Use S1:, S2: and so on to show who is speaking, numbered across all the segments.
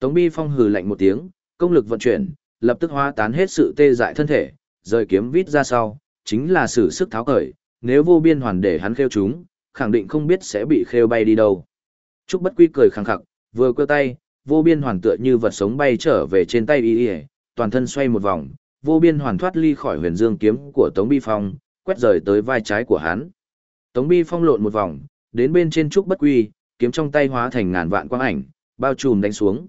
S1: Tống Bi Phong hừ lạnh một tiếng, công lực vận chuyển, lập tức hóa tán hết sự tê dại thân thể, rời kiếm vít ra sau, chính là sử sức tháo cởi, nếu vô biên hoàn để hắn khêu chúng, khẳng định không biết sẽ bị khêu bay đi đâu. Trúc Bất Quy cười khẳng khặc, vừa quơ tay, vô biên hoàn tựa như vật sống bay trở về trên tay y y, toàn thân xoay một vòng, vô biên hoàn thoát ly khỏi huyền dương kiếm của Tống Bi Phong, quét rời tới vai trái của hắn. Tống Bi Phong lộn một vòng, đến bên trên Trúc Bất Quy, kiếm trong tay hóa thành ngàn vạn quang ảnh, bao trùm đánh xuống.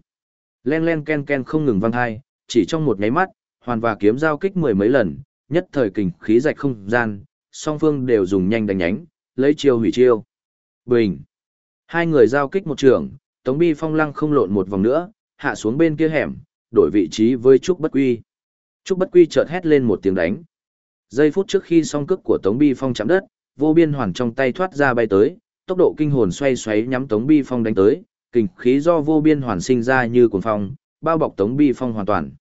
S1: Len len ken ken không ngừng vang hai, chỉ trong một nháy mắt, hoàn và kiếm giao kích mười mấy lần, nhất thời kình khí rạch không gian, song phương đều dùng nhanh đánh nhánh, lấy chiêu hủy chiêu. Bình. Hai người giao kích một trường, Tống Bi Phong lăng không lộn một vòng nữa, hạ xuống bên kia hẻm, đổi vị trí với Trúc Bất Quy. Trúc Bất Quy chợt hét lên một tiếng đánh. Giây phút trước khi song cước của Tống Bi Phong chạm đất, vô biên hoàn trong tay thoát ra bay tới, tốc độ kinh hồn xoay xoáy nhắm Tống Bi Phong đánh tới, kình khí do vô biên hoàn sinh ra như cuồng phong, bao bọc Tống Bi Phong hoàn toàn.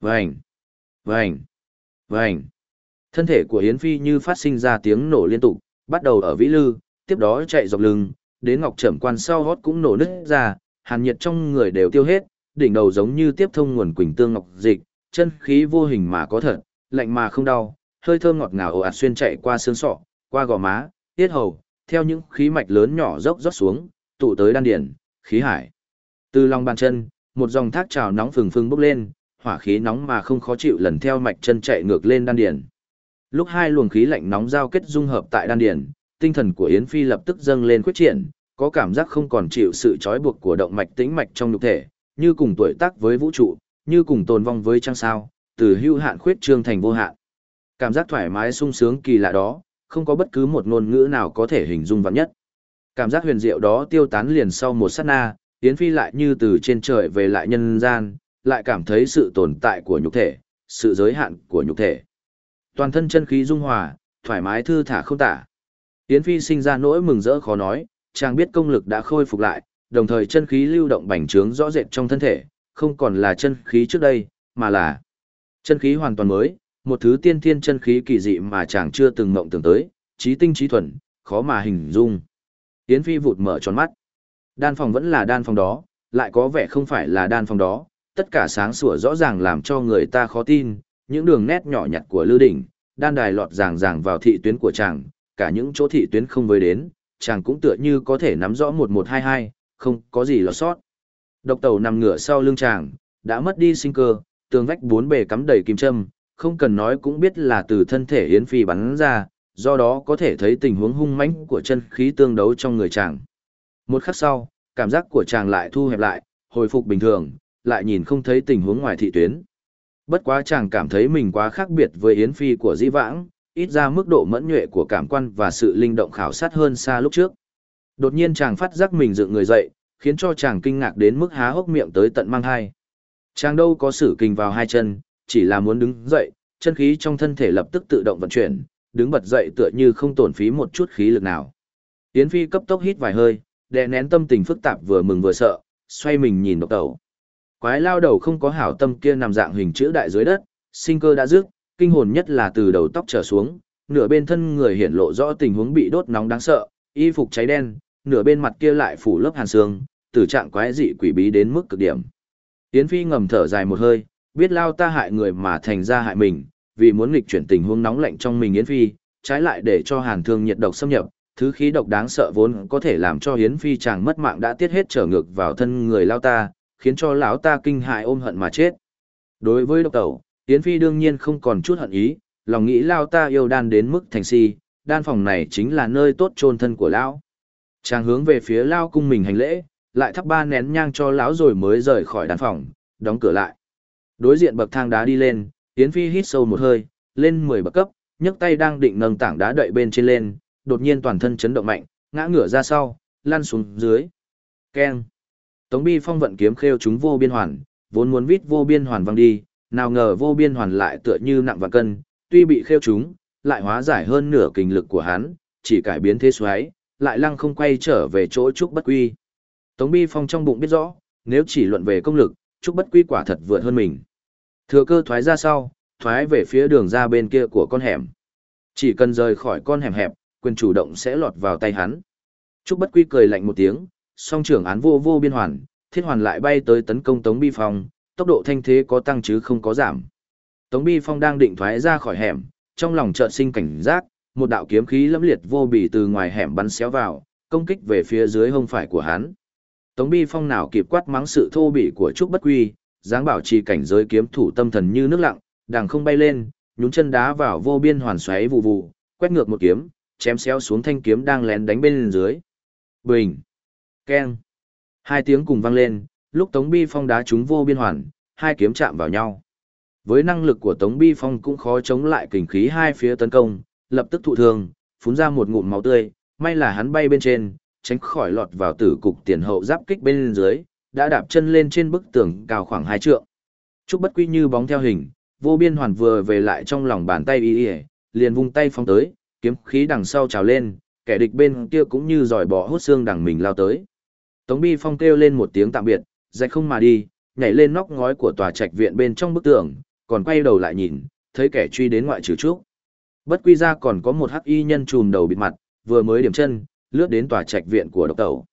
S1: Vành, vành, vành. Thân thể của Yến Phi như phát sinh ra tiếng nổ liên tục, bắt đầu ở vĩ lư, tiếp đó chạy dọc lưng, đến ngọc trẩm quan sau hót cũng nổ nứt ra, hàn nhiệt trong người đều tiêu hết, đỉnh đầu giống như tiếp thông nguồn quỳnh tương ngọc dịch, chân khí vô hình mà có thật, lạnh mà không đau, hơi thơm ngọt ngào ồ ạt xuyên chạy qua xương sọ, qua gò má, tiết hầu, theo những khí mạch lớn nhỏ dốc rót xuống, tụ tới đan điền khí hải. Từ lòng bàn chân, một dòng thác trào nóng phừng phừng bốc lên, hỏa khí nóng mà không khó chịu lần theo mạch chân chạy ngược lên đan điền. Lúc hai luồng khí lạnh nóng giao kết dung hợp tại đan điền, tinh thần của Yến Phi lập tức dâng lên quyết triển, có cảm giác không còn chịu sự trói buộc của động mạch tĩnh mạch trong nhục thể, như cùng tuổi tác với vũ trụ, như cùng tồn vong với trăng sao, từ hưu hạn khuyết trương thành vô hạn. Cảm giác thoải mái sung sướng kỳ lạ đó, không có bất cứ một ngôn ngữ nào có thể hình dung vạn nhất. Cảm giác huyền diệu đó tiêu tán liền sau một sát na, Yến Phi lại như từ trên trời về lại nhân gian, lại cảm thấy sự tồn tại của nhục thể, sự giới hạn của nhục thể. Toàn thân chân khí dung hòa, thoải mái thư thả không tả. Yến Phi sinh ra nỗi mừng rỡ khó nói, chàng biết công lực đã khôi phục lại, đồng thời chân khí lưu động bành trướng rõ rệt trong thân thể, không còn là chân khí trước đây, mà là chân khí hoàn toàn mới, một thứ tiên thiên chân khí kỳ dị mà chàng chưa từng mộng tưởng tới, trí tinh trí thuần, khó mà hình dung. Yến Phi vụt mở tròn mắt. Đan phòng vẫn là đan phòng đó, lại có vẻ không phải là đan phòng đó, tất cả sáng sủa rõ ràng làm cho người ta khó tin, những đường nét nhỏ nhặt của Lư Đỉnh, đan đài lọt ràng ràng vào thị tuyến của chàng, cả những chỗ thị tuyến không với đến, chàng cũng tựa như có thể nắm rõ 1122, không có gì lọt sót. Độc tàu nằm ngửa sau lưng chàng, đã mất đi sinh cơ, tường vách bốn bề cắm đầy kim châm, không cần nói cũng biết là từ thân thể Yến Phi bắn ra, do đó có thể thấy tình huống hung mãnh của chân khí tương đấu trong người chàng. Một khắc sau, cảm giác của chàng lại thu hẹp lại, hồi phục bình thường, lại nhìn không thấy tình huống ngoài thị tuyến. Bất quá chàng cảm thấy mình quá khác biệt với Yến Phi của Di Vãng, ít ra mức độ mẫn nhuệ của cảm quan và sự linh động khảo sát hơn xa lúc trước. Đột nhiên chàng phát giác mình dựng người dậy, khiến cho chàng kinh ngạc đến mức há hốc miệng tới tận mang hai. Chàng đâu có sử kinh vào hai chân, chỉ là muốn đứng dậy, chân khí trong thân thể lập tức tự động vận chuyển, đứng bật dậy tựa như không tổn phí một chút khí lực nào. Yến Phi cấp tốc hít vài hơi, đè nén tâm tình phức tạp vừa mừng vừa sợ, xoay mình nhìn độc tẩu. Quái lao đầu không có hảo tâm kia nằm dạng hình chữ đại dưới đất, sinh cơ đã dứt, kinh hồn nhất là từ đầu tóc trở xuống, nửa bên thân người hiển lộ rõ tình huống bị đốt nóng đáng sợ, y phục cháy đen, nửa bên mặt kia lại phủ lớp hàn xương, tử trạng quái dị quỷ bí đến mức cực điểm. Yến Phi ngầm thở dài một hơi, biết lao ta hại người mà thành ra hại mình, vì muốn nghịch chuyển tình huống nóng lạnh trong mình Yến Phi, trái lại để cho hàn thương nhiệt độc xâm nhập, thứ khí độc đáng sợ vốn có thể làm cho Yến Phi chàng mất mạng đã tiết hết trở ngược vào thân người lao ta, khiến cho lão ta kinh hại ôm hận mà chết. Đối với độc tẩu, Yến Phi đương nhiên không còn chút hận ý, lòng nghĩ lao ta yêu đan đến mức thành si, đan phòng này chính là nơi tốt chôn thân của lão. Chàng hướng về phía lao cung mình hành lễ, lại thắp ba nén nhang cho lão rồi mới rời khỏi đan phòng, đóng cửa lại. Đối diện bậc thang đá đi lên, Yến Phi hít sâu một hơi, lên 10 bậc cấp, nhấc tay đang định nâng tảng đá đậy bên trên lên, đột nhiên toàn thân chấn động mạnh, ngã ngửa ra sau, lăn xuống dưới. Keng. Tống Bi Phong vận kiếm khêu chúng vô biên hoàn, vốn muốn vít vô biên hoàn văng đi, nào ngờ vô biên hoàn lại tựa như nặng và cân, tuy bị khêu chúng, lại hóa giải hơn nửa kinh lực của hắn, chỉ cải biến thế xoáy, lại lăng không quay trở về chỗ trúc bất quy. Tống Bi Phong trong bụng biết rõ, nếu chỉ luận về công lực, trúc bất quy quả thật vượt hơn mình. Thừa cơ thoái ra sau, thoái về phía đường ra bên kia của con hẻm. Chỉ cần rời khỏi con hẻm hẹp, quyền chủ động sẽ lọt vào tay hắn. Trúc bất quy cười lạnh một tiếng, song trưởng án vô vô biên hoàn, thiết hoàn lại bay tới tấn công Tống Bi Phong, tốc độ thanh thế có tăng chứ không có giảm. Tống Bi Phong đang định thoái ra khỏi hẻm, trong lòng chợt sinh cảnh giác, một đạo kiếm khí lẫm liệt vô bì từ ngoài hẻm bắn xéo vào, công kích về phía dưới hông phải của hắn. Tống Bi Phong nào kịp quát mắng sự thô bỉ của Trúc Bất Quy, dáng bảo trì cảnh giới kiếm thủ tâm thần như nước lặng, đằng không bay lên, nhún chân đá vào vô biên hoàn xoáy vụ vụ, quét ngược một kiếm, chém xéo xuống thanh kiếm đang lén đánh bên dưới. Bình! Keng! Hai tiếng cùng vang lên, lúc Tống Bi Phong đá trúng vô biên hoàn, hai kiếm chạm vào nhau. Với năng lực của Tống Bi Phong cũng khó chống lại kình khí hai phía tấn công, lập tức thụ thương, phun ra một ngụm máu tươi, may là hắn bay bên trên, tránh khỏi lọt vào tử cục tiền hậu giáp kích bên dưới, đã đạp chân lên trên bức tường cao khoảng hai trượng. Trúc bất quy như bóng theo hình, vô biên hoàn vừa về lại trong lòng bàn tay y y, liền vung tay phóng tới, kiếm khí đằng sau trào lên, kẻ địch bên kia cũng như giỏi bỏ hút xương đằng mình lao tới. Tống Bi Phong kêu lên một tiếng tạm biệt, dạch không mà đi, nhảy lên nóc ngói của tòa trạch viện bên trong bức tường, còn quay đầu lại nhìn, thấy kẻ truy đến ngoại trừ trúc. Bất quy ra còn có một hắc y nhân trùm đầu bịt mặt, vừa mới điểm chân, lướt đến tòa trạch viện của độc tẩu.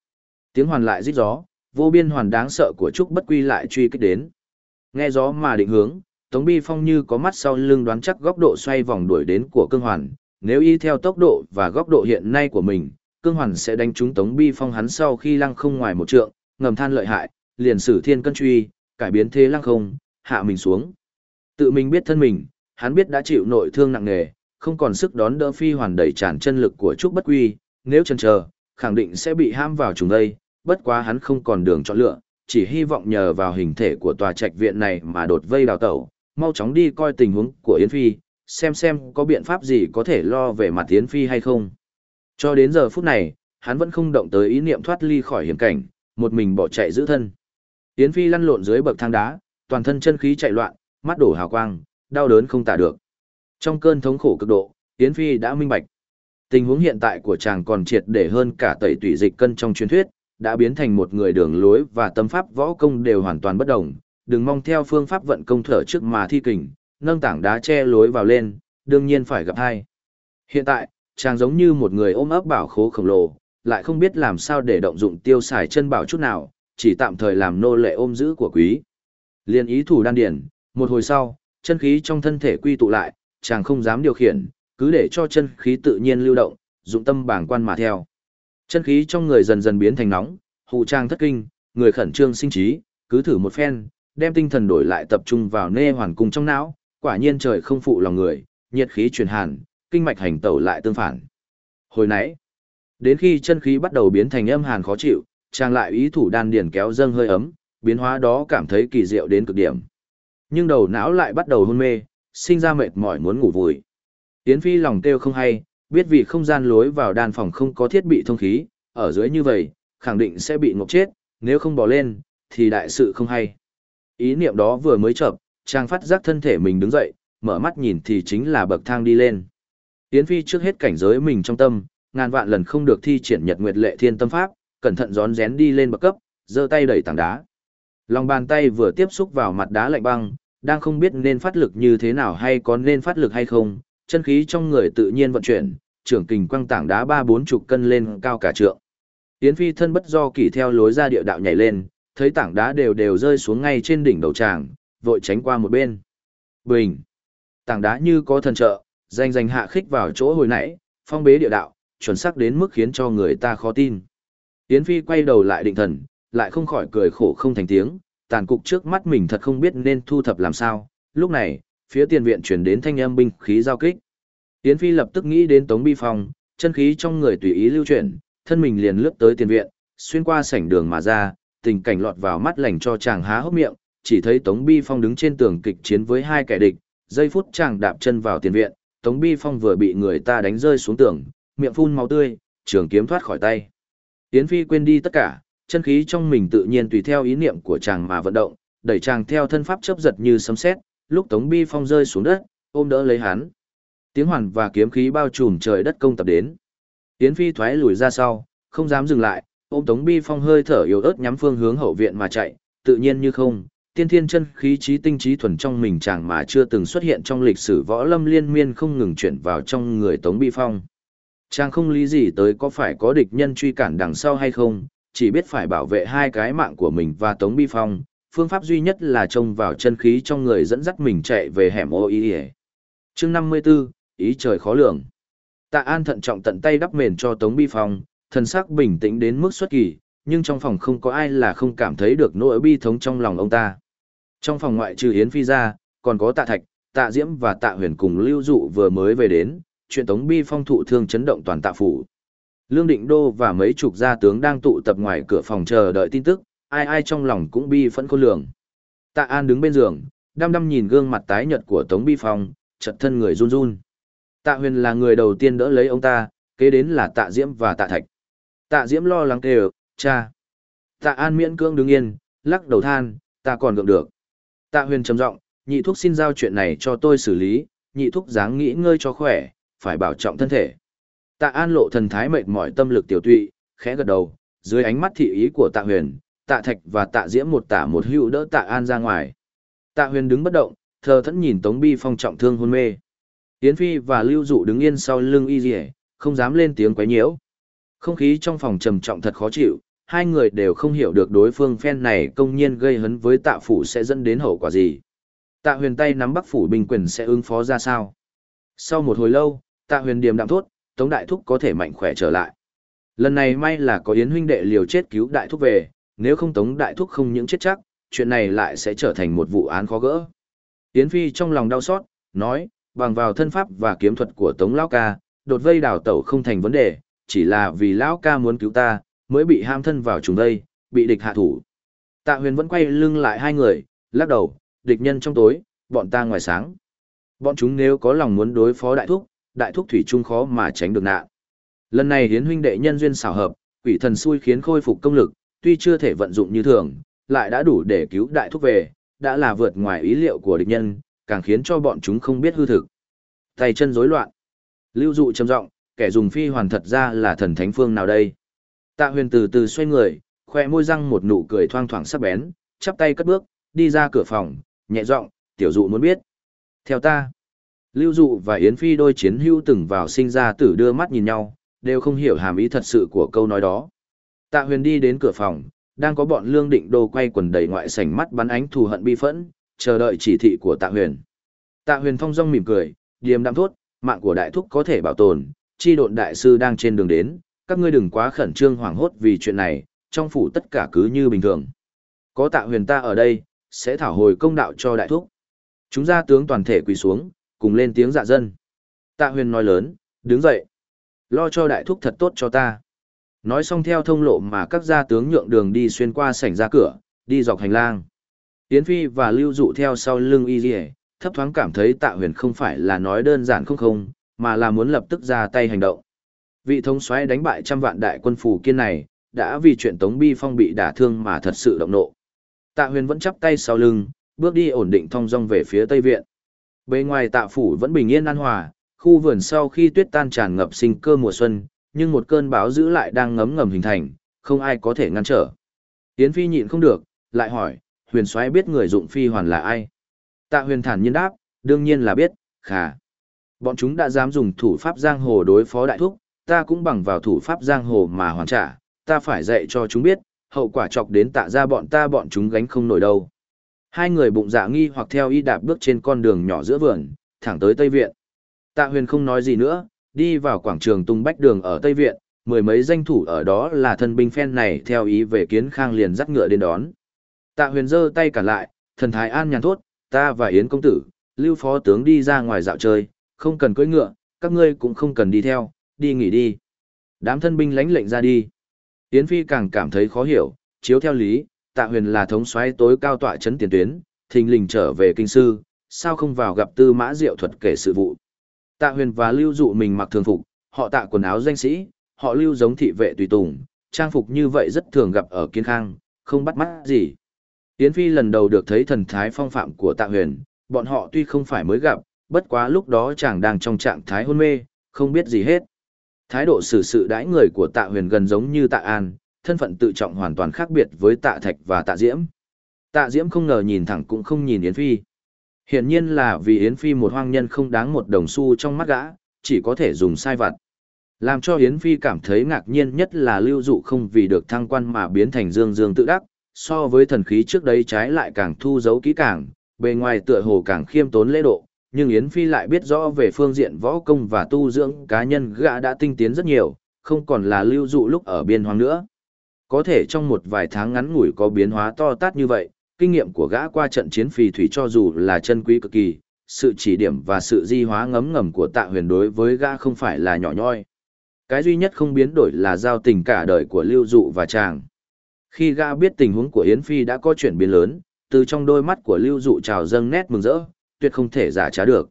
S1: Tiếng hoàn lại rít gió, vô biên hoàn đáng sợ của trúc bất quy lại truy kích đến. Nghe gió mà định hướng, Tống Bi Phong như có mắt sau lưng đoán chắc góc độ xoay vòng đuổi đến của cương hoàn, nếu y theo tốc độ và góc độ hiện nay của mình, cương hoàn sẽ đánh trúng Tống Bi Phong hắn sau khi lăng không ngoài một trượng, ngầm than lợi hại, liền sử thiên cân truy, cải biến thế lăng không, hạ mình xuống. Tự mình biết thân mình, hắn biết đã chịu nội thương nặng nề, không còn sức đón đỡ phi hoàn đẩy tràn chân lực của Trúc Bất Quy, nếu chần chờ, khẳng định sẽ bị ham vào trùng đây, bất quá hắn không còn đường chọn lựa, chỉ hy vọng nhờ vào hình thể của tòa trạch viện này mà đột vây đào tẩu, mau chóng đi coi tình huống của Yến Phi, xem xem có biện pháp gì có thể lo về mặt Yến Phi hay không. Cho đến giờ phút này, hắn vẫn không động tới ý niệm thoát ly khỏi hiểm cảnh, một mình bỏ chạy giữ thân. Yến Phi lăn lộn dưới bậc thang đá, toàn thân chân khí chạy loạn, mắt đổ hào quang, đau đớn không tả được. Trong cơn thống khổ cực độ, Yến Phi đã minh bạch. Tình huống hiện tại của chàng còn triệt để hơn cả tẩy tủy dịch cân trong truyền thuyết, đã biến thành một người đường lối và tâm pháp võ công đều hoàn toàn bất đồng, đừng mong theo phương pháp vận công thở trước mà thi kình, nâng tảng đá che lối vào lên, đương nhiên phải gặp hai. Hiện tại, chàng giống như một người ôm ấp bảo khố khổng lồ, lại không biết làm sao để động dụng tiêu xài chân bảo chút nào, chỉ tạm thời làm nô lệ ôm giữ của quý. Liên ý thủ đan điển, một hồi sau, chân khí trong thân thể quy tụ lại, chàng không dám điều khiển, cứ để cho chân khí tự nhiên lưu động, dụng tâm bảng quan mà theo. Chân khí trong người dần dần biến thành nóng, hù trang thất kinh, người khẩn trương sinh trí, cứ thử một phen, đem tinh thần đổi lại tập trung vào nê hoàn cung trong não, quả nhiên trời không phụ lòng người, nhiệt khí truyền hàn, kinh mạch hành tẩu lại tương phản. Hồi nãy, đến khi chân khí bắt đầu biến thành âm hàn khó chịu, chàng lại ý thủ đan điền kéo dâng hơi ấm, biến hóa đó cảm thấy kỳ diệu đến cực điểm. Nhưng đầu não lại bắt đầu hôn mê, sinh ra mệt mỏi muốn ngủ vùi. Yến Phi lòng kêu không hay, biết vì không gian lối vào đan phòng không có thiết bị thông khí, ở dưới như vậy, khẳng định sẽ bị ngộp chết, nếu không bỏ lên, thì đại sự không hay. Ý niệm đó vừa mới chập, chàng phát giác thân thể mình đứng dậy, mở mắt nhìn thì chính là bậc thang đi lên. Yến Phi trước hết cảnh giới mình trong tâm, ngàn vạn lần không được thi triển nhật nguyệt lệ thiên tâm pháp, cẩn thận gión rén đi lên bậc cấp, giơ tay đẩy tảng đá. Lòng bàn tay vừa tiếp xúc vào mặt đá lạnh băng, đang không biết nên phát lực như thế nào hay có nên phát lực hay không, chân khí trong người tự nhiên vận chuyển, trưởng kình quăng tảng đá ba bốn chục cân lên cao cả trượng. Yến Phi thân bất do kỳ theo lối ra địa đạo nhảy lên, thấy tảng đá đều đều rơi xuống ngay trên đỉnh đầu tràng, vội tránh qua một bên. Bình! Tảng đá như có thần trợ, danh danh hạ khích vào chỗ hồi nãy, phong bế địa đạo, chuẩn xác đến mức khiến cho người ta khó tin. Yến Phi quay đầu lại định thần, lại không khỏi cười khổ không thành tiếng, tàn cục trước mắt mình thật không biết nên thu thập làm sao. Lúc này, phía tiền viện chuyển đến thanh âm binh khí giao kích. Yến Phi lập tức nghĩ đến Tống Bi Phong, chân khí trong người tùy ý lưu chuyển, thân mình liền lướt tới tiền viện, xuyên qua sảnh đường mà ra, tình cảnh lọt vào mắt lành cho chàng há hốc miệng, chỉ thấy Tống Bi Phong đứng trên tường kịch chiến với hai kẻ địch, giây phút chàng đạp chân vào tiền viện, Tống Bi Phong vừa bị người ta đánh rơi xuống tường, miệng phun máu tươi, trường kiếm thoát khỏi tay. Yến Phi quên đi tất cả, chân khí trong mình tự nhiên tùy theo ý niệm của chàng mà vận động, đẩy chàng theo thân pháp chớp giật như sấm sét, lúc Tống Bi Phong rơi xuống đất, ôm đỡ lấy hắn. Tiếng hoàn và kiếm khí bao trùm trời đất công tập đến. Yến Phi thoái lùi ra sau, không dám dừng lại, ôm Tống Bi Phong hơi thở yếu ớt nhắm phương hướng hậu viện mà chạy, tự nhiên như không, tiên thiên chân khí trí tinh trí thuần trong mình chàng mà chưa từng xuất hiện trong lịch sử võ lâm liên miên không ngừng chuyển vào trong người Tống Bi Phong. Chàng không lý gì tới có phải có địch nhân truy cản đằng sau hay không, chỉ biết phải bảo vệ hai cái mạng của mình và Tống Bi Phong, phương pháp duy nhất là trông vào chân khí trong người dẫn dắt mình chạy về hẻm ô ý ỉa chương 54, ý trời khó lường. Tạ An thận trọng tận tay đắp mền cho Tống Bi Phong, thần sắc bình tĩnh đến mức xuất kỳ, nhưng trong phòng không có ai là không cảm thấy được nỗi bi thống trong lòng ông ta. Trong phòng ngoại trừ Yến Phi ra, còn có Tạ Thạch, Tạ Diễm và Tạ Huyền cùng Lưu Dụ vừa mới về đến, chuyện Tống Bi Phong thụ thương chấn động toàn Tạ phủ. Lương Định Đô và mấy chục gia tướng đang tụ tập ngoài cửa phòng chờ đợi tin tức, ai ai trong lòng cũng bi phẫn khôn lường. Tạ An đứng bên giường, đăm đăm nhìn gương mặt tái nhợt của Tống Bi Phong, chợt thân người run run. Tạ Huyền là người đầu tiên đỡ lấy ông ta, kế đến là Tạ Diễm và Tạ Thạch. Tạ Diễm lo lắng kêu, cha. Tạ An miễn cưỡng đứng yên, lắc đầu than, ta còn gượng được. Tạ Huyền trầm giọng, nhị thuốc xin giao chuyện này cho tôi xử lý, nhị thuốc dáng nghĩ ngơi cho khỏe, phải bảo trọng thân thể. Tạ An lộ thần thái mệt mỏi tâm lực tiểu tụy, khẽ gật đầu, dưới ánh mắt thị ý của Tạ Huyền, Tạ Thạch và Tạ Diễm một tả một hữu đỡ Tạ An ra ngoài. Tạ Huyền đứng bất động, thờ thẫn nhìn Tống Bi Phong trọng thương hôn mê. Yến Phi và Lưu Dụ đứng yên sau lưng y dỉa không dám lên tiếng quấy nhiễu. Không khí trong phòng trầm trọng thật khó chịu, hai người đều không hiểu được đối phương phen này công nhiên gây hấn với tạ phủ sẽ dẫn đến hậu quả gì. Tạ huyền tay nắm bắc phủ binh quyền sẽ ứng phó ra sao. Sau một hồi lâu, tạ huyền điềm đạm thốt, Tống Đại Thúc có thể mạnh khỏe trở lại. Lần này may là có Yến huynh đệ liều chết cứu Đại Thúc về, nếu không Tống Đại Thúc không những chết chắc, chuyện này lại sẽ trở thành một vụ án khó gỡ. Yến Phi trong lòng đau xót, nói, bằng vào thân pháp và kiếm thuật của Tống Lão Ca, đột vây đảo tẩu không thành vấn đề, chỉ là vì Lão Ca muốn cứu ta, mới bị ham thân vào trùng đây, bị địch hạ thủ. Tạ huyền vẫn quay lưng lại hai người, lắc đầu, địch nhân trong tối, bọn ta ngoài sáng. Bọn chúng nếu có lòng muốn đối phó đại thúc, đại thúc thủy trung khó mà tránh được nạn. Lần này hiến huynh đệ nhân duyên xảo hợp, quỷ thần xui khiến khôi phục công lực, tuy chưa thể vận dụng như thường, lại đã đủ để cứu đại thúc về, đã là vượt ngoài ý liệu của địch nhân, càng khiến cho bọn chúng không biết hư thực. Tay chân rối loạn. Lưu dụ trầm giọng, kẻ dùng phi hoàn thật ra là thần thánh phương nào đây? Tạ huyền từ từ xoay người, khoe môi răng một nụ cười thoang thoảng sắc bén, chắp tay cất bước, đi ra cửa phòng, nhẹ giọng, tiểu dụ muốn biết. Theo ta, Lưu dụ và Yến Phi đôi chiến hưu từng vào sinh ra tử đưa mắt nhìn nhau, đều không hiểu hàm ý thật sự của câu nói đó. Tạ huyền đi đến cửa phòng, đang có bọn lương định đô quay quần đầy ngoại sảnh mắt bắn ánh thù hận bi phẫn, chờ đợi chỉ thị của tạ huyền. Tạ huyền phong dong mỉm cười, điềm đạm thốt, mạng của đại thúc có thể bảo tồn, chi độn đại sư đang trên đường đến, các ngươi đừng quá khẩn trương hoảng hốt vì chuyện này, trong phủ tất cả cứ như bình thường. Có tạ huyền ta ở đây, sẽ thảo hồi công đạo cho đại thúc. Chúng ra tướng toàn thể quỳ xuống, cùng lên tiếng dạ dân. Tạ huyền nói lớn, đứng dậy. Lo cho đại thúc thật tốt cho ta. Nói xong theo thông lộ mà các gia tướng nhượng đường đi xuyên qua sảnh ra cửa, đi dọc hành lang. Yến Phi và Lưu Dụ theo sau lưng y dì thấp thoáng cảm thấy tạ huyền không phải là nói đơn giản không không, mà là muốn lập tức ra tay hành động. Vị thống soái đánh bại trăm vạn đại quân phủ kiên này, đã vì chuyện Tống Bi Phong bị đả thương mà thật sự động nộ. Tạ huyền vẫn chắp tay sau lưng, bước đi ổn định thong dong về phía Tây Viện. Bên ngoài tạ phủ vẫn bình yên an hòa, khu vườn sau khi tuyết tan tràn ngập sinh cơ mùa xuân, nhưng một cơn bão dữ lại đang ngấm ngầm hình thành, không ai có thể ngăn trở. Yến Phi nhịn không được, lại hỏi, huyền soái biết người dụng phi hoàn là ai? Tạ huyền thản nhiên đáp, đương nhiên là biết, khả. Bọn chúng đã dám dùng thủ pháp giang hồ đối phó đại thúc, ta cũng bằng vào thủ pháp giang hồ mà hoàn trả, ta phải dạy cho chúng biết, hậu quả chọc đến tạ ra bọn ta bọn chúng gánh không nổi đâu. Hai người bụng dạ nghi hoặc theo y đạp bước trên con đường nhỏ giữa vườn, thẳng tới Tây Viện. Tạ huyền không nói gì nữa, đi vào quảng trường tung bách đường ở Tây Viện, mười mấy danh thủ ở đó là thân binh phen này theo ý về kiến khang liền dắt ngựa đến đón. Tạ huyền giơ tay cả lại, thần thái an nhàn thốt, ta và Yến công tử, lưu phó tướng đi ra ngoài dạo chơi, không cần cưỡi ngựa, các ngươi cũng không cần đi theo, đi nghỉ đi. Đám thân binh lãnh lệnh ra đi. Yến Phi càng cảm thấy khó hiểu, chiếu theo lý, tạ huyền là thống soái tối cao tọa chấn tiền tuyến, thình lình trở về kinh sư, sao không vào gặp tư mã diệu thuật kể sự vụ. Tạ huyền và lưu dụ mình mặc thường phục, họ tạ quần áo danh sĩ, họ lưu giống thị vệ tùy tùng, trang phục như vậy rất thường gặp ở kiên khang, không bắt mắt gì. Yến Phi lần đầu được thấy thần thái phong phạm của tạ huyền, bọn họ tuy không phải mới gặp, bất quá lúc đó chàng đang trong trạng thái hôn mê, không biết gì hết. Thái độ xử sự đãi người của tạ huyền gần giống như tạ an, thân phận tự trọng hoàn toàn khác biệt với tạ thạch và tạ diễm. Tạ diễm không ngờ nhìn thẳng cũng không nhìn Yến Phi. Hiển nhiên là vì Yến Phi một hoang nhân không đáng một đồng xu trong mắt gã, chỉ có thể dùng sai vặt. Làm cho Yến Phi cảm thấy ngạc nhiên nhất là lưu dụ không vì được thăng quan mà biến thành dương dương tự đắc, so với thần khí trước đấy trái lại càng thu giấu kỹ càng, bề ngoài tựa hồ càng khiêm tốn lễ độ, nhưng Yến Phi lại biết rõ về phương diện võ công và tu dưỡng cá nhân gã đã tinh tiến rất nhiều, không còn là lưu dụ lúc ở biên hoang nữa. Có thể trong một vài tháng ngắn ngủi có biến hóa to tát như vậy, kinh nghiệm của gã qua trận chiến phì thủy cho dù là chân quý cực kỳ, sự chỉ điểm và sự di hóa ngấm ngầm của tạ huyền đối với gã không phải là nhỏ nhoi. Cái duy nhất không biến đổi là giao tình cả đời của lưu dụ và chàng. Khi gã biết tình huống của Yến Phi đã có chuyển biến lớn, từ trong đôi mắt của lưu dụ trào dâng nét mừng rỡ, tuyệt không thể giả trá được.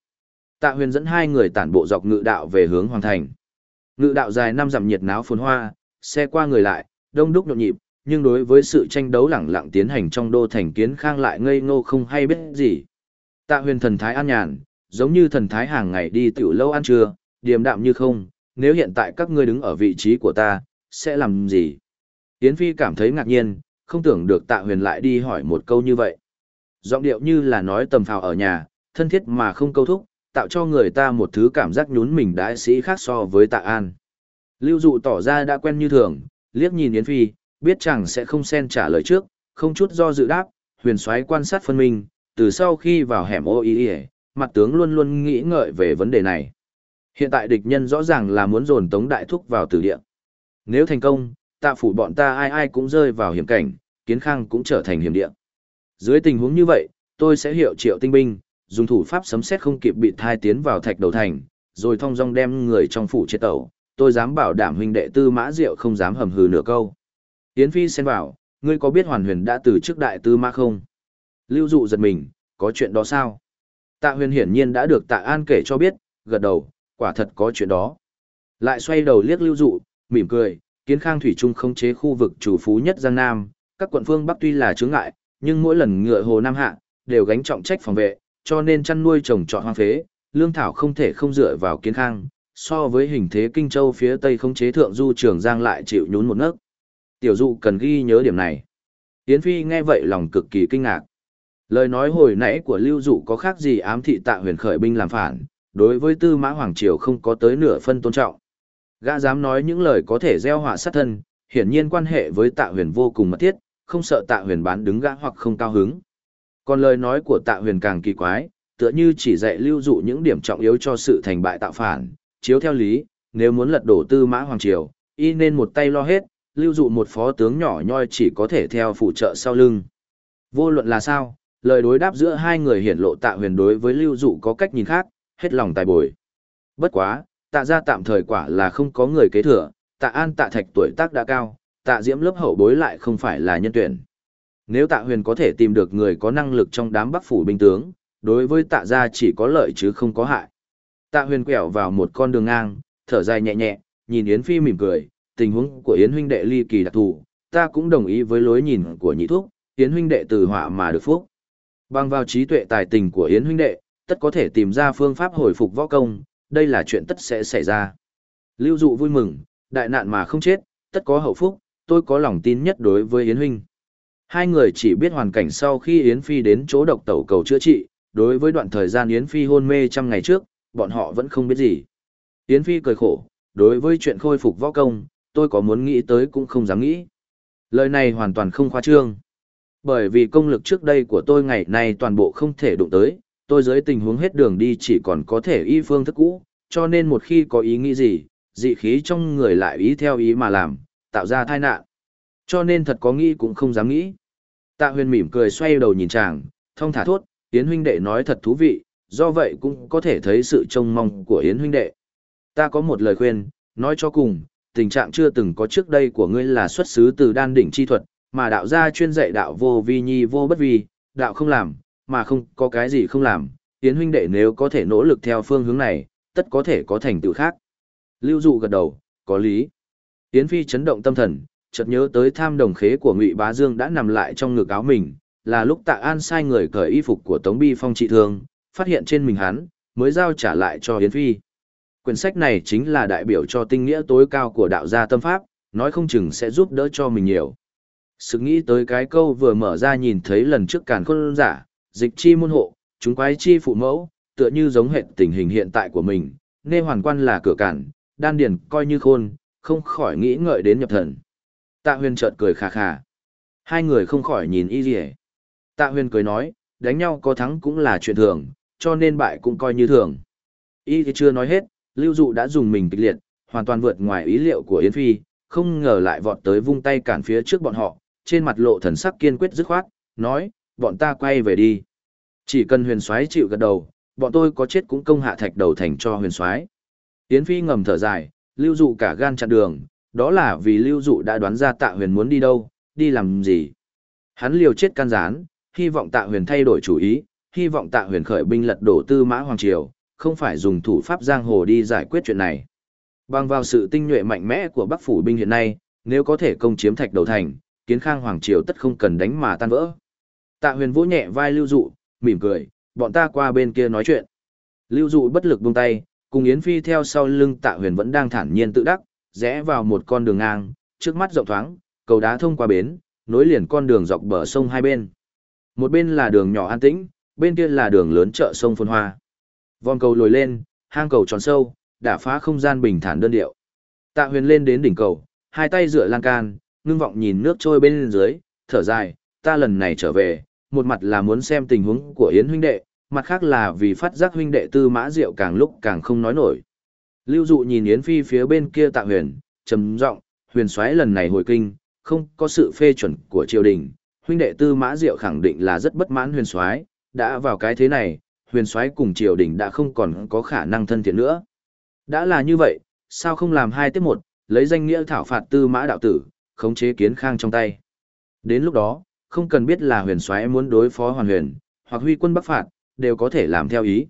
S1: Tạ huyền dẫn hai người tản bộ dọc ngự đạo về hướng hoàng thành. Ngự đạo dài năm dặm nhiệt náo phồn hoa, xe qua người lại, đông đúc nhộn nhịp, nhưng đối với sự tranh đấu lẳng lặng tiến hành trong đô thành kiến khang lại ngây ngô không hay biết gì. Tạ huyền thần thái an nhàn, giống như thần thái hàng ngày đi tiểu lâu ăn trưa, điềm đạm như không, nếu hiện tại các ngươi đứng ở vị trí của ta, sẽ làm gì? Yến Phi cảm thấy ngạc nhiên, không tưởng được tạ huyền lại đi hỏi một câu như vậy. Giọng điệu như là nói tầm phào ở nhà, thân thiết mà không câu thúc, tạo cho người ta một thứ cảm giác nhún mình đại sĩ khác so với tạ an. Lưu dụ tỏ ra đã quen như thường, liếc nhìn Yến Phi, biết chàng sẽ không xen trả lời trước, không chút do dự đáp, huyền soái quan sát phân minh, từ sau khi vào hẻm ô ý, ý mặt tướng luôn luôn nghĩ ngợi về vấn đề này. Hiện tại địch nhân rõ ràng là muốn dồn Tống Đại Thúc vào tử địa. Nếu thành công, tạ phủ bọn ta ai ai cũng rơi vào hiểm cảnh, kiến khang cũng trở thành hiểm địa. Dưới tình huống như vậy, tôi sẽ hiệu triệu tinh binh, dùng thủ pháp sấm xét không kịp bị thai tiến vào thạch đầu thành, rồi thong dong đem người trong phủ chết tẩu. Tôi dám bảo đảm huynh đệ tư mã diệu không dám hầm hừ nửa câu. Yến Phi xen vào, ngươi có biết hoàn huyền đã từ trước đại tư Ma không? Lưu dụ giật mình, có chuyện đó sao? Tạ huyền hiển nhiên đã được tạ an kể cho biết, gật đầu, quả thật có chuyện đó. Lại xoay đầu liếc lưu dụ, mỉm cười, kiến khang thủy trung không chế khu vực chủ phú nhất Giang Nam, các quận phương Bắc tuy là chướng ngại, nhưng mỗi lần ngựa hồ Nam Hạ, đều gánh trọng trách phòng vệ, cho nên chăn nuôi trồng trọt hoang phế, lương thảo không thể không dựa vào kiến khang, so với hình thế kinh châu phía tây không chế thượng du trường Giang lại chịu nhún một nấc. Tiểu dụ cần ghi nhớ điểm này. Yến Phi nghe vậy lòng cực kỳ kinh ngạc. Lời nói hồi nãy của Lưu Dụ có khác gì ám thị tạ huyền khởi binh làm phản, đối với tư mã Hoàng Triều không có tới nửa phân tôn trọng. Gã dám nói những lời có thể gieo họa sát thân, hiển nhiên quan hệ với tạ huyền vô cùng mật thiết, không sợ tạ huyền bán đứng gã hoặc không cao hứng. Còn lời nói của tạ huyền càng kỳ quái, tựa như chỉ dạy lưu dụ những điểm trọng yếu cho sự thành bại tạo phản, chiếu theo lý, nếu muốn lật đổ tư mã Hoàng Triều, y nên một tay lo hết, lưu dụ một phó tướng nhỏ nhoi chỉ có thể theo phụ trợ sau lưng. Vô luận là sao, lời đối đáp giữa hai người hiển lộ tạ huyền đối với lưu dụ có cách nhìn khác, hết lòng tài bồi. Bất quá, tạ ra tạm thời quả là không có người kế thừa, tạ an tạ thạch tuổi tác đã cao, tạ diễm lớp hậu bối lại không phải là nhân tuyển. Nếu tạ huyền có thể tìm được người có năng lực trong đám bắc phủ binh tướng, đối với tạ gia chỉ có lợi chứ không có hại. Tạ huyền quẹo vào một con đường ngang, thở dài nhẹ nhẹ, nhìn Yến Phi mỉm cười, tình huống của Yến huynh đệ ly kỳ đặc thù, ta cũng đồng ý với lối nhìn của nhị thúc, Yến huynh đệ từ họa mà được phúc. Bằng vào trí tuệ tài tình của Yến huynh đệ, tất có thể tìm ra phương pháp hồi phục võ công, đây là chuyện tất sẽ xảy ra. Lưu dụ vui mừng, đại nạn mà không chết, tất có hậu phúc, tôi có lòng tin nhất đối với Yến huynh. Hai người chỉ biết hoàn cảnh sau khi Yến Phi đến chỗ độc tẩu cầu chữa trị, đối với đoạn thời gian Yến Phi hôn mê trăm ngày trước, bọn họ vẫn không biết gì. Yến Phi cười khổ, đối với chuyện khôi phục võ công, tôi có muốn nghĩ tới cũng không dám nghĩ. Lời này hoàn toàn không khoa trương. Bởi vì công lực trước đây của tôi ngày nay toàn bộ không thể đụng tới, tôi dưới tình huống hết đường đi chỉ còn có thể y phương thức cũ, cho nên một khi có ý nghĩ gì, dị khí trong người lại ý theo ý mà làm, tạo ra tai nạn. Cho nên thật có nghĩ cũng không dám nghĩ. Tạ huyền mỉm cười xoay đầu nhìn chàng, thông thả thốt, Yến huynh đệ nói thật thú vị, do vậy cũng có thể thấy sự trông mong của Yến huynh đệ. Ta có một lời khuyên, nói cho cùng, tình trạng chưa từng có trước đây của ngươi là xuất xứ từ đan đỉnh chi thuật, mà đạo gia chuyên dạy đạo vô vi nhi vô bất vi, đạo không làm, mà không có cái gì không làm, Yến huynh đệ nếu có thể nỗ lực theo phương hướng này, tất có thể có thành tựu khác. Lưu dụ gật đầu, có lý. Yến phi chấn động tâm thần, chợt nhớ tới tham đồng khế của Ngụy Bá Dương đã nằm lại trong ngực áo mình, là lúc Tạ An sai người cởi y phục của Tống Bi Phong trị thương, phát hiện trên mình hắn, mới giao trả lại cho Yến phi. Quyển sách này chính là đại biểu cho tinh nghĩa tối cao của đạo gia tâm pháp, nói không chừng sẽ giúp đỡ cho mình nhiều. Sự nghĩ tới cái câu vừa mở ra nhìn thấy lần trước càn khôn giả, dịch chi môn hộ, chúng quái chi phụ mẫu, tựa như giống hệt tình hình hiện tại của mình, nghe hoàn quan là cửa cản, đan điền coi như khôn, không khỏi nghĩ ngợi đến nhập thần. Tạ huyền chợt cười khà khà. Hai người không khỏi nhìn y rỉa. Tạ huyền cười nói, đánh nhau có thắng cũng là chuyện thường, cho nên bại cũng coi như thường. Y thì chưa nói hết, lưu dụ đã dùng mình kịch liệt, hoàn toàn vượt ngoài ý liệu của Yến Phi, không ngờ lại vọt tới vung tay cản phía trước bọn họ, trên mặt lộ thần sắc kiên quyết dứt khoát, nói, bọn ta quay về đi. Chỉ cần huyền soái chịu gật đầu, bọn tôi có chết cũng công hạ thạch đầu thành cho huyền soái. Yến Phi ngầm thở dài, lưu dụ cả gan chặn đường, đó là vì lưu dụ đã đoán ra tạ huyền muốn đi đâu, đi làm gì. Hắn liều chết can gián, hy vọng tạ huyền thay đổi chủ ý, hy vọng tạ huyền khởi binh lật đổ tư mã hoàng triều, không phải dùng thủ pháp giang hồ đi giải quyết chuyện này. Bằng vào sự tinh nhuệ mạnh mẽ của Bắc phủ binh hiện nay, nếu có thể công chiếm thạch đầu thành, kiến khang hoàng triều tất không cần đánh mà tan vỡ. Tạ huyền vỗ nhẹ vai lưu dụ, mỉm cười, bọn ta qua bên kia nói chuyện. Lưu dụ bất lực buông tay, cùng Yến Phi theo sau lưng tạ huyền vẫn đang thản nhiên tự đắc, rẽ vào một con đường ngang, trước mắt rộng thoáng, cầu đá thông qua bến, nối liền con đường dọc bờ sông hai bên. Một bên là đường nhỏ an tĩnh, bên kia là đường lớn chợ sông phồn hoa. Vòng cầu lồi lên, hang cầu tròn sâu, đã phá không gian bình thản đơn điệu. Tạ huyền lên đến đỉnh cầu, hai tay dựa lan can, ngưng vọng nhìn nước trôi bên dưới, thở dài, ta lần này trở về, một mặt là muốn xem tình huống của Yến huynh đệ, mặt khác là vì phát giác huynh đệ tư mã diệu càng lúc càng không nói nổi. Lưu dụ nhìn Yến Phi phía bên kia tạ huyền, trầm giọng huyền soái lần này hồi kinh, không có sự phê chuẩn của triều đình, huynh đệ tư mã diệu khẳng định là rất bất mãn huyền soái đã vào cái thế này, huyền soái cùng triều đình đã không còn có khả năng thân thiện nữa. Đã là như vậy, sao không làm hai tiếp một, lấy danh nghĩa thảo phạt tư mã đạo tử, khống chế kiến khang trong tay. Đến lúc đó, không cần biết là huyền soái muốn đối phó hoàn huyền, hoặc huy quân bắc phạt, đều có thể làm theo ý.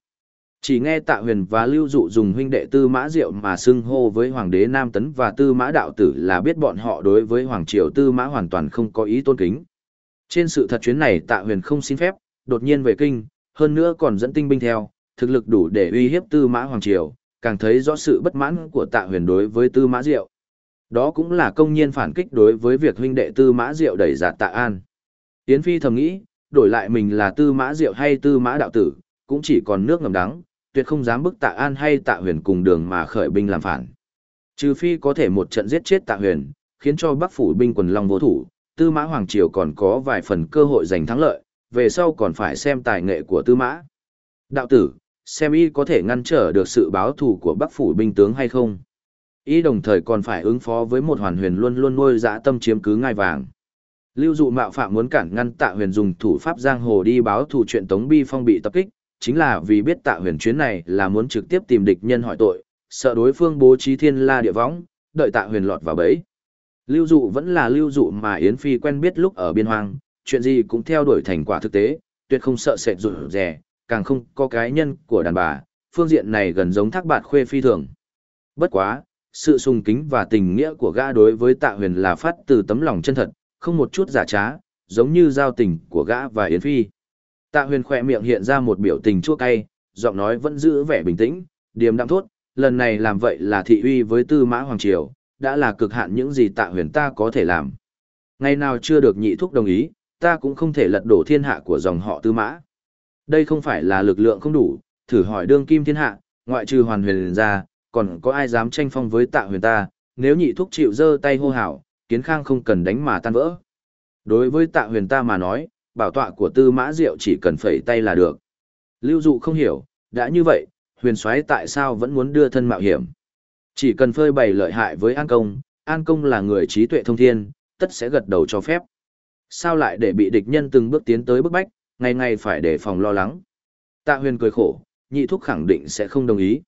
S1: Chỉ nghe tạ huyền và lưu dụ dùng huynh đệ tư mã diệu mà xưng hô với hoàng đế Nam Tấn và tư mã đạo tử là biết bọn họ đối với hoàng triều tư mã hoàn toàn không có ý tôn kính. Trên sự thật chuyến này tạ huyền không xin phép, đột nhiên về kinh, hơn nữa còn dẫn tinh binh theo, thực lực đủ để uy hiếp tư mã hoàng triều, càng thấy rõ sự bất mãn của tạ huyền đối với tư mã diệu. Đó cũng là công nhiên phản kích đối với việc huynh đệ tư mã diệu đẩy giạt tạ an. Yến Phi thầm nghĩ, đổi lại mình là tư mã diệu hay tư mã đạo tử, cũng chỉ còn nước ngầm đắng, tuyệt không dám bức tạ an hay tạ huyền cùng đường mà khởi binh làm phản. Trừ phi có thể một trận giết chết tạ huyền, khiến cho bắc phủ binh quần long vô thủ, tư mã hoàng triều còn có vài phần cơ hội giành thắng lợi, về sau còn phải xem tài nghệ của tư mã. Đạo tử, xem y có thể ngăn trở được sự báo thù của bắc phủ binh tướng hay không. Y đồng thời còn phải ứng phó với một hoàn huyền luôn luôn nuôi dã tâm chiếm cứ ngai vàng. Lưu dụ mạo phạm muốn cản ngăn tạ huyền dùng thủ pháp giang hồ đi báo thù chuyện Tống Bi Phong bị tập kích, chính là vì biết tạ huyền chuyến này là muốn trực tiếp tìm địch nhân hỏi tội, sợ đối phương bố trí thiên la địa võng, đợi tạ huyền lọt vào bẫy. Lưu dụ vẫn là lưu dụ mà Yến Phi quen biết lúc ở biên hoang, chuyện gì cũng theo đuổi thành quả thực tế, tuyệt không sợ sệt rụt rè, càng không có cái nhân của đàn bà, phương diện này gần giống thác bạt khuê phi thường. Bất quá, sự sùng kính và tình nghĩa của gã đối với tạ huyền là phát từ tấm lòng chân thật, không một chút giả trá, giống như giao tình của gã và Yến Phi. Tạ huyền khỏe miệng hiện ra một biểu tình chua cay, giọng nói vẫn giữ vẻ bình tĩnh, điềm đạm thốt, lần này làm vậy là thị uy với tư mã Hoàng Triều, đã là cực hạn những gì tạ huyền ta có thể làm. Ngày nào chưa được nhị thúc đồng ý, ta cũng không thể lật đổ thiên hạ của dòng họ tư mã. Đây không phải là lực lượng không đủ, thử hỏi đương kim thiên hạ, ngoại trừ hoàn huyền ra, còn có ai dám tranh phong với tạ huyền ta, nếu nhị thúc chịu dơ tay hô hào, kiến khang không cần đánh mà tan vỡ. Đối với tạ huyền ta mà nói, bảo tọa của tư mã diệu chỉ cần phẩy tay là được. Lưu dụ không hiểu, đã như vậy, huyền soái tại sao vẫn muốn đưa thân mạo hiểm. Chỉ cần phơi bày lợi hại với An Công, An Công là người trí tuệ thông thiên, tất sẽ gật đầu cho phép. Sao lại để bị địch nhân từng bước tiến tới bức bách, ngày ngày phải đề phòng lo lắng. Tạ huyền cười khổ, nhị thúc khẳng định sẽ không đồng ý.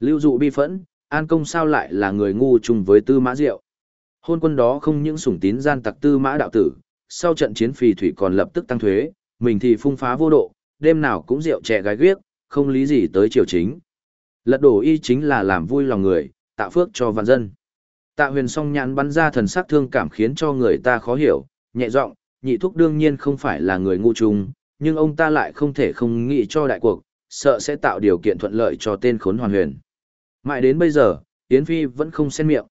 S1: Lưu dụ bi phẫn, An Công sao lại là người ngu chung với tư mã diệu. Hôn quân đó không những sủng tín gian tặc tư mã đạo tử, sau trận chiến phì thủy còn lập tức tăng thuế, mình thì phung phá vô độ, đêm nào cũng rượu chè gái ghiếc, không lý gì tới triều chính. Lật đổ y chính là làm vui lòng người, tạ phước cho vạn dân. Tạ huyền song nhãn bắn ra thần sắc thương cảm khiến cho người ta khó hiểu, nhẹ giọng, nhị thúc đương nhiên không phải là người ngu trùng, nhưng ông ta lại không thể không nghĩ cho đại cuộc, sợ sẽ tạo điều kiện thuận lợi cho tên khốn hoàn huyền. Mãi đến bây giờ, Yến Phi vẫn không xen miệng.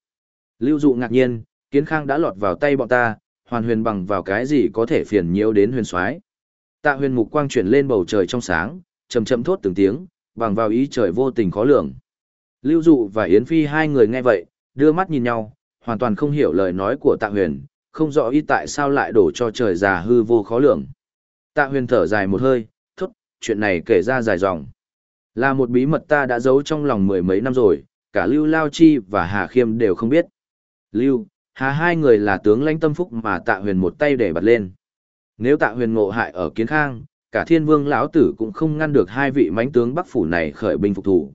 S1: Lưu dụ ngạc nhiên, kiến khang đã lọt vào tay bọn ta, hoàn huyền bằng vào cái gì có thể phiền nhiễu đến huyền soái tạ huyền mục quang chuyển lên bầu trời trong sáng chầm chậm thốt từng tiếng bằng vào ý trời vô tình khó lường Lưu Dụ và Yến Phi hai người nghe vậy, đưa mắt nhìn nhau, hoàn toàn không hiểu lời nói của Tạ Huyền, không rõ y tại sao lại đổ cho trời già hư vô khó lường. Tạ Huyền thở dài một hơi, thốt, chuyện này kể ra dài dòng. Là một bí mật ta đã giấu trong lòng mười mấy năm rồi, cả Lưu Lao Chi và Hà Khiêm đều không biết. Lưu, Hà hai người là tướng lãnh tâm phúc mà Tạ Huyền một tay để bật lên. Nếu Tạ Huyền ngộ hại ở Kiến Khang, cả Thiên Vương lão tử cũng không ngăn được hai vị mãnh tướng Bắc phủ này khởi binh phục thủ.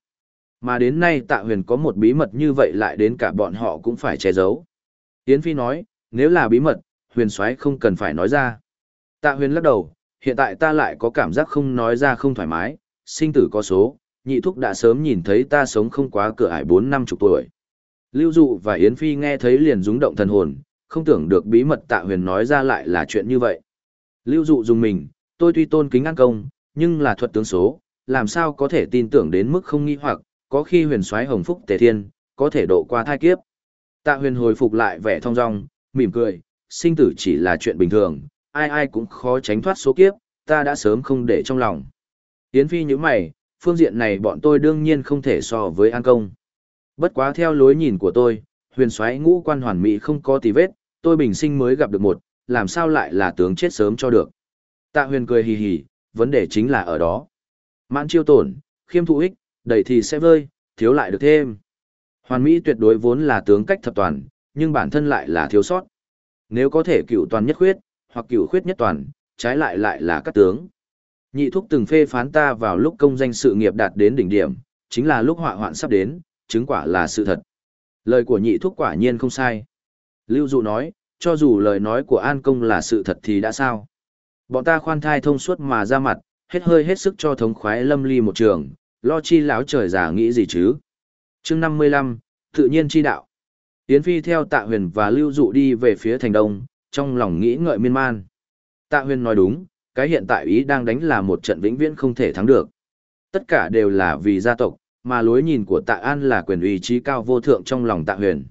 S1: Mà đến nay Tạ Huyền có một bí mật như vậy lại đến cả bọn họ cũng phải che giấu. Tiến Phi nói, nếu là bí mật, Huyền Soái không cần phải nói ra. Tạ Huyền lắc đầu, hiện tại ta lại có cảm giác không nói ra không thoải mái, sinh tử có số, nhị thúc đã sớm nhìn thấy ta sống không quá cửa ải bốn năm chục tuổi. Lưu Dụ và Yến Phi nghe thấy liền rúng động thần hồn, không tưởng được bí mật tạ huyền nói ra lại là chuyện như vậy. Lưu Dụ dùng mình, tôi tuy tôn kính an công, nhưng là thuật tướng số, làm sao có thể tin tưởng đến mức không nghi hoặc, có khi huyền soái hồng phúc tề thiên, có thể độ qua thai kiếp. Tạ huyền hồi phục lại vẻ thong dong, mỉm cười, sinh tử chỉ là chuyện bình thường, ai ai cũng khó tránh thoát số kiếp, ta đã sớm không để trong lòng. Yến Phi như mày, phương diện này bọn tôi đương nhiên không thể so với an công. Bất quá theo lối nhìn của tôi, huyền soái ngũ quan hoàn mỹ không có tì vết, tôi bình sinh mới gặp được một, làm sao lại là tướng chết sớm cho được. Tạ huyền cười hì hì, vấn đề chính là ở đó. Mãn chiêu tổn, khiêm thụ ích, đầy thì sẽ vơi, thiếu lại được thêm. Hoàn mỹ tuyệt đối vốn là tướng cách thập toàn, nhưng bản thân lại là thiếu sót. Nếu có thể cửu toàn nhất khuyết, hoặc cửu khuyết nhất toàn, trái lại lại là các tướng. Nhị thúc từng phê phán ta vào lúc công danh sự nghiệp đạt đến đỉnh điểm, chính là lúc họa hoạn sắp đến, chứng quả là sự thật. Lời của nhị thúc quả nhiên không sai. Lưu Dụ nói, cho dù lời nói của An Công là sự thật thì đã sao. Bọn ta khoan thai thông suốt mà ra mặt, hết hơi hết sức cho thống khoái lâm ly một trường, lo chi lão trời già nghĩ gì chứ. chương 55, tự nhiên chi đạo. Yến Phi theo Tạ Huyền và Lưu Dụ đi về phía thành đông, trong lòng nghĩ ngợi miên man. Tạ Huyền nói đúng, cái hiện tại ý đang đánh là một trận vĩnh viễn không thể thắng được. Tất cả đều là vì gia tộc, mà lối nhìn của tạ an là quyền uy trí cao vô thượng trong lòng tạ huyền.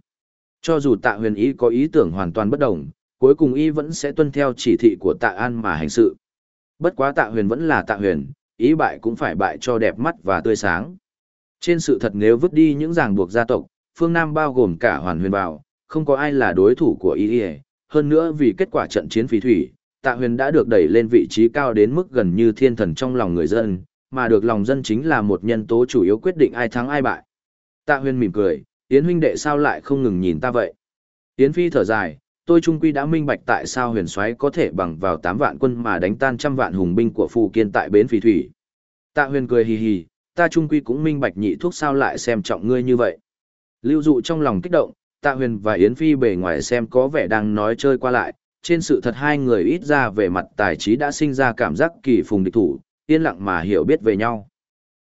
S1: Cho dù tạ huyền ý có ý tưởng hoàn toàn bất đồng, cuối cùng y vẫn sẽ tuân theo chỉ thị của tạ an mà hành sự. Bất quá tạ huyền vẫn là tạ huyền, ý bại cũng phải bại cho đẹp mắt và tươi sáng. Trên sự thật nếu vứt đi những ràng buộc gia tộc, phương Nam bao gồm cả hoàn huyền bảo, không có ai là đối thủ của y hơn nữa vì kết quả trận chiến phí thủy, tạ huyền đã được đẩy lên vị trí cao đến mức gần như thiên thần trong lòng người dân, mà được lòng dân chính là một nhân tố chủ yếu quyết định ai thắng ai bại. Tạ huyền mỉm cười, Yến huynh đệ sao lại không ngừng nhìn ta vậy? Yến phi thở dài, tôi trung quy đã minh bạch tại sao huyền soái có thể bằng vào 8 vạn quân mà đánh tan trăm vạn hùng binh của phù kiên tại bến phì thủy. Tạ huyền cười hì hì, ta trung quy cũng minh bạch nhị thuốc sao lại xem trọng ngươi như vậy. Lưu dụ trong lòng kích động, tạ huyền và Yến phi bề ngoài xem có vẻ đang nói chơi qua lại, trên sự thật hai người ít ra về mặt tài trí đã sinh ra cảm giác kỳ phùng địch thủ, yên lặng mà hiểu biết về nhau.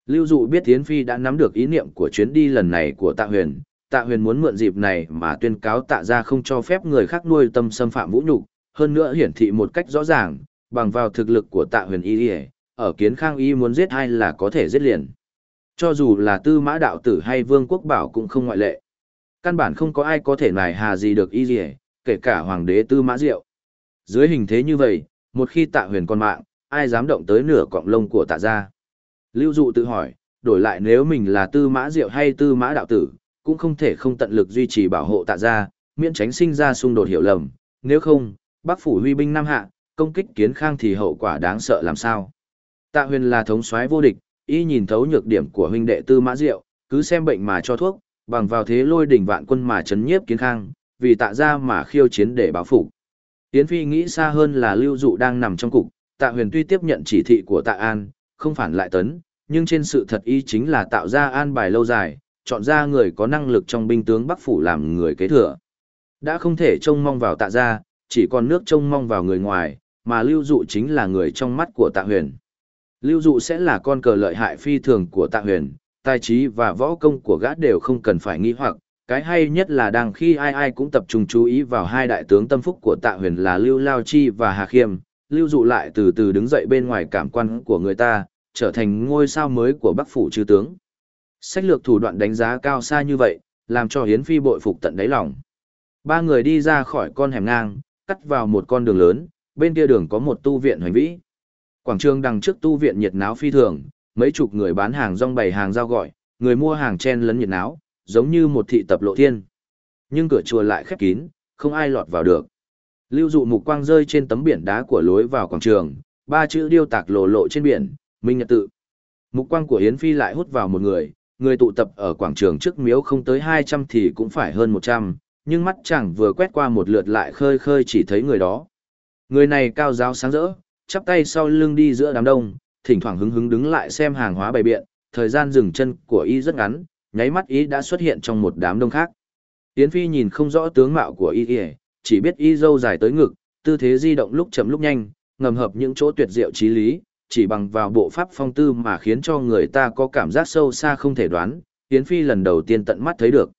S1: Lưu Dụ biết Yến Phi đã nắm được ý niệm của chuyến đi lần này của Tạ Huyền, Tạ Huyền muốn mượn dịp này mà tuyên cáo Tạ ra không cho phép người khác nuôi tâm xâm phạm vũ nhục, hơn nữa hiển thị một cách rõ ràng, bằng vào thực lực của Tạ Huyền y, ở Kiến Khang y muốn giết ai là có thể giết liền. Cho dù là Tư Mã đạo tử hay Vương Quốc Bảo cũng không ngoại lệ. Căn bản không có ai có thể nài hà gì được y, kể cả hoàng đế Tư Mã Diệu. Dưới hình thế như vậy, một khi Tạ Huyền còn mạng, ai dám động tới nửa cọng lông của tạ gia. Lưu dụ tự hỏi, đổi lại nếu mình là tư mã diệu hay tư mã đạo tử, cũng không thể không tận lực duy trì bảo hộ tạ gia, miễn tránh sinh ra xung đột hiểu lầm, nếu không, Bắc phủ huy binh Nam Hạ, công kích kiến khang thì hậu quả đáng sợ làm sao. Tạ huyền là thống soái vô địch, y nhìn thấu nhược điểm của huynh đệ tư mã diệu, cứ xem bệnh mà cho thuốc, bằng vào thế lôi đỉnh vạn quân mà chấn nhiếp kiến khang, vì tạ gia mà khiêu chiến để báo phục. Yến Phi nghĩ xa hơn là lưu dụ đang nằm trong cục, tạ huyền tuy tiếp nhận chỉ thị của tạ an, không phản lại tấn, nhưng trên sự thật y chính là tạo ra an bài lâu dài, chọn ra người có năng lực trong binh tướng Bắc Phủ làm người kế thừa. Đã không thể trông mong vào tạ gia, chỉ còn nước trông mong vào người ngoài, mà lưu dụ chính là người trong mắt của tạ huyền. Lưu dụ sẽ là con cờ lợi hại phi thường của tạ huyền, tài trí và võ công của gã đều không cần phải nghi hoặc, cái hay nhất là đang khi ai ai cũng tập trung chú ý vào hai đại tướng tâm phúc của tạ huyền là Lưu Lao Chi và Hà Khiêm, lưu dụ lại từ từ đứng dậy bên ngoài cảm quan của người ta, trở thành ngôi sao mới của Bắc phủ chư tướng. Sách lược thủ đoạn đánh giá cao xa như vậy, làm cho Hiến Phi bội phục tận đáy lòng. Ba người đi ra khỏi con hẻm ngang, cắt vào một con đường lớn, bên kia đường có một tu viện hoành vĩ. Quảng trường đằng trước tu viện nhiệt náo phi thường, mấy chục người bán hàng rong bày hàng giao gọi, Người mua hàng chen lấn nhiệt náo, giống như một thị tập lộ thiên. Nhưng cửa chùa lại khép kín, không ai lọt vào được. Lưu dụ mục quang rơi trên tấm biển đá của lối vào quảng trường, ba chữ điêu tạc lộ lộ trên biển, Minh Nhật tự. Mục quang của Yến Phi lại hút vào một người, người tụ tập ở quảng trường trước miếu không tới 200 thì cũng phải hơn 100, nhưng mắt chẳng vừa quét qua một lượt lại khơi khơi chỉ thấy người đó. Người này cao giáo sáng rỡ, chắp tay sau lưng đi giữa đám đông, thỉnh thoảng hứng hứng đứng lại xem hàng hóa bày biện, thời gian dừng chân của y rất ngắn, nháy mắt y đã xuất hiện trong một đám đông khác. Yến Phi nhìn không rõ tướng mạo của y, chỉ biết y dâu dài tới ngực, tư thế di động lúc chậm lúc nhanh, ngầm hợp những chỗ tuyệt diệu trí lý, chỉ bằng vào bộ pháp phong tư mà khiến cho người ta có cảm giác sâu xa không thể đoán, Yến Phi lần đầu tiên tận mắt thấy được.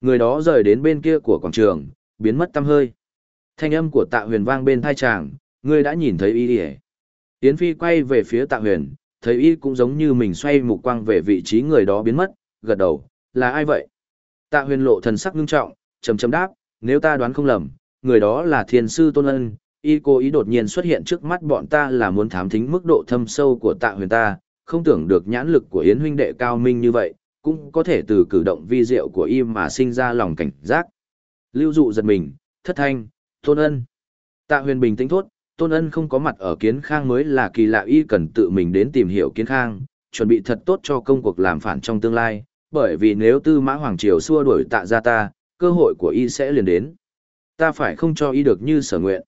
S1: Người đó rời đến bên kia của quảng trường, biến mất tăm hơi. Thanh âm của tạ huyền vang bên thai chàng, ngươi đã nhìn thấy y ỉa Yến Phi quay về phía tạ huyền, thấy y cũng giống như mình xoay mục quang về vị trí người đó biến mất, gật đầu, là ai vậy? Tạ huyền lộ thần sắc ngưng trọng, trầm trầm đáp, nếu ta đoán không lầm, người đó là thiên sư tôn ân, y cố ý đột nhiên xuất hiện trước mắt bọn ta là muốn thám thính mức độ thâm sâu của tạ huyền ta, không tưởng được nhãn lực của Yến huynh đệ cao minh như vậy, cũng có thể từ cử động vi diệu của y mà sinh ra lòng cảnh giác. Lưu dụ giật mình, thất thanh, tôn ân. Tạ huyền bình tĩnh thốt, tôn ân không có mặt ở kiến khang mới là kỳ lạ y cần tự mình đến tìm hiểu kiến khang, chuẩn bị thật tốt cho công cuộc làm phản trong tương lai, bởi vì nếu tư mã hoàng triều xua đuổi tạ ra ta, cơ hội của y sẽ liền đến. Ta phải không cho y được như sở nguyện.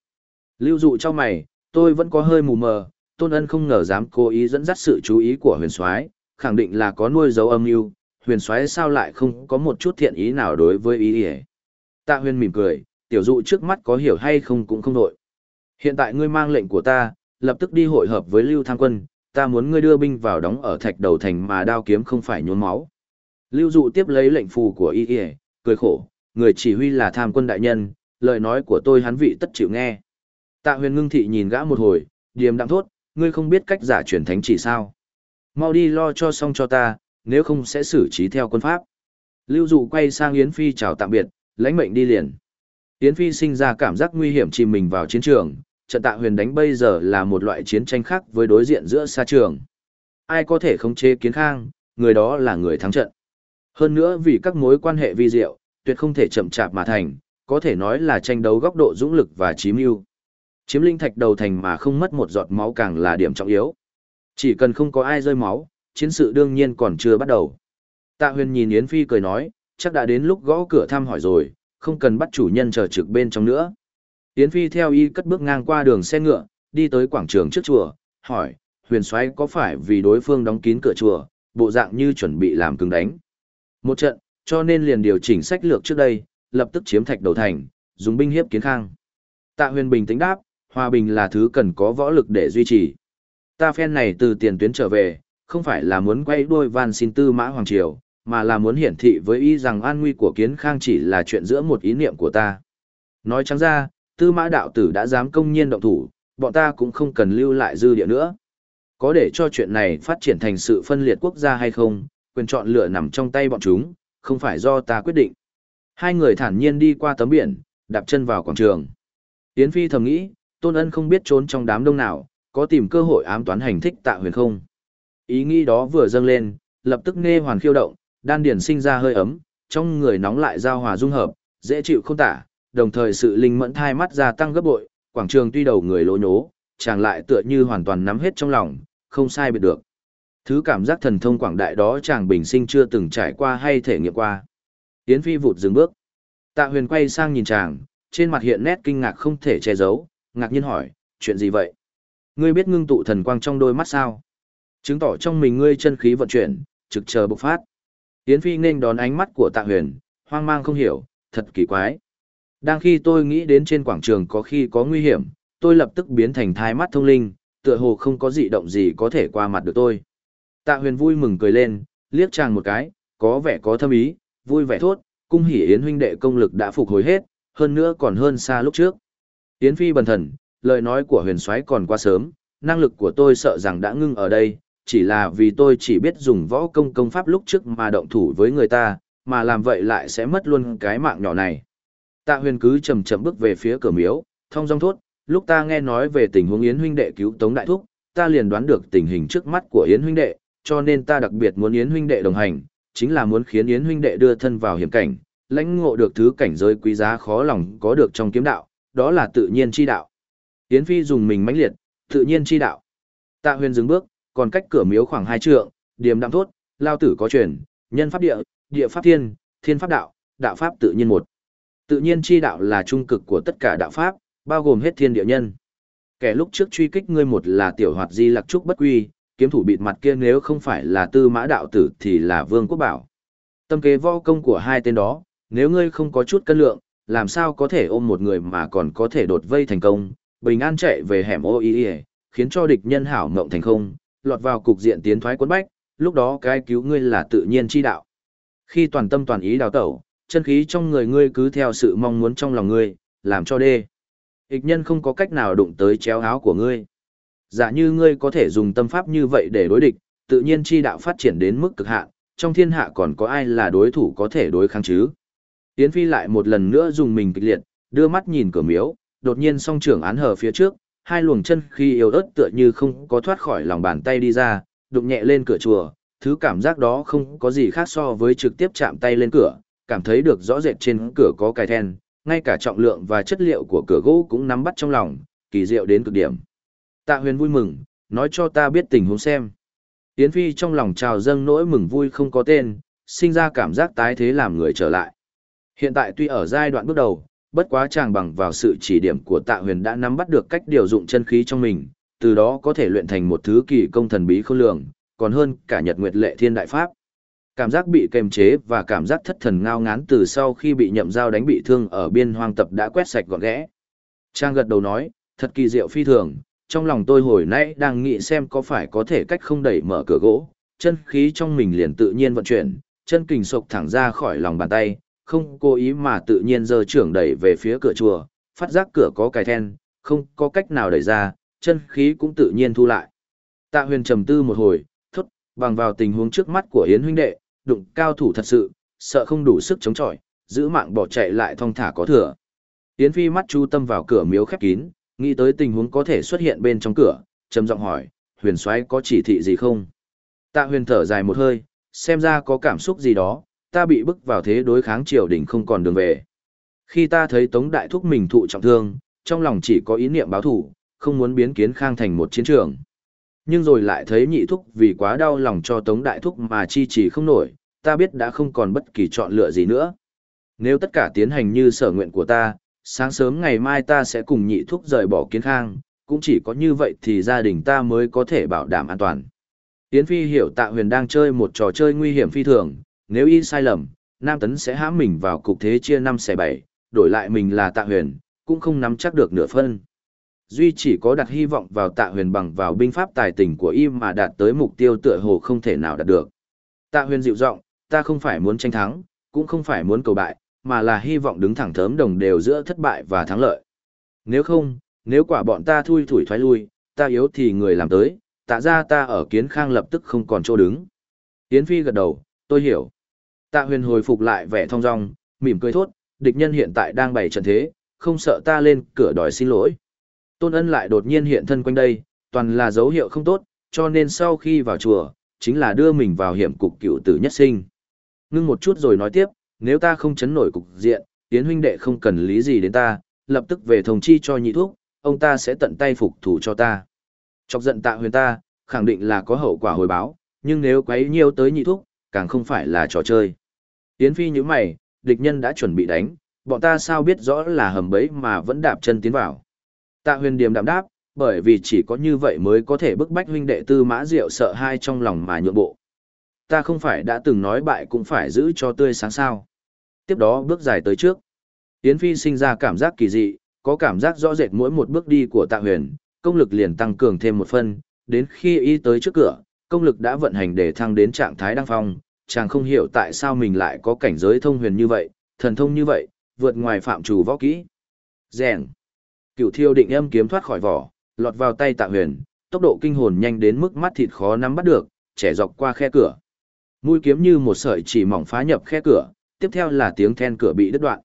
S1: Lưu dụ cho mày, tôi vẫn có hơi mù mờ, tôn ân không ngờ dám cố ý dẫn dắt sự chú ý của huyền soái khẳng định là có nuôi dấu âm mưu huyền soái sao lại không có một chút thiện ý nào đối với ý ỉa tạ huyền mỉm cười tiểu dụ trước mắt có hiểu hay không cũng không đội hiện tại ngươi mang lệnh của ta lập tức đi hội hợp với lưu tham quân ta muốn ngươi đưa binh vào đóng ở thạch đầu thành mà đao kiếm không phải nhuốm máu lưu dụ tiếp lấy lệnh phù của y Y, cười khổ người chỉ huy là tham quân đại nhân lời nói của tôi hắn vị tất chịu nghe Tạ huyền ngưng thị nhìn gã một hồi, điềm đạm thốt, ngươi không biết cách giả truyền thánh chỉ sao. Mau đi lo cho xong cho ta, nếu không sẽ xử trí theo quân pháp. Lưu dụ quay sang Yến Phi chào tạm biệt, lãnh mệnh đi liền. Yến Phi sinh ra cảm giác nguy hiểm chìm mình vào chiến trường, trận tạ huyền đánh bây giờ là một loại chiến tranh khác với đối diện giữa xa trường. Ai có thể khống chế kiến khang, người đó là người thắng trận. Hơn nữa vì các mối quan hệ vi diệu, tuyệt không thể chậm chạp mà thành, có thể nói là tranh đấu góc độ dũng lực và trí mưu. Chiếm linh thạch đầu thành mà không mất một giọt máu càng là điểm trọng yếu. Chỉ cần không có ai rơi máu, chiến sự đương nhiên còn chưa bắt đầu. Tạ huyền nhìn Yến Phi cười nói, chắc đã đến lúc gõ cửa thăm hỏi rồi, không cần bắt chủ nhân chờ trực bên trong nữa. Yến Phi theo y cất bước ngang qua đường xe ngựa, đi tới quảng trường trước chùa, hỏi, huyền soái có phải vì đối phương đóng kín cửa chùa, bộ dạng như chuẩn bị làm cứng đánh. Một trận, cho nên liền điều chỉnh sách lược trước đây, lập tức chiếm thạch đầu thành, dùng binh hiếp kiến khang. Tạ huyền bình tĩnh đáp, hòa bình là thứ cần có võ lực để duy trì. Ta phen này từ tiền tuyến trở về, không phải là muốn quay đuôi van xin tư mã hoàng triều, mà là muốn hiển thị với y rằng an nguy của kiến khang chỉ là chuyện giữa một ý niệm của ta. Nói trắng ra, tư mã đạo tử đã dám công nhiên động thủ, bọn ta cũng không cần lưu lại dư địa nữa. Có để cho chuyện này phát triển thành sự phân liệt quốc gia hay không, quyền chọn lựa nằm trong tay bọn chúng, không phải do ta quyết định. Hai người thản nhiên đi qua tấm biển, đạp chân vào quảng trường. Yến Phi thầm nghĩ, Tôn Ân không biết trốn trong đám đông nào, có tìm cơ hội ám toán hành thích tạ huyền không. Ý nghĩ đó vừa dâng lên, lập tức nghe hoàn khiêu động, đan điển sinh ra hơi ấm, trong người nóng lại giao hòa dung hợp, dễ chịu không tả, đồng thời sự linh mẫn thai mắt gia tăng gấp bội, quảng trường tuy đầu người lỗ nhố, chàng lại tựa như hoàn toàn nắm hết trong lòng, không sai biệt được. Thứ cảm giác thần thông quảng đại đó chàng bình sinh chưa từng trải qua hay thể nghiệm qua. Yến Phi vụt dừng bước. Tạ huyền quay sang nhìn chàng, trên mặt hiện nét kinh ngạc không thể che giấu, ngạc nhiên hỏi, chuyện gì vậy? Ngươi biết ngưng tụ thần quang trong đôi mắt sao? Chứng tỏ trong mình ngươi chân khí vận chuyển, trực chờ bộc phát. Yến Phi nên đón ánh mắt của tạ huyền, hoang mang không hiểu, thật kỳ quái. Đang khi tôi nghĩ đến trên quảng trường có khi có nguy hiểm, tôi lập tức biến thành thai mắt thông linh, tựa hồ không có dị động gì có thể qua mặt được tôi. Tạ huyền vui mừng cười lên, liếc chàng một cái, có vẻ có thâm ý, vui vẻ thốt, cung hỉ Yến huynh đệ công lực đã phục hồi hết, hơn nữa còn hơn xa lúc trước. Yến Phi bần thần, lời nói của huyền soái còn quá sớm, năng lực của tôi sợ rằng đã ngưng ở đây, chỉ là vì tôi chỉ biết dùng võ công công pháp lúc trước mà động thủ với người ta, mà làm vậy lại sẽ mất luôn cái mạng nhỏ này. Tạ huyền cứ chậm chậm bước về phía cửa miếu, thông dong thốt, lúc ta nghe nói về tình huống Yến huynh đệ cứu Tống Đại Thúc, ta liền đoán được tình hình trước mắt của Yến huynh đệ, cho nên ta đặc biệt muốn Yến huynh đệ đồng hành, chính là muốn khiến Yến huynh đệ đưa thân vào hiểm cảnh, lãnh ngộ được thứ cảnh giới quý giá khó lòng có được trong kiếm đạo, đó là tự nhiên chi đạo. Yến Phi dùng mình mãnh liệt, tự nhiên chi đạo. Tạ Huyền dừng bước, còn cách cửa miếu khoảng hai trượng, điềm đạm thốt, lao tử có truyền, nhân pháp địa, địa pháp thiên, thiên pháp đạo, đạo pháp tự nhiên một. Tự nhiên chi đạo là trung cực của tất cả đạo pháp, bao gồm hết thiên địa nhân. Kẻ lúc trước truy kích ngươi một là tiểu hoạt di lạc trúc bất quy, kiếm thủ bịt mặt kia nếu không phải là tư mã đạo tử thì là vương quốc bảo. Tâm kế võ công của hai tên đó, nếu ngươi không có chút cân lượng, làm sao có thể ôm một người mà còn có thể đột vây thành công, bình an chạy về hẻm ô y khiến cho địch nhân hảo mộng thành không, lọt vào cục diện tiến thoái quấn bách, lúc đó cái cứu ngươi là tự nhiên chi đạo. Khi toàn tâm toàn ý đào tẩu, chân khí trong người ngươi cứ theo sự mong muốn trong lòng ngươi, làm cho đê. Hịch nhân không có cách nào đụng tới chéo áo của ngươi. Giả như ngươi có thể dùng tâm pháp như vậy để đối địch, tự nhiên chi đạo phát triển đến mức cực hạn, trong thiên hạ còn có ai là đối thủ có thể đối kháng chứ. Yến Phi lại một lần nữa dùng mình kịch liệt, đưa mắt nhìn cửa miếu, đột nhiên song trưởng án hở phía trước, hai luồng chân khi yếu ớt tựa như không có thoát khỏi lòng bàn tay đi ra, đụng nhẹ lên cửa chùa, thứ cảm giác đó không có gì khác so với trực tiếp chạm tay lên cửa, cảm thấy được rõ rệt trên cửa có cài then, ngay cả trọng lượng và chất liệu của cửa gỗ cũng nắm bắt trong lòng, kỳ diệu đến cực điểm. Tạ huyền vui mừng, nói cho ta biết tình huống xem. Yến Phi trong lòng trào dâng nỗi mừng vui không có tên, sinh ra cảm giác tái thế làm người trở lại. Hiện tại tuy ở giai đoạn bước đầu, bất quá chàng bằng vào sự chỉ điểm của tạ huyền đã nắm bắt được cách điều dụng chân khí trong mình, từ đó có thể luyện thành một thứ kỳ công thần bí khôn lường, còn hơn cả nhật nguyệt lệ thiên đại pháp. Cảm giác bị kềm chế và cảm giác thất thần ngao ngán từ sau khi bị nhậm dao đánh bị thương ở biên hoang tập đã quét sạch gọn ghẽ. Trang gật đầu nói, thật kỳ diệu phi thường, trong lòng tôi hồi nãy đang nghĩ xem có phải có thể cách không đẩy mở cửa gỗ, chân khí trong mình liền tự nhiên vận chuyển, chân kình sộc thẳng ra khỏi lòng bàn tay, không cố ý mà tự nhiên giơ trưởng đẩy về phía cửa chùa, phát giác cửa có cài then, không có cách nào đẩy ra, chân khí cũng tự nhiên thu lại. Tạ huyền trầm tư một hồi, thốt, bằng vào tình huống trước mắt của Yến huynh đệ, đụng cao thủ thật sự, sợ không đủ sức chống chọi, giữ mạng bỏ chạy lại thong thả có thừa. Yến phi mắt chú tâm vào cửa miếu khép kín, nghĩ tới tình huống có thể xuất hiện bên trong cửa, trầm giọng hỏi, huyền soái có chỉ thị gì không? Tạ huyền thở dài một hơi, xem ra có cảm xúc gì đó, ta bị bức vào thế đối kháng triều đình không còn đường về. Khi ta thấy Tống Đại Thúc mình thụ trọng thương, trong lòng chỉ có ý niệm báo thù, không muốn biến kiến khang thành một chiến trường. Nhưng rồi lại thấy nhị thúc vì quá đau lòng cho Tống Đại Thúc mà chi trì không nổi, ta biết đã không còn bất kỳ chọn lựa gì nữa. Nếu tất cả tiến hành như sở nguyện của ta, sáng sớm ngày mai ta sẽ cùng nhị thúc rời bỏ kiến khang, cũng chỉ có như vậy thì gia đình ta mới có thể bảo đảm an toàn. Yến Phi hiểu tạ huyền đang chơi một trò chơi nguy hiểm phi thường, nếu y sai lầm, Nam Tấn sẽ hãm mình vào cục thế chia năm xe bảy, đổi lại mình là tạ huyền, cũng không nắm chắc được nửa phân. Duy chỉ có đặt hy vọng vào tạ huyền bằng vào binh pháp tài tình của y mà đạt tới mục tiêu tựa hồ không thể nào đạt được. Tạ huyền dịu giọng, ta không phải muốn tranh thắng, cũng không phải muốn cầu bại, mà là hy vọng đứng thẳng thớm đồng đều giữa thất bại và thắng lợi. Nếu không, nếu quả bọn ta thui thủi thoái lui, ta yếu thì người làm tới, tạ ra ta ở kiến khang lập tức không còn chỗ đứng. Yến Phi gật đầu, tôi hiểu. Tạ huyền hồi phục lại vẻ thong dong, mỉm cười thốt, địch nhân hiện tại đang bày trận thế, không sợ ta lên cửa đòi xin lỗi. Tôn ân lại đột nhiên hiện thân quanh đây, toàn là dấu hiệu không tốt, cho nên sau khi vào chùa, chính là đưa mình vào hiểm cục cựu tử nhất sinh. Ngưng một chút rồi nói tiếp, nếu ta không chấn nổi cục diện, tiến huynh đệ không cần lý gì đến ta, lập tức về thông chi cho nhị thuốc, ông ta sẽ tận tay phục thủ cho ta. Chọc giận tạ huyền ta, khẳng định là có hậu quả hồi báo, nhưng nếu quấy nhiều tới nhị thuốc, càng không phải là trò chơi. Tiến phi như mày, địch nhân đã chuẩn bị đánh, bọn ta sao biết rõ là hầm bẫy mà vẫn đạp chân tiến vào. Tạ huyền điềm đạm đáp, bởi vì chỉ có như vậy mới có thể bức bách huynh đệ tư mã diệu sợ hai trong lòng mà nhượng bộ. Ta không phải đã từng nói bại cũng phải giữ cho tươi sáng sao. Tiếp đó bước dài tới trước. Yến phi sinh ra cảm giác kỳ dị, có cảm giác rõ rệt mỗi một bước đi của tạ huyền, công lực liền tăng cường thêm một phân, đến khi y tới trước cửa, công lực đã vận hành để thăng đến trạng thái đăng phong, chàng không hiểu tại sao mình lại có cảnh giới thông huyền như vậy, thần thông như vậy, vượt ngoài phạm trù võ kỹ. Rèn. Cửu thiêu định âm kiếm thoát khỏi vỏ, lọt vào tay tạ huyền, tốc độ kinh hồn nhanh đến mức mắt thịt khó nắm bắt được, trẻ dọc qua khe cửa. Mũi kiếm như một sợi chỉ mỏng phá nhập khe cửa, tiếp theo là tiếng then cửa bị đứt đoạn.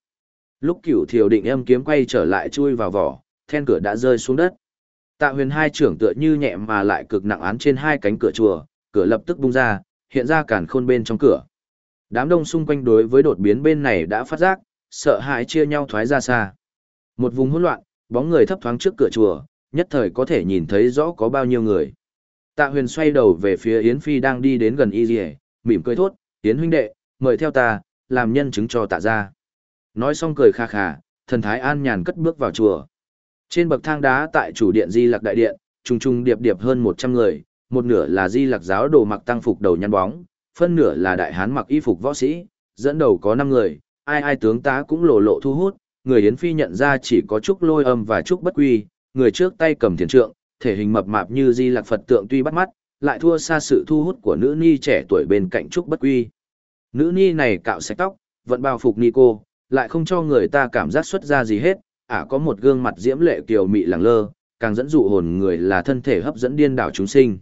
S1: Lúc cửu thiều định âm kiếm quay trở lại chui vào vỏ, then cửa đã rơi xuống đất. Tạ huyền hai trưởng tựa như nhẹ mà lại cực nặng án trên hai cánh cửa chùa, cửa lập tức bung ra, hiện ra cản khôn bên trong cửa. Đám đông xung quanh đối với đột biến bên này đã phát giác, sợ hãi chia nhau thoái ra xa. Một vùng hỗn loạn, bóng người thấp thoáng trước cửa chùa, nhất thời có thể nhìn thấy rõ có bao nhiêu người. Tạ huyền xoay đầu về phía Yến Phi đang đi đến gần y dỉa mỉm cười thốt, Yến huynh đệ, mời theo ta, làm nhân chứng cho tạ ra. Nói xong cười kha khà, thần thái an nhàn cất bước vào chùa. Trên bậc thang đá tại chủ điện Di Lặc đại điện, trùng trùng điệp điệp hơn 100 người, một nửa là Di Lặc giáo đồ mặc tăng phục đầu nhăn bóng, phân nửa là đại hán mặc y phục võ sĩ, dẫn đầu có 5 người, ai ai tướng tá cũng lộ lộ thu hút, người Yến Phi nhận ra chỉ có Trúc Lôi Âm và Trúc Bất Quy, người trước tay cầm thiền trượng, thể hình mập mạp như Di Lặc Phật tượng tuy bắt mắt, lại thua xa sự thu hút của nữ ni trẻ tuổi bên cạnh Trúc Bất Quy. Nữ ni này cạo sạch tóc, vẫn bao phục ni cô, lại không cho người ta cảm giác xuất ra gì hết, ả có một gương mặt diễm lệ kiều mị lẳng lơ, càng dẫn dụ hồn người là thân thể hấp dẫn điên đảo chúng sinh.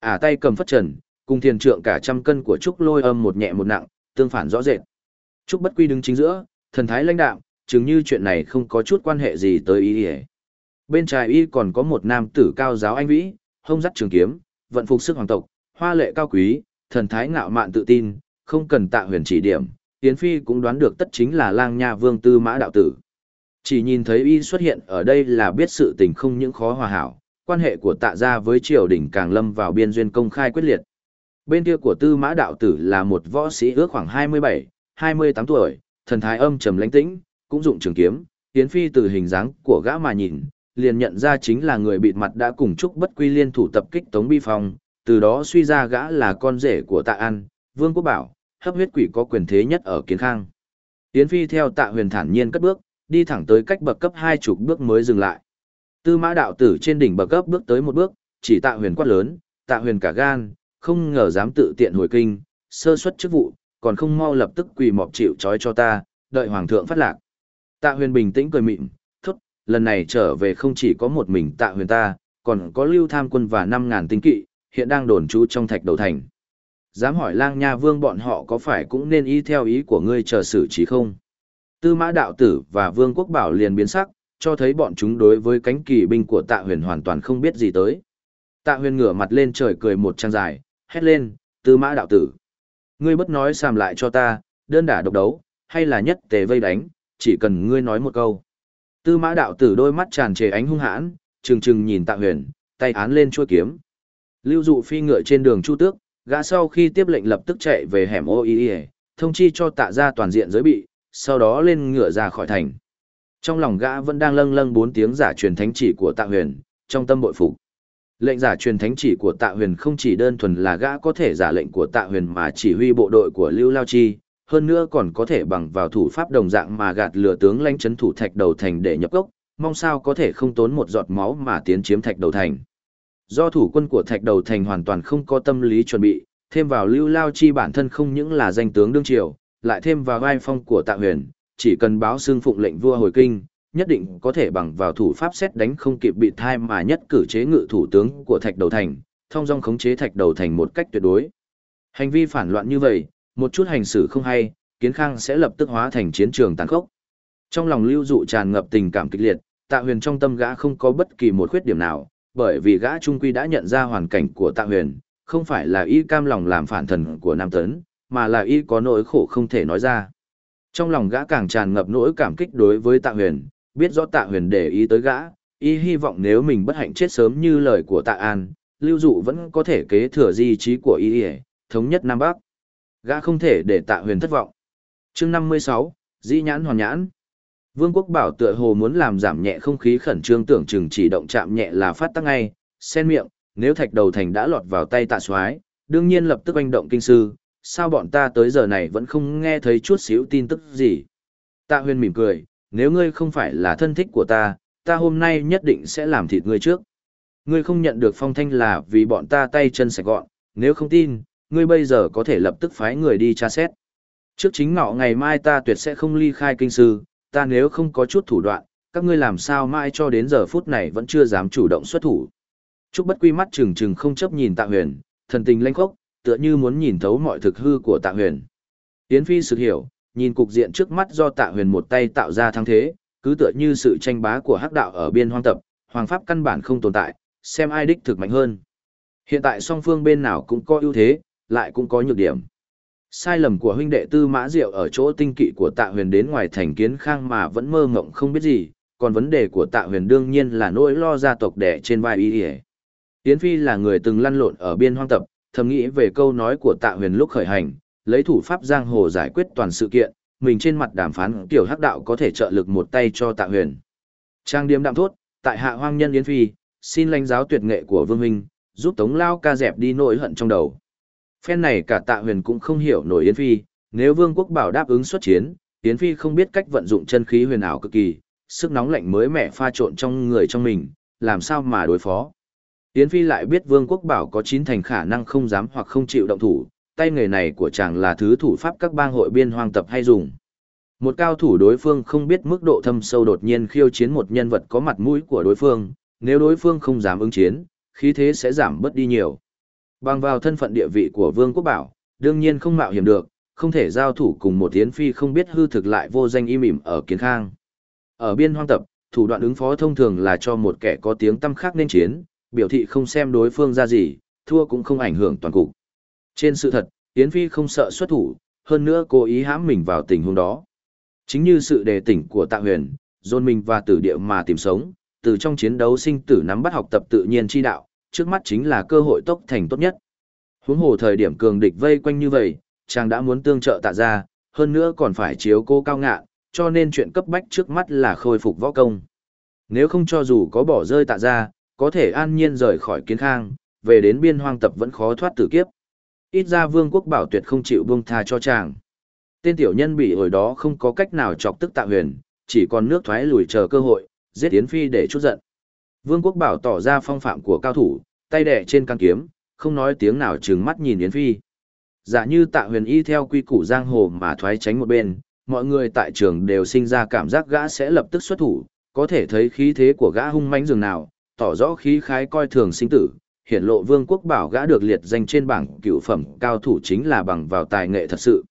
S1: Ả tay cầm phất trần, cùng thiền trượng cả trăm cân của trúc lôi âm một nhẹ một nặng, tương phản rõ rệt. Trúc bất quy đứng chính giữa, thần thái lãnh đạm, chứng như chuyện này không có chút quan hệ gì tới ý ý. Bên trái y còn có một nam tử cao giáo anh vĩ, hông dắt trường kiếm, vận phục sức hoàng tộc, hoa lệ cao quý, thần thái ngạo mạn tự tin, không cần tạ huyền chỉ điểm, Yến Phi cũng đoán được tất chính là lang nha vương tư mã đạo tử. Chỉ nhìn thấy y xuất hiện ở đây là biết sự tình không những khó hòa hảo, quan hệ của tạ gia với triều đình càng lâm vào biên duyên công khai quyết liệt. Bên kia của tư mã đạo tử là một võ sĩ ước khoảng 27, 28 tuổi, thần thái âm trầm lãnh tĩnh, cũng dụng trường kiếm, Yến Phi từ hình dáng của gã mà nhìn, liền nhận ra chính là người bịt mặt đã cùng chúc bất quy liên thủ tập kích Tống Bi Phong, từ đó suy ra gã là con rể của tạ An, Vương Quốc Bảo, hấp huyết quỷ có quyền thế nhất ở kiến khang. Yến Phi theo tạ huyền thản nhiên cất bước, đi thẳng tới cách bậc cấp hai chục bước mới dừng lại. Tư mã đạo tử trên đỉnh bậc cấp bước tới một bước, chỉ tạ huyền quát lớn, tạ huyền cả gan, không ngờ dám tự tiện hồi kinh, sơ suất chức vụ, còn không mau lập tức quỳ mọp chịu trói cho ta, đợi hoàng thượng phát lạc. Tạ huyền bình tĩnh cười mỉm lần này trở về không chỉ có một mình tạ huyền ta, còn có lưu tham quân và năm ngàn tinh kỵ, hiện đang đồn trú trong thạch đầu thành. Dám hỏi lang nha vương bọn họ có phải cũng nên y theo ý của ngươi chờ xử trí không? Tư mã đạo tử và vương quốc bảo liền biến sắc, cho thấy bọn chúng đối với cánh kỳ binh của tạ huyền hoàn toàn không biết gì tới. Tạ huyền ngửa mặt lên trời cười một trang dài, hét lên, tư mã đạo tử. Ngươi bất nói sàm lại cho ta, đơn đả độc đấu, hay là nhất tề vây đánh, chỉ cần ngươi nói một câu. Tư mã đạo tử đôi mắt tràn trề ánh hung hãn, trừng trừng nhìn tạ huyền, tay án lên chuôi kiếm. Lưu dụ phi ngựa trên đường chu tước, gã sau khi tiếp lệnh lập tức chạy về hẻm ô y thông chi cho tạ ra toàn diện giới bị, sau đó lên ngựa ra khỏi thành. Trong lòng gã vẫn đang lâng lâng bốn tiếng giả truyền thánh chỉ của tạ huyền, trong tâm bội phục. Lệnh giả truyền thánh chỉ của tạ huyền không chỉ đơn thuần là gã có thể giả lệnh của tạ huyền mà chỉ huy bộ đội của Lưu Lao Chi, hơn nữa còn có thể bằng vào thủ pháp đồng dạng mà gạt lừa tướng lãnh chấn thủ thạch đầu thành để nhập gốc, mong sao có thể không tốn một giọt máu mà tiến chiếm thạch đầu thành. Do thủ quân của thạch đầu thành hoàn toàn không có tâm lý chuẩn bị, thêm vào lưu lao chi bản thân không những là danh tướng đương triều, lại thêm vào vai phong của tạ huyền, chỉ cần báo xương phụng lệnh vua hồi kinh, nhất định có thể bằng vào thủ pháp xét đánh không kịp bị thai mà nhất cử chế ngự thủ tướng của thạch đầu thành, thông dong khống chế thạch đầu thành một cách tuyệt đối. Hành vi phản loạn như vậy, một chút hành xử không hay, kiến khang sẽ lập tức hóa thành chiến trường tàn khốc. Trong lòng lưu dụ tràn ngập tình cảm kịch liệt, tạ huyền trong tâm gã không có bất kỳ một khuyết điểm nào, bởi vì gã trung quy đã nhận ra hoàn cảnh của tạ huyền, không phải là y cam lòng làm phản thần của Nam Tấn, mà là y có nỗi khổ không thể nói ra. Trong lòng gã càng tràn ngập nỗi cảm kích đối với tạ huyền, biết rõ tạ huyền để ý tới gã, y hy vọng nếu mình bất hạnh chết sớm như lời của tạ an, lưu dụ vẫn có thể kế thừa di trí của y thống nhất Nam Bắc. Gã không thể để tạ huyền thất vọng. chương 56, Di nhãn hoàn nhãn. Vương quốc bảo tựa hồ muốn làm giảm nhẹ không khí khẩn trương tưởng chừng chỉ động chạm nhẹ là phát tắc ngay, sen miệng, nếu thạch đầu thành đã lọt vào tay tạ soái đương nhiên lập tức oanh động kinh sư, sao bọn ta tới giờ này vẫn không nghe thấy chút xíu tin tức gì. Tạ huyền mỉm cười, nếu ngươi không phải là thân thích của ta, ta hôm nay nhất định sẽ làm thịt ngươi trước. Ngươi không nhận được phong thanh là vì bọn ta tay chân sạch gọn, nếu không tin, ngươi bây giờ có thể lập tức phái người đi tra xét. Trước chính ngọ ngày mai ta tuyệt sẽ không ly khai kinh sư, ta nếu không có chút thủ đoạn, các ngươi làm sao mãi cho đến giờ phút này vẫn chưa dám chủ động xuất thủ. Trúc bất quy mắt trừng trừng không chấp nhìn tạ huyền, thần tình lanh khốc, tựa như muốn nhìn thấu mọi thực hư của tạ huyền. Yến Phi sự hiểu, nhìn cục diện trước mắt do tạ huyền một tay tạo ra thắng thế, cứ tựa như sự tranh bá của hắc đạo ở biên hoang tập, hoàng pháp căn bản không tồn tại, xem ai đích thực mạnh hơn. Hiện tại song phương bên nào cũng có ưu thế, lại cũng có nhược điểm. Sai lầm của huynh đệ Tư Mã Diệu ở chỗ tinh kỵ của Tạ Huyền đến ngoài thành kiến khang mà vẫn mơ ngộng không biết gì, còn vấn đề của Tạ Huyền đương nhiên là nỗi lo gia tộc đẻ trên vai y. Yến Phi là người từng lăn lộn ở biên hoang tập, thầm nghĩ về câu nói của Tạ Huyền lúc khởi hành, lấy thủ pháp giang hồ giải quyết toàn sự kiện, mình trên mặt đàm phán kiểu hắc đạo có thể trợ lực một tay cho Tạ Huyền. Trang điếm đạm thốt, tại hạ hoang nhân Yến Phi, xin lãnh giáo tuyệt nghệ của Vương Huynh, giúp Tống Lao ca dẹp đi nỗi hận trong đầu. Phen này cả Tạ Huyền cũng không hiểu nổi Yến Phi, nếu Vương quốc bảo đáp ứng xuất chiến, Yến Phi không biết cách vận dụng chân khí huyền ảo cực kỳ, sức nóng lạnh mới mẻ pha trộn trong người trong mình, làm sao mà đối phó. Yến Phi lại biết Vương quốc bảo có chín thành khả năng không dám hoặc không chịu động thủ, tay nghề này của chàng là thứ thủ pháp các bang hội biên hoang tập hay dùng. Một cao thủ đối phương không biết mức độ thâm sâu đột nhiên khiêu chiến một nhân vật có mặt mũi của đối phương, nếu đối phương không dám ứng chiến, khí thế sẽ giảm bớt đi nhiều. Bằng vào thân phận địa vị của Vương Quốc Bảo, đương nhiên không mạo hiểm được, không thể giao thủ cùng một tiến phi không biết hư thực lại vô danh im ỉm ở kiến khang. Ở biên hoang tập, thủ đoạn ứng phó thông thường là cho một kẻ có tiếng tâm khác nên chiến, biểu thị không xem đối phương ra gì, thua cũng không ảnh hưởng toàn cục. Trên sự thật, Yến Phi không sợ xuất thủ, hơn nữa cố ý hãm mình vào tình huống đó. Chính như sự đề tỉnh của Tạ Huyền, dồn mình và tử địa mà tìm sống, từ trong chiến đấu sinh tử nắm bắt học tập tự nhiên chi đạo, trước mắt chính là cơ hội tốc thành tốt nhất. Huống hồ thời điểm cường địch vây quanh như vậy, chàng đã muốn tương trợ tạ ra, hơn nữa còn phải chiếu cô cao ngạ, cho nên chuyện cấp bách trước mắt là khôi phục võ công. Nếu không cho dù có bỏ rơi tạ ra, có thể an nhiên rời khỏi kiến khang, về đến biên hoang tập vẫn khó thoát tử kiếp. Ít ra vương quốc bảo tuyệt không chịu buông tha cho chàng. Tên tiểu nhân bị hồi đó không có cách nào chọc tức tạ huyền, chỉ còn nước thoái lùi chờ cơ hội, giết Yến Phi để chút giận. Vương quốc bảo tỏ ra phong phạm của cao thủ, tay đẻ trên căng kiếm, không nói tiếng nào trừng mắt nhìn Yến Phi. Giả như tạ huyền y theo quy củ giang hồ mà thoái tránh một bên, mọi người tại trường đều sinh ra cảm giác gã sẽ lập tức xuất thủ, có thể thấy khí thế của gã hung mãnh dường nào, tỏ rõ khí khái coi thường sinh tử, hiển lộ vương quốc bảo gã được liệt danh trên bảng cựu phẩm cao thủ chính là bằng vào tài nghệ thật sự.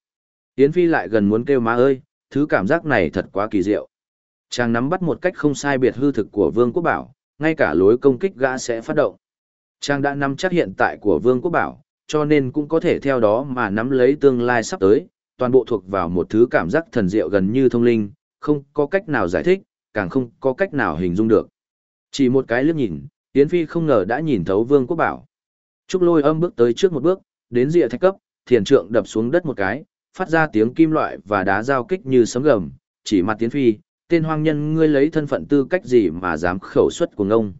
S1: Yến Phi lại gần muốn kêu má ơi, thứ cảm giác này thật quá kỳ diệu. Chàng nắm bắt một cách không sai biệt hư thực của vương quốc bảo, ngay cả lối công kích gã sẽ phát động. Trang đã nắm chắc hiện tại của vương quốc bảo, cho nên cũng có thể theo đó mà nắm lấy tương lai sắp tới, toàn bộ thuộc vào một thứ cảm giác thần diệu gần như thông linh, không có cách nào giải thích, càng không có cách nào hình dung được. Chỉ một cái liếc nhìn, Yến Phi không ngờ đã nhìn thấu Vương Quốc Bảo. Trúc lôi âm bước tới trước một bước, đến rìa thạch cấp, thiền trượng đập xuống đất một cái, phát ra tiếng kim loại và đá giao kích như sấm gầm, chỉ mặt Yến Phi, tên hoang nhân ngươi lấy thân phận tư cách gì mà dám khẩu xuất của ngông.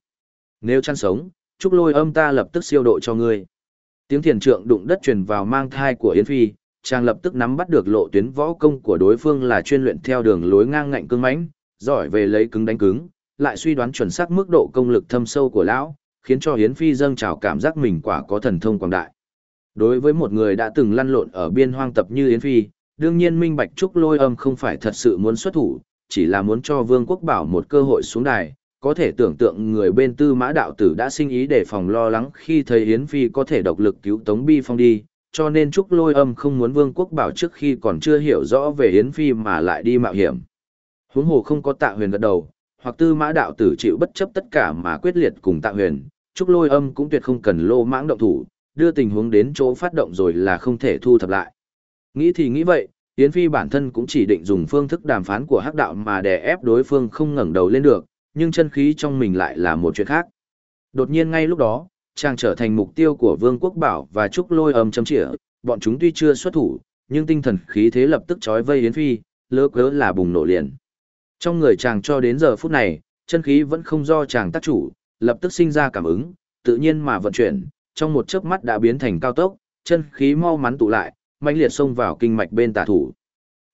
S1: Nếu chăn sống, Trúc lôi âm ta lập tức siêu độ cho ngươi. Tiếng thiền trượng đụng đất truyền vào mang thai của Yến Phi, chàng lập tức nắm bắt được lộ tuyến võ công của đối phương là chuyên luyện theo đường lối ngang ngạnh cứng mãnh, giỏi về lấy cứng đánh cứng, lại suy đoán chuẩn xác mức độ công lực thâm sâu của lão, khiến cho yến Phi dâng trào cảm giác mình quả có thần thông quảng đại. Đối với một người đã từng lăn lộn ở biên hoang tập như Yến Phi, đương nhiên minh bạch trúc lôi âm không phải thật sự muốn xuất thủ, chỉ là muốn cho Vương quốc bảo một cơ hội xuống đài, có thể tưởng tượng người bên tư mã đạo tử đã sinh ý để phòng lo lắng khi thấy Yến Phi có thể độc lực cứu Tống Bi Phong đi, cho nên Trúc Lôi Âm không muốn Vương quốc bảo trước khi còn chưa hiểu rõ về Yến Phi mà lại đi mạo hiểm. Huống hồ không có tạ huyền gật đầu, hoặc tư mã đạo tử chịu bất chấp tất cả mà quyết liệt cùng tạ huyền, Trúc Lôi Âm cũng tuyệt không cần lô mãng động thủ, đưa tình huống đến chỗ phát động rồi là không thể thu thập lại. Nghĩ thì nghĩ vậy, Yến Phi bản thân cũng chỉ định dùng phương thức đàm phán của hắc đạo mà đè ép đối phương không ngẩng đầu lên được, nhưng chân khí trong mình lại là một chuyện khác. Đột nhiên ngay lúc đó, chàng trở thành mục tiêu của Vương Quốc Bảo và Trúc Lôi Âm châm trịa, bọn chúng tuy chưa xuất thủ, nhưng tinh thần khí thế lập tức trói vây Yến Phi, lỡ cớ là bùng nổ liền. Trong người chàng cho đến giờ phút này, chân khí vẫn không do chàng tác chủ, lập tức sinh ra cảm ứng, tự nhiên mà vận chuyển, trong một chớp mắt đã biến thành cao tốc, chân khí mau mắn tụ lại, mãnh liệt xông vào kinh mạch bên tả thủ.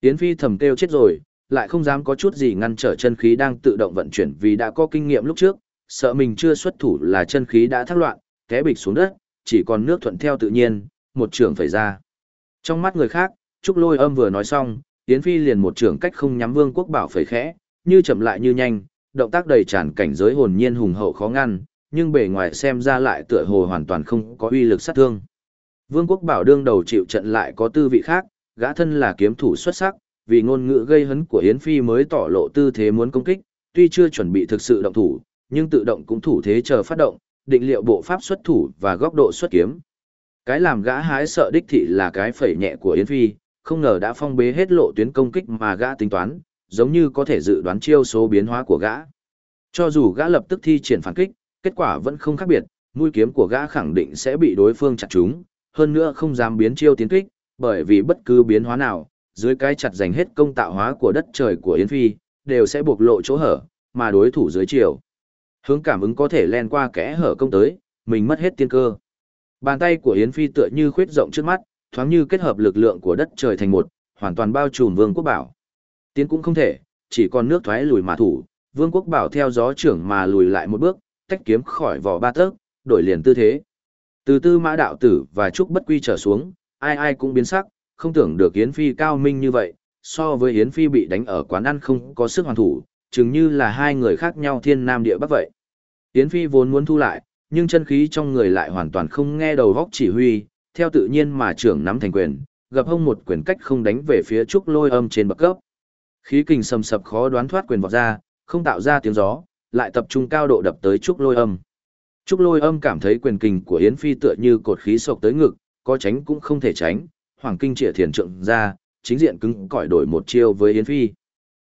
S1: Yến Phi thầm kêu chết rồi, lại không dám có chút gì ngăn trở chân khí đang tự động vận chuyển vì đã có kinh nghiệm lúc trước, sợ mình chưa xuất thủ là chân khí đã thác loạn, té bịch xuống đất, chỉ còn nước thuận theo tự nhiên, một trường phải ra. Trong mắt người khác, Trúc Lôi Âm vừa nói xong, Yến Phi liền một trường cách không nhắm Vương Quốc Bảo phẩy khẽ, như chậm lại như nhanh, động tác đầy tràn cảnh giới hồn nhiên hùng hậu khó ngăn, nhưng bề ngoài xem ra lại tựa hồ hoàn toàn không có uy lực sát thương. Vương Quốc Bảo đương đầu chịu trận lại có tư vị khác, gã thân là kiếm thủ xuất sắc, vì ngôn ngữ gây hấn của Yến Phi mới tỏ lộ tư thế muốn công kích, tuy chưa chuẩn bị thực sự động thủ, nhưng tự động cũng thủ thế chờ phát động, định liệu bộ pháp xuất thủ và góc độ xuất kiếm. Cái làm gã hái sợ đích thị là cái phẩy nhẹ của Yến Phi, không ngờ đã phong bế hết lộ tuyến công kích mà gã tính toán, giống như có thể dự đoán chiêu số biến hóa của gã. Cho dù gã lập tức thi triển phản kích, kết quả vẫn không khác biệt, mũi kiếm của gã khẳng định sẽ bị đối phương chặt trúng, hơn nữa không dám biến chiêu tiến kích, bởi vì bất cứ biến hóa nào, dưới cái chặt giành hết công tạo hóa của đất trời của Yến Phi, đều sẽ bộc lộ chỗ hở, mà đối thủ dưới chiều. Hướng cảm ứng có thể len qua kẽ hở công tới, mình mất hết tiên cơ. Bàn tay của Yến Phi tựa như khuyết rộng trước mắt, thoáng như kết hợp lực lượng của đất trời thành một, hoàn toàn bao trùm Vương quốc bảo. Tiến cũng không thể, chỉ còn nước thoái lùi mà thủ, Vương quốc bảo theo gió trưởng mà lùi lại một bước, tách kiếm khỏi vỏ ba tấc, đổi liền tư thế. Từ tư mã đạo tử và trúc bất quy trở xuống, ai ai cũng biến sắc, không tưởng được Yến Phi cao minh như vậy, so với Yến Phi bị đánh ở quán ăn không có sức hoàn thủ, chừng như là hai người khác nhau thiên nam địa bắc vậy. Yến Phi vốn muốn thu lại, nhưng chân khí trong người lại hoàn toàn không nghe đầu góc chỉ huy, theo tự nhiên mà trưởng nắm thành quyền, gặp hông một quyền cách không đánh về phía trúc lôi âm trên bậc cấp. Khí kình sầm sập khó đoán thoát quyền vọt ra, không tạo ra tiếng gió, lại tập trung cao độ đập tới trúc lôi âm. Trúc lôi âm cảm thấy quyền kình của Yến Phi tựa như cột khí sộc tới ngực, có tránh cũng không thể tránh, hoàng kinh trịa thiền trượng ra, chính diện cứng cỏi đổi một chiêu với Yến Phi.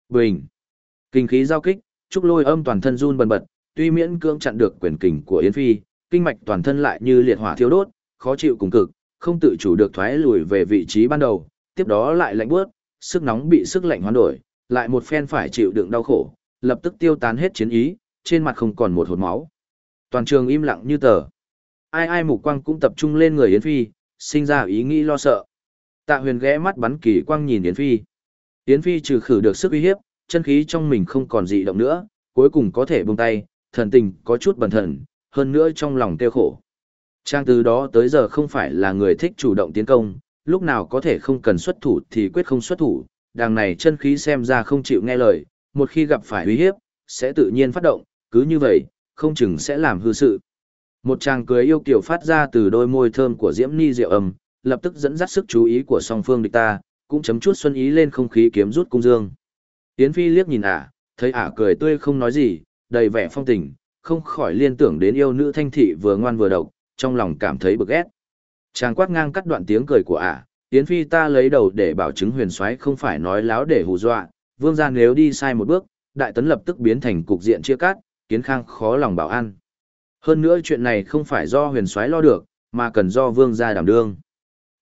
S1: Bình! Kinh khí giao kích, Trúc lôi âm toàn thân run bần bật, tuy miễn cưỡng chặn được quyền kình của Yến Phi, kinh mạch toàn thân lại như liệt hỏa thiêu đốt, khó chịu cùng cực, không tự chủ được thoái lùi về vị trí ban đầu, tiếp đó lại lạnh bước, sức nóng bị sức lạnh hoán đổi, lại một phen phải chịu đựng đau khổ, lập tức tiêu tán hết chiến ý, trên mặt không còn một hột máu. Toàn trường im lặng như tờ. Ai ai mục quang cũng tập trung lên người Yến Phi, sinh ra ý nghĩ lo sợ. Tạ huyền ghé mắt bắn kỳ quang nhìn Yến Phi. Yến Phi trừ khử được sức uy hiếp, chân khí trong mình không còn dị động nữa, cuối cùng có thể buông tay, thần tình có chút bần thần, hơn nữa trong lòng tiêu khổ. Trang từ đó tới giờ không phải là người thích chủ động tiến công, lúc nào có thể không cần xuất thủ thì quyết không xuất thủ, đằng này chân khí xem ra không chịu nghe lời, một khi gặp phải uy hiếp, sẽ tự nhiên phát động, cứ như vậy, không chừng sẽ làm hư sự. Một chàng cười yêu kiều phát ra từ đôi môi thơm của Diễm Ni Diệu Âm, lập tức dẫn dắt sức chú ý của song phương địch ta, cũng chấm chút xuân ý lên không khí kiếm rút cung dương. Yến Phi liếc nhìn ả, thấy ả cười tươi không nói gì, đầy vẻ phong tình, không khỏi liên tưởng đến yêu nữ thanh thị vừa ngoan vừa độc, trong lòng cảm thấy bực ghét. Chàng quát ngang cắt đoạn tiếng cười của ả, Yến Phi ta lấy đầu để bảo chứng huyền soái không phải nói láo để hù dọa, vương gia nếu đi sai một bước, đại tấn lập tức biến thành cục diện chia cắt, kiến khang khó lòng bảo an. Hơn nữa chuyện này không phải do huyền soái lo được, mà cần do vương gia đảm đương.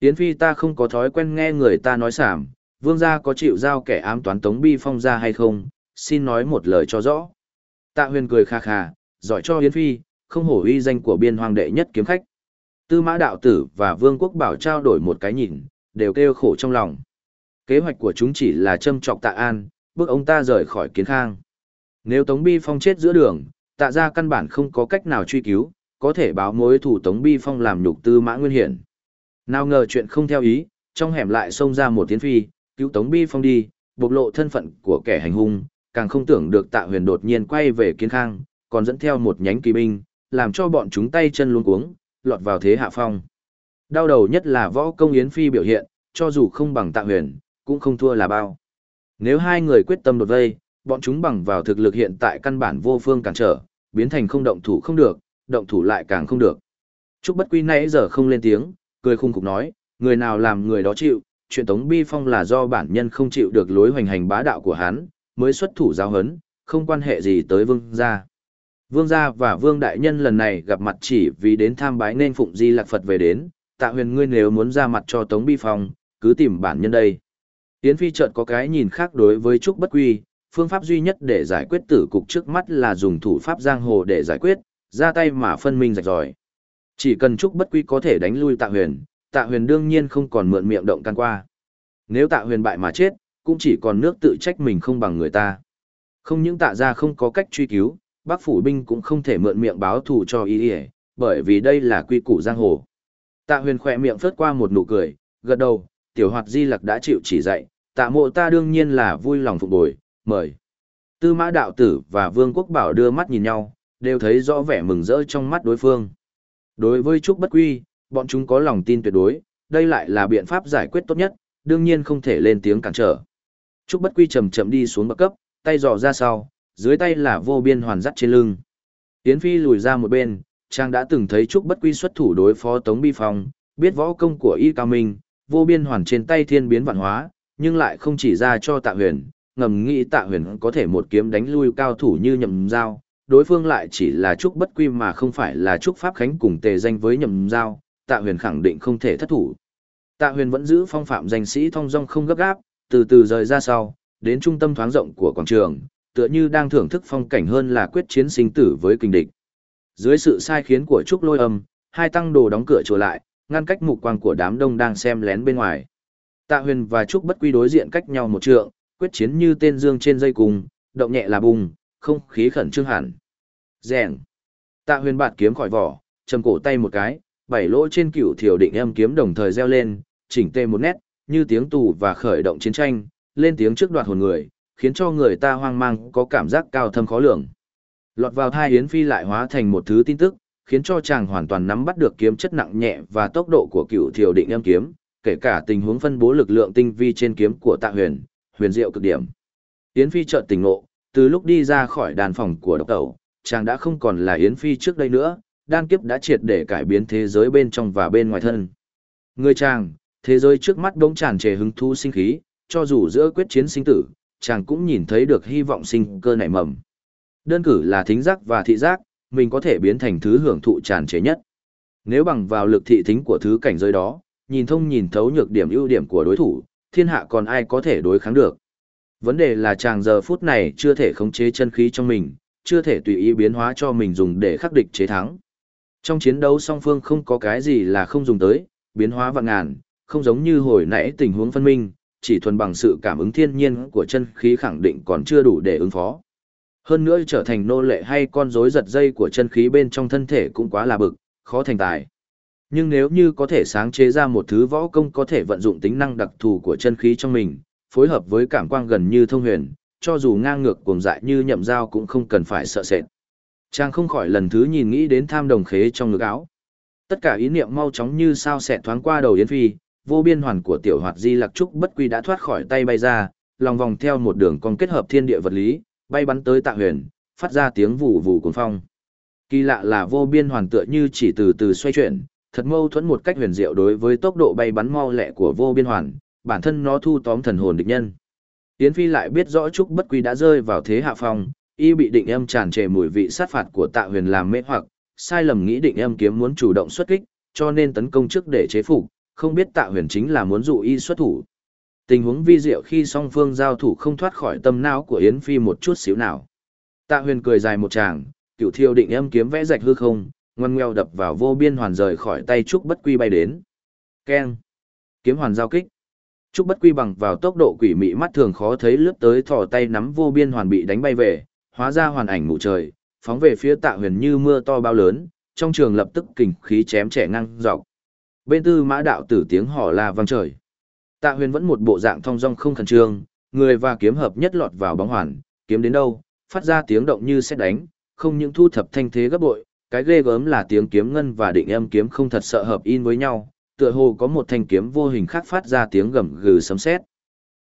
S1: Yến Phi ta không có thói quen nghe người ta nói sảm, vương gia có chịu giao kẻ ám toán tống bi phong ra hay không, xin nói một lời cho rõ. Tạ huyền cười kha kha, giỏi cho Yến Phi, không hổ uy danh của biên hoàng đệ nhất kiếm khách. Tư mã đạo tử và vương quốc bảo trao đổi một cái nhìn, đều kêu khổ trong lòng. Kế hoạch của chúng chỉ là châm trọc tạ an, bước ông ta rời khỏi kiến khang. Nếu Tống Bi Phong chết giữa đường, tạ ra căn bản không có cách nào truy cứu, có thể báo mối thủ Tống Bi Phong làm nhục tư mã nguyên hiển. Nào ngờ chuyện không theo ý, trong hẻm lại xông ra một tiến phi, cứu Tống Bi Phong đi, bộc lộ thân phận của kẻ hành hung, càng không tưởng được tạ huyền đột nhiên quay về kiến khang, còn dẫn theo một nhánh kỳ binh, làm cho bọn chúng tay chân luống cuống, lọt vào thế hạ phong. Đau đầu nhất là võ công Yến Phi biểu hiện, cho dù không bằng tạ huyền, cũng không thua là bao. Nếu hai người quyết tâm đột vây, bọn chúng bằng vào thực lực hiện tại căn bản vô phương cản trở, biến thành không động thủ không được, động thủ lại càng không được. Trúc Bất Quy nãy giờ không lên tiếng, cười khung cục nói, người nào làm người đó chịu, chuyện Tống Bi Phong là do bản nhân không chịu được lối hoành hành bá đạo của hắn, mới xuất thủ giáo hấn, không quan hệ gì tới vương gia. Vương gia và vương đại nhân lần này gặp mặt chỉ vì đến tham bái nên phụng di lạc Phật về đến, tạ huyền ngươi nếu muốn ra mặt cho Tống Bi Phong, cứ tìm bản nhân đây. Yến Phi chợt có cái nhìn khác đối với Trúc Bất Quy, phương pháp duy nhất để giải quyết tử cục trước mắt là dùng thủ pháp giang hồ để giải quyết, ra tay mà phân minh rạch ròi. Chỉ cần Trúc Bất Quy có thể đánh lui Tạ Huyền, Tạ Huyền đương nhiên không còn mượn miệng động can qua. Nếu Tạ Huyền bại mà chết, cũng chỉ còn nước tự trách mình không bằng người ta. Không những Tạ gia không có cách truy cứu, Bắc phủ binh cũng không thể mượn miệng báo thù cho ý, ý bởi vì đây là quy củ giang hồ. Tạ Huyền khỏe miệng phớt qua một nụ cười, gật đầu, tiểu hoạt di lặc đã chịu chỉ dạy, tạ mộ ta đương nhiên là vui lòng phục bồi, mời. Tư mã đạo tử và vương quốc bảo đưa mắt nhìn nhau, đều thấy rõ vẻ mừng rỡ trong mắt đối phương. Đối với Trúc Bất Quy, bọn chúng có lòng tin tuyệt đối, đây lại là biện pháp giải quyết tốt nhất, đương nhiên không thể lên tiếng cản trở. Trúc Bất Quy chậm chậm đi xuống bậc cấp, tay dò ra sau, dưới tay là vô biên hoàn dắt trên lưng. Yến Phi lùi ra một bên, Trang đã từng thấy Trúc Bất Quy xuất thủ đối phó Tống Bi Phong, biết võ công của y cao minh, vô biên hoàn trên tay thiên biến vạn hóa, nhưng lại không chỉ ra cho tạ huyền, ngầm nghĩ tạ huyền có thể một kiếm đánh lui cao thủ như nhậm giao, đối phương lại chỉ là trúc bất quy mà không phải là trúc pháp khánh cùng tề danh với nhậm giao, tạ huyền khẳng định không thể thất thủ. Tạ huyền vẫn giữ phong phạm danh sĩ thong dong không gấp gáp, từ từ rời ra sau, đến trung tâm thoáng rộng của quảng trường, tựa như đang thưởng thức phong cảnh hơn là quyết chiến sinh tử với kinh địch. Dưới sự sai khiến của Trúc Lôi Âm, hai tăng đồ đóng cửa trở lại, ngăn cách mục quang của đám đông đang xem lén bên ngoài. Tạ Huyền và Trúc Bất Quy đối diện cách nhau một trượng, quyết chiến như tên dương trên dây cùng, động nhẹ là bùng, không khí khẩn trương hẳn. Rèn. Tạ Huyền bạt kiếm khỏi vỏ, trầm cổ tay một cái, bảy lỗ trên cửu thiểu định em kiếm đồng thời reo lên, chỉnh tê một nét, như tiếng tù và khởi động chiến tranh, lên tiếng trước đoạt hồn người, khiến cho người ta hoang mang có cảm giác cao thâm khó lường. Lọt vào thai Yến Phi lại hóa thành một thứ tin tức, khiến cho chàng hoàn toàn nắm bắt được kiếm chất nặng nhẹ và tốc độ của cựu thiểu định em kiếm, kể cả tình huống phân bố lực lượng tinh vi trên kiếm của tạ huyền, huyền diệu cực điểm. Yến Phi chợt tỉnh ngộ, từ lúc đi ra khỏi đàn phòng của độc tẩu, chàng đã không còn là Yến Phi trước đây nữa, đan kiếp đã triệt để cải biến thế giới bên trong và bên ngoài thân. Người chàng, thế giới trước mắt bỗng tràn trề hứng thú sinh khí, cho dù giữa quyết chiến sinh tử, chàng cũng nhìn thấy được hy vọng sinh cơ nảy mầm. Đơn cử là thính giác và thị giác, mình có thể biến thành thứ hưởng thụ tràn trề nhất. Nếu bằng vào lực thị thính của thứ cảnh giới đó, nhìn thông nhìn thấu nhược điểm ưu điểm của đối thủ, thiên hạ còn ai có thể đối kháng được. Vấn đề là chàng giờ phút này chưa thể khống chế chân khí trong mình, chưa thể tùy ý biến hóa cho mình dùng để khắc địch chế thắng. Trong chiến đấu song phương không có cái gì là không dùng tới, biến hóa vạn ngàn, không giống như hồi nãy tình huống phân minh, chỉ thuần bằng sự cảm ứng thiên nhiên của chân khí khẳng định còn chưa đủ để ứng phó. Hơn nữa trở thành nô lệ hay con rối giật dây của chân khí bên trong thân thể cũng quá là bực, khó thành tài. Nhưng nếu như có thể sáng chế ra một thứ võ công có thể vận dụng tính năng đặc thù của chân khí trong mình, phối hợp với cảm quang gần như thông huyền, cho dù ngang ngược cuồng dại như nhậm dao cũng không cần phải sợ sệt. Trang không khỏi lần thứ nhìn nghĩ đến tham đồng khế trong ngực áo. Tất cả ý niệm mau chóng như sao xẹt thoáng qua đầu Yến Phi, vô biên hoàn của tiểu hoạt di lạc trúc bất quy đã thoát khỏi tay bay ra, lòng vòng theo một đường cong kết hợp thiên địa vật lý, bay bắn tới tạ huyền, phát ra tiếng vù vù cuồng phong. Kỳ lạ là vô biên hoàn tựa như chỉ từ từ xoay chuyển, thật mâu thuẫn một cách huyền diệu đối với tốc độ bay bắn mau lẹ của vô biên hoàn, bản thân nó thu tóm thần hồn địch nhân. Yến Phi lại biết rõ Trúc Bất Quy đã rơi vào thế hạ phong, y bị định âm tràn trề mùi vị sát phạt của Tạ Huyền làm mê hoặc, sai lầm nghĩ định âm kiếm muốn chủ động xuất kích, cho nên tấn công trước để chế phục, không biết Tạ Huyền chính là muốn dụ y xuất thủ. Tình huống vi diệu khi song phương giao thủ không thoát khỏi tâm não của Yến Phi một chút xíu nào. Tạ Huyền cười dài một tràng, cựu thiêu định âm kiếm vẽ rạch hư không, ngoan ngoeo đập vào vô biên hoàn rời khỏi tay Trúc Bất Quy bay đến. Keng! Kiếm hoàn giao kích. Trúc Bất Quy bằng vào tốc độ quỷ mị mắt thường khó thấy lướt tới thò tay nắm vô biên hoàn bị đánh bay về, hóa ra hoàn ảnh ngủ trời, phóng về phía Tạ Huyền như mưa to bao lớn, trong trường lập tức kình khí chém trẻ ngang dọc. Bên tư mã đạo tử tiếng hò la vang trời. Tạ Huyền vẫn một bộ dạng thong dong không khẩn trương, người và kiếm hợp nhất lọt vào bóng hoàn, kiếm đến đâu, phát ra tiếng động như xét đánh, không những thu thập thanh thế gấp bội, cái ghê gớm là tiếng kiếm ngân và định âm kiếm không thật sợ hợp in với nhau, tựa hồ có một thanh kiếm vô hình khác phát ra tiếng gầm gừ sấm sét.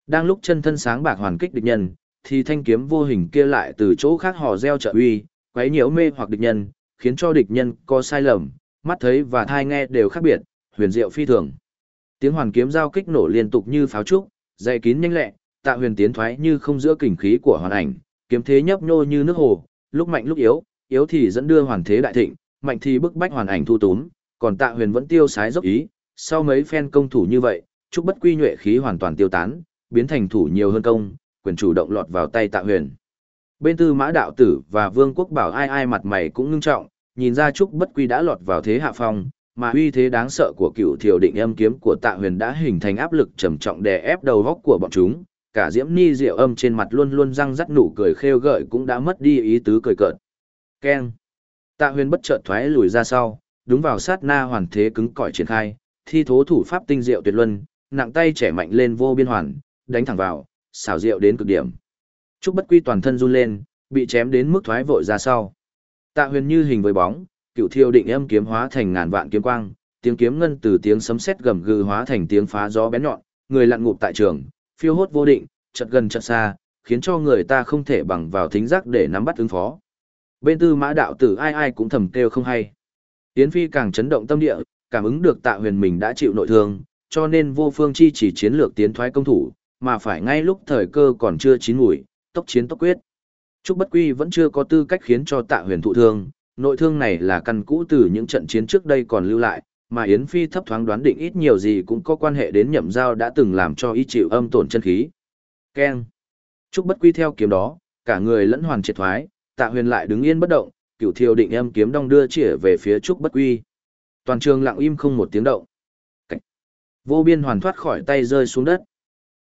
S1: Đang lúc chân thân sáng bạc hoàn kích địch nhân, thì thanh kiếm vô hình kia lại từ chỗ khác hò reo trợ uy, quấy nhiễu mê hoặc địch nhân, khiến cho địch nhân có sai lầm, mắt thấy và thai nghe đều khác biệt, huyền diệu phi thường. Tiếng hoàn kiếm giao kích nổ liên tục như pháo trúc, dày kín nhanh lẹ, tạ huyền tiến thoái như không giữa kình khí của hoàn ảnh, kiếm thế nhấp nhô như nước hồ, lúc mạnh lúc yếu, yếu thì dẫn đưa hoàn thế đại thịnh, mạnh thì bức bách hoàn ảnh thu túm, còn tạ huyền vẫn tiêu sái dốc ý, sau mấy phen công thủ như vậy, trúc bất quy nhuệ khí hoàn toàn tiêu tán, biến thành thủ nhiều hơn công, quyền chủ động lọt vào tay tạ huyền. Bên tư mã đạo tử và vương quốc bảo ai ai mặt mày cũng ngưng trọng, nhìn ra trúc bất quy đã lọt vào thế hạ phong, mà uy thế đáng sợ của cựu thiều định âm kiếm của tạ huyền đã hình thành áp lực trầm trọng đè ép đầu góc của bọn chúng. Cả diễm ni diệu âm trên mặt luôn luôn răng rắc nụ cười khêu gợi cũng đã mất đi ý tứ cười cợt keng. Tạ huyền bất chợt thoái lùi ra sau đúng vào sát na hoàn thế cứng cỏi triển khai thi thố thủ pháp tinh diệu tuyệt luân nặng tay trẻ mạnh lên vô biên hoàn đánh thẳng vào xảo diệu đến cực điểm. Trúc bất quy toàn thân run lên bị chém đến mức thoái vội ra sau. Tạ huyền như hình với bóng cựu thiêu định âm kiếm hóa thành ngàn vạn kiếm quang, tiếng kiếm ngân từ tiếng sấm sét gầm gừ hóa thành tiếng phá gió bén nhọn, người lặn ngụp tại trường, phiêu hốt vô định, chật gần chật xa, khiến cho người ta không thể bằng vào thính giác để nắm bắt ứng phó. Bên tư mã đạo tử ai ai cũng thầm kêu không hay. Yến Phi càng chấn động tâm địa, cảm ứng được tạ huyền mình đã chịu nội thương, cho nên vô phương chi chỉ chiến lược tiến thoái công thủ, mà phải ngay lúc thời cơ còn chưa chín mùi, tốc chiến tốc quyết. Trúc Bất Quy vẫn chưa có tư cách khiến cho tạ huyền thụ thương, nội thương này là căn cũ từ những trận chiến trước đây còn lưu lại, mà Yến Phi thấp thoáng đoán định ít nhiều gì cũng có quan hệ đến nhậm giao đã từng làm cho y chịu âm tổn chân khí. Keng. Trúc Bất Quy theo kiếm đó, cả người lẫn hoàn triệt thoái, tạ huyền lại đứng yên bất động, Cựu thiều định Em kiếm đong đưa chĩa về phía Trúc Bất Quy. Toàn trường lặng im không một tiếng động. Cảnh. Vô biên hoàn thoát khỏi tay rơi xuống đất.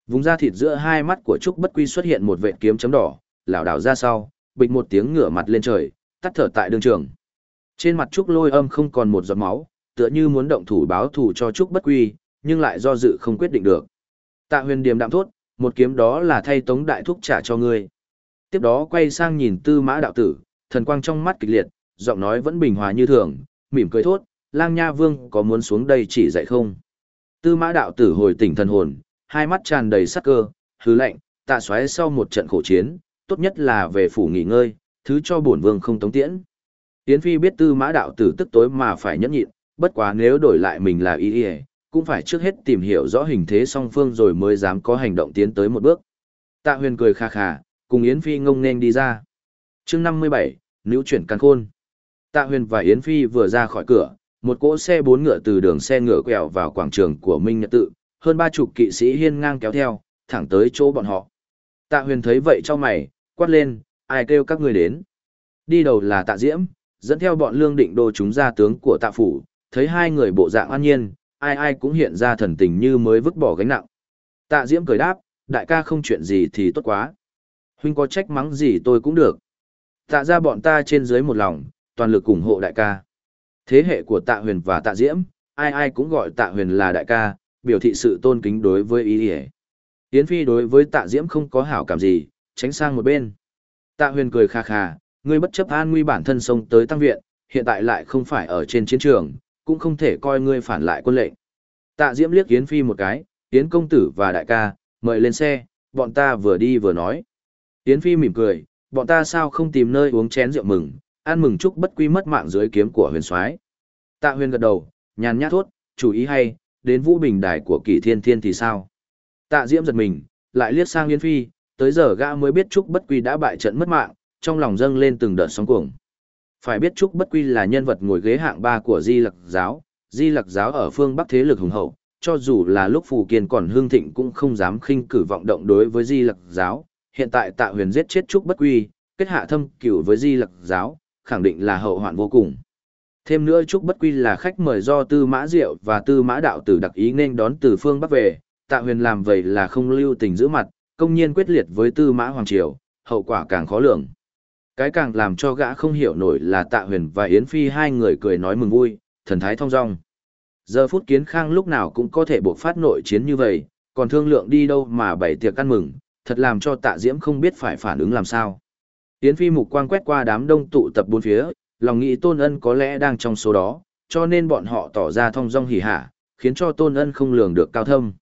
S1: Vùng da thịt giữa hai mắt của Trúc Bất Quy xuất hiện một vệt kiếm chấm đỏ, lảo đảo ra sau, bịch một tiếng ngửa mặt lên trời, tắt thở tại đường trường. Trên mặt Trúc Lôi Âm không còn một giọt máu, tựa như muốn động thủ báo thù cho Trúc Bất Quy, nhưng lại do dự không quyết định được. Tạ Huyền Điềm đạm thốt, một kiếm đó là thay Tống Đại Thúc trả cho ngươi. Tiếp đó quay sang nhìn Tư Mã đạo tử, thần quang trong mắt kịch liệt, giọng nói vẫn bình hòa như thường, mỉm cười thốt, Lang Nha Vương có muốn xuống đây chỉ dạy không? Tư Mã đạo tử hồi tỉnh thần hồn, hai mắt tràn đầy sắc cơ, hứ lệnh, tạ xoáy sau một trận khổ chiến, tốt nhất là về phủ nghỉ ngơi, thứ cho bổn vương không tống tiễn. Yến Phi biết tư mã đạo tử tức tối mà phải nhẫn nhịn, bất quá nếu đổi lại mình là ý Y, cũng phải trước hết tìm hiểu rõ hình thế song phương rồi mới dám có hành động tiến tới một bước. Tạ huyền cười khà khà, cùng Yến Phi ngông nên đi ra. chương 57, nữ chuyển căn khôn. Tạ huyền và Yến Phi vừa ra khỏi cửa, một cỗ xe bốn ngựa từ đường xe ngựa quẹo vào quảng trường của Minh Nhật Tự, hơn ba chục kỵ sĩ hiên ngang kéo theo, thẳng tới chỗ bọn họ. Tạ huyền thấy vậy cho mày, quát lên, ai kêu các người đến. Đi đầu là tạ diễm, dẫn theo bọn lương định đô chúng ra tướng của tạ phủ, thấy hai người bộ dạng an nhiên, ai ai cũng hiện ra thần tình như mới vứt bỏ gánh nặng. Tạ diễm cười đáp, đại ca không chuyện gì thì tốt quá. Huynh có trách mắng gì tôi cũng được. Tạ ra bọn ta trên dưới một lòng, toàn lực ủng hộ đại ca. Thế hệ của tạ huyền và tạ diễm, ai ai cũng gọi tạ huyền là đại ca, biểu thị sự tôn kính đối với ý hề. yến phi đối với tạ diễm không có hảo cảm gì tránh sang một bên tạ huyền cười kha kha ngươi bất chấp an nguy bản thân sông tới tăng viện hiện tại lại không phải ở trên chiến trường cũng không thể coi ngươi phản lại quân lệnh tạ diễm liếc yến phi một cái yến công tử và đại ca mời lên xe bọn ta vừa đi vừa nói yến phi mỉm cười, bọn ta sao không tìm nơi uống chén rượu mừng, ăn mừng chúc bất quy mất mạng dưới kiếm của huyền soái. Tạ huyền gật đầu, nhàn nhát thốt, chủ ý hay, đến vũ bình đài của kỷ thiên thiên thì sao? Tạ diễm giật mình, lại liếc sang yến phi, tới giờ gã mới biết Chúc bất quy đã bại trận mất mạng, trong lòng dâng lên từng đợt sóng cuồng. Phải biết Chúc bất quy là nhân vật ngồi ghế hạng ba của di lặc giáo, di lặc giáo ở phương bắc thế lực hùng hậu, cho dù là lúc phù kiên còn hương thịnh cũng không dám khinh cử vọng động đối với di lặc giáo hiện tại tạ huyền giết chết trúc bất quy kết hạ thâm cửu với di lặc giáo khẳng định là hậu hoạn vô cùng Thêm nữa Trúc Bất Quy là khách mời do Tư Mã Diệu và Tư Mã Đạo Tử đặc ý nên đón từ phương Bắc về, Tạ Huyền làm vậy là không lưu tình giữ mặt, công nhiên quyết liệt với Tư Mã Hoàng Triều, hậu quả càng khó lường. Cái càng làm cho gã không hiểu nổi là Tạ Huyền và Yến Phi hai người cười nói mừng vui, thần thái thong dong. Giờ phút kiến khang lúc nào cũng có thể buộc phát nội chiến như vậy, còn thương lượng đi đâu mà bày tiệc ăn mừng, thật làm cho Tạ Diễm không biết phải phản ứng làm sao. Yến Phi mục quang quét qua đám đông tụ tập bốn phía, lòng nghĩ tôn ân có lẽ đang trong số đó, cho nên bọn họ tỏ ra thong dong hỉ hả, khiến cho tôn ân không lường được cao thâm.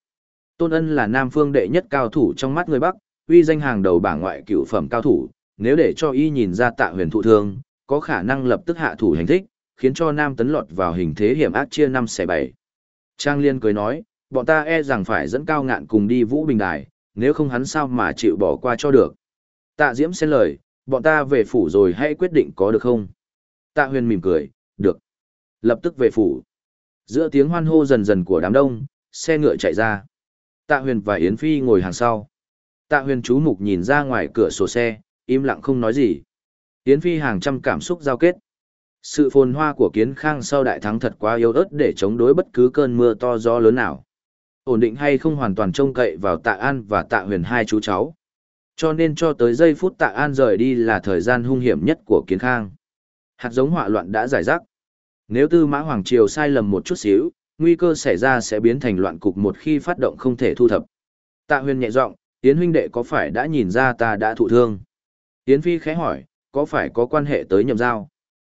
S1: Tôn ân là nam phương đệ nhất cao thủ trong mắt người Bắc, uy danh hàng đầu bảng ngoại cựu phẩm cao thủ, nếu để cho y nhìn ra tạ huyền thụ thương, có khả năng lập tức hạ thủ hành thích, khiến cho nam tấn lọt vào hình thế hiểm ác chia năm xẻ bảy. Trang Liên cười nói, bọn ta e rằng phải dẫn cao ngạn cùng đi vũ bình đài, nếu không hắn sao mà chịu bỏ qua cho được. Tạ Diễm xen lời, bọn ta về phủ rồi hãy quyết định có được không? Tạ huyền mỉm cười, được. Lập tức về phủ. Giữa tiếng hoan hô dần dần của đám đông, xe ngựa chạy ra. Tạ huyền và Yến Phi ngồi hàng sau. Tạ huyền chú mục nhìn ra ngoài cửa sổ xe, im lặng không nói gì. Yến Phi hàng trăm cảm xúc giao kết. Sự phồn hoa của kiến khang sau đại thắng thật quá yếu ớt để chống đối bất cứ cơn mưa to gió lớn nào. Ổn định hay không hoàn toàn trông cậy vào tạ an và tạ huyền hai chú cháu. Cho nên cho tới giây phút tạ an rời đi là thời gian hung hiểm nhất của kiến khang hạt giống họa loạn đã giải rác. Nếu Tư Mã Hoàng Triều sai lầm một chút xíu, nguy cơ xảy ra sẽ biến thành loạn cục một khi phát động không thể thu thập. Tạ Huyền nhẹ giọng, tiến huynh đệ có phải đã nhìn ra ta đã thụ thương? tiến Phi khẽ hỏi, có phải có quan hệ tới nhậm giao?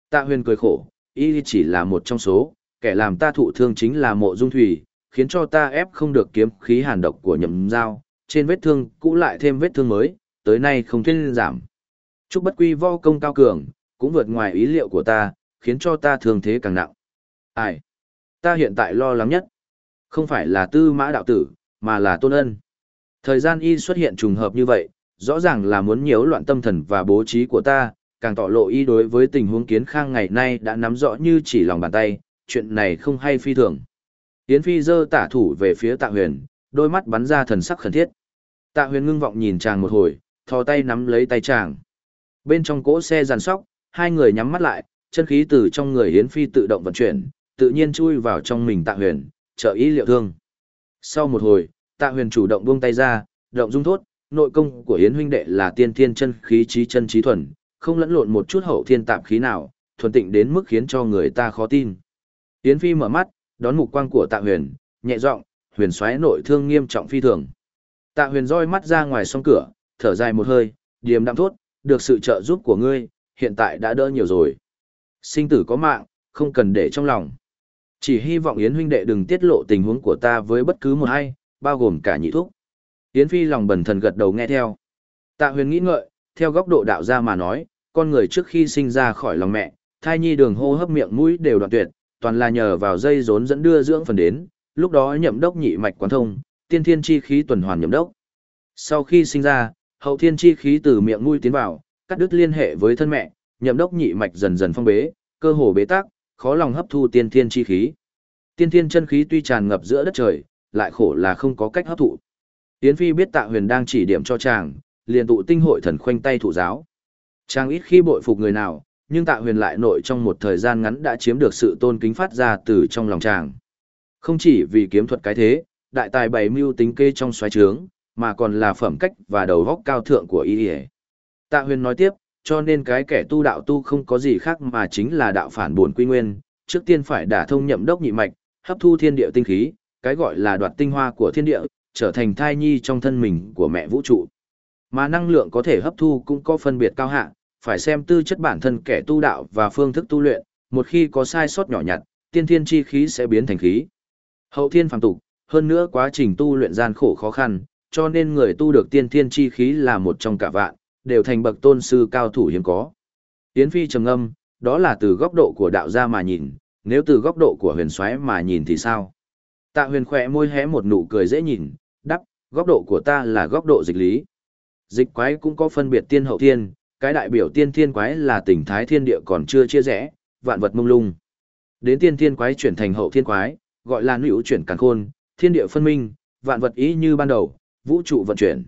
S1: Tạ Huyền cười khổ, y chỉ là một trong số, kẻ làm ta thụ thương chính là mộ dung thủy, khiến cho ta ép không được kiếm khí hàn độc của nhậm dao trên vết thương cũ lại thêm vết thương mới, tới nay không thuyên giảm. Chúc bất quy vo công cao cường, cũng vượt ngoài ý liệu của ta, khiến cho ta thương thế càng nặng. Ai? Ta hiện tại lo lắng nhất. Không phải là tư mã đạo tử, mà là tôn ân. Thời gian y xuất hiện trùng hợp như vậy, rõ ràng là muốn nhiễu loạn tâm thần và bố trí của ta, càng tỏ lộ y đối với tình huống kiến khang ngày nay đã nắm rõ như chỉ lòng bàn tay, chuyện này không hay phi thường. Yến Phi giơ tả thủ về phía tạ huyền, đôi mắt bắn ra thần sắc khẩn thiết. Tạ huyền ngưng vọng nhìn chàng một hồi, thò tay nắm lấy tay chàng. Bên trong cỗ xe giàn sóc, hai người nhắm mắt lại, chân khí từ trong người Yến Phi tự động vận chuyển, tự nhiên chui vào trong mình tạ huyền, trợ ý liệu thương. Sau một hồi, tạ huyền chủ động buông tay ra, động dung thốt, nội công của Yến huynh đệ là tiên thiên chân khí trí chân trí thuần, không lẫn lộn một chút hậu thiên tạp khí nào, thuần tịnh đến mức khiến cho người ta khó tin. Yến Phi mở mắt, đón mục quang của Tạ Huyền, nhẹ giọng, huyền xoáy nội thương nghiêm trọng phi thường. Tạ Huyền roi mắt ra ngoài song cửa, thở dài một hơi, điềm đạm thốt, được sự trợ giúp của ngươi, hiện tại đã đỡ nhiều rồi. Sinh tử có mạng, không cần để trong lòng. Chỉ hy vọng Yến huynh đệ đừng tiết lộ tình huống của ta với bất cứ một ai, bao gồm cả nhị thúc. Yến Phi lòng bần thần gật đầu nghe theo. Tạ huyền nghĩ ngợi, theo góc độ đạo gia mà nói, con người trước khi sinh ra khỏi lòng mẹ, thai nhi đường hô hấp miệng mũi đều đoạn tuyệt, toàn là nhờ vào dây rốn dẫn đưa dưỡng phần đến, lúc đó nhậm đốc nhị mạch quán thông, tiên thiên chi khí tuần hoàn nhậm đốc. Sau khi sinh ra, hậu thiên chi khí từ miệng mũi tiến vào, cắt đứt liên hệ với thân mẹ, nhậm đốc nhị mạch dần dần phong bế, cơ hồ bế tắc, khó lòng hấp thu tiên thiên chi khí. Tiên thiên chân khí tuy tràn ngập giữa đất trời, lại khổ là không có cách hấp thụ. Yến Phi biết Tạ Huyền đang chỉ điểm cho chàng, liền tụ tinh hội thần khoanh tay thụ giáo. Chàng ít khi bội phục người nào, nhưng Tạ Huyền lại nội trong một thời gian ngắn đã chiếm được sự tôn kính phát ra từ trong lòng chàng. Không chỉ vì kiếm thuật cái thế, đại tài bày mưu tính kê trong xoáy trướng, mà còn là phẩm cách và đầu góc cao thượng của y. Tạ Huyền nói tiếp, cho nên cái kẻ tu đạo tu không có gì khác mà chính là đạo phản buồn quy nguyên, trước tiên phải đả thông nhậm đốc nhị mạch, hấp thu thiên địa tinh khí, cái gọi là đoạt tinh hoa của thiên địa, trở thành thai nhi trong thân mình của mẹ vũ trụ. Mà năng lượng có thể hấp thu cũng có phân biệt cao hạ, phải xem tư chất bản thân kẻ tu đạo và phương thức tu luyện, một khi có sai sót nhỏ nhặt, tiên thiên chi khí sẽ biến thành khí. Hậu thiên phàm tục, hơn nữa quá trình tu luyện gian khổ khó khăn, cho nên người tu được tiên thiên chi khí là một trong cả vạn, đều thành bậc tôn sư cao thủ hiếm có. Yến Phi trầm âm, đó là từ góc độ của đạo gia mà nhìn, nếu từ góc độ của huyền soái mà nhìn thì sao? Tạ huyền khỏe môi hé một nụ cười dễ nhìn, đắp, góc độ của ta là góc độ dịch lý. Dịch quái cũng có phân biệt tiên hậu thiên, cái đại biểu tiên thiên quái là tình thái thiên địa còn chưa chia rẽ, vạn vật mông lung. Đến tiên thiên quái chuyển thành hậu thiên quái, gọi là nữ chuyển càng khôn, thiên địa phân minh, vạn vật ý như ban đầu, vũ trụ vận chuyển.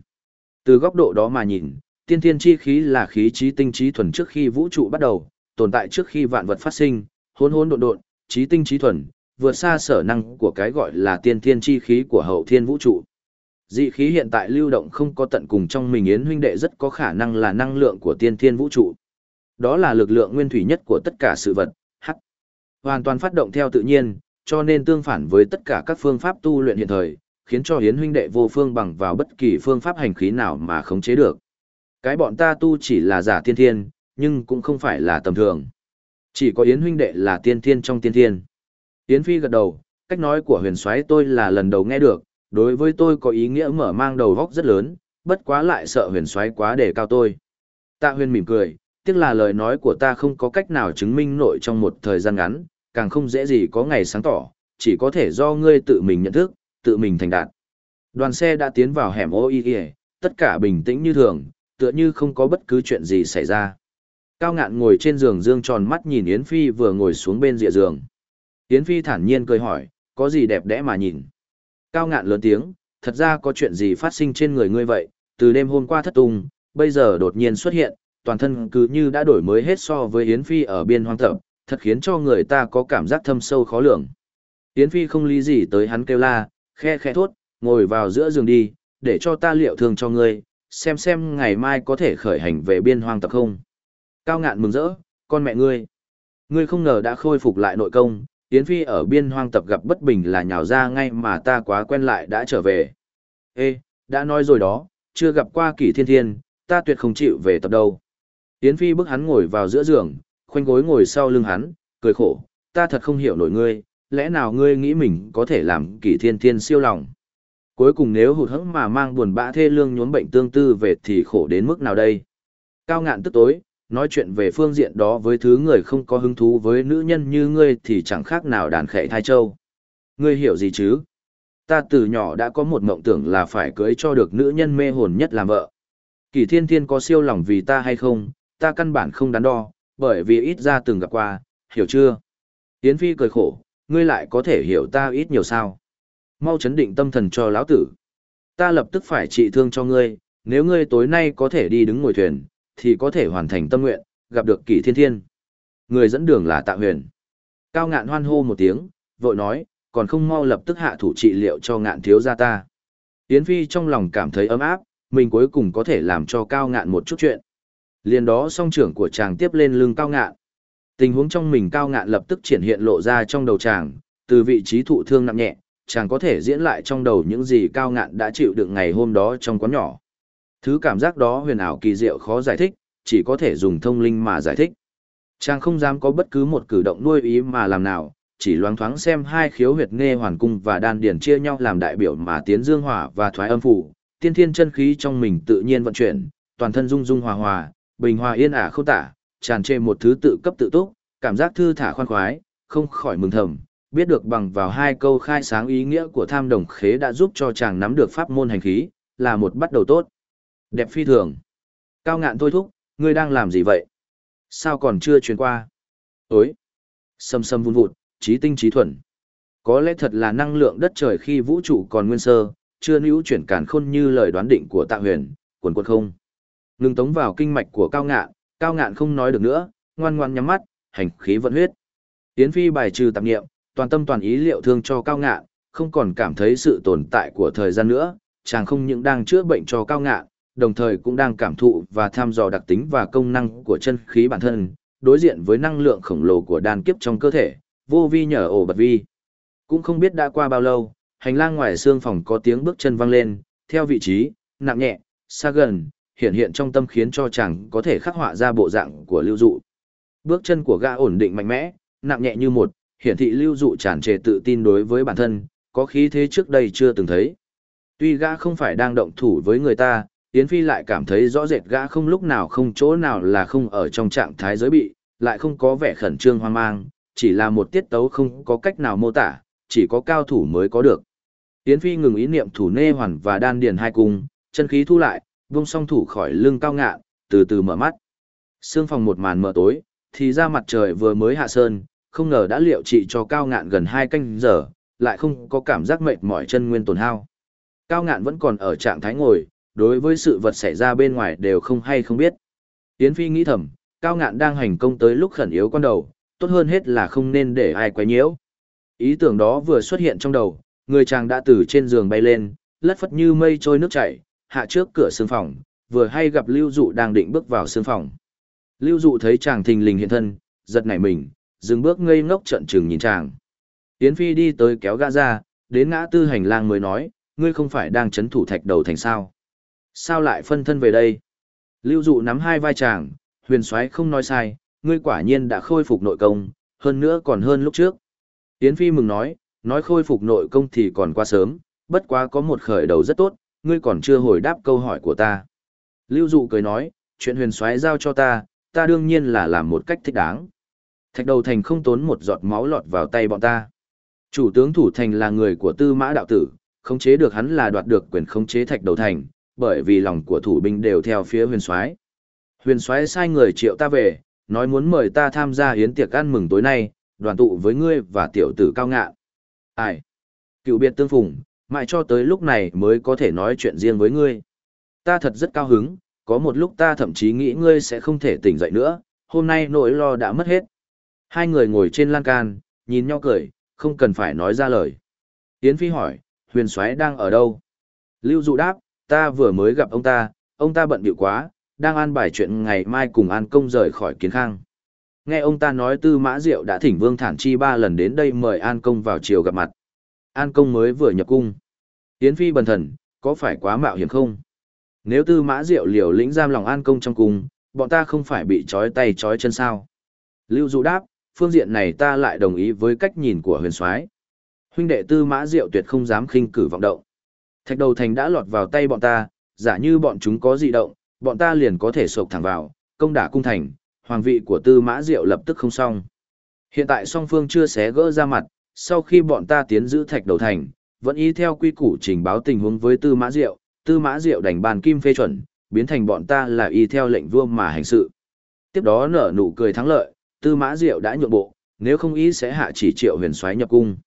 S1: Từ góc độ đó mà nhìn, tiên thiên chi khí là khí trí tinh trí thuần trước khi vũ trụ bắt đầu, tồn tại trước khi vạn vật phát sinh, hỗn hỗn độn độn, trí tinh trí thuần, vượt xa sở năng của cái gọi là tiên thiên chi khí của hậu thiên vũ trụ. Dị khí hiện tại lưu động không có tận cùng trong mình Yến huynh đệ rất có khả năng là năng lượng của tiên thiên vũ trụ. Đó là lực lượng nguyên thủy nhất của tất cả sự vật, H. Hoàn toàn phát động theo tự nhiên, cho nên tương phản với tất cả các phương pháp tu luyện hiện thời, khiến cho Yến huynh đệ vô phương bằng vào bất kỳ phương pháp hành khí nào mà khống chế được. Cái bọn ta tu chỉ là giả tiên thiên, nhưng cũng không phải là tầm thường. Chỉ có Yến huynh đệ là tiên thiên trong tiên thiên. Yến Phi gật đầu, cách nói của huyền soái tôi là lần đầu nghe được, đối với tôi có ý nghĩa mở mang đầu góc rất lớn, bất quá lại sợ huyền soái quá để cao tôi. Tạ huyền mỉm cười, tiếc là lời nói của ta không có cách nào chứng minh nội trong một thời gian ngắn, càng không dễ gì có ngày sáng tỏ, chỉ có thể do ngươi tự mình nhận thức, tự mình thành đạt. Đoàn xe đã tiến vào hẻm ô y tất cả bình tĩnh như thường, tựa như không có bất cứ chuyện gì xảy ra. Cao ngạn ngồi trên giường dương tròn mắt nhìn Yến Phi vừa ngồi xuống bên rìa giường. Yến Phi thản nhiên cười hỏi, có gì đẹp đẽ mà nhìn. Cao ngạn lớn tiếng, thật ra có chuyện gì phát sinh trên người ngươi vậy, từ đêm hôm qua thất tung, bây giờ đột nhiên xuất hiện, toàn thân cứ như đã đổi mới hết so với Yến Phi ở biên hoang thập, thật khiến cho người ta có cảm giác thâm sâu khó lường. Yến Phi không lý gì tới hắn kêu la, khe khe thốt, ngồi vào giữa giường đi, để cho ta liệu thương cho ngươi, xem xem ngày mai có thể khởi hành về biên hoang tập không. Cao ngạn mừng rỡ, con mẹ ngươi. Ngươi không ngờ đã khôi phục lại nội công, Yến Phi ở biên hoang tập gặp bất bình là nhào ra ngay mà ta quá quen lại đã trở về. Ê, đã nói rồi đó, chưa gặp qua kỷ thiên thiên, ta tuyệt không chịu về tập đâu. Yến Phi bức hắn ngồi vào giữa giường, khoanh gối ngồi sau lưng hắn, cười khổ, ta thật không hiểu nổi ngươi, lẽ nào ngươi nghĩ mình có thể làm kỷ thiên thiên siêu lòng. Cuối cùng nếu hụt hẫng mà mang buồn bã thê lương nhốn bệnh tương tư về thì khổ đến mức nào đây? Cao ngạn tức tối, nói chuyện về phương diện đó với thứ người không có hứng thú với nữ nhân như ngươi thì chẳng khác nào đàn khệ thai châu. Ngươi hiểu gì chứ? Ta từ nhỏ đã có một mộng tưởng là phải cưới cho được nữ nhân mê hồn nhất làm vợ. Kỳ thiên thiên có siêu lòng vì ta hay không, ta căn bản không đắn đo, bởi vì ít ra từng gặp qua, hiểu chưa? Yến Phi cười khổ, ngươi lại có thể hiểu ta ít nhiều sao? Mau chấn định tâm thần cho lão tử. Ta lập tức phải trị thương cho ngươi, nếu ngươi tối nay có thể đi đứng ngồi thuyền, thì có thể hoàn thành tâm nguyện, gặp được kỷ thiên thiên. Người dẫn đường là tạ huyền. Cao ngạn hoan hô một tiếng, vội nói, còn không mau lập tức hạ thủ trị liệu cho ngạn thiếu gia ta. Yến Phi trong lòng cảm thấy ấm áp, mình cuối cùng có thể làm cho cao ngạn một chút chuyện. Liền đó song trưởng của chàng tiếp lên lưng cao ngạn. Tình huống trong mình cao ngạn lập tức triển hiện lộ ra trong đầu chàng, từ vị trí thụ thương nặng nhẹ, chàng có thể diễn lại trong đầu những gì cao ngạn đã chịu đựng ngày hôm đó trong quán nhỏ. Thứ cảm giác đó huyền ảo kỳ diệu khó giải thích, chỉ có thể dùng thông linh mà giải thích. Chàng không dám có bất cứ một cử động nuôi ý mà làm nào, chỉ loáng thoáng xem hai khiếu huyệt nghe hoàn cung và đan điển chia nhau làm đại biểu mà tiến dương hỏa và thoái âm phủ, tiên thiên chân khí trong mình tự nhiên vận chuyển, toàn thân rung rung hòa hòa, bình hòa yên ả không tả, tràn trề một thứ tự cấp tự túc, cảm giác thư thả khoan khoái, không khỏi mừng thầm, biết được bằng vào hai câu khai sáng ý nghĩa của tham đồng khế đã giúp cho chàng nắm được pháp môn hành khí, là một bắt đầu tốt. Đẹp phi thường. Cao ngạn thôi thúc, ngươi đang làm gì vậy? Sao còn chưa truyền qua? Ối! Sâm sâm vun vụt, trí tinh trí thuần. Có lẽ thật là năng lượng đất trời khi vũ trụ còn nguyên sơ, chưa níu chuyển cản khôn như lời đoán định của tạ huyền, quần quần không. Ngừng tống vào kinh mạch của cao ngạn, cao ngạn không nói được nữa, ngoan ngoan nhắm mắt, hành khí vận huyết. Tiến phi bài trừ tạp nghiệm, toàn tâm toàn ý liệu thương cho cao ngạn, không còn cảm thấy sự tồn tại của thời gian nữa, chàng không những đang chữa bệnh cho cao ngạn, đồng thời cũng đang cảm thụ và tham dò đặc tính và công năng của chân khí bản thân, đối diện với năng lượng khổng lồ của đan kiếp trong cơ thể, vô vi nhờ ổ bật vi. Cũng không biết đã qua bao lâu, hành lang ngoài xương phòng có tiếng bước chân vang lên, theo vị trí, nặng nhẹ, xa gần, hiện hiện trong tâm khiến cho chàng có thể khắc họa ra bộ dạng của lưu dụ. Bước chân của gã ổn định mạnh mẽ, nặng nhẹ như một, hiển thị lưu dụ tràn trề tự tin đối với bản thân, có khí thế trước đây chưa từng thấy. Tuy gã không phải đang động thủ với người ta, Yến Phi lại cảm thấy rõ rệt gã không lúc nào không chỗ nào là không ở trong trạng thái giới bị, lại không có vẻ khẩn trương hoang mang, chỉ là một tiết tấu không có cách nào mô tả, chỉ có cao thủ mới có được. Yến Phi ngừng ý niệm thủ nê hoàn và đan điền hai cung, chân khí thu lại, vung song thủ khỏi lưng cao ngạn, từ từ mở mắt. Sương phòng một màn mờ tối, thì ra mặt trời vừa mới hạ sơn, không ngờ đã liệu trị cho cao ngạn gần hai canh giờ, lại không có cảm giác mệt mỏi chân nguyên tổn hao. Cao ngạn vẫn còn ở trạng thái ngồi, đối với sự vật xảy ra bên ngoài đều không hay không biết. Yến Phi nghĩ thầm, cao ngạn đang hành công tới lúc khẩn yếu con đầu, tốt hơn hết là không nên để ai quấy nhiễu. Ý tưởng đó vừa xuất hiện trong đầu, người chàng đã từ trên giường bay lên, lất phất như mây trôi nước chảy, hạ trước cửa sương phòng, vừa hay gặp Lưu Dụ đang định bước vào sương phòng. Lưu Dụ thấy chàng thình lình hiện thân, giật nảy mình, dừng bước ngây ngốc trận trừng nhìn chàng. Yến Phi đi tới kéo gã ra, đến ngã tư hành lang mới nói, ngươi không phải đang chấn thủ thạch đầu thành sao. Sao lại phân thân về đây? Lưu Dụ nắm hai vai chàng, huyền soái không nói sai, ngươi quả nhiên đã khôi phục nội công, hơn nữa còn hơn lúc trước. Yến Phi mừng nói, nói khôi phục nội công thì còn quá sớm, bất quá có một khởi đầu rất tốt, ngươi còn chưa hồi đáp câu hỏi của ta. Lưu Dụ cười nói, chuyện huyền soái giao cho ta, ta đương nhiên là làm một cách thích đáng. Thạch đầu thành không tốn một giọt máu lọt vào tay bọn ta. Chủ tướng thủ thành là người của tư mã đạo tử, khống chế được hắn là đoạt được quyền khống chế thạch đầu thành, bởi vì lòng của thủ binh đều theo phía huyền soái. Huyền soái sai người triệu ta về, nói muốn mời ta tham gia hiến tiệc ăn mừng tối nay, đoàn tụ với ngươi và tiểu tử cao ngạ. Ai? Cựu biệt tương phùng, mãi cho tới lúc này mới có thể nói chuyện riêng với ngươi. Ta thật rất cao hứng, có một lúc ta thậm chí nghĩ ngươi sẽ không thể tỉnh dậy nữa, hôm nay nỗi lo đã mất hết. Hai người ngồi trên lan can, nhìn nhau cười, không cần phải nói ra lời. Yến Phi hỏi, huyền soái đang ở đâu? Lưu Dụ đáp, ta vừa mới gặp ông ta, ông ta bận bịu quá, đang an bài chuyện ngày mai cùng an công rời khỏi kiến khang. Nghe ông ta nói tư mã diệu đã thỉnh vương thản chi ba lần đến đây mời an công vào chiều gặp mặt. An công mới vừa nhập cung. Yến Phi bần thần, có phải quá mạo hiểm không? Nếu tư mã diệu liều lĩnh giam lòng an công trong cung, bọn ta không phải bị trói tay trói chân sao? Lưu Dụ đáp, phương diện này ta lại đồng ý với cách nhìn của huyền soái huynh đệ tư mã diệu tuyệt không dám khinh cử vọng động thạch đầu thành đã lọt vào tay bọn ta giả như bọn chúng có dị động bọn ta liền có thể sộp thẳng vào công đả cung thành hoàng vị của tư mã diệu lập tức không xong hiện tại song phương chưa xé gỡ ra mặt sau khi bọn ta tiến giữ thạch đầu thành, vẫn y theo quy củ trình báo tình huống với Tư Mã Diệu, Tư Mã Diệu đành bàn kim phê chuẩn, biến thành bọn ta là y theo lệnh vua mà hành sự. Tiếp đó nở nụ cười thắng lợi, Tư Mã Diệu đã nhượng bộ, nếu không ý sẽ hạ chỉ triệu huyền soái nhập cung.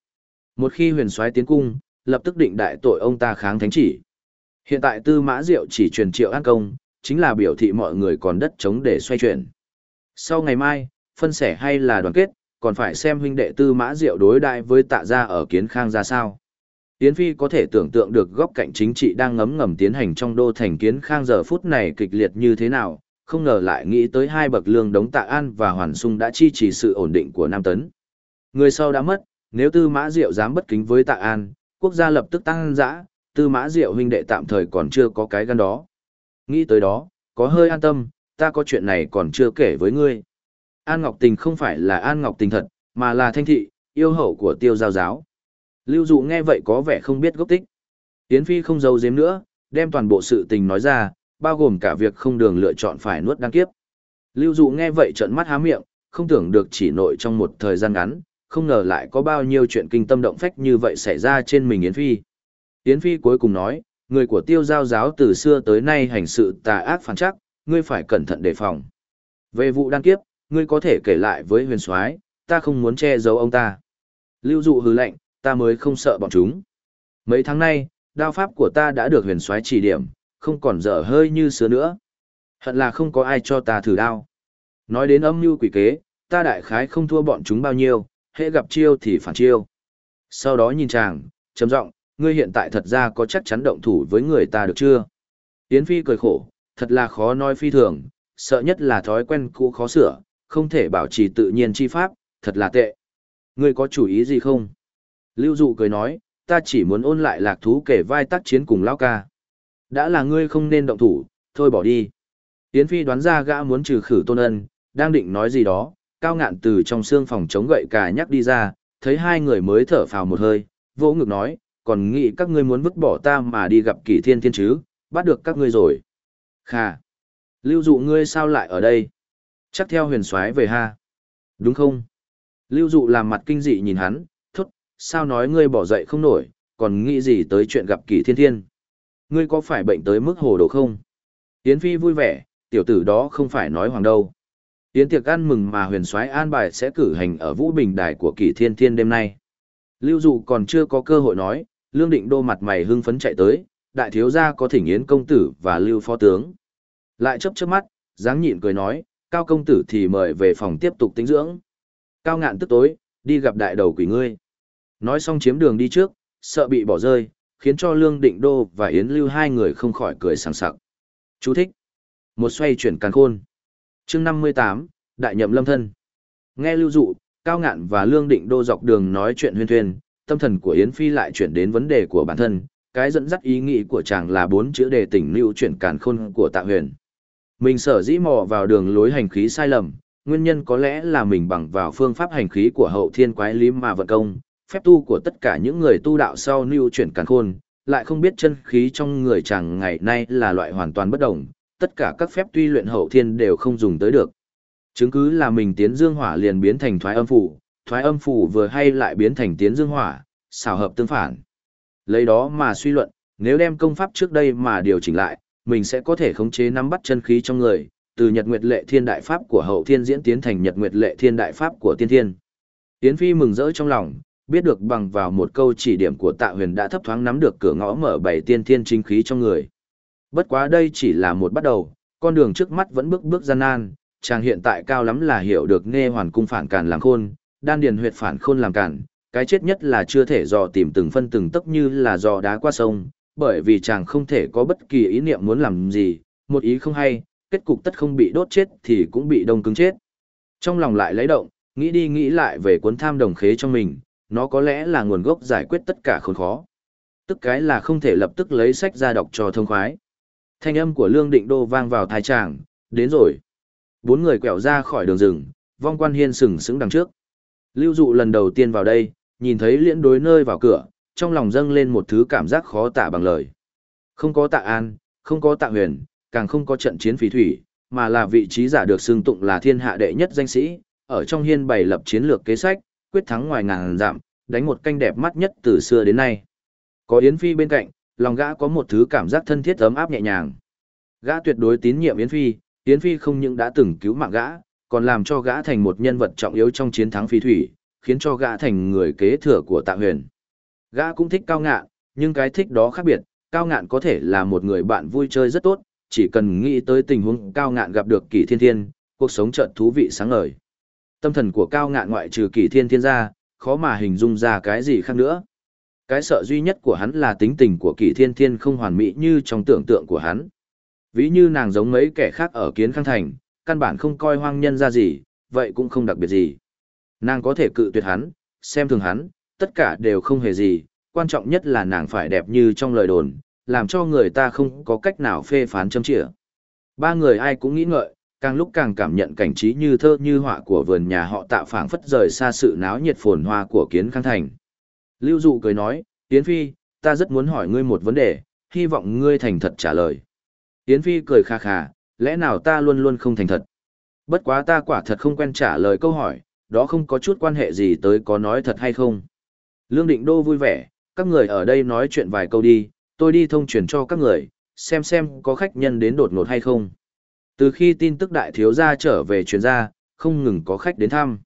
S1: Một khi huyền soái tiến cung, lập tức định đại tội ông ta kháng thánh chỉ. Hiện tại Tư Mã Diệu chỉ truyền triệu an công, chính là biểu thị mọi người còn đất chống để xoay chuyển. Sau ngày mai, phân sẻ hay là đoàn kết, còn phải xem huynh đệ Tư Mã Diệu đối đại với tạ gia ở kiến khang ra sao. Yến Phi có thể tưởng tượng được góc cạnh chính trị đang ngấm ngầm tiến hành trong đô thành kiến khang giờ phút này kịch liệt như thế nào, không ngờ lại nghĩ tới hai bậc lương đống tạ an và hoàn sung đã chi trì sự ổn định của Nam Tấn. Người sau đã mất, nếu tư mã diệu dám bất kính với tạ an, quốc gia lập tức tăng dã, tư mã diệu huynh đệ tạm thời còn chưa có cái gan đó. Nghĩ tới đó, có hơi an tâm, ta có chuyện này còn chưa kể với ngươi. An Ngọc Tình không phải là An Ngọc Tình thật, mà là thanh thị, yêu hậu của tiêu giao giáo. Lưu dụ nghe vậy có vẻ không biết gốc tích. Yến Phi không giấu giếm nữa, đem toàn bộ sự tình nói ra, bao gồm cả việc không đường lựa chọn phải nuốt đăng kiếp. Lưu dụ nghe vậy trợn mắt há miệng, không tưởng được chỉ nội trong một thời gian ngắn, không ngờ lại có bao nhiêu chuyện kinh tâm động phách như vậy xảy ra trên mình Yến Phi. Yến Phi cuối cùng nói, người của tiêu giao giáo từ xưa tới nay hành sự tà ác phản chắc, ngươi phải cẩn thận đề phòng. Về vụ đăng kiếp, ngươi có thể kể lại với huyền soái, ta không muốn che giấu ông ta. Lưu dụ hứ lệnh, ta mới không sợ bọn chúng. Mấy tháng nay, đao pháp của ta đã được huyền soái chỉ điểm, không còn dở hơi như xưa nữa. Hận là không có ai cho ta thử đao. Nói đến âm mưu quỷ kế, ta đại khái không thua bọn chúng bao nhiêu, hễ gặp chiêu thì phản chiêu. Sau đó nhìn chàng, trầm giọng, ngươi hiện tại thật ra có chắc chắn động thủ với người ta được chưa? Yến Phi cười khổ, thật là khó nói phi thường, sợ nhất là thói quen cũ khó sửa, không thể bảo trì tự nhiên chi pháp, thật là tệ. Ngươi có chủ ý gì không? Lưu Dụ cười nói, ta chỉ muốn ôn lại lạc thú kể vai tác chiến cùng Lao ca. Đã là ngươi không nên động thủ, thôi bỏ đi. Yến Phi đoán ra gã muốn trừ khử tôn ân, đang định nói gì đó, cao ngạn từ trong xương phòng chống gậy cà nhắc đi ra, thấy hai người mới thở phào một hơi, vỗ ngực nói, còn nghĩ các ngươi muốn vứt bỏ ta mà đi gặp kỷ thiên thiên chứ, bắt được các ngươi rồi. Khà! Lưu dụ ngươi sao lại ở đây? Chắc theo huyền soái về ha. Đúng không? Lưu dụ làm mặt kinh dị nhìn hắn, thốt, sao nói ngươi bỏ dậy không nổi, còn nghĩ gì tới chuyện gặp kỷ thiên thiên? Ngươi có phải bệnh tới mức hồ đồ không? Yến Phi vui vẻ, tiểu tử đó không phải nói hoàng đâu. Yến tiệc ăn mừng mà huyền soái an bài sẽ cử hành ở Vũ Bình Đài của Kỷ Thiên Thiên đêm nay. Lưu Dụ còn chưa có cơ hội nói, Lương Định Đô mặt mày hưng phấn chạy tới, đại thiếu gia có thỉnh Yến công tử và Lưu phó tướng. Lại chấp chớp mắt, dáng nhịn cười nói, Cao công tử thì mời về phòng tiếp tục tính dưỡng. Cao ngạn tức tối, đi gặp đại đầu quỷ ngươi. Nói xong chiếm đường đi trước, sợ bị bỏ rơi, khiến cho Lương Định Đô và Yến Lưu hai người không khỏi cười sảng sặc. Chú thích. Một xoay chuyển càn khôn chương 58, Đại nhậm lâm thân. Nghe lưu dụ, Cao Ngạn và Lương Định Đô dọc đường nói chuyện huyên thuyên, tâm thần của Yến Phi lại chuyển đến vấn đề của bản thân, cái dẫn dắt ý nghĩ của chàng là bốn chữ đề tỉnh lưu chuyển càn khôn của tạ huyền. Mình sở dĩ mò vào đường lối hành khí sai lầm, nguyên nhân có lẽ là mình bằng vào phương pháp hành khí của hậu thiên quái lý mà vận công, phép tu của tất cả những người tu đạo sau lưu chuyển càn khôn, lại không biết chân khí trong người chàng ngày nay là loại hoàn toàn bất đồng, tất cả các phép tuy luyện hậu thiên đều không dùng tới được. Chứng cứ là mình tiến dương hỏa liền biến thành thoái âm phủ, thoái âm phủ vừa hay lại biến thành tiến dương hỏa, xảo hợp tương phản. Lấy đó mà suy luận, nếu đem công pháp trước đây mà điều chỉnh lại, mình sẽ có thể khống chế nắm bắt chân khí trong người, từ Nhật Nguyệt Lệ Thiên Đại Pháp của hậu thiên diễn tiến thành Nhật Nguyệt Lệ Thiên Đại Pháp của tiên thiên. Tiến Phi mừng rỡ trong lòng, biết được bằng vào một câu chỉ điểm của tạ huyền đã thấp thoáng nắm được cửa ngõ mở bảy tiên thiên chính khí trong người. Bất quá đây chỉ là một bắt đầu, con đường trước mắt vẫn bước bước gian nan, chàng hiện tại cao lắm là hiểu được nghe hoàn cung phản cản làm khôn, đan điền huyệt phản khôn làm cản, cái chết nhất là chưa thể dò tìm từng phân từng tấc như là dò đá qua sông, bởi vì chàng không thể có bất kỳ ý niệm muốn làm gì, một ý không hay, kết cục tất không bị đốt chết thì cũng bị đông cứng chết. Trong lòng lại lấy động, nghĩ đi nghĩ lại về cuốn tham đồng khế trong mình, nó có lẽ là nguồn gốc giải quyết tất cả khốn khó. Tức cái là không thể lập tức lấy sách ra đọc cho thông khoái. Thanh âm của Lương Định Đô vang vào thai tràng, đến rồi. Bốn người quẹo ra khỏi đường rừng, vong quan hiên sừng sững đằng trước. Lưu dụ lần đầu tiên vào đây, nhìn thấy liễn đối nơi vào cửa, trong lòng dâng lên một thứ cảm giác khó tả bằng lời. Không có tạ an, không có tạ huyền, càng không có trận chiến phí thủy, mà là vị trí giả được xưng tụng là thiên hạ đệ nhất danh sĩ, ở trong hiên bày lập chiến lược kế sách, quyết thắng ngoài ngàn giảm, đánh một canh đẹp mắt nhất từ xưa đến nay. Có Yến Phi bên cạnh, lòng gã có một thứ cảm giác thân thiết ấm áp nhẹ nhàng. Gã tuyệt đối tín nhiệm Yến Phi, Yến Phi không những đã từng cứu mạng gã, còn làm cho gã thành một nhân vật trọng yếu trong chiến thắng phi thủy, khiến cho gã thành người kế thừa của tạ huyền. Gã cũng thích cao ngạn, nhưng cái thích đó khác biệt, cao ngạn có thể là một người bạn vui chơi rất tốt, chỉ cần nghĩ tới tình huống cao ngạn gặp được kỷ thiên thiên, cuộc sống chợt thú vị sáng ngời. Tâm thần của cao ngạn ngoại trừ kỷ thiên thiên ra, khó mà hình dung ra cái gì khác nữa. Cái sợ duy nhất của hắn là tính tình của kỷ thiên thiên không hoàn mỹ như trong tưởng tượng của hắn. Ví như nàng giống mấy kẻ khác ở kiến khang thành, căn bản không coi hoang nhân ra gì, vậy cũng không đặc biệt gì. Nàng có thể cự tuyệt hắn, xem thường hắn, tất cả đều không hề gì, quan trọng nhất là nàng phải đẹp như trong lời đồn, làm cho người ta không có cách nào phê phán châm trịa. Ba người ai cũng nghĩ ngợi, càng lúc càng cảm nhận cảnh trí như thơ như họa của vườn nhà họ tạo phảng phất rời xa sự náo nhiệt phồn hoa của kiến khang thành. Lưu Dụ cười nói, Yến Phi, ta rất muốn hỏi ngươi một vấn đề, hy vọng ngươi thành thật trả lời. Yến Phi cười khà khà, lẽ nào ta luôn luôn không thành thật. Bất quá ta quả thật không quen trả lời câu hỏi, đó không có chút quan hệ gì tới có nói thật hay không. Lương Định Đô vui vẻ, các người ở đây nói chuyện vài câu đi, tôi đi thông truyền cho các người, xem xem có khách nhân đến đột ngột hay không. Từ khi tin tức đại thiếu gia trở về truyền ra, không ngừng có khách đến thăm.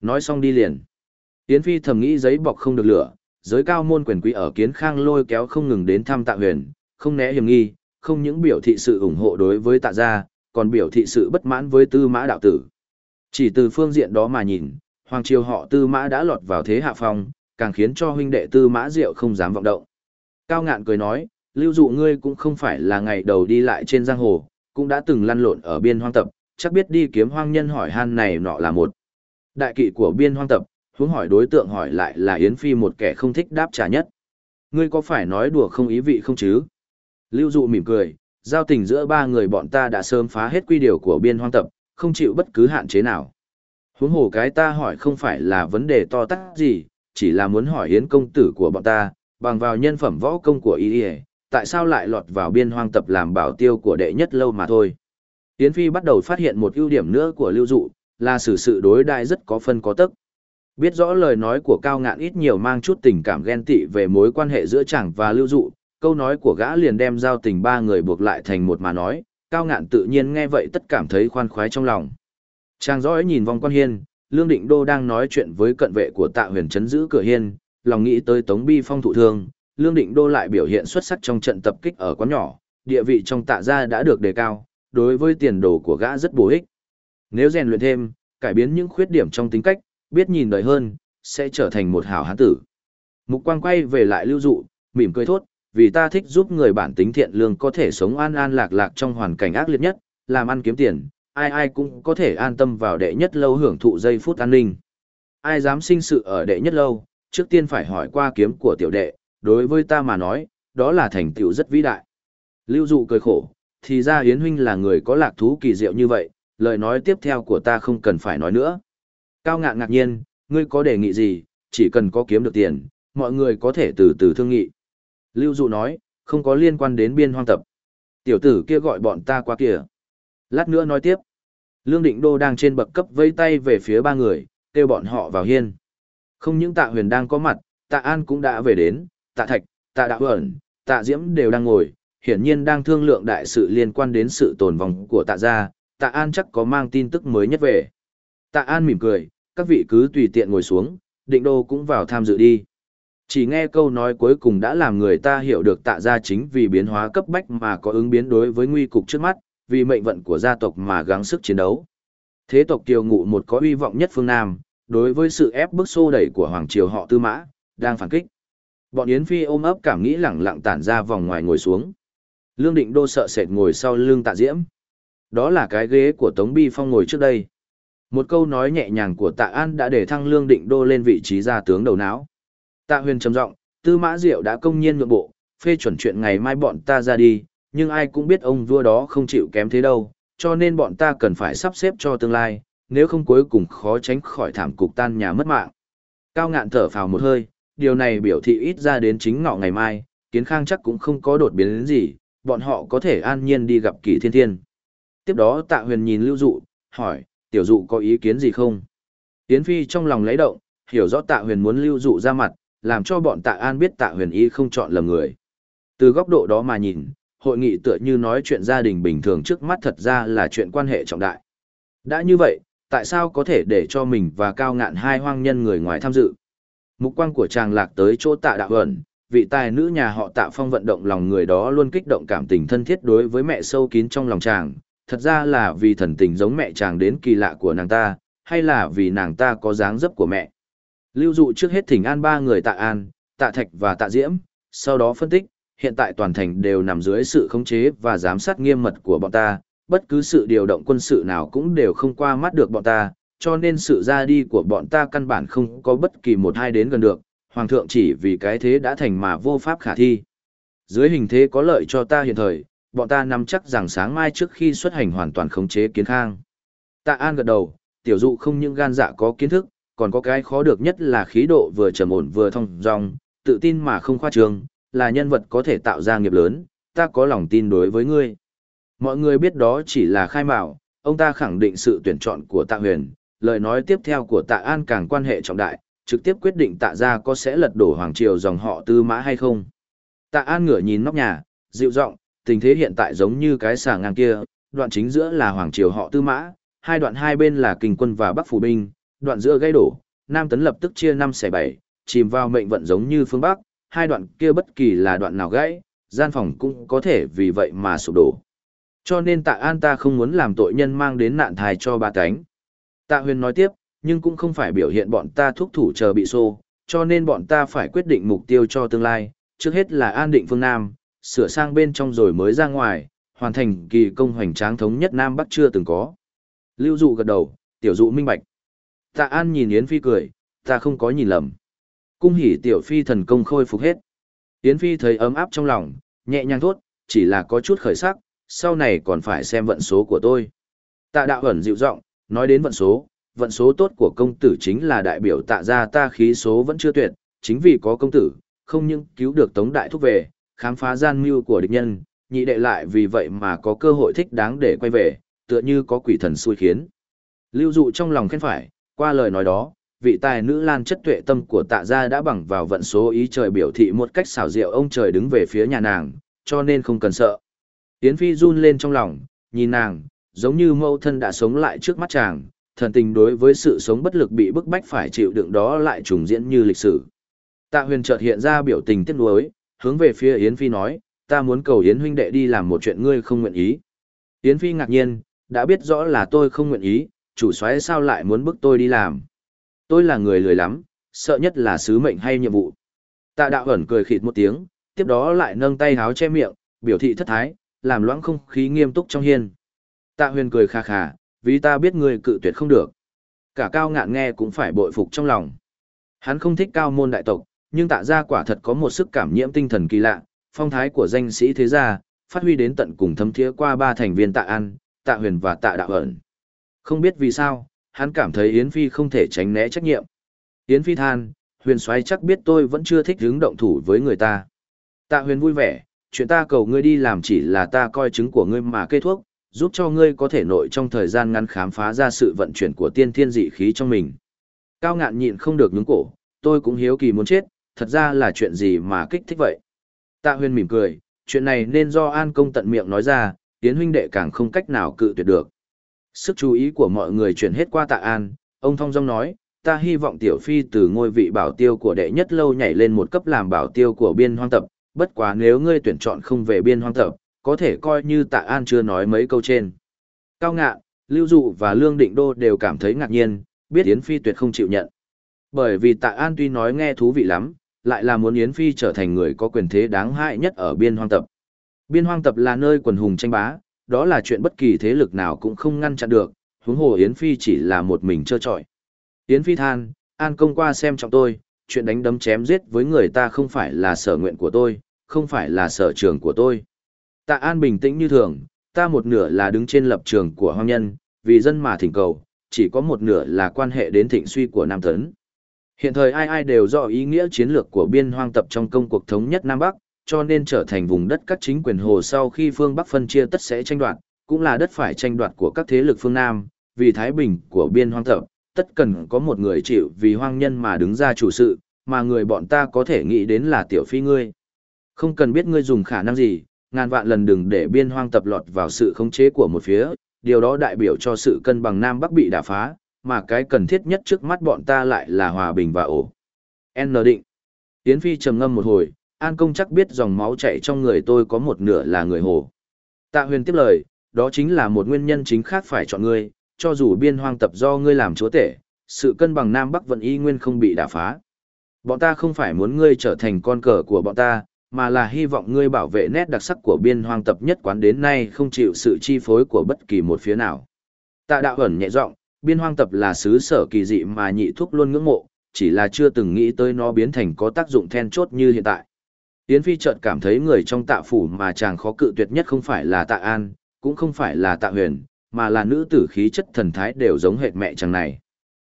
S1: Nói xong đi liền. Yến Phi thầm nghĩ giấy bọc không được lửa, giới cao môn quyền quý ở kiến khang lôi kéo không ngừng đến thăm tạ huyền, không né hiểm nghi, không những biểu thị sự ủng hộ đối với tạ gia, còn biểu thị sự bất mãn với tư mã đạo tử. Chỉ từ phương diện đó mà nhìn, hoàng triều họ tư mã đã lọt vào thế hạ phong, càng khiến cho huynh đệ tư mã diệu không dám vọng động. Cao ngạn cười nói, lưu dụ ngươi cũng không phải là ngày đầu đi lại trên giang hồ, cũng đã từng lăn lộn ở biên hoang tập, chắc biết đi kiếm hoang nhân hỏi han này nọ là một. Đại kỵ của biên hoang tập, huống hỏi đối tượng hỏi lại là Yến Phi một kẻ không thích đáp trả nhất. Ngươi có phải nói đùa không ý vị không chứ? Lưu dụ mỉm cười, giao tình giữa ba người bọn ta đã sớm phá hết quy điều của biên hoang tập, không chịu bất cứ hạn chế nào. Huống hồ cái ta hỏi không phải là vấn đề to tát gì, chỉ là muốn hỏi Yến công tử của bọn ta, bằng vào nhân phẩm võ công của y tại sao lại lọt vào biên hoang tập làm bảo tiêu của đệ nhất lâu mà thôi. Yến Phi bắt đầu phát hiện một ưu điểm nữa của lưu dụ, là xử sự đối đại rất có phân có tức. Biết rõ lời nói của cao ngạn ít nhiều mang chút tình cảm ghen tị về mối quan hệ giữa chàng và lưu dụ, câu nói của gã liền đem giao tình ba người buộc lại thành một mà nói, cao ngạn tự nhiên nghe vậy tất cảm thấy khoan khoái trong lòng. Chàng dõi nhìn vòng quan hiên, Lương Định Đô đang nói chuyện với cận vệ của tạ huyền chấn giữ cửa hiên, lòng nghĩ tới Tống Bi Phong thụ thương, Lương Định Đô lại biểu hiện xuất sắc trong trận tập kích ở quán nhỏ, địa vị trong tạ gia đã được đề cao, đối với tiền đồ của gã rất bổ ích. Nếu rèn luyện thêm, cải biến những khuyết điểm trong tính cách, biết nhìn đời hơn, sẽ trở thành một hảo hán tử. Mục quang quay về lại lưu dụ, mỉm cười thốt, vì ta thích giúp người bản tính thiện lương có thể sống an an lạc lạc trong hoàn cảnh ác liệt nhất, làm ăn kiếm tiền, ai ai cũng có thể an tâm vào đệ nhất lâu hưởng thụ giây phút an ninh. Ai dám sinh sự ở đệ nhất lâu, trước tiên phải hỏi qua kiếm của tiểu đệ, đối với ta mà nói, đó là thành tựu rất vĩ đại. Lưu dụ cười khổ, thì ra Yến huynh là người có lạc thú kỳ diệu như vậy, lời nói tiếp theo của ta không cần phải nói nữa. Cao ngạn ngạc nhiên, ngươi có đề nghị gì, chỉ cần có kiếm được tiền, mọi người có thể từ từ thương nghị. Lưu dụ nói, không có liên quan đến biên hoang tập. Tiểu tử kia gọi bọn ta qua kìa. Lát nữa nói tiếp. Lương Định Đô đang trên bậc cấp vây tay về phía ba người, kêu bọn họ vào hiên. Không những tạ huyền đang có mặt, tạ an cũng đã về đến, tạ thạch, tạ đạo ẩn, tạ diễm đều đang ngồi, hiển nhiên đang thương lượng đại sự liên quan đến sự tồn vong của tạ gia, tạ an chắc có mang tin tức mới nhất về. Tạ an mỉm cười, các vị cứ tùy tiện ngồi xuống, định đô cũng vào tham dự đi. Chỉ nghe câu nói cuối cùng đã làm người ta hiểu được tạ gia chính vì biến hóa cấp bách mà có ứng biến đối với nguy cục trước mắt, vì mệnh vận của gia tộc mà gắng sức chiến đấu. Thế tộc Kiều Ngụ một có uy vọng nhất phương Nam, đối với sự ép bức xô đẩy của Hoàng Triều họ Tư Mã, đang phản kích. Bọn Yến Phi ôm ấp cảm nghĩ lẳng lặng tản ra vòng ngoài ngồi xuống. Lương Định Đô sợ sệt ngồi sau lưng tạ diễm. Đó là cái ghế của Tống Bi Phong ngồi trước đây. Một câu nói nhẹ nhàng của tạ An đã để thăng Lương Định Đô lên vị trí gia tướng đầu não. Tạ huyền trầm giọng Tư Mã Diệu đã công nhiên nhượng bộ, phê chuẩn chuyện ngày mai bọn ta ra đi, nhưng ai cũng biết ông vua đó không chịu kém thế đâu, cho nên bọn ta cần phải sắp xếp cho tương lai, nếu không cuối cùng khó tránh khỏi thảm cục tan nhà mất mạng. Cao ngạn thở phào một hơi, điều này biểu thị ít ra đến chính ngọ ngày mai, kiến khang chắc cũng không có đột biến đến gì, bọn họ có thể an nhiên đi gặp kỳ thiên thiên. Tiếp đó tạ huyền nhìn lưu dụ, hỏi, tiểu dụ có ý kiến gì không? Yến Phi trong lòng lấy động, hiểu rõ tạ huyền muốn lưu dụ ra mặt, làm cho bọn tạ an biết tạ huyền y không chọn lầm người. Từ góc độ đó mà nhìn, hội nghị tựa như nói chuyện gia đình bình thường trước mắt thật ra là chuyện quan hệ trọng đại. Đã như vậy, tại sao có thể để cho mình và cao ngạn hai hoang nhân người ngoài tham dự? Mục quang của chàng lạc tới chỗ tạ đạo huyền, vị tài nữ nhà họ tạ phong vận động lòng người đó luôn kích động cảm tình thân thiết đối với mẹ sâu kín trong lòng chàng, thật ra là vì thần tình giống mẹ chàng đến kỳ lạ của nàng ta, hay là vì nàng ta có dáng dấp của mẹ. Lưu dụ trước hết thỉnh an ba người tạ an, tạ thạch và tạ diễm, sau đó phân tích, hiện tại toàn thành đều nằm dưới sự khống chế và giám sát nghiêm mật của bọn ta, bất cứ sự điều động quân sự nào cũng đều không qua mắt được bọn ta, cho nên sự ra đi của bọn ta căn bản không có bất kỳ một hai đến gần được, hoàng thượng chỉ vì cái thế đã thành mà vô pháp khả thi. Dưới hình thế có lợi cho ta hiện thời, bọn ta nắm chắc rằng sáng mai trước khi xuất hành hoàn toàn khống chế kiến khang. Tạ An gật đầu, tiểu dụ không những gan dạ có kiến thức, còn có cái khó được nhất là khí độ vừa trầm ổn vừa thông dong, tự tin mà không khoa trương, là nhân vật có thể tạo ra nghiệp lớn, ta có lòng tin đối với ngươi. Mọi người biết đó chỉ là khai mạo, ông ta khẳng định sự tuyển chọn của Tạ Huyền, lời nói tiếp theo của Tạ An càng quan hệ trọng đại, trực tiếp quyết định Tạ gia có sẽ lật đổ hoàng triều dòng họ Tư Mã hay không. Tạ An ngửa nhìn nóc nhà, dịu giọng, tình thế hiện tại giống như cái xà ngang kia, đoạn chính giữa là hoàng triều họ Tư Mã, hai đoạn hai bên là kinh quân và Bắc phủ binh, đoạn giữa gây đổ, Nam tấn lập tức chia năm xẻ bảy, chìm vào mệnh vận giống như phương Bắc, hai đoạn kia bất kỳ là đoạn nào gãy, gian phòng cũng có thể vì vậy mà sụp đổ. Cho nên tạ an ta không muốn làm tội nhân mang đến nạn thai cho ba cánh. Tạ huyền nói tiếp, nhưng cũng không phải biểu hiện bọn ta thúc thủ chờ bị xô, cho nên bọn ta phải quyết định mục tiêu cho tương lai, trước hết là an định phương Nam, sửa sang bên trong rồi mới ra ngoài, hoàn thành kỳ công hoành tráng thống nhất Nam Bắc chưa từng có. Lưu dụ gật đầu, tiểu dụ minh bạch. Tạ An nhìn Yến Phi cười, ta không có nhìn lầm. Cung hỉ tiểu phi thần công khôi phục hết. Yến Phi thấy ấm áp trong lòng, nhẹ nhàng thốt, chỉ là có chút khởi sắc, sau này còn phải xem vận số của tôi. Tạ đạo ẩn dịu giọng, nói đến vận số, vận số tốt của công tử chính là đại biểu tạ ra ta khí số vẫn chưa tuyệt, chính vì có công tử, không những cứu được tống đại thúc về, khám phá gian mưu của địch nhân, nhị đệ lại vì vậy mà có cơ hội thích đáng để quay về, tựa như có quỷ thần xui khiến. Lưu dụ trong lòng khen phải, qua lời nói đó, vị tài nữ lan chất tuệ tâm của tạ gia đã bằng vào vận số ý trời biểu thị một cách xảo diệu ông trời đứng về phía nhà nàng, cho nên không cần sợ. Yến Phi run lên trong lòng, nhìn nàng, giống như mẫu thân đã sống lại trước mắt chàng, thần tình đối với sự sống bất lực bị bức bách phải chịu đựng đó lại trùng diễn như lịch sử. Tạ huyền chợt hiện ra biểu tình tiếc nuối, hướng về phía Yến Phi nói, ta muốn cầu Yến huynh đệ đi làm một chuyện ngươi không nguyện ý. Yến Phi ngạc nhiên, đã biết rõ là tôi không nguyện ý, chủ soái sao lại muốn bức tôi đi làm. Tôi là người lười lắm, sợ nhất là sứ mệnh hay nhiệm vụ. Tạ đạo ẩn cười khịt một tiếng, tiếp đó lại nâng tay háo che miệng, biểu thị thất thái, làm loãng không khí nghiêm túc trong hiên. Tạ huyền cười khà khà, vì ta biết người cự tuyệt không được. Cả cao ngạn nghe cũng phải bội phục trong lòng. Hắn không thích cao môn đại tộc, nhưng tạ gia quả thật có một sức cảm nhiễm tinh thần kỳ lạ, phong thái của danh sĩ thế gia, phát huy đến tận cùng thấm thiế qua ba thành viên tạ an, tạ huyền và tạ đạo ẩn. Không biết vì sao, hắn cảm thấy Yến Phi không thể tránh né trách nhiệm. Yến Phi than, huyền soái chắc biết tôi vẫn chưa thích hứng động thủ với người ta. Tạ huyền vui vẻ, chuyện ta cầu ngươi đi làm chỉ là ta coi chứng của ngươi mà kê thuốc, giúp cho ngươi có thể nội trong thời gian ngắn khám phá ra sự vận chuyển của tiên thiên dị khí trong mình. Cao ngạn nhịn không được nhúng cổ, tôi cũng hiếu kỳ muốn chết, thật ra là chuyện gì mà kích thích vậy. Tạ huyền mỉm cười, chuyện này nên do An Công tận miệng nói ra, Yến huynh đệ càng không cách nào cự tuyệt được. Sức chú ý của mọi người chuyển hết qua tạ an, ông Thong Dong nói, ta hy vọng tiểu phi từ ngôi vị bảo tiêu của đệ nhất lâu nhảy lên một cấp làm bảo tiêu của biên hoang tập, bất quá nếu ngươi tuyển chọn không về biên hoang tập, có thể coi như tạ an chưa nói mấy câu trên. Cao ngạ, Lưu Dụ và Lương Định Đô đều cảm thấy ngạc nhiên, biết Yến Phi tuyệt không chịu nhận. Bởi vì tạ an tuy nói nghe thú vị lắm, lại là muốn Yến Phi trở thành người có quyền thế đáng hại nhất ở biên hoang tập. Biên hoang tập là nơi quần hùng tranh bá, đó là chuyện bất kỳ thế lực nào cũng không ngăn chặn được, huống hồ Yến Phi chỉ là một mình trơ trọi. Yến Phi than, An công qua xem trọng tôi, chuyện đánh đấm chém giết với người ta không phải là sở nguyện của tôi, không phải là sở trường của tôi. Tạ An bình tĩnh như thường, ta một nửa là đứng trên lập trường của hoang nhân, vì dân mà thỉnh cầu, chỉ có một nửa là quan hệ đến thịnh suy của Nam Tấn. Hiện thời ai ai đều rõ ý nghĩa chiến lược của biên hoang tập trong công cuộc thống nhất Nam Bắc, cho nên trở thành vùng đất các chính quyền hồ sau khi phương Bắc phân chia tất sẽ tranh đoạt, cũng là đất phải tranh đoạt của các thế lực phương Nam, vì Thái Bình của biên hoang tập, tất cần có một người chịu vì hoang nhân mà đứng ra chủ sự, mà người bọn ta có thể nghĩ đến là tiểu phi ngươi. Không cần biết ngươi dùng khả năng gì, ngàn vạn lần đừng để biên hoang tập lọt vào sự khống chế của một phía, điều đó đại biểu cho sự cân bằng Nam Bắc bị đả phá, mà cái cần thiết nhất trước mắt bọn ta lại là hòa bình và ổ. N định. Yến Phi trầm ngâm một hồi, An Công chắc biết dòng máu chảy trong người tôi có một nửa là người hồ. Tạ huyền tiếp lời, đó chính là một nguyên nhân chính khác phải chọn ngươi, cho dù biên hoang tập do ngươi làm chúa tể, sự cân bằng Nam Bắc vẫn y nguyên không bị đả phá. Bọn ta không phải muốn ngươi trở thành con cờ của bọn ta, mà là hy vọng ngươi bảo vệ nét đặc sắc của biên hoang tập nhất quán đến nay không chịu sự chi phối của bất kỳ một phía nào. Tạ đạo ẩn nhẹ giọng, biên hoang tập là xứ sở kỳ dị mà nhị thúc luôn ngưỡng mộ, chỉ là chưa từng nghĩ tới nó biến thành có tác dụng then chốt như hiện tại. Yến Phi chợt cảm thấy người trong tạ phủ mà chàng khó cự tuyệt nhất không phải là tạ an, cũng không phải là tạ huyền, mà là nữ tử khí chất thần thái đều giống hệt mẹ chàng này.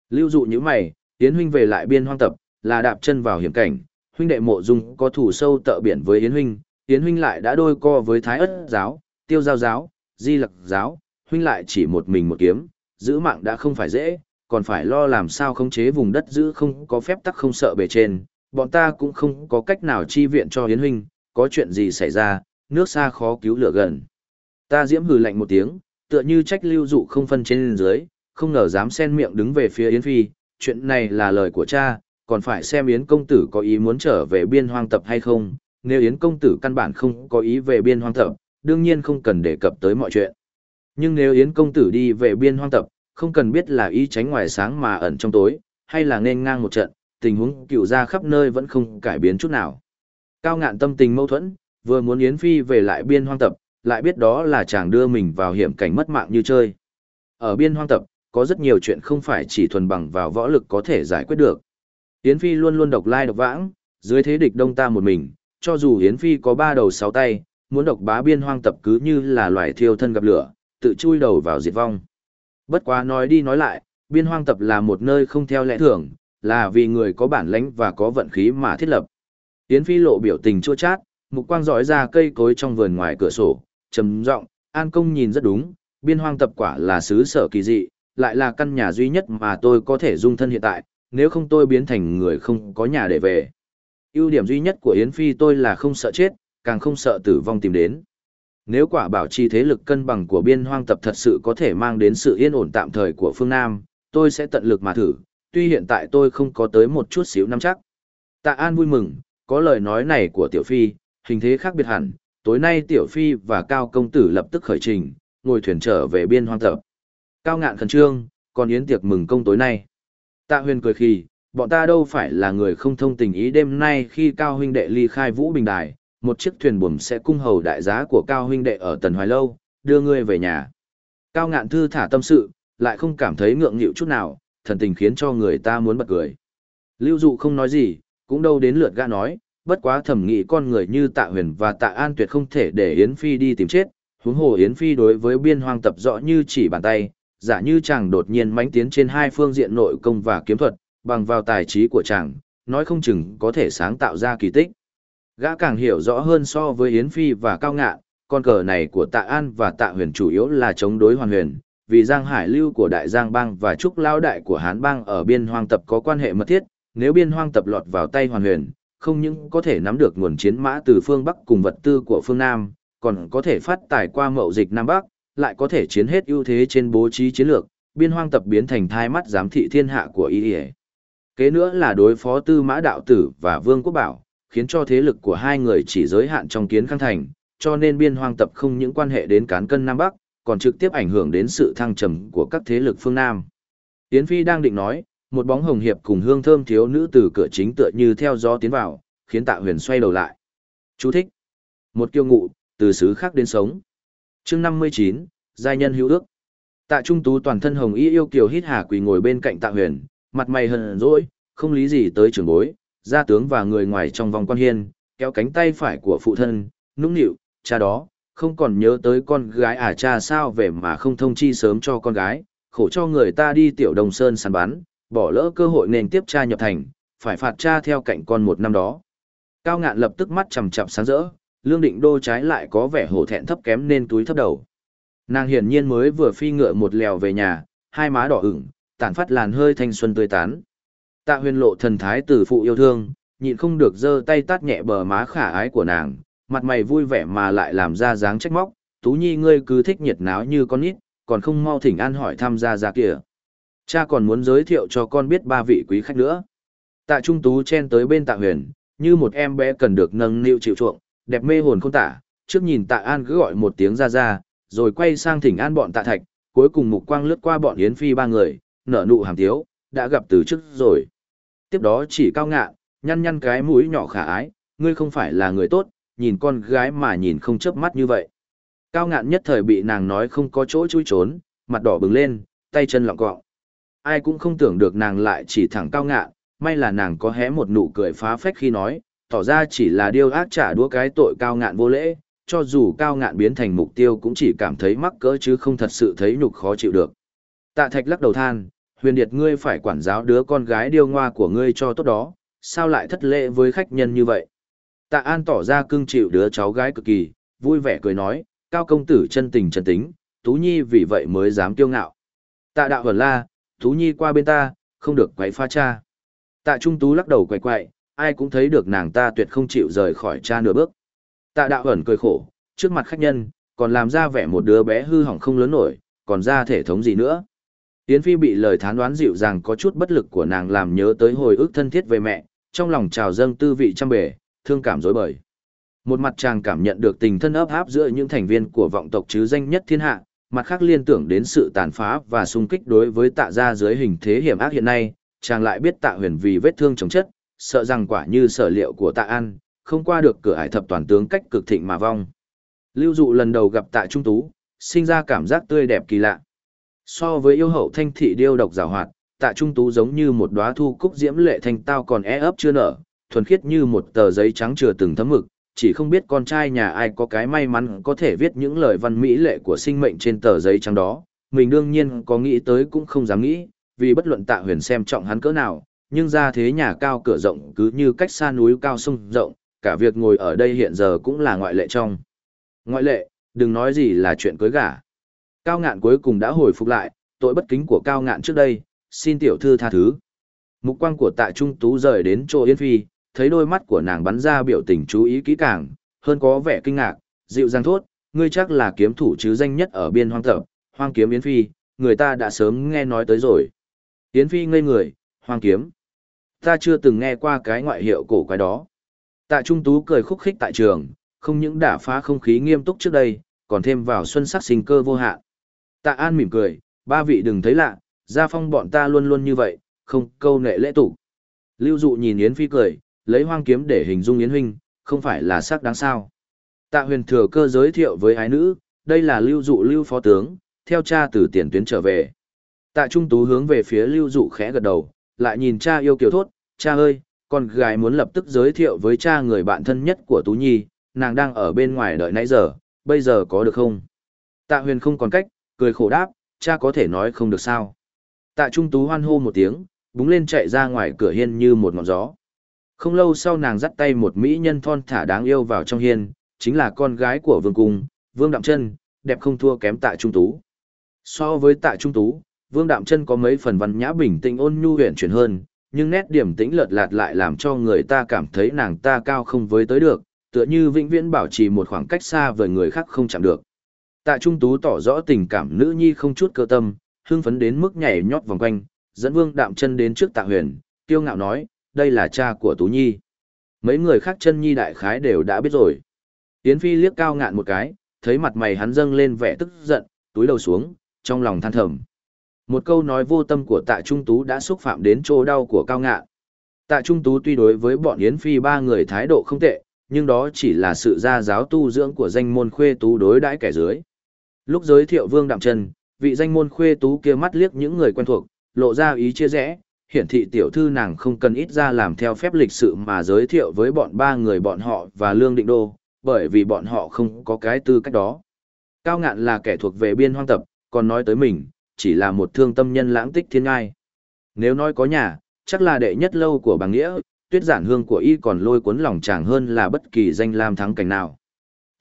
S1: Lưu dụ như mày, Yến huynh về lại biên hoang tập, là đạp chân vào hiểm cảnh, huynh đệ mộ dung có thủ sâu tợ biển với Yến huynh, Yến huynh lại đã đôi co với Thái ất giáo, tiêu giao giáo, di lặc giáo, huynh lại chỉ một mình một kiếm, giữ mạng đã không phải dễ, còn phải lo làm sao khống chế vùng đất giữ không có phép tắc không sợ bề trên, bọn ta cũng không có cách nào chi viện cho Yến huynh, có chuyện gì xảy ra, nước xa khó cứu lửa gần. Ta diễm hừ lạnh một tiếng, tựa như trách lưu dụ không phân trên dưới, không ngờ dám xen miệng đứng về phía Yến Phi, chuyện này là lời của cha, còn phải xem Yến công tử có ý muốn trở về biên hoang tập hay không, nếu Yến công tử căn bản không có ý về biên hoang tập, đương nhiên không cần đề cập tới mọi chuyện. Nhưng nếu Yến công tử đi về biên hoang tập, không cần biết là ý tránh ngoài sáng mà ẩn trong tối, hay là nên ngang một trận, tình huống cựu ra khắp nơi vẫn không cải biến chút nào. Cao ngạn tâm tình mâu thuẫn, vừa muốn Yến Phi về lại biên hoang tập, lại biết đó là chàng đưa mình vào hiểm cảnh mất mạng như chơi. Ở biên hoang tập, có rất nhiều chuyện không phải chỉ thuần bằng vào võ lực có thể giải quyết được. Yến Phi luôn luôn độc lai độc vãng, dưới thế địch đông ta một mình, cho dù Yến Phi có ba đầu sáu tay, muốn độc bá biên hoang tập cứ như là loài thiêu thân gặp lửa, tự chui đầu vào diệt vong. Bất quá nói đi nói lại, biên hoang tập là một nơi không theo lẽ thường, là vì người có bản lãnh và có vận khí mà thiết lập. Yến Phi lộ biểu tình chua chát, mục quang dõi ra cây cối trong vườn ngoài cửa sổ, trầm giọng, An Công nhìn rất đúng, biên hoang tập quả là xứ sở kỳ dị, lại là căn nhà duy nhất mà tôi có thể dung thân hiện tại, nếu không tôi biến thành người không có nhà để về. ưu điểm duy nhất của Yến Phi tôi là không sợ chết, càng không sợ tử vong tìm đến. Nếu quả bảo trì thế lực cân bằng của biên hoang tập thật sự có thể mang đến sự yên ổn tạm thời của phương Nam, tôi sẽ tận lực mà thử, tuy hiện tại tôi không có tới một chút xíu nắm chắc. Tạ An vui mừng, có lời nói này của Tiểu Phi, hình thế khác biệt hẳn, tối nay Tiểu Phi và Cao Công Tử lập tức khởi trình, ngồi thuyền trở về biên hoang tập. Cao ngạn khẩn trương, còn yến tiệc mừng công tối nay. Tạ huyền cười khì, bọn ta đâu phải là người không thông tình ý đêm nay khi Cao huynh đệ ly khai Vũ Bình Đài, một chiếc thuyền buồm sẽ cung hầu đại giá của Cao huynh đệ ở Tần Hoài Lâu, đưa ngươi về nhà. Cao ngạn thư thả tâm sự, lại không cảm thấy ngượng nghịu chút nào, thần tình khiến cho người ta muốn bật cười. Lưu dụ không nói gì, cũng đâu đến lượt gã nói, bất quá thẩm nghĩ con người như tạ huyền và tạ an tuyệt không thể để Yến Phi đi tìm chết, huống hồ Yến Phi đối với biên hoang tập rõ như chỉ bàn tay, giả như chàng đột nhiên mãnh tiến trên hai phương diện nội công và kiếm thuật, bằng vào tài trí của chàng, nói không chừng có thể sáng tạo ra kỳ tích. Gã càng hiểu rõ hơn so với Yến Phi và Cao Ngạn, con cờ này của Tạ An và Tạ Huyền chủ yếu là chống đối Hoàn Huyền, vì Giang Hải Lưu của Đại Giang Bang và Trúc Lao Đại của Hán Bang ở biên hoang tập có quan hệ mật thiết, nếu biên hoang tập lọt vào tay Hoàn Huyền, không những có thể nắm được nguồn chiến mã từ phương Bắc cùng vật tư của phương Nam, còn có thể phát tài qua mậu dịch Nam Bắc, lại có thể chiến hết ưu thế trên bố trí chiến lược, biên hoang tập biến thành thai mắt giám thị thiên hạ của y Kế nữa là đối phó tư mã đạo tử và vương quốc bảo, khiến cho thế lực của hai người chỉ giới hạn trong kiến khang thành, cho nên biên hoang tập không những quan hệ đến cán cân Nam Bắc, còn trực tiếp ảnh hưởng đến sự thăng trầm của các thế lực phương Nam. Yến Phi đang định nói, một bóng hồng hiệp cùng hương thơm thiếu nữ từ cửa chính tựa như theo gió tiến vào, khiến tạ huyền xoay đầu lại. Chú thích. Một kiêu ngụ, từ xứ khác đến sống. chương 59, giai nhân hữu ước. Tạ Trung Tú toàn thân hồng y yêu kiều hít hà quỳ ngồi bên cạnh Tạ Huyền, mặt mày hờn dỗi, không lý gì tới trưởng bối, gia tướng và người ngoài trong vòng quan hiên, kéo cánh tay phải của phụ thân, nũng nịu, cha đó, không còn nhớ tới con gái à cha sao về mà không thông chi sớm cho con gái, khổ cho người ta đi tiểu đồng sơn săn bắn, bỏ lỡ cơ hội nên tiếp cha nhập thành, phải phạt cha theo cạnh con một năm đó. Cao ngạn lập tức mắt chầm chậm sáng rỡ, lương định đô trái lại có vẻ hổ thẹn thấp kém nên túi thấp đầu. Nàng hiển nhiên mới vừa phi ngựa một lèo về nhà, hai má đỏ ửng, tản phát làn hơi thanh xuân tươi tán. Tạ huyền lộ thần thái từ phụ yêu thương, nhịn không được giơ tay tát nhẹ bờ má khả ái của nàng, mặt mày vui vẻ mà lại làm ra dáng trách móc, tú nhi ngươi cứ thích nhiệt náo như con nít, còn không mau thỉnh an hỏi tham gia ra kìa. Cha còn muốn giới thiệu cho con biết ba vị quý khách nữa. Tạ Trung Tú chen tới bên Tạ Huyền, như một em bé cần được nâng niu chịu chuộng, đẹp mê hồn không tả, trước nhìn Tạ An cứ gọi một tiếng ra ra, rồi quay sang thỉnh an bọn Tạ Thạch, cuối cùng mục quang lướt qua bọn Yến Phi ba người, nở nụ hàm tiếu, đã gặp từ trước rồi. Tiếp đó chỉ cao ngạ, nhăn nhăn cái mũi nhỏ khả ái, ngươi không phải là người tốt, nhìn con gái mà nhìn không chớp mắt như vậy. Cao ngạn nhất thời bị nàng nói không có chỗ chui trốn, mặt đỏ bừng lên, tay chân lọng cọ. Ai cũng không tưởng được nàng lại chỉ thẳng cao ngạn, may là nàng có hé một nụ cười phá phách khi nói, tỏ ra chỉ là điêu ác trả đũa cái tội cao ngạn vô lễ, cho dù cao ngạn biến thành mục tiêu cũng chỉ cảm thấy mắc cỡ chứ không thật sự thấy nhục khó chịu được. Tạ thạch lắc đầu than, huyền điệt ngươi phải quản giáo đứa con gái điêu ngoa của ngươi cho tốt đó, sao lại thất lễ với khách nhân như vậy? Tạ An tỏ ra cưng chịu đứa cháu gái cực kỳ, vui vẻ cười nói, cao công tử chân tình chân tính, Tú Nhi vì vậy mới dám kiêu ngạo. Tạ đạo hẩn la, Tú Nhi qua bên ta, không được quấy pha cha. Tạ Trung Tú lắc đầu quay quậy, ai cũng thấy được nàng ta tuyệt không chịu rời khỏi cha nửa bước. Tạ đạo hẩn cười khổ, trước mặt khách nhân, còn làm ra vẻ một đứa bé hư hỏng không lớn nổi, còn ra thể thống gì nữa. Yến Phi bị lời thán đoán dịu dàng có chút bất lực của nàng làm nhớ tới hồi ức thân thiết về mẹ, trong lòng trào dâng tư vị trăm bề, thương cảm dối bời. Một mặt chàng cảm nhận được tình thân ấp áp giữa những thành viên của vọng tộc chứ danh nhất thiên hạ, mặt khác liên tưởng đến sự tàn phá và xung kích đối với tạ gia dưới hình thế hiểm ác hiện nay, chàng lại biết tạ huyền vì vết thương chống chất, sợ rằng quả như sở liệu của tạ an, không qua được cửa ải thập toàn tướng cách cực thịnh mà vong. Lưu dụ lần đầu gặp tạ trung tú, sinh ra cảm giác tươi đẹp kỳ lạ. So với yêu hậu thanh thị điêu độc rào hoạt, tạ trung tú giống như một đóa thu cúc diễm lệ thanh tao còn e ấp chưa nở, thuần khiết như một tờ giấy trắng chưa từng thấm mực, chỉ không biết con trai nhà ai có cái may mắn có thể viết những lời văn mỹ lệ của sinh mệnh trên tờ giấy trắng đó, mình đương nhiên có nghĩ tới cũng không dám nghĩ, vì bất luận tạ huyền xem trọng hắn cỡ nào, nhưng ra thế nhà cao cửa rộng cứ như cách xa núi cao sông rộng, cả việc ngồi ở đây hiện giờ cũng là ngoại lệ trong. Ngoại lệ, đừng nói gì là chuyện cưới gả. Cao ngạn cuối cùng đã hồi phục lại, tội bất kính của cao ngạn trước đây, xin tiểu thư tha thứ. Mục quang của tạ trung tú rời đến chỗ Yên Phi, thấy đôi mắt của nàng bắn ra biểu tình chú ý kỹ càng, hơn có vẻ kinh ngạc, dịu dàng thốt, ngươi chắc là kiếm thủ chứ danh nhất ở biên hoang tập, hoang kiếm Yến Phi, người ta đã sớm nghe nói tới rồi. Yến Phi ngây người, hoang kiếm. Ta chưa từng nghe qua cái ngoại hiệu cổ quái đó. Tạ Trung Tú cười khúc khích tại trường, không những đả phá không khí nghiêm túc trước đây, còn thêm vào xuân sắc sinh cơ vô hạn. Tạ An mỉm cười, ba vị đừng thấy lạ, gia phong bọn ta luôn luôn như vậy, không câu nệ lễ tụ. Lưu dụ nhìn Yến Phi cười, lấy hoang kiếm để hình dung Yến huynh, không phải là sắc đáng sao. Tạ huyền thừa cơ giới thiệu với ái nữ, đây là lưu dụ lưu phó tướng, theo cha từ tiền tuyến trở về. Tạ trung tú hướng về phía lưu dụ khẽ gật đầu, lại nhìn cha yêu kiều thốt, cha ơi, con gái muốn lập tức giới thiệu với cha người bạn thân nhất của Tú Nhi, nàng đang ở bên ngoài đợi nãy giờ, bây giờ có được không? Tạ huyền không còn cách, cười khổ đáp, cha có thể nói không được sao. Tạ trung tú hoan hô một tiếng, búng lên chạy ra ngoài cửa hiên như một ngọn gió. Không lâu sau nàng dắt tay một mỹ nhân thon thả đáng yêu vào trong hiên, chính là con gái của vương cung, vương đạm chân, đẹp không thua kém tạ trung tú. So với tạ trung tú, vương đạm chân có mấy phần văn nhã bình tĩnh ôn nhu huyền chuyển hơn, nhưng nét điểm tĩnh lợt lạt lại làm cho người ta cảm thấy nàng ta cao không với tới được, tựa như vĩnh viễn bảo trì một khoảng cách xa với người khác không chạm được. Tạ Trung Tú tỏ rõ tình cảm nữ nhi không chút cơ tâm, hưng phấn đến mức nhảy nhót vòng quanh, dẫn Vương Đạm chân đến trước Tạ Huyền, kiêu ngạo nói, đây là cha của Tú Nhi. Mấy người khác chân nhi đại khái đều đã biết rồi. Yến Phi liếc cao ngạn một cái, thấy mặt mày hắn dâng lên vẻ tức giận, túi đầu xuống, trong lòng than thầm. Một câu nói vô tâm của Tạ Trung Tú đã xúc phạm đến chỗ đau của cao ngạn. Tạ Trung Tú tuy đối với bọn Yến Phi ba người thái độ không tệ, nhưng đó chỉ là sự gia giáo tu dưỡng của danh môn khuê tú đối đãi kẻ dưới. Lúc giới thiệu Vương Đạm Trần, vị danh môn khuê tú kia mắt liếc những người quen thuộc, lộ ra ý chia rẽ, hiển thị tiểu thư nàng không cần ít ra làm theo phép lịch sự mà giới thiệu với bọn ba người bọn họ và Lương Định Đô, bởi vì bọn họ không có cái tư cách đó. Cao ngạn là kẻ thuộc về biên hoang tập, còn nói tới mình, chỉ là một thương tâm nhân lãng tích thiên ngai. Nếu nói có nhà, chắc là đệ nhất lâu của bằng nghĩa, tuyết giản hương của y còn lôi cuốn lòng chàng hơn là bất kỳ danh lam thắng cảnh nào.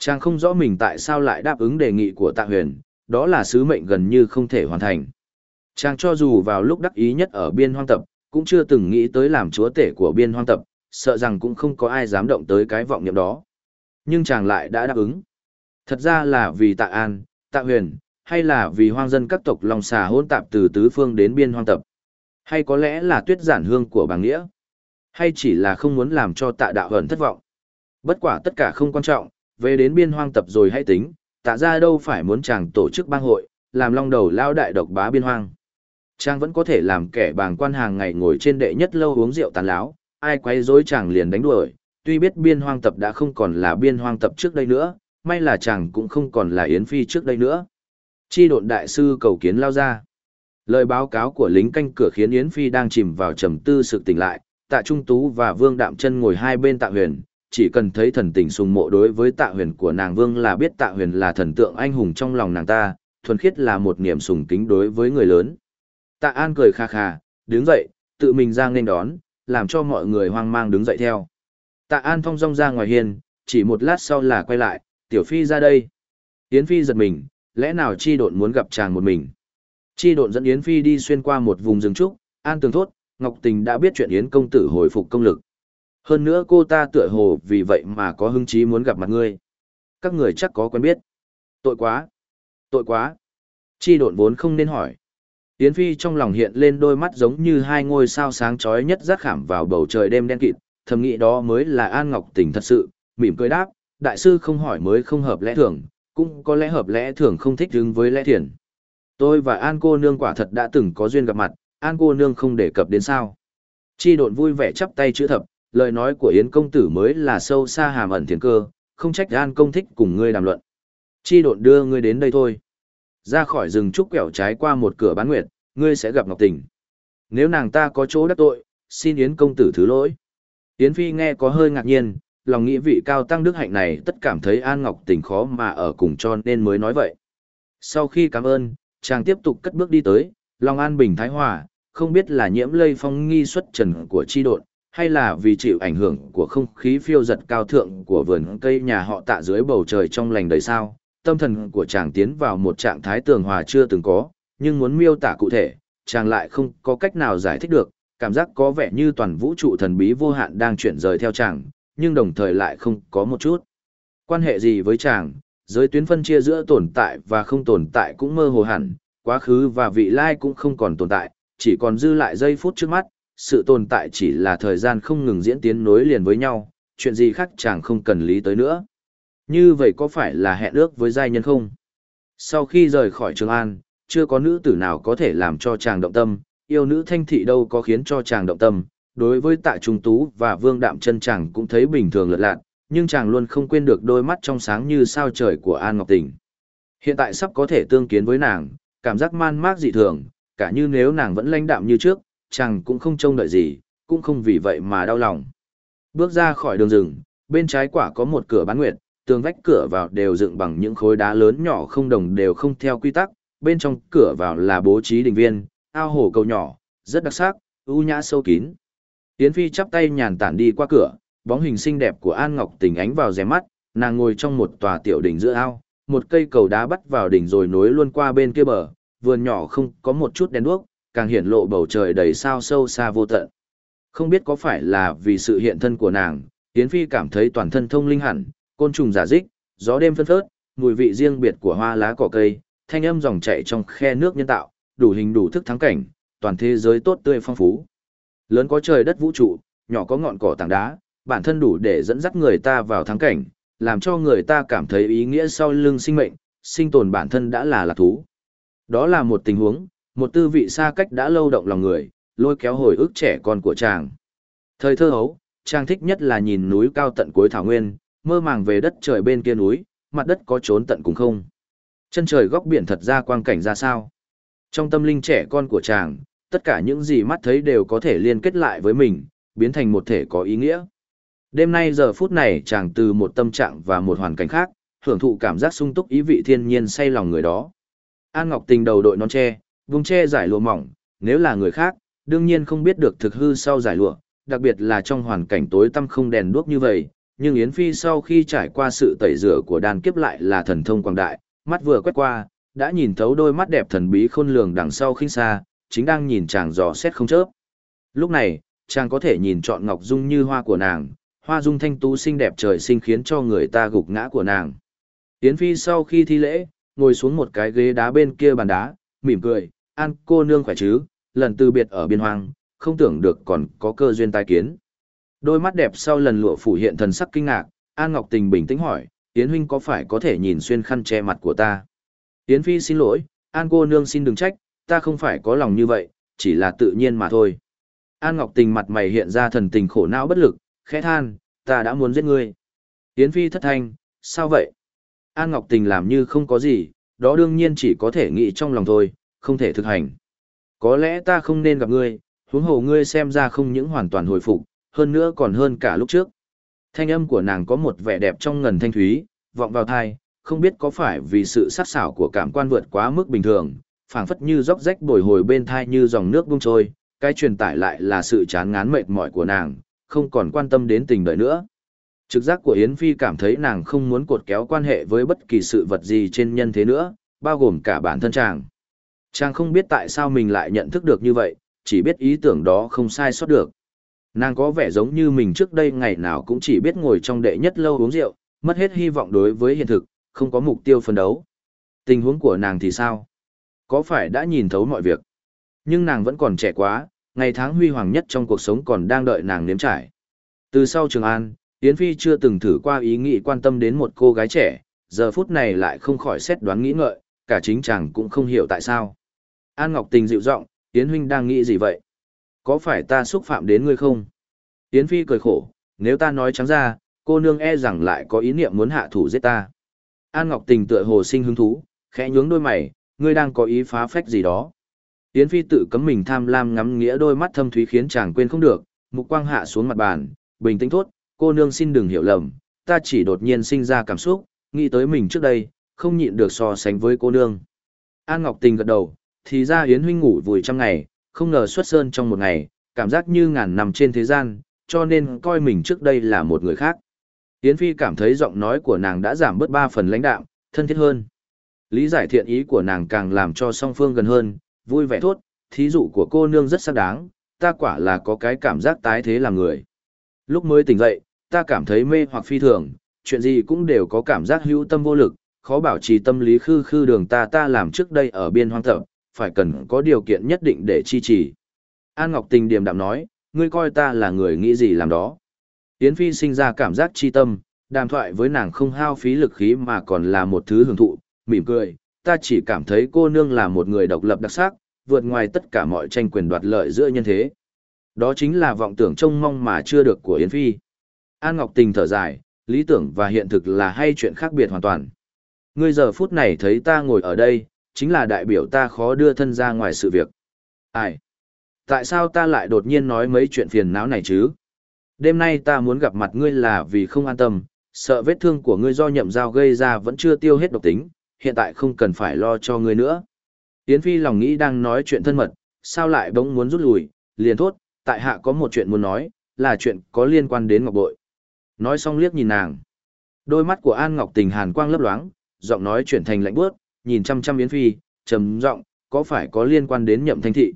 S1: Chàng không rõ mình tại sao lại đáp ứng đề nghị của tạ huyền, đó là sứ mệnh gần như không thể hoàn thành. Chàng cho dù vào lúc đắc ý nhất ở biên hoang tập, cũng chưa từng nghĩ tới làm chúa tể của biên hoang tập, sợ rằng cũng không có ai dám động tới cái vọng niệm đó. Nhưng chàng lại đã đáp ứng. Thật ra là vì tạ an, tạ huyền, hay là vì hoang dân các tộc lòng xà hôn tạp từ tứ phương đến biên hoang tập. Hay có lẽ là tuyết giản hương của bà Nghĩa. Hay chỉ là không muốn làm cho tạ đạo hẩn thất vọng. Bất quả tất cả không quan trọng, về đến biên hoang tập rồi hãy tính, tạ ra đâu phải muốn chàng tổ chức bang hội, làm long đầu lao đại độc bá biên hoang. Chàng vẫn có thể làm kẻ bàng quan hàng ngày ngồi trên đệ nhất lâu uống rượu tàn láo, ai quấy rối chàng liền đánh đuổi, tuy biết biên hoang tập đã không còn là biên hoang tập trước đây nữa, may là chàng cũng không còn là Yến Phi trước đây nữa. Chi độn đại sư cầu kiến lao ra. Lời báo cáo của lính canh cửa khiến Yến Phi đang chìm vào trầm tư sự tỉnh lại, tạ trung tú và vương đạm chân ngồi hai bên tạ huyền, chỉ cần thấy thần tình sùng mộ đối với tạ huyền của nàng vương là biết tạ huyền là thần tượng anh hùng trong lòng nàng ta, thuần khiết là một niềm sùng kính đối với người lớn. Tạ An cười kha kha, đứng dậy, tự mình ra nghênh đón, làm cho mọi người hoang mang đứng dậy theo. Tạ An thong dong ra ngoài hiên, chỉ một lát sau là quay lại, tiểu phi ra đây. Yến Phi giật mình, lẽ nào chi độn muốn gặp chàng một mình. Chi độn dẫn Yến Phi đi xuyên qua một vùng rừng trúc, An tường thốt, Ngọc Tình đã biết chuyện Yến công tử hồi phục công lực. Hơn nữa cô ta tựa hồ vì vậy mà có hứng chí muốn gặp mặt ngươi. Các người chắc có quen biết. Tội quá. Tội quá. Chi độn vốn không nên hỏi. Yến Phi trong lòng hiện lên đôi mắt giống như hai ngôi sao sáng chói nhất rắc khảm vào bầu trời đêm đen kịt, thầm nghĩ đó mới là An Ngọc Tình thật sự, mỉm cười đáp, đại sư không hỏi mới không hợp lẽ thường, cũng có lẽ hợp lẽ thường không thích đứng với lẽ thiền. Tôi và An cô nương quả thật đã từng có duyên gặp mặt, An cô nương không đề cập đến sao. Chi độn vui vẻ chắp tay chữ thập, lời nói của Yến công tử mới là sâu xa hàm ẩn thiền cơ, không trách An công thích cùng ngươi đàm luận. Chi độn đưa ngươi đến đây thôi. Ra khỏi rừng trúc quẹo trái qua một cửa bán nguyệt, ngươi sẽ gặp Ngọc Tình. Nếu nàng ta có chỗ đắc tội, xin Yến công tử thứ lỗi. Yến Phi nghe có hơi ngạc nhiên, lòng nghĩ vị cao tăng đức hạnh này tất cảm thấy An Ngọc Tình khó mà ở cùng cho nên mới nói vậy. Sau khi cảm ơn, chàng tiếp tục cất bước đi tới, lòng an bình thái hòa, không biết là nhiễm lây phong nghi xuất trần của chi độn, hay là vì chịu ảnh hưởng của không khí phiêu giật cao thượng của vườn cây nhà họ tạ dưới bầu trời trong lành đời sao. Tâm thần của chàng tiến vào một trạng thái tường hòa chưa từng có, nhưng muốn miêu tả cụ thể, chàng lại không có cách nào giải thích được, cảm giác có vẻ như toàn vũ trụ thần bí vô hạn đang chuyển rời theo chàng, nhưng đồng thời lại không có một chút. Quan hệ gì với chàng, giới tuyến phân chia giữa tồn tại và không tồn tại cũng mơ hồ hẳn, quá khứ và vị lai cũng không còn tồn tại, chỉ còn dư lại giây phút trước mắt, sự tồn tại chỉ là thời gian không ngừng diễn tiến nối liền với nhau, chuyện gì khác chàng không cần lý tới nữa. Như vậy có phải là hẹn ước với giai nhân không? Sau khi rời khỏi Trường An, chưa có nữ tử nào có thể làm cho chàng động tâm, yêu nữ thanh thị đâu có khiến cho chàng động tâm. Đối với tạ trung tú và vương đạm chân chàng cũng thấy bình thường lợt lạc, nhưng chàng luôn không quên được đôi mắt trong sáng như sao trời của An Ngọc Tình. Hiện tại sắp có thể tương kiến với nàng, cảm giác man mác dị thường, cả như nếu nàng vẫn lãnh đạm như trước, chàng cũng không trông đợi gì, cũng không vì vậy mà đau lòng. Bước ra khỏi đường rừng, bên trái quả có một cửa bán nguyệt, tường vách cửa vào đều dựng bằng những khối đá lớn nhỏ không đồng đều không theo quy tắc, bên trong cửa vào là bố trí đình viên, ao hồ cầu nhỏ, rất đặc sắc, ưu nhã sâu kín. Yến Phi chắp tay nhàn tản đi qua cửa, bóng hình xinh đẹp của An Ngọc Tình ánh vào rèm mắt, nàng ngồi trong một tòa tiểu đỉnh giữa ao, một cây cầu đá bắt vào đỉnh rồi nối luôn qua bên kia bờ, vườn nhỏ không có một chút đèn đuốc, càng hiển lộ bầu trời đầy sao sâu xa vô tận. Không biết có phải là vì sự hiện thân của nàng, Yến Phi cảm thấy toàn thân thông linh hẳn, côn trùng giả dích, gió đêm phân phớt, mùi vị riêng biệt của hoa lá cỏ cây, thanh âm dòng chảy trong khe nước nhân tạo, đủ hình đủ thức thắng cảnh, toàn thế giới tốt tươi phong phú. Lớn có trời đất vũ trụ, nhỏ có ngọn cỏ tảng đá, bản thân đủ để dẫn dắt người ta vào thắng cảnh, làm cho người ta cảm thấy ý nghĩa sau lưng sinh mệnh, sinh tồn bản thân đã là lạc thú. Đó là một tình huống, một tư vị xa cách đã lâu động lòng người, lôi kéo hồi ức trẻ con của chàng. Thời thơ hấu, chàng thích nhất là nhìn núi cao tận cuối thảo nguyên, mơ màng về đất trời bên kia núi, mặt đất có trốn tận cùng không. Chân trời góc biển thật ra quang cảnh ra sao. Trong tâm linh trẻ con của chàng, tất cả những gì mắt thấy đều có thể liên kết lại với mình, biến thành một thể có ý nghĩa. Đêm nay giờ phút này chàng từ một tâm trạng và một hoàn cảnh khác, hưởng thụ cảm giác sung túc ý vị thiên nhiên say lòng người đó. An Ngọc Tình đầu đội non tre, vùng che giải lụa mỏng, nếu là người khác, đương nhiên không biết được thực hư sau giải lụa, đặc biệt là trong hoàn cảnh tối tăm không đèn đuốc như vậy, nhưng Yến Phi sau khi trải qua sự tẩy rửa của đàn kiếp lại là thần thông quảng đại, mắt vừa quét qua, đã nhìn thấu đôi mắt đẹp thần bí khôn lường đằng sau khinh xa, chính đang nhìn chàng dò xét không chớp. Lúc này, chàng có thể nhìn trọn ngọc dung như hoa của nàng, hoa dung thanh tú xinh đẹp trời sinh khiến cho người ta gục ngã của nàng. Yến Phi sau khi thi lễ, ngồi xuống một cái ghế đá bên kia bàn đá, mỉm cười, an cô nương khỏe chứ, lần từ biệt ở biên hoang, không tưởng được còn có cơ duyên tai kiến. Đôi mắt đẹp sau lần lụa phủ hiện thần sắc kinh ngạc, An Ngọc Tình bình tĩnh hỏi, Yến huynh có phải có thể nhìn xuyên khăn che mặt của ta? Yến Phi xin lỗi, An cô nương xin đừng trách, ta không phải có lòng như vậy, chỉ là tự nhiên mà thôi. An Ngọc Tình mặt mày hiện ra thần tình khổ não bất lực, khẽ than, ta đã muốn giết ngươi. Yến Phi thất thanh, sao vậy? An Ngọc Tình làm như không có gì, đó đương nhiên chỉ có thể nghĩ trong lòng thôi, không thể thực hành. Có lẽ ta không nên gặp ngươi, huống hồ ngươi xem ra không những hoàn toàn hồi phục, hơn nữa còn hơn cả lúc trước. Thanh âm của nàng có một vẻ đẹp trong ngần thanh thúy, vọng vào thai, không biết có phải vì sự sắc sảo của cảm quan vượt quá mức bình thường, phảng phất như róc rách bồi hồi bên thai như dòng nước bung trôi, cái truyền tải lại là sự chán ngán mệt mỏi của nàng, không còn quan tâm đến tình đời nữa. Trực giác của Yến Phi cảm thấy nàng không muốn cột kéo quan hệ với bất kỳ sự vật gì trên nhân thế nữa, bao gồm cả bản thân chàng. Chàng không biết tại sao mình lại nhận thức được như vậy, chỉ biết ý tưởng đó không sai sót được. Nàng có vẻ giống như mình trước đây ngày nào cũng chỉ biết ngồi trong đệ nhất lâu uống rượu, mất hết hy vọng đối với hiện thực, không có mục tiêu phấn đấu. Tình huống của nàng thì sao? Có phải đã nhìn thấu mọi việc? Nhưng nàng vẫn còn trẻ quá, ngày tháng huy hoàng nhất trong cuộc sống còn đang đợi nàng nếm trải. Từ sau Trường An, Yến Phi chưa từng thử qua ý nghĩ quan tâm đến một cô gái trẻ, giờ phút này lại không khỏi xét đoán nghĩ ngợi, cả chính chàng cũng không hiểu tại sao. An Ngọc Tình dịu giọng, Yến huynh đang nghĩ gì vậy? Có phải ta xúc phạm đến ngươi không? Yến Phi cười khổ, nếu ta nói trắng ra, cô nương e rằng lại có ý niệm muốn hạ thủ giết ta. An Ngọc Tình tựa hồ sinh hứng thú, khẽ nhướng đôi mày, ngươi đang có ý phá phách gì đó. Yến Phi tự cấm mình tham lam ngắm nghĩa đôi mắt thâm thúy khiến chàng quên không được, mục quang hạ xuống mặt bàn, bình tĩnh thốt, cô nương xin đừng hiểu lầm, ta chỉ đột nhiên sinh ra cảm xúc, nghĩ tới mình trước đây, không nhịn được so sánh với cô nương. An Ngọc Tình gật đầu, thì ra Yến huynh ngủ vùi trăm ngày, không ngờ xuất sơn trong một ngày, cảm giác như ngàn năm trên thế gian, cho nên coi mình trước đây là một người khác. Yến Phi cảm thấy giọng nói của nàng đã giảm bớt ba phần lãnh đạm, thân thiết hơn. Lý giải thiện ý của nàng càng làm cho song phương gần hơn, vui vẻ thốt, thí dụ của cô nương rất xác đáng, ta quả là có cái cảm giác tái thế làm người. Lúc mới tỉnh dậy, ta cảm thấy mê hoặc phi thường, chuyện gì cũng đều có cảm giác hữu tâm vô lực, khó bảo trì tâm lý khư khư đường ta ta làm trước đây ở biên hoang thập, phải cần có điều kiện nhất định để chi trì. An Ngọc Tình điềm đạm nói, ngươi coi ta là người nghĩ gì làm đó. Yến Phi sinh ra cảm giác chi tâm, đàm thoại với nàng không hao phí lực khí mà còn là một thứ hưởng thụ, mỉm cười, ta chỉ cảm thấy cô nương là một người độc lập đặc sắc, vượt ngoài tất cả mọi tranh quyền đoạt lợi giữa nhân thế. Đó chính là vọng tưởng trông mong mà chưa được của Yến Phi. An Ngọc Tình thở dài, lý tưởng và hiện thực là hai chuyện khác biệt hoàn toàn. Ngươi giờ phút này thấy ta ngồi ở đây, chính là đại biểu ta khó đưa thân ra ngoài sự việc. Ai? Tại sao ta lại đột nhiên nói mấy chuyện phiền não này chứ? Đêm nay ta muốn gặp mặt ngươi là vì không an tâm, sợ vết thương của ngươi do nhậm dao gây ra vẫn chưa tiêu hết độc tính, hiện tại không cần phải lo cho ngươi nữa. Yến Phi lòng nghĩ đang nói chuyện thân mật, sao lại bỗng muốn rút lui, liền thốt, tại hạ có một chuyện muốn nói, là chuyện có liên quan đến Ngọc Bội. Nói xong liếc nhìn nàng. Đôi mắt của An Ngọc Tình hàn quang lấp loáng, giọng nói chuyển thành lạnh bước, nhìn chăm chăm Yến Phi, trầm giọng, có phải có liên quan đến nhậm thanh thị?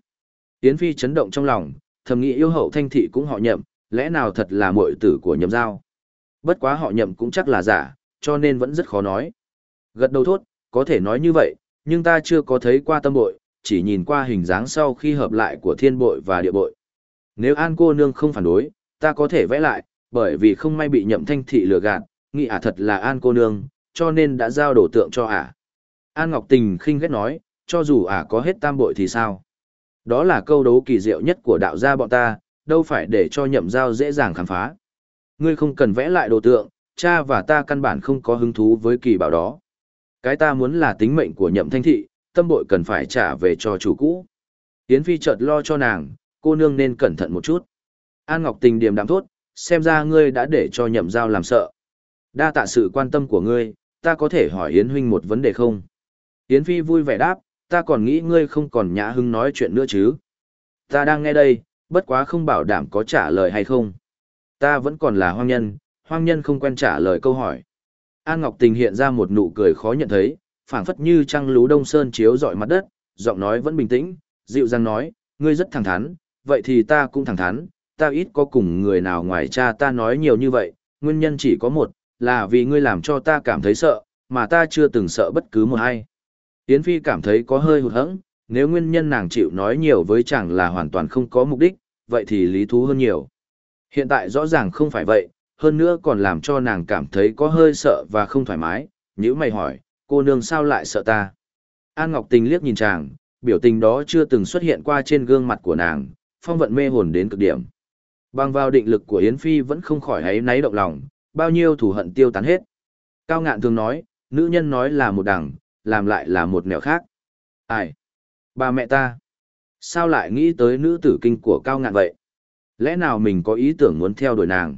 S1: Yến Phi chấn động trong lòng, thầm nghĩ yêu hậu thanh thị cũng họ nhậm, lẽ nào thật là muội tử của nhậm giao? Bất quá họ nhậm cũng chắc là giả, cho nên vẫn rất khó nói. Gật đầu thốt, có thể nói như vậy, nhưng ta chưa có thấy qua tâm bội, chỉ nhìn qua hình dáng sau khi hợp lại của thiên bội và địa bội. Nếu An cô nương không phản đối, ta có thể vẽ lại, bởi vì không may bị nhậm thanh thị lừa gạt, nghĩ ả thật là An cô nương, cho nên đã giao đổ tượng cho ả. An Ngọc Tình khinh ghét nói, cho dù ả có hết tam bội thì sao? Đó là câu đấu kỳ diệu nhất của đạo gia bọn ta, đâu phải để cho nhậm giao dễ dàng khám phá. Ngươi không cần vẽ lại đồ tượng, cha và ta căn bản không có hứng thú với kỳ bảo đó. Cái ta muốn là tính mệnh của nhậm thanh thị, tâm bội cần phải trả về cho chủ cũ. Yến Phi chợt lo cho nàng, cô nương nên cẩn thận một chút. An Ngọc Tình điềm đạm thốt, xem ra ngươi đã để cho nhậm giao làm sợ. Đa tạ sự quan tâm của ngươi, ta có thể hỏi Yến huynh một vấn đề không? Yến Phi vui vẻ đáp, ta còn nghĩ ngươi không còn nhã hứng nói chuyện nữa chứ. Ta đang nghe đây, bất quá không bảo đảm có trả lời hay không. Ta vẫn còn là hoang nhân, hoang nhân không quen trả lời câu hỏi. An Ngọc Tình hiện ra một nụ cười khó nhận thấy, phảng phất như trăng lú đông sơn chiếu dọi mặt đất, giọng nói vẫn bình tĩnh, dịu dàng nói, ngươi rất thẳng thắn, vậy thì ta cũng thẳng thắn, ta ít có cùng người nào ngoài cha ta nói nhiều như vậy, nguyên nhân chỉ có một, là vì ngươi làm cho ta cảm thấy sợ, mà ta chưa từng sợ bất cứ một ai. Yến Phi cảm thấy có hơi hụt hẫng, nếu nguyên nhân nàng chịu nói nhiều với chàng là hoàn toàn không có mục đích, vậy thì lý thú hơn nhiều. Hiện tại rõ ràng không phải vậy, hơn nữa còn làm cho nàng cảm thấy có hơi sợ và không thoải mái, nếu mày hỏi, cô nương sao lại sợ ta? An Ngọc Tình liếc nhìn chàng, biểu tình đó chưa từng xuất hiện qua trên gương mặt của nàng, phong vận mê hồn đến cực điểm. Bằng vào định lực của Yến Phi vẫn không khỏi hấy náy động lòng, bao nhiêu thù hận tiêu tán hết. Cao ngạn thường nói, nữ nhân nói là một đằng, làm lại là một nẻo khác. Ai? Bà mẹ ta. Sao lại nghĩ tới nữ tử kinh của cao ngạn vậy? Lẽ nào mình có ý tưởng muốn theo đuổi nàng?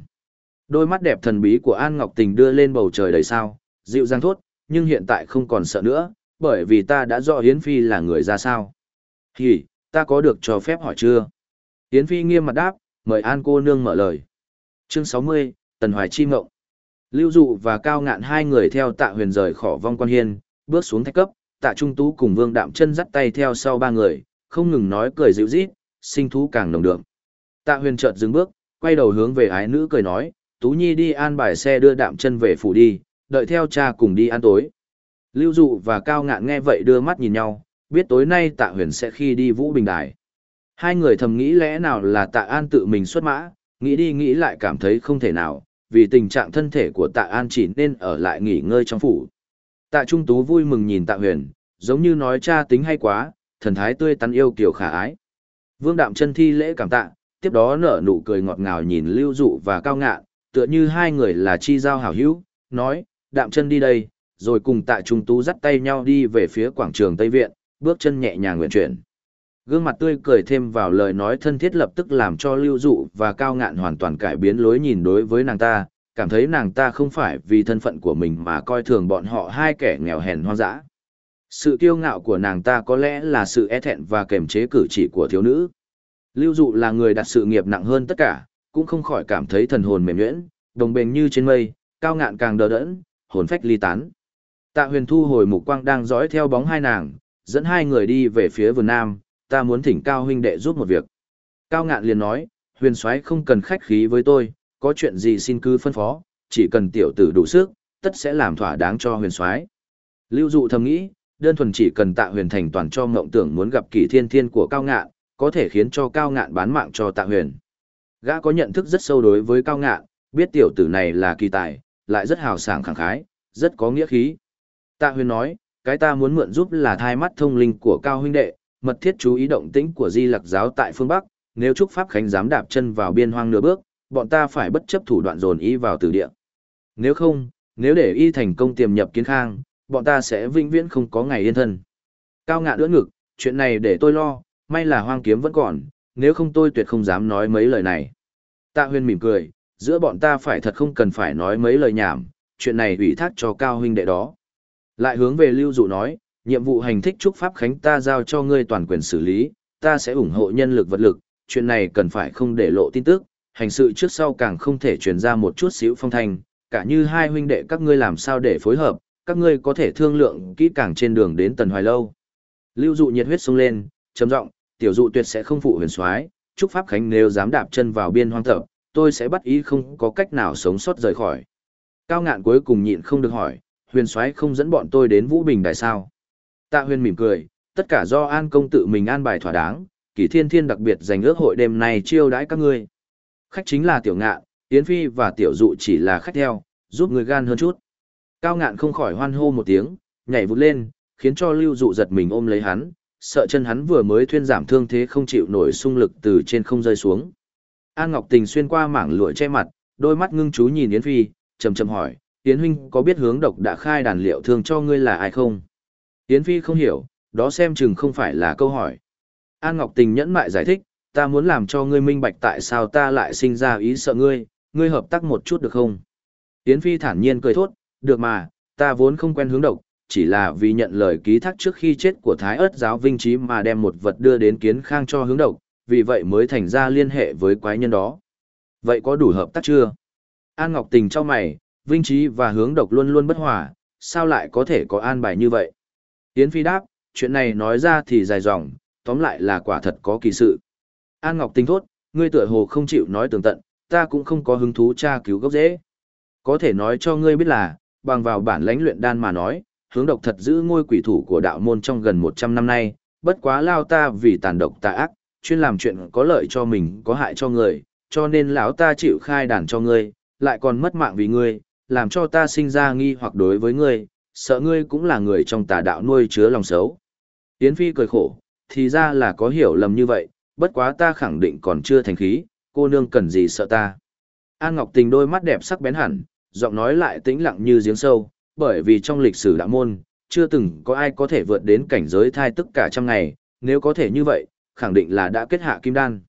S1: Đôi mắt đẹp thần bí của An Ngọc Tình đưa lên bầu trời đầy sao, dịu dàng thốt, nhưng hiện tại không còn sợ nữa, bởi vì ta đã rõ Yến Phi là người ra sao. Thì, ta có được cho phép hỏi chưa? Yến Phi nghiêm mặt đáp, mời An cô nương mở lời. Chương 60, Tần Hoài Chi Ngộng. Lưu Dụ và Cao Ngạn hai người theo tạ huyền rời khỏi vong quan hiên, bước xuống thách cấp, tạ trung tú cùng vương đạm chân dắt tay theo sau ba người, không ngừng nói cười dịu rít, sinh thú càng nồng đượm. Tạ huyền chợt dừng bước, quay đầu hướng về ái nữ cười nói, Tú Nhi đi an bài xe đưa đạm chân về phủ đi, đợi theo cha cùng đi ăn tối. Lưu Dụ và Cao Ngạn nghe vậy đưa mắt nhìn nhau, biết tối nay Tạ Huyền sẽ khi đi Vũ Bình Đài. Hai người thầm nghĩ lẽ nào là Tạ An tự mình xuất mã, nghĩ đi nghĩ lại cảm thấy không thể nào, vì tình trạng thân thể của Tạ An chỉ nên ở lại nghỉ ngơi trong phủ. Tạ Trung Tú vui mừng nhìn Tạ Huyền, giống như nói cha tính hay quá, thần thái tươi tắn yêu kiều khả ái. Vương Đạm chân thi lễ cảm tạ, tiếp đó nở nụ cười ngọt ngào nhìn Lưu Dụ và Cao Ngạn, tựa như hai người là chi giao hảo hữu, nói, Đạm chân đi đây, rồi cùng Tạ Trung Tú dắt tay nhau đi về phía quảng trường Tây Viện, bước chân nhẹ nhàng nguyện chuyển. Gương mặt tươi cười thêm vào lời nói thân thiết lập tức làm cho Lưu Dụ và Cao Ngạn hoàn toàn cải biến lối nhìn đối với nàng ta, cảm thấy nàng ta không phải vì thân phận của mình mà coi thường bọn họ hai kẻ nghèo hèn hoang dã. Sự kiêu ngạo của nàng ta có lẽ là sự e thẹn và kềm chế cử chỉ của thiếu nữ. Lưu Dụ là người đặt sự nghiệp nặng hơn tất cả, cũng không khỏi cảm thấy thần hồn mềm nhuyễn, đồng bền như trên mây, cao ngạn càng đờ đẫn, hồn phách ly tán. Tạ huyền thu hồi mục quang đang dõi theo bóng hai nàng, dẫn hai người đi về phía vườn nam, ta muốn thỉnh cao huynh đệ giúp một việc. Cao ngạn liền nói, huyền soái không cần khách khí với tôi, có chuyện gì xin cứ phân phó, chỉ cần tiểu tử đủ sức, tất sẽ làm thỏa đáng cho huyền soái. Lưu dụ thầm nghĩ, đơn thuần chỉ cần tạ huyền thành toàn cho mộng tưởng muốn gặp kỳ thiên thiên của cao ngạn, có thể khiến cho cao ngạn bán mạng cho tạ huyền. Gã có nhận thức rất sâu đối với cao ngạn, biết tiểu tử này là kỳ tài, lại rất hào sảng khẳng khái, rất có nghĩa khí. Tạ huyền nói, cái ta muốn mượn giúp là thai mắt thông linh của cao huynh đệ, mật thiết chú ý động tĩnh của di lặc giáo tại phương Bắc, nếu trúc pháp khánh dám đạp chân vào biên hoang nửa bước, bọn ta phải bất chấp thủ đoạn dồn y vào từ địa. Nếu không, nếu để y thành công tiềm nhập kiến khang, bọn ta sẽ vĩnh viễn không có ngày yên thân. Cao ngạ đỡ ngực, chuyện này để tôi lo, may là hoang kiếm vẫn còn, nếu không tôi tuyệt không dám nói mấy lời này. Tạ Huyên mỉm cười, giữa bọn ta phải thật không cần phải nói mấy lời nhảm, chuyện này ủy thác cho cao huynh đệ đó. Lại hướng về lưu dụ nói, nhiệm vụ hành thích trúc pháp khánh ta giao cho ngươi toàn quyền xử lý, ta sẽ ủng hộ nhân lực vật lực, chuyện này cần phải không để lộ tin tức, hành sự trước sau càng không thể truyền ra một chút xíu phong thanh, cả như hai huynh đệ các ngươi làm sao để phối hợp, các ngươi có thể thương lượng kỹ càng trên đường đến Tần Hoài Lâu. Lưu dụ nhiệt huyết sung lên, trầm giọng, tiểu dụ tuyệt sẽ không phụ huyền soái, trúc pháp khánh nếu dám đạp chân vào biên hoang thập, tôi sẽ bắt ý không có cách nào sống sót rời khỏi. Cao ngạn cuối cùng nhịn không được hỏi, huyền soái không dẫn bọn tôi đến Vũ Bình Đài sao? Tạ huyền mỉm cười, tất cả do an công tự mình an bài thỏa đáng, kỷ thiên thiên đặc biệt dành ước hội đêm này chiêu đãi các ngươi. Khách chính là tiểu ngạn, Yến Phi và tiểu dụ chỉ là khách theo, giúp người gan hơn chút. Cao ngạn không khỏi hoan hô một tiếng, nhảy vụt lên, khiến cho lưu dụ giật mình ôm lấy hắn, sợ chân hắn vừa mới thuyên giảm thương thế không chịu nổi xung lực từ trên không rơi xuống. An Ngọc Tình xuyên qua mảng lụa che mặt, đôi mắt ngưng chú nhìn Yến Phi, trầm trầm hỏi, Yến huynh có biết hướng độc đã khai đàn liệu thương cho ngươi là ai không? Yến Phi không hiểu, đó xem chừng không phải là câu hỏi. An Ngọc Tình nhẫn mại giải thích, ta muốn làm cho ngươi minh bạch tại sao ta lại sinh ra ý sợ ngươi, ngươi hợp tác một chút được không? Yến Phi thản nhiên cười thốt, được mà, ta vốn không quen hướng độc, chỉ là vì nhận lời ký thác trước khi chết của Thái ớt giáo vinh trí mà đem một vật đưa đến kiến khang cho hướng độc, vì vậy mới thành ra liên hệ với quái nhân đó. Vậy có đủ hợp tác chưa? An Ngọc Tình cho mày, vinh trí và hướng độc luôn luôn bất hòa, sao lại có thể có an bài như vậy? Yến Phi đáp, chuyện này nói ra thì dài dòng, tóm lại là quả thật có kỳ sự. An Ngọc Tinh thốt, ngươi tựa hồ không chịu nói tường tận, ta cũng không có hứng thú tra cứu gốc dễ. Có thể nói cho ngươi biết là, bằng vào bản lãnh luyện đan mà nói, hướng độc thật giữ ngôi quỷ thủ của đạo môn trong gần 100 năm nay, bất quá lao ta vì tàn độc tà ác, chuyên làm chuyện có lợi cho mình có hại cho người, cho nên lão ta chịu khai đàn cho ngươi, lại còn mất mạng vì ngươi, làm cho ta sinh ra nghi hoặc đối với ngươi, sợ ngươi cũng là người trong tà đạo nuôi chứa lòng xấu. Yến Phi cười khổ, thì ra là có hiểu lầm như vậy, bất quá ta khẳng định còn chưa thành khí, cô nương cần gì sợ ta. An Ngọc Tình đôi mắt đẹp sắc bén hẳn, giọng nói lại tĩnh lặng như giếng sâu, bởi vì trong lịch sử đạo môn, chưa từng có ai có thể vượt đến cảnh giới thai tức cả trăm ngày, nếu có thể như vậy, khẳng định là đã kết hạ kim đan.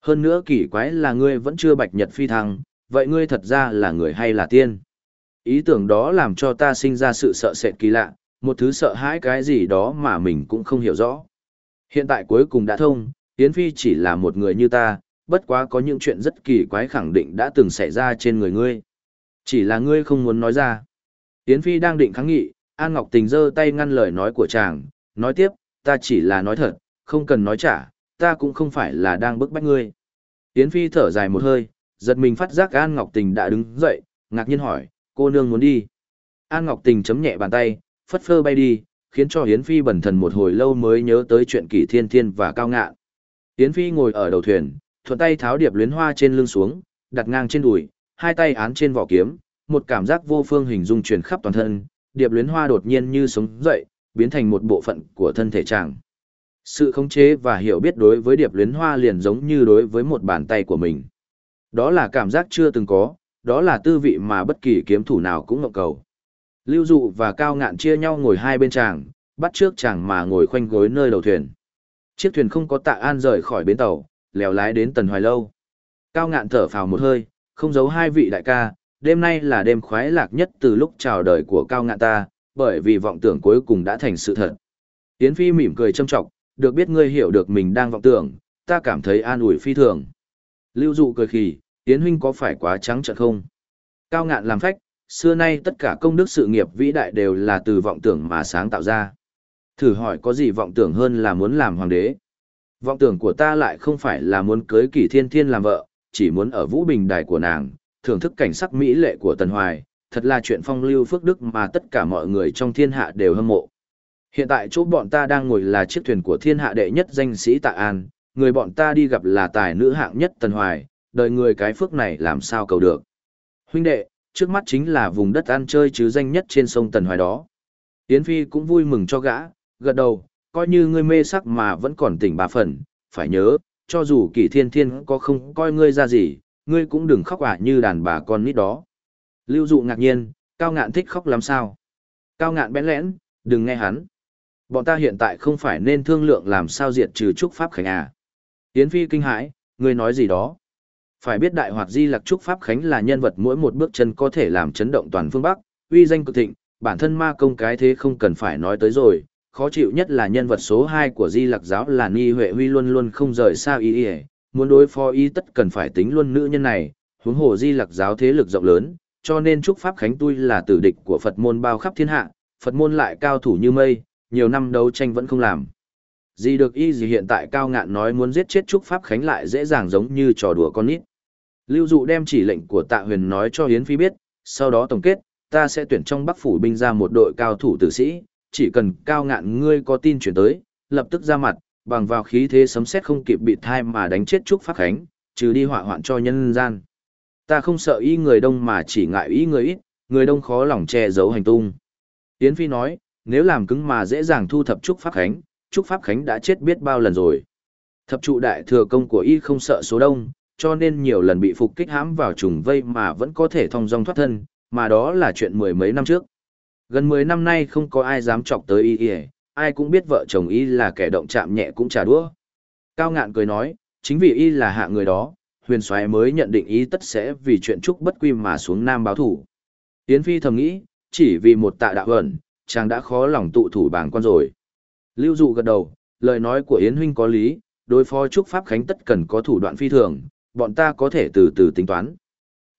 S1: Hơn nữa kỳ quái là ngươi vẫn chưa bạch nhật phi thăng, vậy ngươi thật ra là người hay là tiên? Ý tưởng đó làm cho ta sinh ra sự sợ sệt kỳ lạ, một thứ sợ hãi cái gì đó mà mình cũng không hiểu rõ. Hiện tại cuối cùng đã thông, Yến Phi chỉ là một người như ta, bất quá có những chuyện rất kỳ quái khẳng định đã từng xảy ra trên người ngươi. Chỉ là ngươi không muốn nói ra. Yến Phi đang định kháng nghị, An Ngọc Tình giơ tay ngăn lời nói của chàng, nói tiếp, ta chỉ là nói thật, không cần nói trả, ta cũng không phải là đang bức bách ngươi. Yến Phi thở dài một hơi, giật mình phát giác An Ngọc Tình đã đứng dậy, ngạc nhiên hỏi, cô nương muốn đi. An Ngọc Tình chấm nhẹ bàn tay, phất phơ bay đi, khiến cho Yến Phi bẩn thần một hồi lâu mới nhớ tới chuyện kỷ thiên thiên và cao ngạn. Yến Phi ngồi ở đầu thuyền, thuận tay tháo điệp luyến hoa trên lưng xuống, đặt ngang trên đùi, hai tay án trên vỏ kiếm, một cảm giác vô phương hình dung truyền khắp toàn thân, điệp luyến hoa đột nhiên như sống dậy, biến thành một bộ phận của thân thể chàng. Sự khống chế và hiểu biết đối với điệp luyến hoa liền giống như đối với một bàn tay của mình. Đó là cảm giác chưa từng có, đó là tư vị mà bất kỳ kiếm thủ nào cũng ngọc cầu. Lưu dụ và cao ngạn chia nhau ngồi hai bên chàng, bắt trước chàng mà ngồi khoanh gối nơi đầu thuyền. Chiếc thuyền không có tạ an rời khỏi bến tàu, lèo lái đến tần hoài lâu. Cao ngạn thở phào một hơi, không giấu hai vị đại ca, đêm nay là đêm khoái lạc nhất từ lúc chào đời của cao ngạn ta, bởi vì vọng tưởng cuối cùng đã thành sự thật. Yến Phi mỉm cười châm trọng, được biết ngươi hiểu được mình đang vọng tưởng, ta cảm thấy an ủi phi thường. Lưu dụ cười khỉ, Yến huynh có phải quá trắng trợn không? Cao ngạn làm phách, xưa nay tất cả công đức sự nghiệp vĩ đại đều là từ vọng tưởng mà sáng tạo ra. Thử hỏi có gì vọng tưởng hơn là muốn làm hoàng đế? Vọng tưởng của ta lại không phải là muốn cưới kỷ thiên thiên làm vợ, chỉ muốn ở vũ bình đài của nàng, thưởng thức cảnh sắc mỹ lệ của Tần Hoài, thật là chuyện phong lưu phước đức mà tất cả mọi người trong thiên hạ đều hâm mộ. Hiện tại chỗ bọn ta đang ngồi là chiếc thuyền của thiên hạ đệ nhất danh sĩ Tạ An, người bọn ta đi gặp là tài nữ hạng nhất Tần Hoài, đời người cái phước này làm sao cầu được. Huynh đệ, trước mắt chính là vùng đất ăn chơi chứ danh nhất trên sông Tần Hoài đó. Yến Phi cũng vui mừng cho gã, gật đầu, coi như ngươi mê sắc mà vẫn còn tỉnh bà phần, phải nhớ, cho dù kỷ thiên thiên có không coi ngươi ra gì, ngươi cũng đừng khóc ả như đàn bà con nít đó. Lưu dụ ngạc nhiên, cao ngạn thích khóc lắm sao? Cao ngạn bẽn lẽn, đừng nghe hắn. Bọn ta hiện tại không phải nên thương lượng làm sao diệt trừ trúc pháp khánh à. Yến Phi kinh hãi, ngươi nói gì đó? Phải biết đại hoạt di lạc trúc pháp khánh là nhân vật mỗi một bước chân có thể làm chấn động toàn phương Bắc, uy danh cực thịnh, bản thân ma công cái thế không cần phải nói tới rồi, khó chịu nhất là nhân vật số 2 của Di Lặc giáo là Ni Huệ Huy luôn luôn không rời xa ý ý, muốn đối phó ý tất cần phải tính luôn nữ nhân này, huống hồ Di Lặc giáo thế lực rộng lớn, cho nên chúc pháp khánh tui là tử địch của Phật môn bao khắp thiên hạ, Phật môn lại cao thủ như mây, nhiều năm đấu tranh vẫn không làm. Gì được y gì hiện tại cao ngạn nói muốn giết chết Trúc Pháp Khánh lại dễ dàng giống như trò đùa con nít. Lưu Dụ đem chỉ lệnh của Tạ Huyền nói cho Hiến Phi biết, sau đó tổng kết, ta sẽ tuyển trong Bắc phủ binh ra một đội cao thủ tử sĩ, chỉ cần cao ngạn ngươi có tin chuyển tới, lập tức ra mặt, bằng vào khí thế sấm sét không kịp bị thai mà đánh chết Trúc Pháp Khánh, trừ đi họa hoạn cho nhân gian. Ta không sợ ý người đông mà chỉ ngại ý người ít, người đông khó lòng che giấu hành tung. Yến Phi nói, nếu làm cứng mà dễ dàng thu thập Trúc Pháp Khánh, Trúc Pháp Khánh đã chết biết bao lần rồi. Thập trụ đại thừa công của y không sợ số đông, cho nên nhiều lần bị phục kích hãm vào trùng vây mà vẫn có thể thong dong thoát thân, mà đó là chuyện mười mấy năm trước. Gần 10 năm nay không có ai dám chọc tới y y, ai cũng biết vợ chồng y là kẻ động chạm nhẹ cũng trả đũa. Cao ngạn cười nói, chính vì y là hạ người đó, huyền soái mới nhận định y tất sẽ vì chuyện trúc bất quy mà xuống nam báo thủ. Yến Phi thầm nghĩ, chỉ vì một tạ đạo ẩn, chàng đã khó lòng tụ thủ bảng quan rồi. Lưu dụ gật đầu, lời nói của Yến Huynh có lý, đối phó trúc pháp khánh tất cần có thủ đoạn phi thường, bọn ta có thể từ từ tính toán.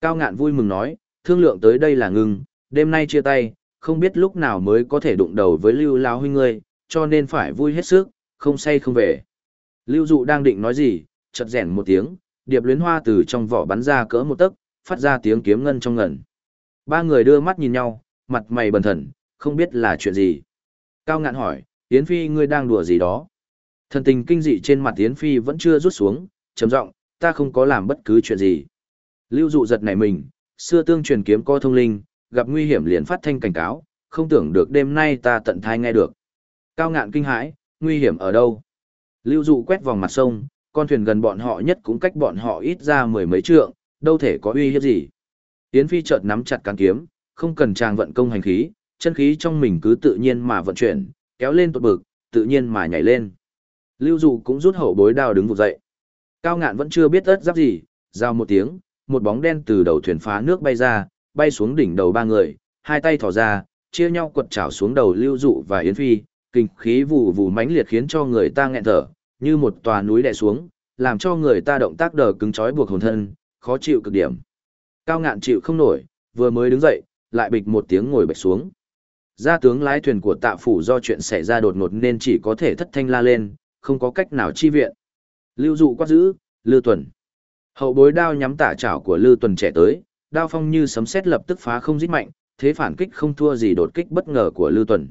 S1: Cao ngạn vui mừng nói, thương lượng tới đây là ngừng, đêm nay chia tay, không biết lúc nào mới có thể đụng đầu với lưu lao huynh ngươi, cho nên phải vui hết sức, không say không về. Lưu dụ đang định nói gì, chợt rèn một tiếng, điệp luyến hoa từ trong vỏ bắn ra cỡ một tấc, phát ra tiếng kiếm ngân trong ngẩn. Ba người đưa mắt nhìn nhau, mặt mày bần thần, không biết là chuyện gì. Cao ngạn hỏi, Yến Phi ngươi đang đùa gì đó? Thần tình kinh dị trên mặt Yến Phi vẫn chưa rút xuống, trầm giọng, ta không có làm bất cứ chuyện gì. Lưu dụ giật nảy mình, xưa tương truyền kiếm co thông linh, gặp nguy hiểm liền phát thanh cảnh cáo, không tưởng được đêm nay ta tận thai nghe được. Cao ngạn kinh hãi, nguy hiểm ở đâu? Lưu dụ quét vòng mặt sông, con thuyền gần bọn họ nhất cũng cách bọn họ ít ra mười mấy trượng, đâu thể có uy hiếp gì. Yến Phi chợt nắm chặt cán kiếm, không cần trang vận công hành khí, chân khí trong mình cứ tự nhiên mà vận chuyển, kéo lên tột bực, tự nhiên mà nhảy lên. Lưu dụ cũng rút hậu bối đao đứng vụ dậy. Cao ngạn vẫn chưa biết ớt giáp gì, giao một tiếng, một bóng đen từ đầu thuyền phá nước bay ra, bay xuống đỉnh đầu ba người, hai tay thỏ ra, chia nhau quật chảo xuống đầu Lưu Dụ và Yến Phi, kinh khí vụ vụ mãnh liệt khiến cho người ta nghẹn thở, như một tòa núi đè xuống, làm cho người ta động tác đờ cứng chói buộc hồn thân, khó chịu cực điểm. Cao ngạn chịu không nổi, vừa mới đứng dậy, lại bịch một tiếng ngồi bạch xuống. Gia tướng lái thuyền của tạ phủ do chuyện xảy ra đột ngột nên chỉ có thể thất thanh la lên, không có cách nào chi viện. Lưu dụ quát giữ, Lưu Tuần. Hậu bối đao nhắm tả chảo của Lưu Tuần trẻ tới, đao phong như sấm sét lập tức phá không giết mạnh, thế phản kích không thua gì đột kích bất ngờ của Lưu Tuần.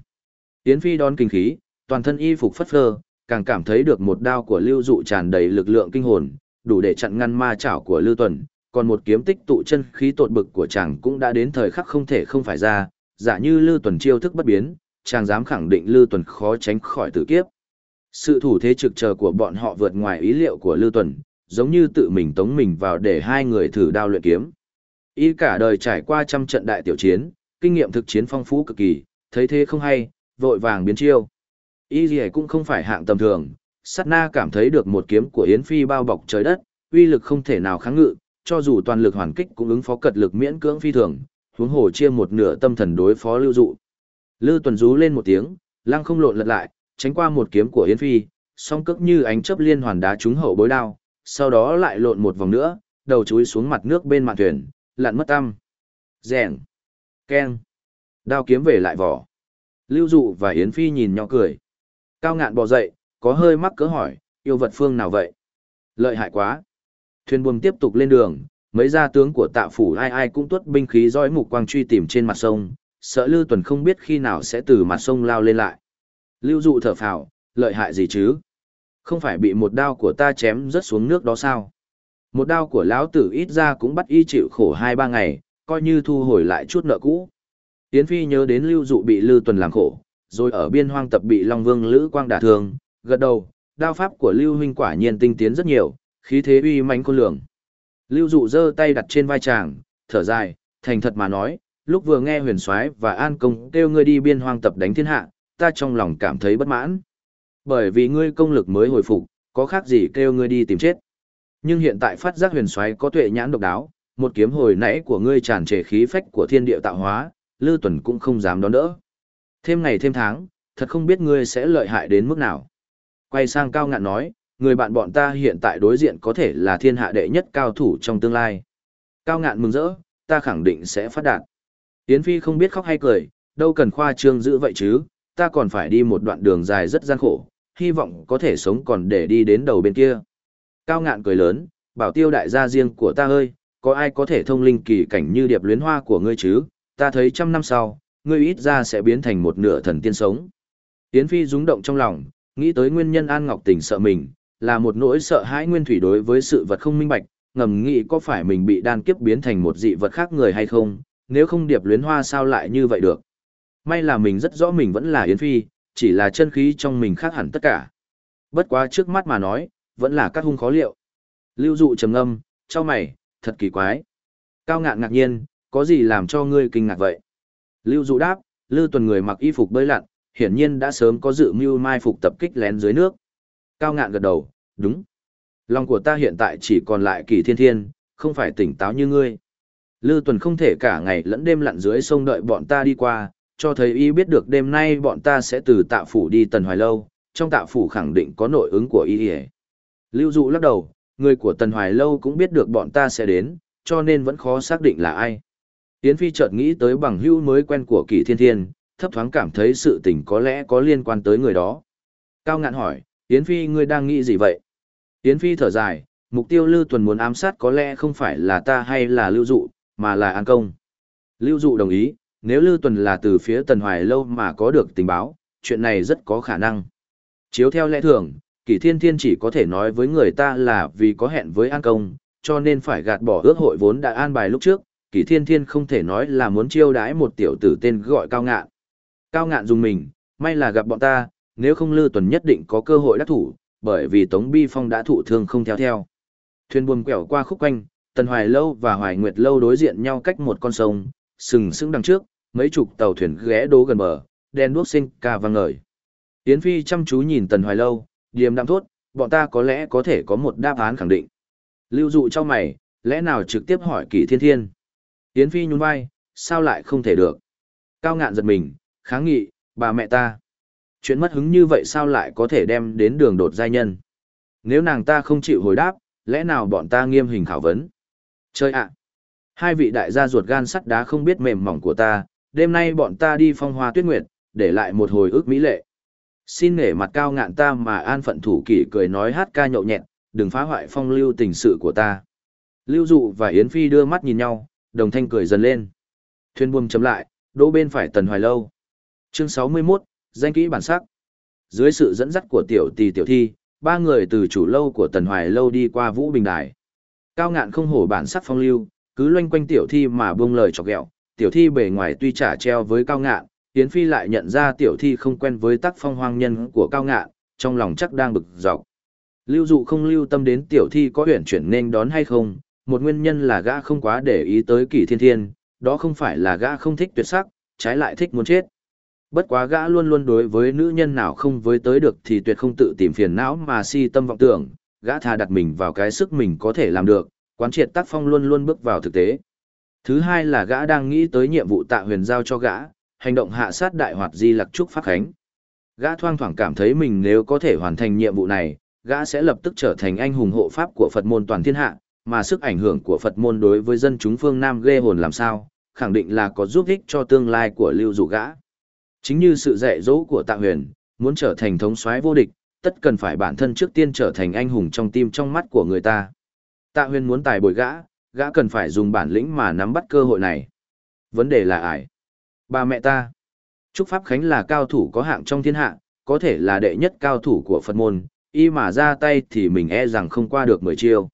S1: Yến Phi đón kinh khí, toàn thân y phục phất phơ, càng cảm thấy được một đao của Lưu Dụ tràn đầy lực lượng kinh hồn, đủ để chặn ngăn ma chảo của Lưu Tuần, còn một kiếm tích tụ chân khí tột bực của chàng cũng đã đến thời khắc không thể không phải ra, giả như Lưu Tuần chiêu thức bất biến, chàng dám khẳng định Lưu Tuần khó tránh khỏi tử kiếp. Sự thủ thế trực chờ của bọn họ vượt ngoài ý liệu của Lưu Tuần, giống như tự mình tống mình vào để hai người thử đao luyện kiếm. Y cả đời trải qua trăm trận đại tiểu chiến, kinh nghiệm thực chiến phong phú cực kỳ, thấy thế không hay, vội vàng biến chiêu. Y gì cũng không phải hạng tầm thường, sát na cảm thấy được một kiếm của Yến Phi bao bọc trời đất, uy lực không thể nào kháng ngự, cho dù toàn lực hoàn kích cũng ứng phó cật lực miễn cưỡng phi thường, huống hồ chia một nửa tâm thần đối phó lưu dụ. Lư tuần rú lên một tiếng, lăng không lộn lật lại, tránh qua một kiếm của Yến Phi, song cước như ánh chớp liên hoàn đá trúng hậu bối đao, sau đó lại lộn một vòng nữa, đầu chúi xuống mặt nước bên mạn thuyền, lặn mất tăm. Rèn. ken, Đao kiếm về lại vỏ. Lưu Dụ và Yến Phi nhìn nhỏ cười. Cao ngạn bò dậy, có hơi mắc cỡ hỏi, yêu vật phương nào vậy? Lợi hại quá. Thuyền buồm tiếp tục lên đường, mấy gia tướng của tạ phủ ai ai cũng tuốt binh khí dõi mục quang truy tìm trên mặt sông, sợ Lưu Tuần không biết khi nào sẽ từ mặt sông lao lên lại. Lưu Dụ thở phào, lợi hại gì chứ? Không phải bị một đao của ta chém rớt xuống nước đó sao? Một đao của lão tử ít ra cũng bắt y chịu khổ hai ba ngày, coi như thu hồi lại chút nợ cũ. Yến Phi nhớ đến Lưu Dụ bị Lưu Tuần làm khổ, rồi ở biên hoang tập bị Long Vương Lữ Quang đả thương, gật đầu, đao pháp của Lưu huynh quả nhiên tinh tiến rất nhiều, khí thế uy mãnh khôn lường. Lưu Dụ giơ tay đặt trên vai chàng, thở dài, thành thật mà nói, lúc vừa nghe Huyền Soái và An Công kêu ngươi đi biên hoang tập đánh thiên hạ, ta trong lòng cảm thấy bất mãn. Bởi vì ngươi công lực mới hồi phục, có khác gì kêu ngươi đi tìm chết. Nhưng hiện tại phát giác Huyền xoáy có tuệ nhãn độc đáo, một kiếm hồi nãy của ngươi tràn trề khí phách của thiên địa tạo hóa, Lư Tuần cũng không dám đón đỡ. Thêm ngày thêm tháng, thật không biết ngươi sẽ lợi hại đến mức nào. Quay sang Cao Ngạn nói, người bạn bọn ta hiện tại đối diện có thể là thiên hạ đệ nhất cao thủ trong tương lai. Cao Ngạn mừng rỡ, ta khẳng định sẽ phát đạt. Yến Phi không biết khóc hay cười, đâu cần khoa trương giữ vậy chứ, ta còn phải đi một đoạn đường dài rất gian khổ, hy vọng có thể sống còn để đi đến đầu bên kia. Cao Ngạn cười lớn, bảo tiêu đại gia riêng của ta ơi, có ai có thể thông linh kỳ cảnh như điệp luyến hoa của ngươi chứ, ta thấy trăm năm sau, ngươi ít ra sẽ biến thành một nửa thần tiên sống. Yến Phi rung động trong lòng, nghĩ tới nguyên nhân An Ngọc Tình sợ mình, là một nỗi sợ hãi nguyên thủy đối với sự vật không minh bạch, ngầm nghĩ có phải mình bị đan kiếp biến thành một dị vật khác người hay không, nếu không điệp luyến hoa sao lại như vậy được. May là mình rất rõ mình vẫn là Yến Phi, chỉ là chân khí trong mình khác hẳn tất cả. Bất quá trước mắt mà nói, vẫn là các hung khó liệu. Lưu dụ trầm ngâm, cho mày, thật kỳ quái. Cao ngạn ngạc nhiên, có gì làm cho ngươi kinh ngạc vậy? Lưu dụ đáp, Lưu tuần người mặc y phục bơi lặn, hiển nhiên đã sớm có dự mưu mai phục tập kích lén dưới nước. Cao ngạn gật đầu, đúng. Lòng của ta hiện tại chỉ còn lại kỳ thiên thiên, không phải tỉnh táo như ngươi. Lưu tuần không thể cả ngày lẫn đêm lặn dưới sông đợi bọn ta đi qua, cho thấy y biết được đêm nay bọn ta sẽ từ tạ phủ đi tần hoài lâu, trong tạ phủ khẳng định có nội ứng của y. Lưu dụ lắc đầu, người của tần hoài lâu cũng biết được bọn ta sẽ đến, cho nên vẫn khó xác định là ai. Yến Phi chợt nghĩ tới bằng hữu mới quen của Kỷ Thiên Thiên, thấp thoáng cảm thấy sự tình có lẽ có liên quan tới người đó. Cao ngạn hỏi, Yến Phi ngươi đang nghĩ gì vậy? Yến Phi thở dài, mục tiêu Lưu Tuần muốn ám sát có lẽ không phải là ta hay là Lưu Dụ, mà là An Công. Lưu Dụ đồng ý, nếu Lưu Tuần là từ phía Tần Hoài Lâu mà có được tình báo, chuyện này rất có khả năng. Chiếu theo lẽ thường, Kỷ Thiên Thiên chỉ có thể nói với người ta là vì có hẹn với An Công, cho nên phải gạt bỏ ước hội vốn đã an bài lúc trước, Kỷ Thiên Thiên không thể nói là muốn chiêu đãi một tiểu tử tên gọi Cao Ngạn. Cao Ngạn dùng mình, may là gặp bọn ta, nếu không Lư Tuần nhất định có cơ hội đắc thủ, bởi vì Tống Bi Phong đã thụ thương không theo theo. Thuyền buồm quẹo qua khúc quanh, Tần Hoài Lâu và Hoài Nguyệt Lâu đối diện nhau cách một con sông, sừng sững đằng trước, mấy chục tàu thuyền ghé đố gần bờ, đen đuốc sinh ca vang ngời. Yến Phi chăm chú nhìn Tần Hoài Lâu, điềm đạm thốt, bọn ta có lẽ có thể có một đáp án khẳng định. Lưu dụ cho mày, lẽ nào trực tiếp hỏi kỳ thiên thiên. Yến Phi nhún vai, sao lại không thể được. Cao ngạn giật mình, kháng nghị, bà mẹ ta. Chuyện mất hứng như vậy sao lại có thể đem đến đường đột giai nhân. Nếu nàng ta không chịu hồi đáp, lẽ nào bọn ta nghiêm hình khảo vấn. Chơi ạ! Hai vị đại gia ruột gan sắt đá không biết mềm mỏng của ta, đêm nay bọn ta đi phong hoa tuyết nguyệt, để lại một hồi ước mỹ lệ. Xin nể mặt cao ngạn ta mà an phận thủ kỷ cười nói hát ca nhậu nhẹn, đừng phá hoại phong lưu tình sự của ta. Lưu Dụ và Yến Phi đưa mắt nhìn nhau, đồng thanh cười dần lên. Thuyền buồm chấm lại, đỗ bên phải tần hoài lâu. Chương 61, danh kỹ bản sắc. Dưới sự dẫn dắt của tiểu tỷ tiểu thi, ba người từ chủ lâu của tần hoài lâu đi qua vũ bình đài. Cao ngạn không hổ bản sắc phong lưu, cứ loanh quanh tiểu thi mà buông lời chọc ghẹo. Tiểu thi bề ngoài tuy trả treo với cao ngạn, Yến Phi lại nhận ra tiểu thi không quen với tác phong hoang nhân của cao ngạn, trong lòng chắc đang bực dọc. Lưu dụ không lưu tâm đến tiểu thi có huyển chuyển nên đón hay không, một nguyên nhân là gã không quá để ý tới kỷ thiên thiên, đó không phải là gã không thích tuyệt sắc, trái lại thích muốn chết. Bất quá gã luôn luôn đối với nữ nhân nào không với tới được thì tuyệt không tự tìm phiền não mà si tâm vọng tưởng, gã thà đặt mình vào cái sức mình có thể làm được, quán triệt tác phong luôn luôn bước vào thực tế. Thứ hai là gã đang nghĩ tới nhiệm vụ tạ huyền giao cho gã, hành động hạ sát đại hoạt di lặc trúc pháp khánh. Gã thoang thoảng cảm thấy mình nếu có thể hoàn thành nhiệm vụ này, gã sẽ lập tức trở thành anh hùng hộ pháp của Phật môn toàn thiên hạ, mà sức ảnh hưởng của Phật môn đối với dân chúng phương Nam ghê hồn làm sao, khẳng định là có giúp ích cho tương lai của lưu dụ gã. Chính như sự dạy dỗ của tạ huyền, muốn trở thành thống soái vô địch, tất cần phải bản thân trước tiên trở thành anh hùng trong tim trong mắt của người ta. Tạ huyền muốn tài bồi gã, gã cần phải dùng bản lĩnh mà nắm bắt cơ hội này. Vấn đề là ải. Ba mẹ ta. Trúc Pháp Khánh là cao thủ có hạng trong thiên hạ, có thể là đệ nhất cao thủ của Phật môn, y mà ra tay thì mình e rằng không qua được mười chiêu.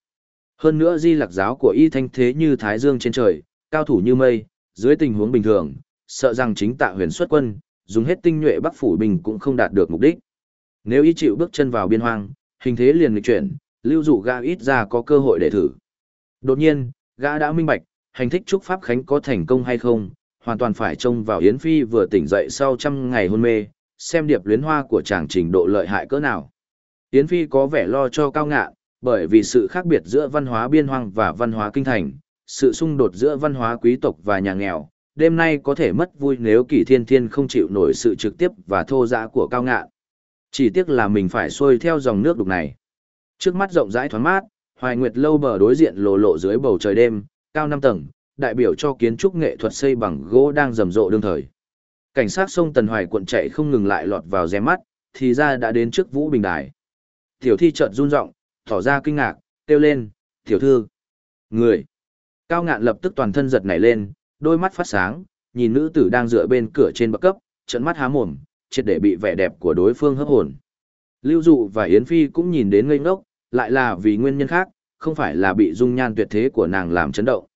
S1: Hơn nữa di lạc giáo của y thanh thế như thái dương trên trời, cao thủ như mây, dưới tình huống bình thường, sợ rằng chính tạ huyền xuất quân, dùng hết tinh nhuệ bắc phủ bình cũng không đạt được mục đích. Nếu y chịu bước chân vào biên hoang, hình thế liền lịch chuyển, lưu dụ gã ít ra có cơ hội để thử. Đột nhiên, gã đã minh bạch, hành thích trúc pháp khánh có thành công hay không, hoàn toàn phải trông vào Yến Phi vừa tỉnh dậy sau trăm ngày hôn mê, xem điệp luyến hoa của chàng trình độ lợi hại cỡ nào. Yến Phi có vẻ lo cho cao ngạ, bởi vì sự khác biệt giữa văn hóa biên hoang và văn hóa kinh thành, sự xung đột giữa văn hóa quý tộc và nhà nghèo, đêm nay có thể mất vui nếu kỳ thiên thiên không chịu nổi sự trực tiếp và thô dã của cao ngạ. Chỉ tiếc là mình phải xuôi theo dòng nước đục này. Trước mắt rộng rãi thoáng mát, hoài nguyệt lâu bờ đối diện lộ lộ dưới bầu trời đêm, cao năm tầng, đại biểu cho kiến trúc nghệ thuật xây bằng gỗ đang rầm rộ đương thời. Cảnh sát sông Tần Hoài cuộn chạy không ngừng lại lọt vào ré mắt, thì ra đã đến trước Vũ Bình Đài. Tiểu thi chợt run rộng, tỏ ra kinh ngạc, kêu lên, tiểu thư. Người. Cao ngạn lập tức toàn thân giật nảy lên, đôi mắt phát sáng, nhìn nữ tử đang dựa bên cửa trên bậc cấp, trận mắt há mồm, triệt để bị vẻ đẹp của đối phương hấp hồn. Lưu Dụ và Yến Phi cũng nhìn đến ngây ngốc, lại là vì nguyên nhân khác, không phải là bị dung nhan tuyệt thế của nàng làm chấn động.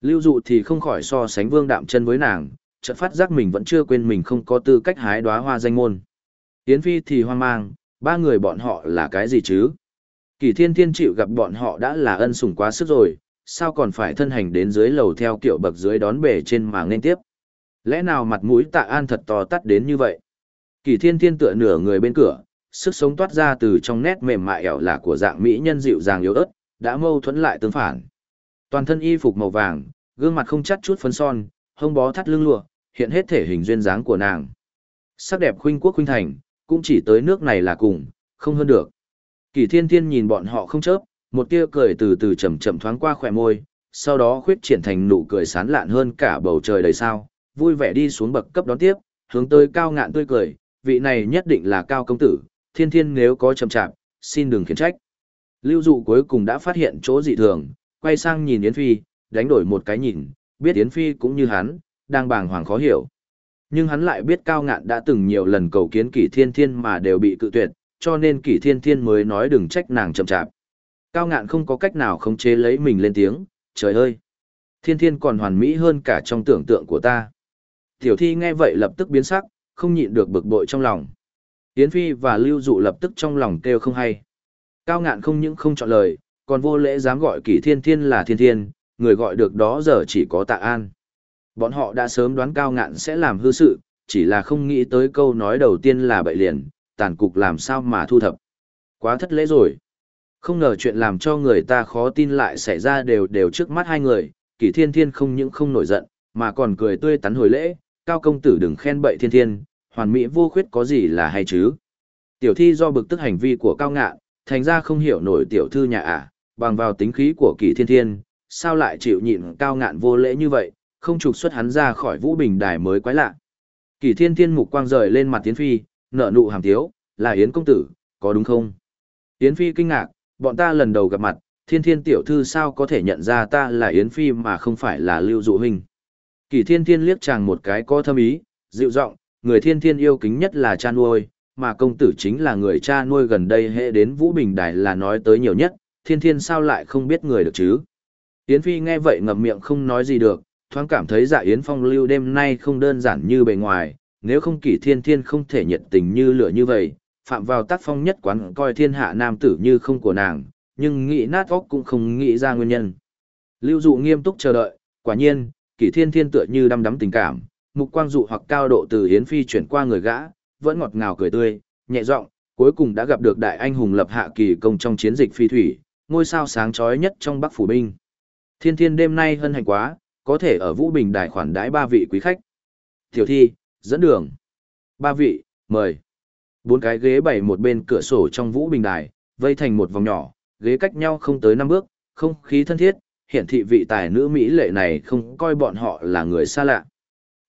S1: Lưu Dụ thì không khỏi so sánh Vương Đạm Chân với nàng, chợt phát giác mình vẫn chưa quên mình không có tư cách hái đóa hoa danh môn. Yến Phi thì hoang mang, ba người bọn họ là cái gì chứ? Kỳ Thiên Thiên chịu gặp bọn họ đã là ân sủng quá sức rồi, sao còn phải thân hành đến dưới lầu theo kiểu bậc dưới đón bề trên mà nên tiếp? Lẽ nào mặt mũi Tạ An thật to tắt đến như vậy? Kỳ Thiên Thiên tựa nửa người bên cửa, sức sống toát ra từ trong nét mềm mại ẻo là của dạng mỹ nhân dịu dàng yếu ớt, đã mâu thuẫn lại tương phản. Toàn thân y phục màu vàng, gương mặt không chắt chút phấn son, hông bó thắt lưng lụa, hiện hết thể hình duyên dáng của nàng. Sắc đẹp khuynh quốc khuynh thành, cũng chỉ tới nước này là cùng, không hơn được. Kỳ thiên thiên nhìn bọn họ không chớp, một tia cười từ từ chậm chậm thoáng qua khỏe môi, sau đó khuyết triển thành nụ cười sán lạn hơn cả bầu trời đầy sao, vui vẻ đi xuống bậc cấp đón tiếp, hướng tới cao ngạn tươi cười, vị này nhất định là cao công tử, thiên thiên nếu có chậm chạp, xin đừng khiển trách. Lưu dụ cuối cùng đã phát hiện chỗ dị thường, quay sang nhìn Yến Phi, đánh đổi một cái nhìn, biết Yến Phi cũng như hắn, đang bàng hoàng khó hiểu. Nhưng hắn lại biết Cao Ngạn đã từng nhiều lần cầu kiến Kỷ Thiên Thiên mà đều bị cự tuyệt, cho nên Kỷ Thiên Thiên mới nói đừng trách nàng chậm chạp. Cao Ngạn không có cách nào khống chế lấy mình lên tiếng, trời ơi! Thiên Thiên còn hoàn mỹ hơn cả trong tưởng tượng của ta. Tiểu thi nghe vậy lập tức biến sắc, không nhịn được bực bội trong lòng. Yến Phi và Lưu Dụ lập tức trong lòng kêu không hay. Cao ngạn không những không chọn lời, còn vô lễ dám gọi kỷ thiên thiên là thiên thiên, người gọi được đó giờ chỉ có tạ an. Bọn họ đã sớm đoán cao ngạn sẽ làm hư sự, chỉ là không nghĩ tới câu nói đầu tiên là bậy liền, tàn cục làm sao mà thu thập. Quá thất lễ rồi. Không ngờ chuyện làm cho người ta khó tin lại xảy ra đều đều trước mắt hai người, kỷ thiên thiên không những không nổi giận, mà còn cười tươi tắn hồi lễ, cao công tử đừng khen bậy thiên thiên, hoàn mỹ vô khuyết có gì là hay chứ. Tiểu thi do bực tức hành vi của cao ngạn, thành ra không hiểu nổi tiểu thư nhà ả, bằng vào tính khí của kỳ thiên thiên, sao lại chịu nhịn cao ngạn vô lễ như vậy, không trục xuất hắn ra khỏi vũ bình đài mới quái lạ. Kỳ thiên thiên mục quang rời lên mặt tiến phi, nợ nụ hàm thiếu, là Yến công tử, có đúng không? Yến phi kinh ngạc, bọn ta lần đầu gặp mặt, thiên thiên tiểu thư sao có thể nhận ra ta là Yến phi mà không phải là lưu dụ hình Kỳ thiên thiên liếc chàng một cái có thâm ý, dịu giọng, người thiên thiên yêu kính nhất là cha nuôi, mà công tử chính là người cha nuôi gần đây hệ đến Vũ Bình Đài là nói tới nhiều nhất, thiên thiên sao lại không biết người được chứ. Yến Phi nghe vậy ngậm miệng không nói gì được, thoáng cảm thấy dạ Yến Phong lưu đêm nay không đơn giản như bề ngoài, nếu không kỷ thiên thiên không thể nhiệt tình như lửa như vậy, phạm vào tác phong nhất quán coi thiên hạ nam tử như không của nàng, nhưng nghĩ nát óc cũng không nghĩ ra nguyên nhân. Lưu dụ nghiêm túc chờ đợi, quả nhiên, kỷ thiên thiên tựa như đăm đắm tình cảm, mục quang dụ hoặc cao độ từ Yến Phi chuyển qua người gã, vẫn ngọt ngào cười tươi, nhẹ giọng, cuối cùng đã gặp được đại anh hùng lập hạ kỳ công trong chiến dịch phi thủy, ngôi sao sáng chói nhất trong Bắc phủ binh. Thiên Thiên đêm nay hân hạnh quá, có thể ở Vũ Bình đài khoản đãi ba vị quý khách. Tiểu thi, dẫn đường. Ba vị, mời. Bốn cái ghế bày một bên cửa sổ trong Vũ Bình đài, vây thành một vòng nhỏ, ghế cách nhau không tới năm bước, không khí thân thiết, hiện thị vị tài nữ Mỹ lệ này không coi bọn họ là người xa lạ.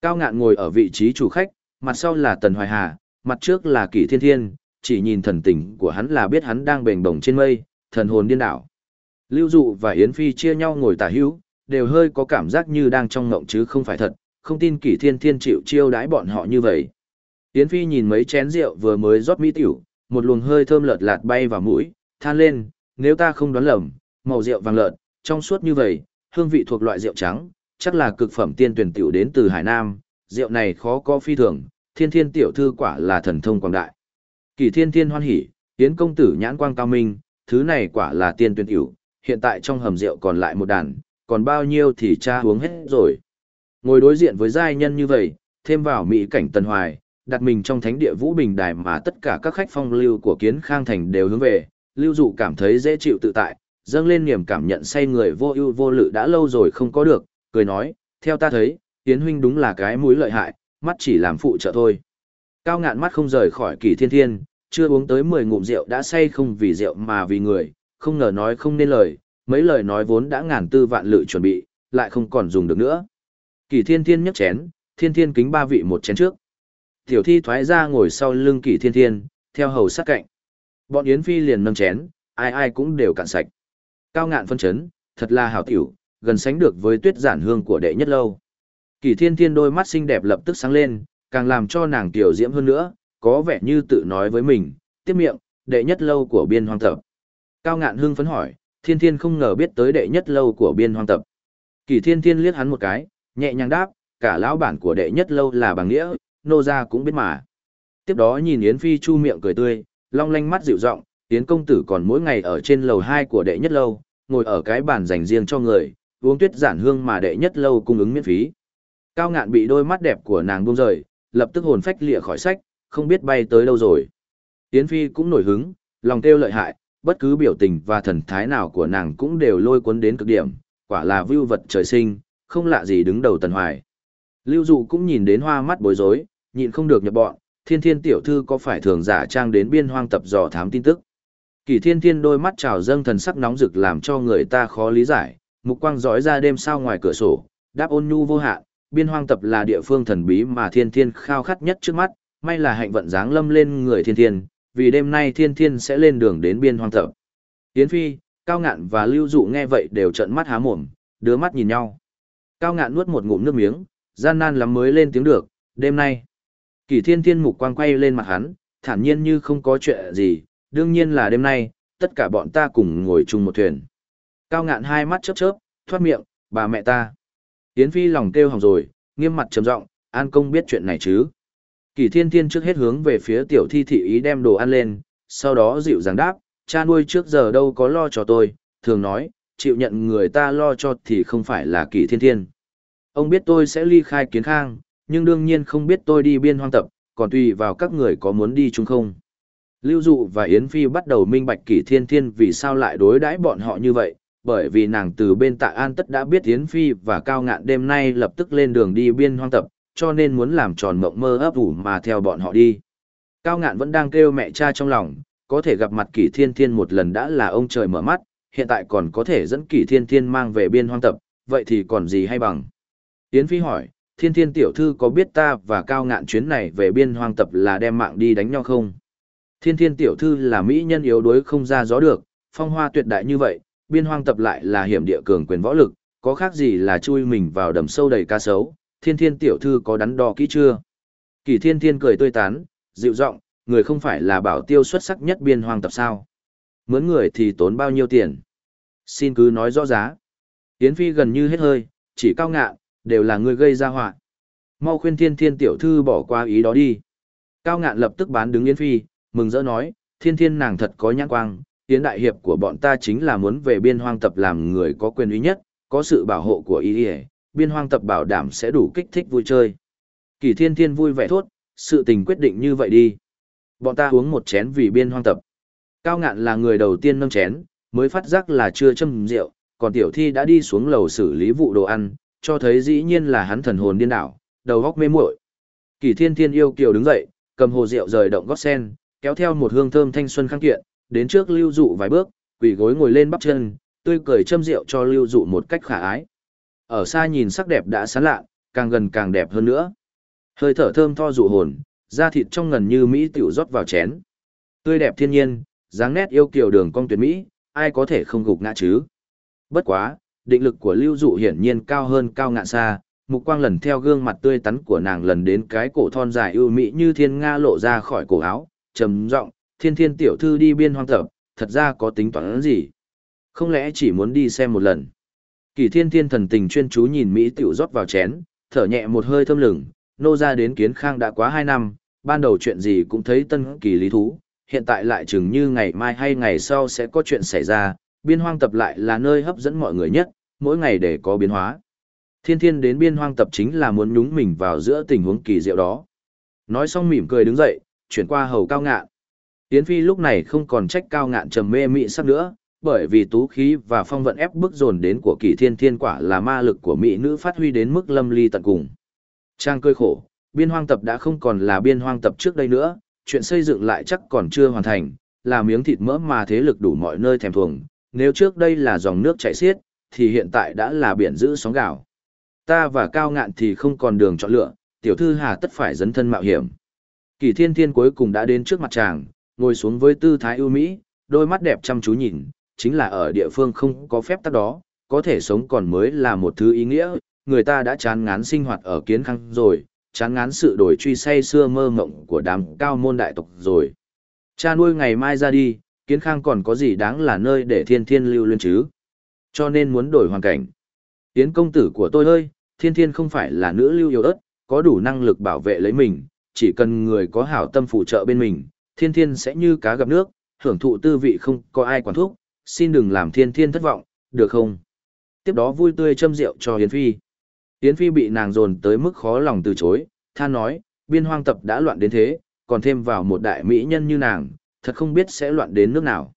S1: Cao ngạn ngồi ở vị trí chủ khách, mặt sau là Tần Hoài Hà, mặt trước là Kỷ Thiên Thiên, chỉ nhìn thần tình của hắn là biết hắn đang bềnh bồng trên mây, thần hồn điên đảo. Lưu Dụ và Yến Phi chia nhau ngồi tả hữu, đều hơi có cảm giác như đang trong ngộng chứ không phải thật, không tin Kỷ Thiên Thiên chịu chiêu đãi bọn họ như vậy. Yến Phi nhìn mấy chén rượu vừa mới rót mỹ tiểu, một luồng hơi thơm lợt lạt bay vào mũi, than lên, nếu ta không đoán lầm, màu rượu vàng lợn, trong suốt như vậy, hương vị thuộc loại rượu trắng, chắc là cực phẩm tiên tuyển tiểu đến từ Hải Nam, rượu này khó có phi thường, thiên thiên tiểu thư quả là thần thông quảng đại. Kỳ thiên thiên hoan hỉ, yến công tử nhãn quang cao minh, thứ này quả là tiên tuyên tiểu, hiện tại trong hầm rượu còn lại một đàn, còn bao nhiêu thì cha uống hết rồi. Ngồi đối diện với giai nhân như vậy, thêm vào mỹ cảnh tần hoài, đặt mình trong thánh địa vũ bình đài mà tất cả các khách phong lưu của kiến khang thành đều hướng về, lưu dụ cảm thấy dễ chịu tự tại, dâng lên niềm cảm nhận say người vô ưu vô lự đã lâu rồi không có được, cười nói, theo ta thấy, tiến huynh đúng là cái mũi lợi hại, mắt chỉ làm phụ trợ thôi. Cao ngạn mắt không rời khỏi kỳ thiên thiên, chưa uống tới 10 ngụm rượu đã say không vì rượu mà vì người, không ngờ nói không nên lời, mấy lời nói vốn đã ngàn tư vạn lự chuẩn bị, lại không còn dùng được nữa. Kỳ thiên thiên nhấc chén, thiên thiên kính ba vị một chén trước. Tiểu thi thoái ra ngồi sau lưng kỳ thiên thiên, theo hầu sát cạnh. Bọn Yến Phi liền nâng chén, ai ai cũng đều cạn sạch. Cao ngạn phân chấn, thật là hảo tiểu, gần sánh được với tuyết giản hương của đệ nhất lâu. Kỳ thiên thiên đôi mắt xinh đẹp lập tức sáng lên, càng làm cho nàng tiểu diễm hơn nữa, có vẻ như tự nói với mình, tiếp miệng, đệ nhất lâu của biên hoang tập. Cao ngạn hương phấn hỏi, thiên thiên không ngờ biết tới đệ nhất lâu của biên hoang tập. Kỳ thiên thiên liếc hắn một cái, nhẹ nhàng đáp, cả lão bản của đệ nhất lâu là bằng nghĩa, nô gia cũng biết mà. Tiếp đó nhìn Yến Phi chu miệng cười tươi, long lanh mắt dịu giọng, Yến công tử còn mỗi ngày ở trên lầu 2 của đệ nhất lâu, ngồi ở cái bàn dành riêng cho người, uống tuyết giản hương mà đệ nhất lâu cung ứng miễn phí. Cao ngạn bị đôi mắt đẹp của nàng buông rời, lập tức hồn phách lịa khỏi sách, không biết bay tới đâu rồi. Yến Phi cũng nổi hứng, lòng kêu lợi hại, bất cứ biểu tình và thần thái nào của nàng cũng đều lôi cuốn đến cực điểm, quả là vưu vật trời sinh, không lạ gì đứng đầu tần hoài. Lưu dụ cũng nhìn đến hoa mắt bối rối, nhịn không được nhập bọn, thiên thiên tiểu thư có phải thường giả trang đến biên hoang tập dò thám tin tức. Kỳ thiên thiên đôi mắt trào dâng thần sắc nóng rực làm cho người ta khó lý giải, mục quang dõi ra đêm sao ngoài cửa sổ, đáp ôn nhu vô hạn, biên hoang tập là địa phương thần bí mà thiên thiên khao khát nhất trước mắt, may là hạnh vận dáng lâm lên người thiên thiên, vì đêm nay thiên thiên sẽ lên đường đến biên hoang thập. Yến Phi, Cao Ngạn và Lưu Dụ nghe vậy đều trợn mắt há mồm, đứa mắt nhìn nhau. Cao Ngạn nuốt một ngụm nước miếng, gian nan lắm mới lên tiếng được, đêm nay. Kỳ thiên thiên mục quang quay lên mặt hắn, thản nhiên như không có chuyện gì, đương nhiên là đêm nay, tất cả bọn ta cùng ngồi chung một thuyền. Cao Ngạn hai mắt chớp chớp, thoát miệng, bà mẹ ta. Yến Phi lòng kêu hỏng rồi, nghiêm mặt trầm giọng, An công biết chuyện này chứ. Kỳ thiên thiên trước hết hướng về phía tiểu thi thị ý đem đồ ăn lên, sau đó dịu dàng đáp, cha nuôi trước giờ đâu có lo cho tôi, thường nói, chịu nhận người ta lo cho thì không phải là kỳ thiên thiên. Ông biết tôi sẽ ly khai kiến khang, nhưng đương nhiên không biết tôi đi biên hoang tập, còn tùy vào các người có muốn đi chung không. Lưu Dụ và Yến Phi bắt đầu minh bạch kỳ thiên thiên vì sao lại đối đãi bọn họ như vậy, bởi vì nàng từ bên tạ an tất đã biết Yến Phi và Cao Ngạn đêm nay lập tức lên đường đi biên hoang tập, cho nên muốn làm tròn mộng mơ ấp ủ mà theo bọn họ đi. Cao Ngạn vẫn đang kêu mẹ cha trong lòng, có thể gặp mặt Kỷ Thiên Thiên một lần đã là ông trời mở mắt, hiện tại còn có thể dẫn Kỷ Thiên Thiên mang về biên hoang tập, vậy thì còn gì hay bằng. Yến Phi hỏi, Thiên Thiên tiểu thư có biết ta và Cao Ngạn chuyến này về biên hoang tập là đem mạng đi đánh nhau không? Thiên Thiên tiểu thư là mỹ nhân yếu đuối không ra gió được, phong hoa tuyệt đại như vậy, biên hoang tập lại là hiểm địa cường quyền võ lực, có khác gì là chui mình vào đầm sâu đầy ca sấu, thiên thiên tiểu thư có đắn đo kỹ chưa? Kỳ thiên thiên cười tươi tán, dịu giọng, người không phải là bảo tiêu xuất sắc nhất biên hoang tập sao? Mướn người thì tốn bao nhiêu tiền? Xin cứ nói rõ giá. Yến Phi gần như hết hơi, chỉ cao ngạ, đều là người gây ra họa. Mau khuyên thiên thiên tiểu thư bỏ qua ý đó đi. Cao ngạn lập tức bán đứng Yến Phi, mừng rỡ nói, thiên thiên nàng thật có nhãn quang, Yến đại hiệp của bọn ta chính là muốn về biên hoang tập làm người có quyền uy nhất, có sự bảo hộ của ý ỉa biên hoang tập bảo đảm sẽ đủ kích thích vui chơi. Kỳ thiên thiên vui vẻ thốt, sự tình quyết định như vậy đi. Bọn ta uống một chén vì biên hoang tập. Cao ngạn là người đầu tiên nâng chén, mới phát giác là chưa châm rượu, còn tiểu thi đã đi xuống lầu xử lý vụ đồ ăn, cho thấy dĩ nhiên là hắn thần hồn điên đảo, đầu góc mê muội. Kỳ thiên thiên yêu kiều đứng dậy, cầm hồ rượu rời động gót sen, kéo theo một hương thơm thanh xuân khang kiện, đến trước lưu dụ vài bước, quỳ gối ngồi lên bắp chân, tươi cười châm rượu cho lưu dụ một cách khả ái. Ở xa nhìn sắc đẹp đã sán lạ, càng gần càng đẹp hơn nữa. Hơi thở thơm tho dụ hồn, da thịt trong ngần như mỹ tiểu rót vào chén. Tươi đẹp thiên nhiên, dáng nét yêu kiều đường cong tuyệt mỹ, ai có thể không gục ngã chứ. Bất quá, định lực của lưu dụ hiển nhiên cao hơn cao ngạn xa, mục quang lần theo gương mặt tươi tắn của nàng lần đến cái cổ thon dài ưu mỹ như thiên nga lộ ra khỏi cổ áo, trầm giọng, thiên thiên tiểu thư đi biên hoang tập, thật ra có tính toán gì. Không lẽ chỉ muốn đi xem một lần? Kỳ thiên thiên thần tình chuyên chú nhìn Mỹ tiểu rót vào chén, thở nhẹ một hơi thơm lừng, nô ra đến kiến khang đã quá hai năm, ban đầu chuyện gì cũng thấy tân kỳ lý thú, hiện tại lại chừng như ngày mai hay ngày sau sẽ có chuyện xảy ra, biên hoang tập lại là nơi hấp dẫn mọi người nhất, mỗi ngày để có biến hóa. Thiên thiên đến biên hoang tập chính là muốn nhúng mình vào giữa tình huống kỳ diệu đó. Nói xong mỉm cười đứng dậy, chuyển qua hầu cao ngạn. Yến Phi lúc này không còn trách cao ngạn trầm mê mị sắc nữa, bởi vì tú khí và phong vận ép bức dồn đến của kỳ thiên thiên quả là ma lực của mỹ nữ phát huy đến mức lâm ly tận cùng. Trang cơi khổ, biên hoang tập đã không còn là biên hoang tập trước đây nữa, chuyện xây dựng lại chắc còn chưa hoàn thành, là miếng thịt mỡ mà thế lực đủ mọi nơi thèm thuồng, nếu trước đây là dòng nước chảy xiết, thì hiện tại đã là biển giữ sóng gạo. Ta và cao ngạn thì không còn đường chọn lựa, tiểu thư hà tất phải dấn thân mạo hiểm. Kỳ thiên thiên cuối cùng đã đến trước mặt chàng, ngồi xuống với tư thái ưu mỹ, đôi mắt đẹp chăm chú nhìn, chính là ở địa phương không có phép tắc đó, có thể sống còn mới là một thứ ý nghĩa, người ta đã chán ngán sinh hoạt ở kiến khang rồi, chán ngán sự đổi truy say xưa mơ mộng của đám cao môn đại tộc rồi. Cha nuôi ngày mai ra đi, kiến khang còn có gì đáng là nơi để thiên thiên lưu luyên chứ? Cho nên muốn đổi hoàn cảnh. Tiến công tử của tôi ơi, thiên thiên không phải là nữ lưu yếu ớt, có đủ năng lực bảo vệ lấy mình, chỉ cần người có hảo tâm phụ trợ bên mình, thiên thiên sẽ như cá gặp nước, hưởng thụ tư vị không có ai quản thúc, xin đừng làm thiên thiên thất vọng, được không? Tiếp đó vui tươi châm rượu cho Yến Phi. Yến Phi bị nàng dồn tới mức khó lòng từ chối, than nói, biên hoang tập đã loạn đến thế, còn thêm vào một đại mỹ nhân như nàng, thật không biết sẽ loạn đến nước nào.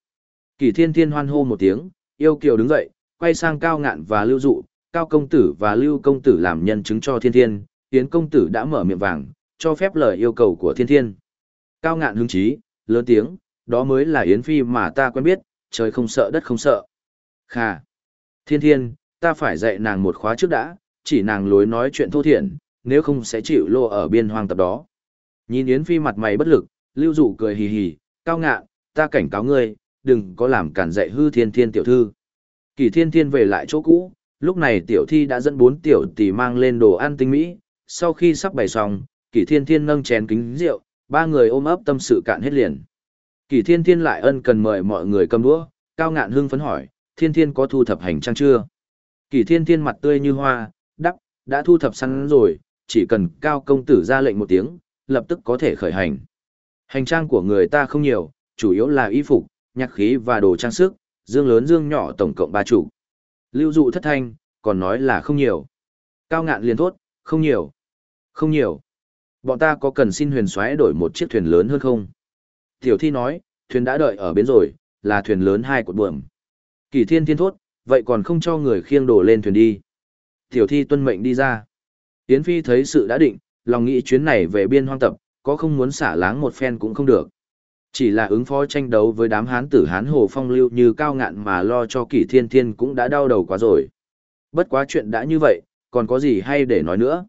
S1: Kỳ thiên thiên hoan hô một tiếng, yêu kiều đứng dậy, quay sang cao ngạn và lưu dụ, cao công tử và lưu công tử làm nhân chứng cho thiên thiên, Yến công tử đã mở miệng vàng, cho phép lời yêu cầu của thiên thiên. Cao ngạn hứng chí, lớn tiếng, đó mới là Yến Phi mà ta quen biết, trời không sợ đất không sợ. Khà. Thiên thiên, ta phải dạy nàng một khóa trước đã, chỉ nàng lối nói chuyện thô thiển, nếu không sẽ chịu lô ở biên hoang tập đó. Nhìn Yến Phi mặt mày bất lực, lưu dụ cười hì hì, cao ngạn, ta cảnh cáo ngươi, đừng có làm cản dạy hư thiên thiên tiểu thư. Kỳ thiên thiên về lại chỗ cũ, lúc này tiểu thi đã dẫn bốn tiểu tỷ mang lên đồ ăn tinh mỹ, sau khi sắp bày xong, kỳ thiên thiên nâng chén kính rượu, ba người ôm ấp tâm sự cạn hết liền. Kỳ thiên thiên lại ân cần mời mọi người cầm đũa, cao ngạn hưng phấn hỏi, thiên thiên có thu thập hành trang chưa? Kỳ thiên thiên mặt tươi như hoa, đắp, đã thu thập sẵn rồi, chỉ cần cao công tử ra lệnh một tiếng, lập tức có thể khởi hành. Hành trang của người ta không nhiều, chủ yếu là y phục, nhạc khí và đồ trang sức, dương lớn dương nhỏ tổng cộng ba chủ. Lưu dụ thất thanh, còn nói là không nhiều. Cao ngạn liền thốt, không nhiều. Không nhiều. Bọn ta có cần xin huyền xoáy đổi một chiếc thuyền lớn hơn không? Tiểu thi nói, thuyền đã đợi ở bến rồi, là thuyền lớn hai cột buồm. Kỳ thiên thiên thốt, vậy còn không cho người khiêng đồ lên thuyền đi. Tiểu thi tuân mệnh đi ra. Yến Phi thấy sự đã định, lòng nghĩ chuyến này về biên hoang tập, có không muốn xả láng một phen cũng không được. Chỉ là ứng phó tranh đấu với đám hán tử hán hồ phong lưu như cao ngạn mà lo cho kỷ thiên thiên cũng đã đau đầu quá rồi. Bất quá chuyện đã như vậy, còn có gì hay để nói nữa.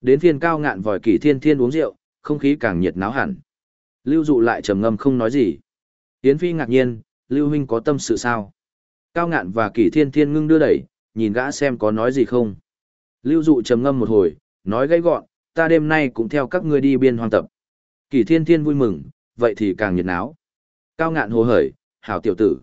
S1: Đến phiên cao ngạn vòi kỷ thiên thiên uống rượu, không khí càng nhiệt náo hẳn. Lưu dụ lại trầm ngâm không nói gì. Yến Phi ngạc nhiên, Lưu huynh có tâm sự sao? Cao ngạn và kỷ thiên thiên ngưng đưa đẩy, nhìn gã xem có nói gì không. Lưu dụ trầm ngâm một hồi, nói gãy gọn, ta đêm nay cũng theo các ngươi đi biên hoang tập. Kỷ thiên thiên vui mừng, vậy thì càng nhiệt náo. Cao ngạn hồ hởi, hảo tiểu tử.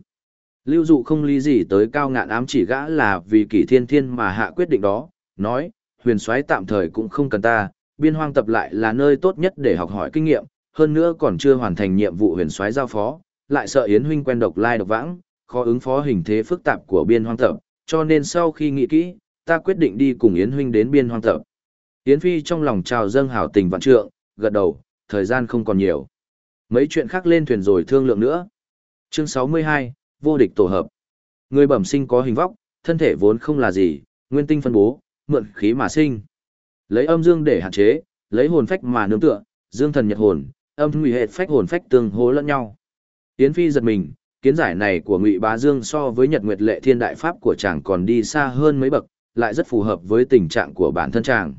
S1: Lưu dụ không lý gì tới cao ngạn ám chỉ gã là vì kỷ thiên thiên mà hạ quyết định đó, nói, huyền soái tạm thời cũng không cần ta, biên hoang tập lại là nơi tốt nhất để học hỏi kinh nghiệm, hơn nữa còn chưa hoàn thành nhiệm vụ huyền soái giao phó, lại sợ Yến huynh quen độc lai độc vãng, khó ứng phó hình thế phức tạp của biên hoang tập, cho nên sau khi nghĩ kỹ, ta quyết định đi cùng Yến huynh đến biên hoang tập. Yến Phi trong lòng trào dâng hảo tình vạn trượng, gật đầu, thời gian không còn nhiều. Mấy chuyện khác lên thuyền rồi thương lượng nữa. Chương 62, vô địch tổ hợp. Người bẩm sinh có hình vóc, thân thể vốn không là gì, nguyên tinh phân bố, mượn khí mà sinh. Lấy âm dương để hạn chế, lấy hồn phách mà nương tựa, dương thần nhật hồn, âm ngụy hệ phách hồn phách tương hố lẫn nhau. Yến Phi giật mình, kiến giải này của Ngụy Bá Dương so với Nhật Nguyệt Lệ Thiên Đại Pháp của chàng còn đi xa hơn mấy bậc, lại rất phù hợp với tình trạng của bản thân chàng.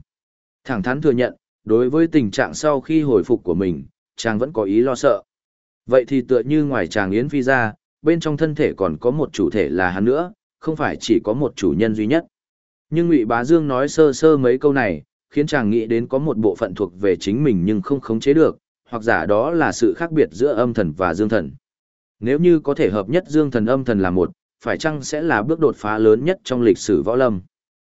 S1: Thẳng thắn thừa nhận, đối với tình trạng sau khi hồi phục của mình, chàng vẫn có ý lo sợ. Vậy thì tựa như ngoài chàng Yến Phi ra, bên trong thân thể còn có một chủ thể là hắn nữa, không phải chỉ có một chủ nhân duy nhất. Nhưng Ngụy Bá Dương nói sơ sơ mấy câu này, khiến chàng nghĩ đến có một bộ phận thuộc về chính mình nhưng không khống chế được, hoặc giả đó là sự khác biệt giữa âm thần và dương thần. Nếu như có thể hợp nhất dương thần âm thần là một, phải chăng sẽ là bước đột phá lớn nhất trong lịch sử võ lâm.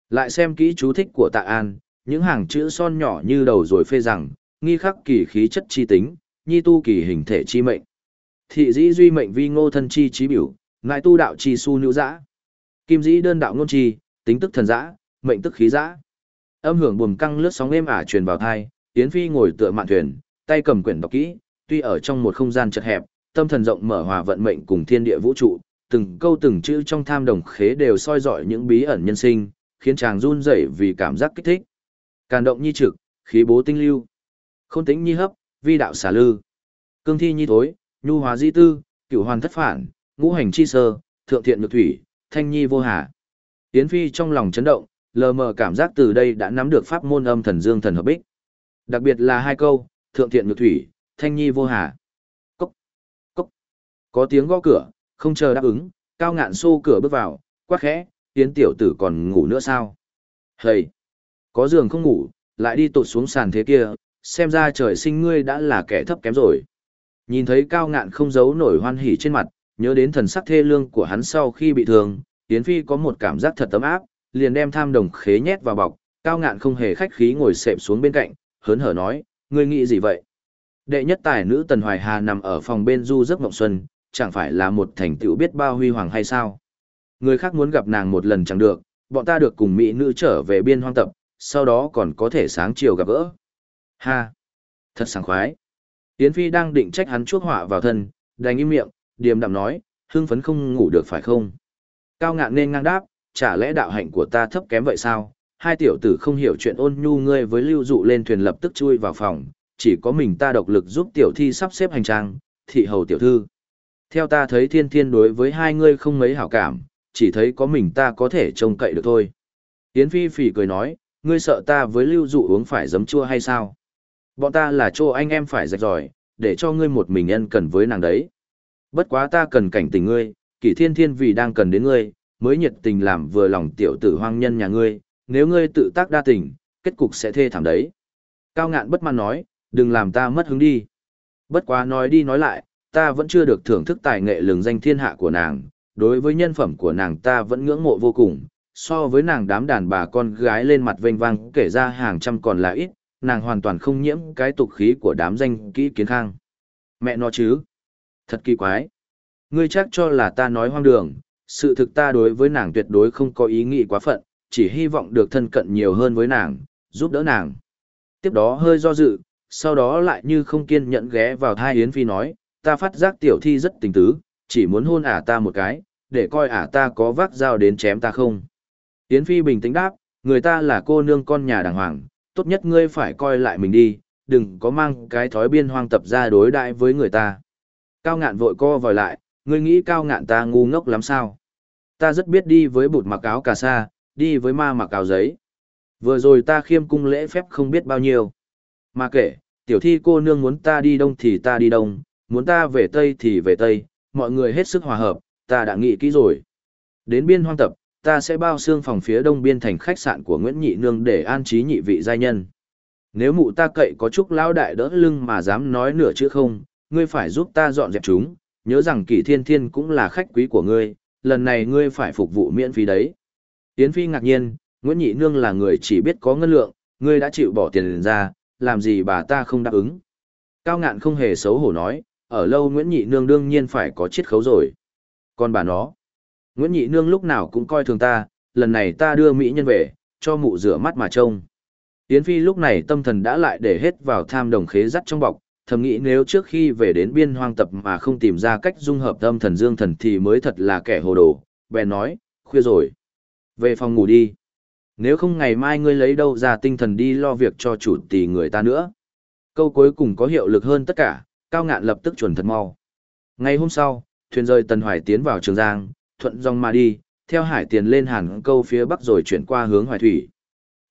S1: Lại xem kỹ chú thích của Tạ An, những hàng chữ son nhỏ như đầu rồi phê rằng, nghi khắc kỳ khí chất chi tính, nhi tu kỳ hình thể chi mệnh. Thị dĩ duy mệnh vi ngô thân chi trí biểu, ngại tu đạo chi su nữ dã. Kim dĩ đơn đạo ngôn chi, tính tức thần dã, mệnh tức khí dã. Âm hưởng buồm căng lướt sóng êm ả truyền vào thai, Yến Phi ngồi tựa mạn thuyền, tay cầm quyển đọc kỹ, tuy ở trong một không gian chật hẹp, tâm thần rộng mở hòa vận mệnh cùng thiên địa vũ trụ, từng câu từng chữ trong tham đồng khế đều soi dọi những bí ẩn nhân sinh, khiến chàng run rẩy vì cảm giác kích thích. Càn động nhi trực, khí bố tinh lưu. Khôn tĩnh nhi hấp, vi đạo xả lư. Cương thi nhi thối, nhu hóa di tư, cửu hoàn thất phản, ngũ hành chi sơ, thượng thiện nhược thủy, thanh nhi vô hà. Yến Phi trong lòng chấn động, lờ mờ cảm giác từ đây đã nắm được pháp môn âm thần dương thần hợp bích. Đặc biệt là hai câu, thượng thiện nhược thủy, thanh nhi vô hà. Cốc, cốc. Có tiếng gõ cửa, không chờ đáp ứng, cao ngạn xô cửa bước vào, quát khẽ, tiến tiểu tử còn ngủ nữa sao? Hầy! Có giường không ngủ, lại đi tụt xuống sàn thế kia, xem ra trời sinh ngươi đã là kẻ thấp kém rồi. Nhìn thấy cao ngạn không giấu nổi hoan hỉ trên mặt, nhớ đến thần sắc thê lương của hắn sau khi bị thương, Yến Phi có một cảm giác thật tấm áp, liền đem tham đồng khế nhét vào bọc, cao ngạn không hề khách khí ngồi xệm xuống bên cạnh, hớn hở nói, ngươi nghĩ gì vậy? Đệ nhất tài nữ Tần Hoài Hà nằm ở phòng bên du giấc mộng xuân, chẳng phải là một thành tựu biết bao huy hoàng hay sao? Người khác muốn gặp nàng một lần chẳng được, bọn ta được cùng mỹ nữ trở về biên hoang tập, sau đó còn có thể sáng chiều gặp gỡ. Ha! Thật sảng khoái! Yến Phi đang định trách hắn chuốc họa vào thân, đành im miệng, điềm đạm nói, hưng phấn không ngủ được phải không? Cao ngạn nên ngang đáp, chả lẽ đạo hạnh của ta thấp kém vậy sao? Hai tiểu tử không hiểu chuyện ôn nhu ngươi với lưu dụ lên thuyền lập tức chui vào phòng, chỉ có mình ta độc lực giúp tiểu thi sắp xếp hành trang, thị hầu tiểu thư. Theo ta thấy thiên thiên đối với hai ngươi không mấy hảo cảm, chỉ thấy có mình ta có thể trông cậy được thôi. Yến Phi phỉ cười nói, ngươi sợ ta với lưu dụ uống phải giấm chua hay sao? Bọn ta là chỗ anh em phải rạch giỏi để cho ngươi một mình nhân cần với nàng đấy. Bất quá ta cần cảnh tình ngươi, kỷ thiên thiên vì đang cần đến ngươi, mới nhiệt tình làm vừa lòng tiểu tử hoang nhân nhà ngươi, nếu ngươi tự tác đa tình, kết cục sẽ thê thảm đấy. Cao ngạn bất mãn nói, đừng làm ta mất hứng đi. Bất quá nói đi nói lại, ta vẫn chưa được thưởng thức tài nghệ lừng danh thiên hạ của nàng, đối với nhân phẩm của nàng ta vẫn ngưỡng mộ vô cùng, so với nàng đám đàn bà con gái lên mặt vênh vang kể ra hàng trăm còn là ít, nàng hoàn toàn không nhiễm cái tục khí của đám danh kỹ kiến khang. Mẹ nó chứ. Thật kỳ quái. Ngươi chắc cho là ta nói hoang đường, sự thực ta đối với nàng tuyệt đối không có ý nghĩ quá phận, chỉ hy vọng được thân cận nhiều hơn với nàng, giúp đỡ nàng. Tiếp đó hơi do dự, sau đó lại như không kiên nhẫn ghé vào thai Yến Phi nói, ta phát giác tiểu thi rất tình tứ, chỉ muốn hôn ả ta một cái, để coi ả ta có vác dao đến chém ta không. Yến Phi bình tĩnh đáp, người ta là cô nương con nhà đàng hoàng, tốt nhất ngươi phải coi lại mình đi, đừng có mang cái thói biên hoang tập ra đối đại với người ta. Cao ngạn vội co vòi lại, ngươi nghĩ cao ngạn ta ngu ngốc lắm sao? Ta rất biết đi với bụt mặc áo cà sa, đi với ma mặc áo giấy. Vừa rồi ta khiêm cung lễ phép không biết bao nhiêu. Mà kể, tiểu thi cô nương muốn ta đi đông thì ta đi đông, muốn ta về tây thì về tây, mọi người hết sức hòa hợp, ta đã nghĩ kỹ rồi. Đến biên hoang tập, ta sẽ bao xương phòng phía đông biên thành khách sạn của Nguyễn Nhị Nương để an trí nhị vị giai nhân. Nếu mụ ta cậy có chút lão đại đỡ lưng mà dám nói nửa chữ không, ngươi phải giúp ta dọn dẹp chúng, nhớ rằng kỷ thiên thiên cũng là khách quý của ngươi, lần này ngươi phải phục vụ miễn phí đấy. Yến Phi ngạc nhiên, Nguyễn Nhị Nương là người chỉ biết có ngân lượng, ngươi đã chịu bỏ tiền ra, làm gì bà ta không đáp ứng. Cao ngạn không hề xấu hổ nói, ở lâu Nguyễn Nhị Nương đương nhiên phải có chiết khấu rồi. Còn bà nó, Nguyễn Nhị Nương lúc nào cũng coi thường ta, lần này ta đưa Mỹ nhân về, cho mụ rửa mắt mà trông. Yến Phi lúc này tâm thần đã lại để hết vào tham đồng khế dắt trong bọc, thầm nghĩ nếu trước khi về đến biên hoang tập mà không tìm ra cách dung hợp tâm thần dương thần thì mới thật là kẻ hồ đồ, bèn nói, khuya rồi. Về phòng ngủ đi. Nếu không ngày mai ngươi lấy đâu ra tinh thần đi lo việc cho chủ tỷ người ta nữa. Câu cuối cùng có hiệu lực hơn tất cả, cao ngạn lập tức chuẩn thật mau. Ngày hôm sau, thuyền rời Tần Hoài tiến vào Trường Giang, thuận dòng mà đi, theo hải tiền lên hẳn câu phía bắc rồi chuyển qua hướng Hoài Thủy.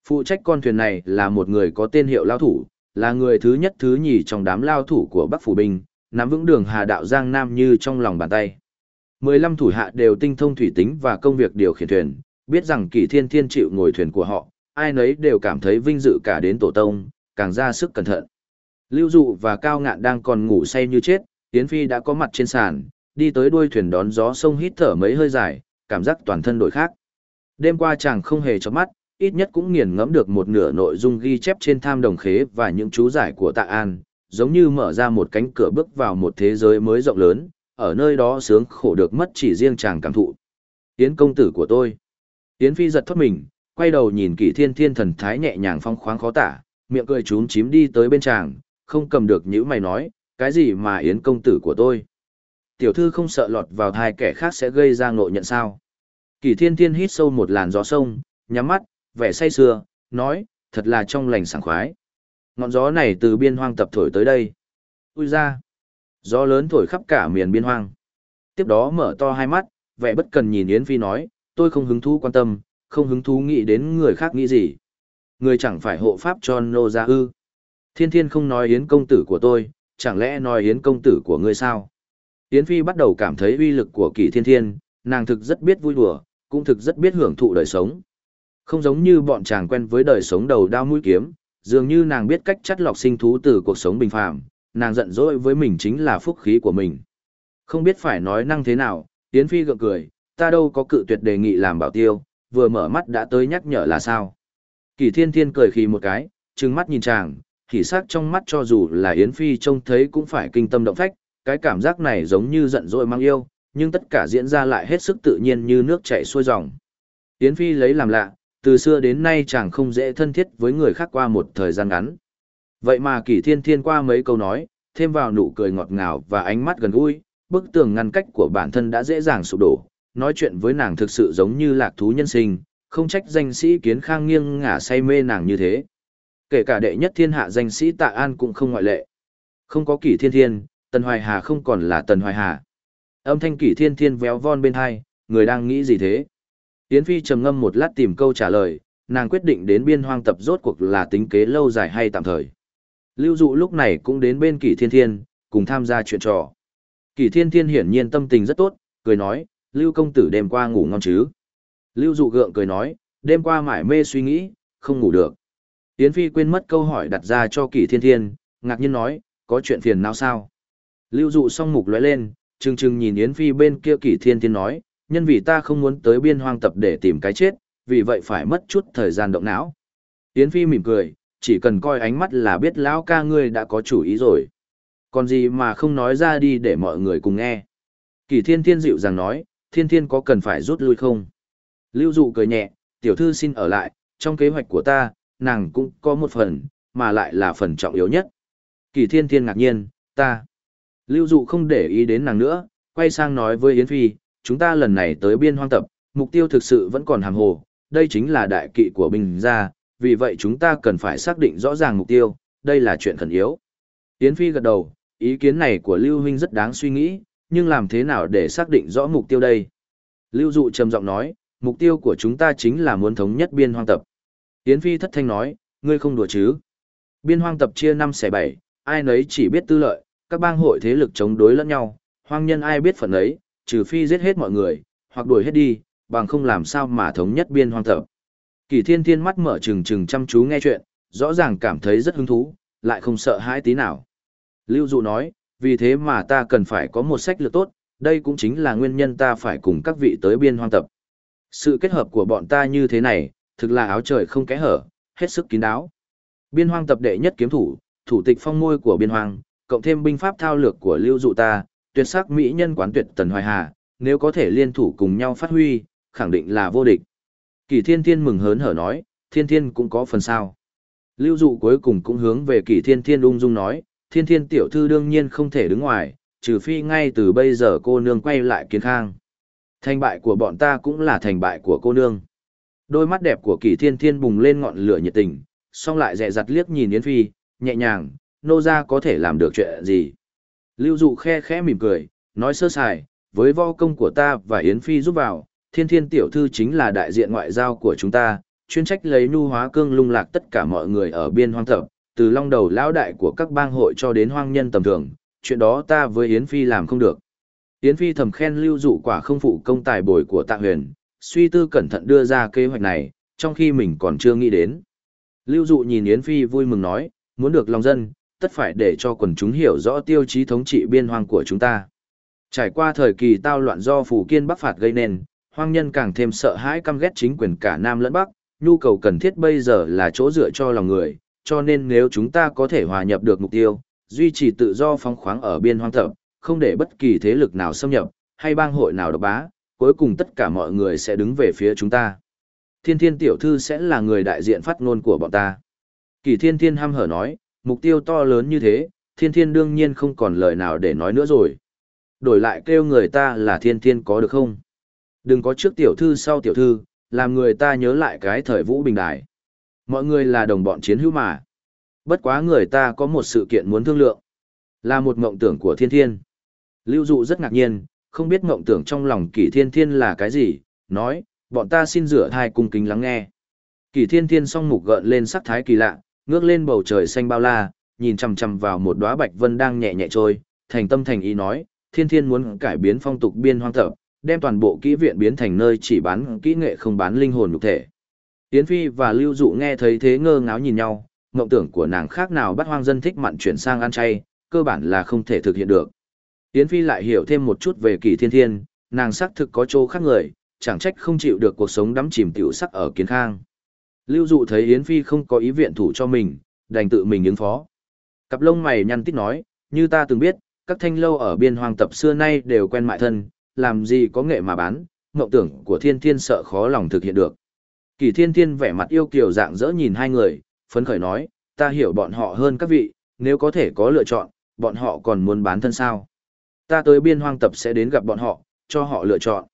S1: Phụ trách con thuyền này là một người có tên hiệu lao thủ, là người thứ nhất thứ nhì trong đám lao thủ của Bắc Phủ Binh, nắm vững đường Hà Đạo Giang Nam như trong lòng bàn tay. 15 thủ hạ đều tinh thông thủy tính và công việc điều khiển thuyền, biết rằng kỳ Thiên Thiên chịu ngồi thuyền của họ, ai nấy đều cảm thấy vinh dự cả đến tổ tông, càng ra sức cẩn thận. Lưu Dụ và Cao Ngạn đang còn ngủ say như chết, Yến Phi đã có mặt trên sàn, đi tới đuôi thuyền đón gió sông hít thở mấy hơi dài, cảm giác toàn thân đổi khác. Đêm qua chàng không hề chớp mắt, ít nhất cũng nghiền ngẫm được một nửa nội dung ghi chép trên tham đồng khế và những chú giải của Tạ An, giống như mở ra một cánh cửa bước vào một thế giới mới rộng lớn, ở nơi đó sướng khổ được mất chỉ riêng chàng cảm thụ. Yến công tử của tôi. Yến Phi giật thoát mình, quay đầu nhìn kỷ thiên thiên thần thái nhẹ nhàng phong khoáng khó tả, miệng cười trúng chím đi tới bên chàng, không cầm được những mày nói, cái gì mà Yến công tử của tôi. Tiểu thư không sợ lọt vào hai kẻ khác sẽ gây ra ngộ nhận sao. Kỷ thiên thiên hít sâu một làn gió sông, nhắm mắt, vẻ say sưa, nói, thật là trong lành sảng khoái. Ngọn gió này từ biên hoang tập thổi tới đây. Ui ra! Gió lớn thổi khắp cả miền biên hoang. Tiếp đó mở to hai mắt, vẻ bất cần nhìn Yến Phi nói, tôi không hứng thú quan tâm, không hứng thú nghĩ đến người khác nghĩ gì. Người chẳng phải hộ pháp cho nô gia ư. Thiên thiên không nói Yến công tử của tôi, chẳng lẽ nói Yến công tử của ngươi sao? Yến Phi bắt đầu cảm thấy uy lực của kỳ thiên thiên, nàng thực rất biết vui đùa, cũng thực rất biết hưởng thụ đời sống. Không giống như bọn chàng quen với đời sống đầu đao mũi kiếm, dường như nàng biết cách chắt lọc sinh thú từ cuộc sống bình phàm, nàng giận dỗi với mình chính là phúc khí của mình. Không biết phải nói năng thế nào, Yến Phi gượng cười, ta đâu có cự tuyệt đề nghị làm bảo tiêu, vừa mở mắt đã tới nhắc nhở là sao. Kỳ thiên thiên cười khi một cái, trừng mắt nhìn chàng, thì sắc trong mắt cho dù là Yến Phi trông thấy cũng phải kinh tâm động phách, cái cảm giác này giống như giận dỗi mang yêu, nhưng tất cả diễn ra lại hết sức tự nhiên như nước chảy xuôi dòng. Yến Phi lấy làm lạ, từ xưa đến nay chàng không dễ thân thiết với người khác qua một thời gian ngắn. Vậy mà kỷ thiên thiên qua mấy câu nói, thêm vào nụ cười ngọt ngào và ánh mắt gần gũi, bức tường ngăn cách của bản thân đã dễ dàng sụp đổ, nói chuyện với nàng thực sự giống như lạc thú nhân sinh, không trách danh sĩ kiến khang nghiêng ngả say mê nàng như thế. Kể cả đệ nhất thiên hạ danh sĩ tạ an cũng không ngoại lệ. Không có kỷ thiên thiên, tần hoài hà không còn là tần hoài hà. Âm thanh kỷ thiên thiên véo von bên hai, người đang nghĩ gì thế? Yến Phi trầm ngâm một lát tìm câu trả lời, nàng quyết định đến biên hoang tập rốt cuộc là tính kế lâu dài hay tạm thời. Lưu dụ lúc này cũng đến bên kỷ thiên thiên, cùng tham gia chuyện trò. Kỷ thiên thiên hiển nhiên tâm tình rất tốt, cười nói, Lưu công tử đêm qua ngủ ngon chứ. Lưu dụ gượng cười nói, đêm qua mải mê suy nghĩ, không ngủ được. Yến Phi quên mất câu hỏi đặt ra cho Kỳ Thiên Thiên, ngạc nhiên nói, có chuyện phiền não sao? Lưu dụ song mục lóe lên, trừng trừng nhìn Yến Phi bên kia Kỳ Thiên Thiên nói, nhân vì ta không muốn tới biên hoang tập để tìm cái chết, vì vậy phải mất chút thời gian động não. Yến Phi mỉm cười, chỉ cần coi ánh mắt là biết lão ca ngươi đã có chủ ý rồi. Còn gì mà không nói ra đi để mọi người cùng nghe. Kỳ Thiên Thiên dịu dàng nói, Thiên Thiên có cần phải rút lui không? Lưu dụ cười nhẹ, tiểu thư xin ở lại, trong kế hoạch của ta, nàng cũng có một phần, mà lại là phần trọng yếu nhất. Kỳ thiên thiên ngạc nhiên, ta. Lưu dụ không để ý đến nàng nữa, quay sang nói với Yến Phi, chúng ta lần này tới biên hoang tập, mục tiêu thực sự vẫn còn hàng hồ, đây chính là đại kỵ của Bình gia, vì vậy chúng ta cần phải xác định rõ ràng mục tiêu, đây là chuyện khẩn yếu. Yến Phi gật đầu, ý kiến này của Lưu Huynh rất đáng suy nghĩ, nhưng làm thế nào để xác định rõ mục tiêu đây? Lưu Dụ trầm giọng nói, mục tiêu của chúng ta chính là muốn thống nhất biên hoang tập. Yến Phi thất thanh nói, ngươi không đùa chứ. Biên hoang tập chia năm xẻ bảy, ai nấy chỉ biết tư lợi, các bang hội thế lực chống đối lẫn nhau, hoang nhân ai biết phần ấy, trừ phi giết hết mọi người, hoặc đuổi hết đi, bằng không làm sao mà thống nhất biên hoang tập. Kỳ thiên thiên mắt mở trừng trừng chăm chú nghe chuyện, rõ ràng cảm thấy rất hứng thú, lại không sợ hãi tí nào. Lưu Dụ nói, vì thế mà ta cần phải có một sách lược tốt, đây cũng chính là nguyên nhân ta phải cùng các vị tới biên hoang tập. Sự kết hợp của bọn ta như thế này, thực là áo trời không kẽ hở, hết sức kín đáo. Biên hoang tập đệ nhất kiếm thủ, thủ tịch phong môi của biên hoang, cộng thêm binh pháp thao lược của lưu dụ ta, tuyệt sắc mỹ nhân quán tuyệt tần hoài hà, nếu có thể liên thủ cùng nhau phát huy, khẳng định là vô địch. Kỳ thiên thiên mừng hớn hở nói, thiên thiên cũng có phần sao. Lưu dụ cuối cùng cũng hướng về kỳ thiên thiên ung dung nói, thiên thiên tiểu thư đương nhiên không thể đứng ngoài, trừ phi ngay từ bây giờ cô nương quay lại kiến khang. Thành bại của bọn ta cũng là thành bại của cô nương. Đôi mắt đẹp của kỳ thiên thiên bùng lên ngọn lửa nhiệt tình, song lại dẹ dặt liếc nhìn Yến Phi, nhẹ nhàng, nô ra có thể làm được chuyện gì. Lưu dụ khe khẽ mỉm cười, nói sơ sài, với vo công của ta và Yến Phi giúp vào, thiên thiên tiểu thư chính là đại diện ngoại giao của chúng ta, chuyên trách lấy nu hóa cương lung lạc tất cả mọi người ở biên hoang thập, từ long đầu lão đại của các bang hội cho đến hoang nhân tầm thường, chuyện đó ta với Yến Phi làm không được. Yến Phi thầm khen lưu dụ quả không phụ công tài bồi của tạ huyền, suy tư cẩn thận đưa ra kế hoạch này, trong khi mình còn chưa nghĩ đến. Lưu dụ nhìn Yến Phi vui mừng nói, muốn được lòng dân, tất phải để cho quần chúng hiểu rõ tiêu chí thống trị biên hoang của chúng ta. Trải qua thời kỳ tao loạn do phủ kiên bắc phạt gây nên, hoang nhân càng thêm sợ hãi căm ghét chính quyền cả Nam lẫn Bắc, nhu cầu cần thiết bây giờ là chỗ dựa cho lòng người, cho nên nếu chúng ta có thể hòa nhập được mục tiêu, duy trì tự do phóng khoáng ở biên hoang thập, không để bất kỳ thế lực nào xâm nhập, hay bang hội nào độc bá, cuối cùng tất cả mọi người sẽ đứng về phía chúng ta. Thiên thiên tiểu thư sẽ là người đại diện phát ngôn của bọn ta. Kỳ thiên thiên ham hở nói, mục tiêu to lớn như thế, thiên thiên đương nhiên không còn lời nào để nói nữa rồi. Đổi lại kêu người ta là thiên thiên có được không? Đừng có trước tiểu thư sau tiểu thư, làm người ta nhớ lại cái thời vũ bình đại. Mọi người là đồng bọn chiến hữu mà. Bất quá người ta có một sự kiện muốn thương lượng. Là một mộng tưởng của thiên thiên. Lưu dụ rất ngạc nhiên, không biết mộng tưởng trong lòng kỷ thiên thiên là cái gì, nói, bọn ta xin rửa thai cung kính lắng nghe. Kỷ thiên thiên song mục gợn lên sắc thái kỳ lạ, ngước lên bầu trời xanh bao la, nhìn chằm chằm vào một đóa bạch vân đang nhẹ nhẹ trôi, thành tâm thành ý nói, thiên thiên muốn cải biến phong tục biên hoang thập, đem toàn bộ kỹ viện biến thành nơi chỉ bán kỹ nghệ không bán linh hồn nhục thể. Yến Phi và Lưu Dụ nghe thấy thế ngơ ngáo nhìn nhau, mộng tưởng của nàng khác nào bắt hoang dân thích mặn chuyển sang ăn chay, cơ bản là không thể thực hiện được. Yến Phi lại hiểu thêm một chút về kỳ thiên thiên, nàng xác thực có chỗ khác người, chẳng trách không chịu được cuộc sống đắm chìm tiểu sắc ở kiến khang. Lưu dụ thấy Yến Phi không có ý viện thủ cho mình, đành tự mình ứng phó. Cặp lông mày nhăn tít nói, như ta từng biết, các thanh lâu ở biên hoang tập xưa nay đều quen mại thân, làm gì có nghệ mà bán, mộng tưởng của thiên thiên sợ khó lòng thực hiện được. Kỳ thiên thiên vẻ mặt yêu kiều dạng dỡ nhìn hai người, phấn khởi nói, ta hiểu bọn họ hơn các vị, nếu có thể có lựa chọn, bọn họ còn muốn bán thân sao. Ta tới biên hoang tập sẽ đến gặp bọn họ, cho họ lựa chọn.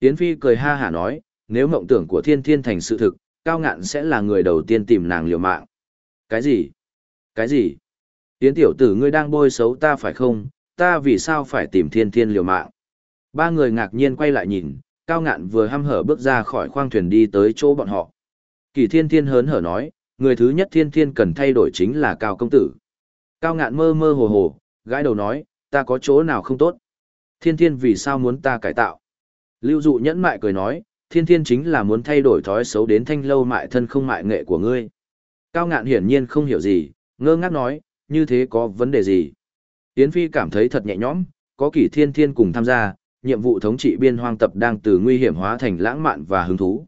S1: Yến Phi cười ha hả nói, nếu mộng tưởng của thiên thiên thành sự thực, cao ngạn sẽ là người đầu tiên tìm nàng liều mạng. Cái gì? Cái gì? Yến tiểu tử ngươi đang bôi xấu ta phải không? Ta vì sao phải tìm thiên thiên liều mạng? Ba người ngạc nhiên quay lại nhìn, cao ngạn vừa hăm hở bước ra khỏi khoang thuyền đi tới chỗ bọn họ. Kỳ thiên thiên hớn hở nói, người thứ nhất thiên thiên cần thay đổi chính là cao công tử. Cao ngạn mơ mơ hồ hồ, gãi đầu nói, ta có chỗ nào không tốt? Thiên thiên vì sao muốn ta cải tạo? Lưu dụ nhẫn mại cười nói, thiên thiên chính là muốn thay đổi thói xấu đến thanh lâu mại thân không mại nghệ của ngươi. Cao ngạn hiển nhiên không hiểu gì, ngơ ngác nói, như thế có vấn đề gì? Yến Phi cảm thấy thật nhẹ nhõm, có kỷ thiên thiên cùng tham gia, nhiệm vụ thống trị biên hoang tập đang từ nguy hiểm hóa thành lãng mạn và hứng thú.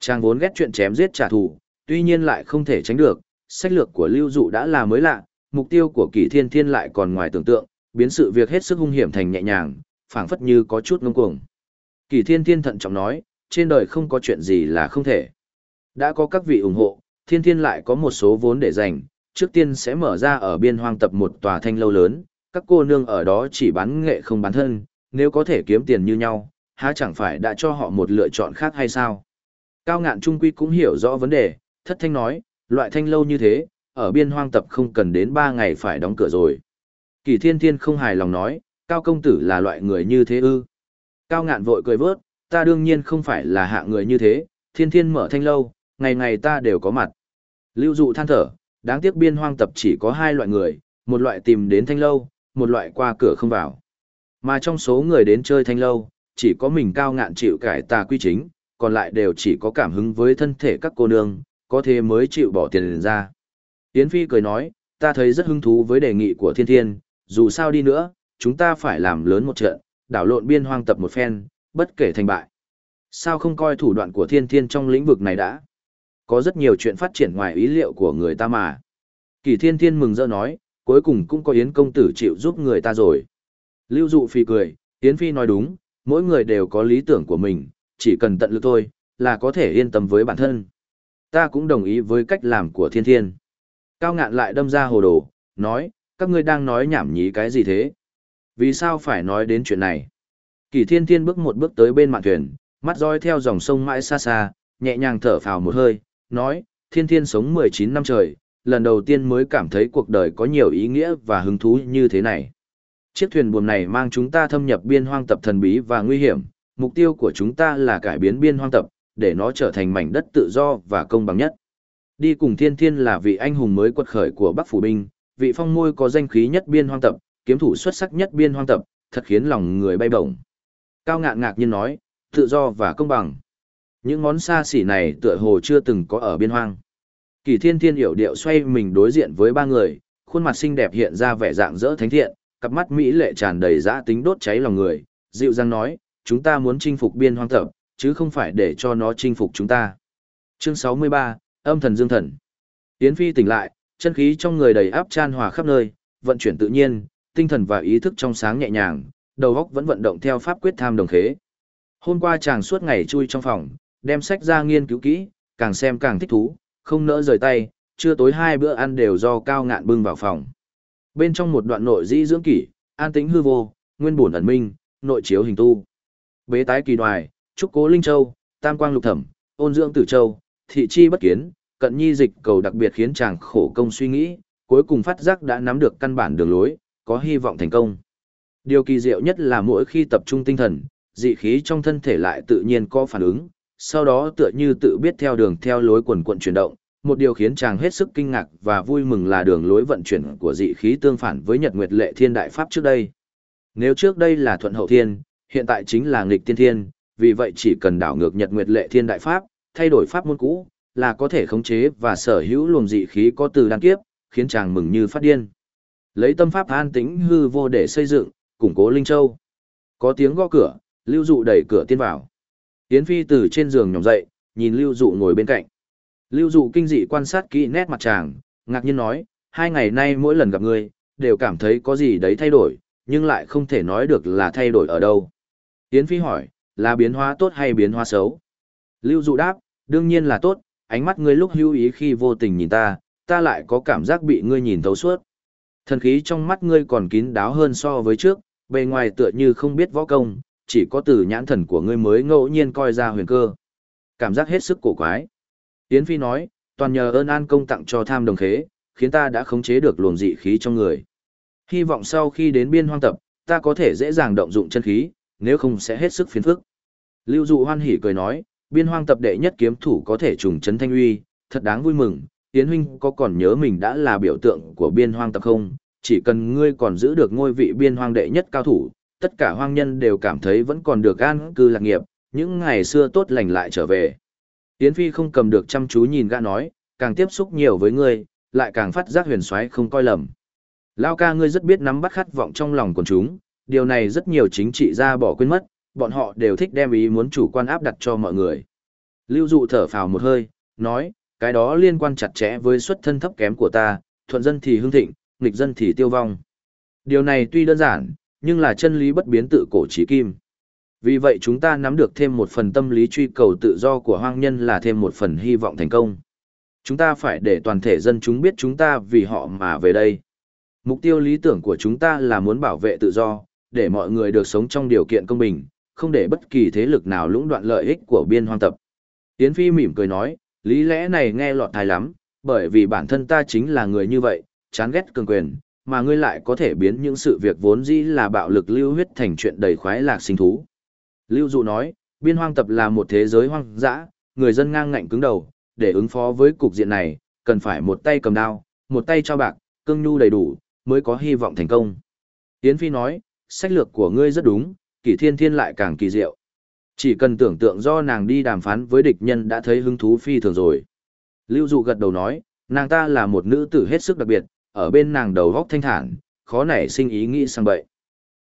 S1: Trang vốn ghét chuyện chém giết trả thù, tuy nhiên lại không thể tránh được, sách lược của lưu dụ đã là mới lạ, mục tiêu của kỷ thiên thiên lại còn ngoài tưởng tượng, biến sự việc hết sức hung hiểm thành nhẹ nhàng, phảng phất như có chút ngông cuồng. Kỷ thiên thiên thận trọng nói, trên đời không có chuyện gì là không thể. Đã có các vị ủng hộ, thiên thiên lại có một số vốn để dành, trước tiên sẽ mở ra ở biên hoang tập một tòa thanh lâu lớn, các cô nương ở đó chỉ bán nghệ không bán thân, nếu có thể kiếm tiền như nhau, há chẳng phải đã cho họ một lựa chọn khác hay sao? Cao ngạn trung quy cũng hiểu rõ vấn đề, thất thanh nói, loại thanh lâu như thế, ở biên hoang tập không cần đến 3 ngày phải đóng cửa rồi. Kỳ thiên thiên không hài lòng nói, cao công tử là loại người như thế ư. Cao ngạn vội cười vớt, ta đương nhiên không phải là hạ người như thế, thiên thiên mở thanh lâu, ngày ngày ta đều có mặt. Lưu dụ than thở, đáng tiếc biên hoang tập chỉ có hai loại người, một loại tìm đến thanh lâu, một loại qua cửa không vào. Mà trong số người đến chơi thanh lâu, chỉ có mình cao ngạn chịu cải tà quy chính, còn lại đều chỉ có cảm hứng với thân thể các cô nương, có thế mới chịu bỏ tiền ra. Yến Phi cười nói, ta thấy rất hứng thú với đề nghị của thiên thiên, dù sao đi nữa, chúng ta phải làm lớn một trận, đảo lộn biên hoang tập một phen, bất kể thành bại. Sao không coi thủ đoạn của thiên thiên trong lĩnh vực này đã? Có rất nhiều chuyện phát triển ngoài ý liệu của người ta mà. Kỳ thiên thiên mừng rỡ nói, cuối cùng cũng có Yến công tử chịu giúp người ta rồi. Lưu dụ phi cười, Yến Phi nói đúng, mỗi người đều có lý tưởng của mình, chỉ cần tận lực thôi, là có thể yên tâm với bản thân. Ta cũng đồng ý với cách làm của thiên thiên. Cao ngạn lại đâm ra hồ đồ, nói, các ngươi đang nói nhảm nhí cái gì thế? Vì sao phải nói đến chuyện này? Kỳ thiên thiên bước một bước tới bên mạn thuyền, mắt roi theo dòng sông mãi xa xa, nhẹ nhàng thở phào một hơi, nói, thiên thiên sống 19 năm trời, lần đầu tiên mới cảm thấy cuộc đời có nhiều ý nghĩa và hứng thú như thế này. Chiếc thuyền buồm này mang chúng ta thâm nhập biên hoang tập thần bí và nguy hiểm, mục tiêu của chúng ta là cải biến biên hoang tập, để nó trở thành mảnh đất tự do và công bằng nhất. Đi cùng thiên thiên là vị anh hùng mới quật khởi của Bắc Phủ Binh, vị phong môi có danh khí nhất biên hoang tập, kiếm thủ xuất sắc nhất biên hoang tập, thật khiến lòng người bay bổng. Cao ngạn ngạc nhiên nói, tự do và công bằng. Những món xa xỉ này tựa hồ chưa từng có ở biên hoang. Kỳ thiên thiên hiểu điệu xoay mình đối diện với ba người, khuôn mặt xinh đẹp hiện ra vẻ dạng dỡ thánh thiện, cặp mắt mỹ lệ tràn đầy dã tính đốt cháy lòng người, dịu dàng nói, chúng ta muốn chinh phục biên hoang tập, chứ không phải để cho nó chinh phục chúng ta. Chương 63, âm thần dương thần. Yến Phi tỉnh lại, chân khí trong người đầy áp chan hòa khắp nơi, vận chuyển tự nhiên, tinh thần và ý thức trong sáng nhẹ nhàng, đầu óc vẫn vận động theo pháp quyết tham đồng khế. Hôm qua chàng suốt ngày chui trong phòng, đem sách ra nghiên cứu kỹ, càng xem càng thích thú, không nỡ rời tay, trưa tối hai bữa ăn đều do cao ngạn bưng vào phòng. Bên trong một đoạn nội dĩ dưỡng kỷ, an tĩnh hư vô, nguyên bổn ẩn minh, nội chiếu hình tu. Bế tái kỳ đoài, trúc cố linh châu, tam quang lục thẩm, ôn dưỡng tử châu, thị chi bất kiến, cận nhi dịch cầu đặc biệt khiến chàng khổ công suy nghĩ, cuối cùng phát giác đã nắm được căn bản đường lối, có hy vọng thành công. Điều kỳ diệu nhất là mỗi khi tập trung tinh thần, dị khí trong thân thể lại tự nhiên có phản ứng, sau đó tựa như tự biết theo đường theo lối quần quận chuyển động, một điều khiến chàng hết sức kinh ngạc và vui mừng là đường lối vận chuyển của dị khí tương phản với Nhật Nguyệt Lệ Thiên Đại Pháp trước đây. Nếu trước đây là thuận hậu thiên, hiện tại chính là nghịch tiên thiên, vì vậy chỉ cần đảo ngược Nhật Nguyệt Lệ Thiên Đại Pháp, thay đổi pháp môn cũ, là có thể khống chế và sở hữu luồng dị khí có từ đan kiếp, khiến chàng mừng như phát điên. Lấy tâm pháp an tĩnh hư vô để xây dựng, củng cố Linh Châu. Có tiếng gõ cửa, Lưu Dụ đẩy cửa tiến vào. Yến Phi từ trên giường nhổm dậy, nhìn Lưu Dụ ngồi bên cạnh. Lưu Dụ kinh dị quan sát kỹ nét mặt chàng, ngạc nhiên nói, hai ngày nay mỗi lần gặp ngươi, đều cảm thấy có gì đấy thay đổi, nhưng lại không thể nói được là thay đổi ở đâu. Yến Phi hỏi, là biến hóa tốt hay biến hóa xấu? Lưu Dụ đáp, đương nhiên là tốt, ánh mắt ngươi lúc hữu ý khi vô tình nhìn ta, ta lại có cảm giác bị ngươi nhìn thấu suốt. Thần khí trong mắt ngươi còn kín đáo hơn so với trước, bề ngoài tựa như không biết võ công, chỉ có từ nhãn thần của ngươi mới ngẫu nhiên coi ra huyền cơ. Cảm giác hết sức cổ quái. Yến Phi nói, toàn nhờ ơn an công tặng cho tham đồng khế, khiến ta đã khống chế được luồng dị khí trong người. Hy vọng sau khi đến biên hoang tập, ta có thể dễ dàng động dụng chân khí, nếu không sẽ hết sức phiền phức. Lưu dụ hoan hỉ cười nói, biên hoang tập đệ nhất kiếm thủ có thể trùng chấn thanh uy, thật đáng vui mừng. Yến huynh có còn nhớ mình đã là biểu tượng của biên hoang tập không? chỉ cần ngươi còn giữ được ngôi vị biên hoang đệ nhất cao thủ, tất cả hoang nhân đều cảm thấy vẫn còn được an cư lạc nghiệp, những ngày xưa tốt lành lại trở về. Yến Phi không cầm được chăm chú nhìn gã nói, càng tiếp xúc nhiều với ngươi, lại càng phát giác huyền soái không coi lầm. Lao ca ngươi rất biết nắm bắt khát vọng trong lòng của chúng, điều này rất nhiều chính trị gia bỏ quên mất, bọn họ đều thích đem ý muốn chủ quan áp đặt cho mọi người. Lưu dụ thở phào một hơi, nói, cái đó liên quan chặt chẽ với xuất thân thấp kém của ta, thuận dân thì hưng thịnh, nghịch dân thì tiêu vong. Điều này tuy đơn giản, nhưng là chân lý bất biến tự cổ trí kim. Vì vậy chúng ta nắm được thêm một phần tâm lý truy cầu tự do của hoang nhân là thêm một phần hy vọng thành công. Chúng ta phải để toàn thể dân chúng biết chúng ta vì họ mà về đây. Mục tiêu lý tưởng của chúng ta là muốn bảo vệ tự do, để mọi người được sống trong điều kiện công bình, không để bất kỳ thế lực nào lũng đoạn lợi ích của biên hoang tập. Yến Phi mỉm cười nói, lý lẽ này nghe lọt thai lắm, bởi vì bản thân ta chính là người như vậy, chán ghét cường quyền, mà ngươi lại có thể biến những sự việc vốn dĩ là bạo lực lưu huyết thành chuyện đầy khoái lạc sinh thú. Lưu Dụ nói, biên hoang tập là một thế giới hoang dã, người dân ngang ngạnh cứng đầu, để ứng phó với cục diện này, cần phải một tay cầm đao, một tay trao bạc, cương nhu đầy đủ, mới có hy vọng thành công. Yến Phi nói, sách lược của ngươi rất đúng, kỳ thiên thiên lại càng kỳ diệu. Chỉ cần tưởng tượng do nàng đi đàm phán với địch nhân đã thấy hứng thú phi thường rồi. Lưu Dụ gật đầu nói, nàng ta là một nữ tử hết sức đặc biệt, ở bên nàng đầu góc thanh thản, khó nảy sinh ý nghĩ sang bậy.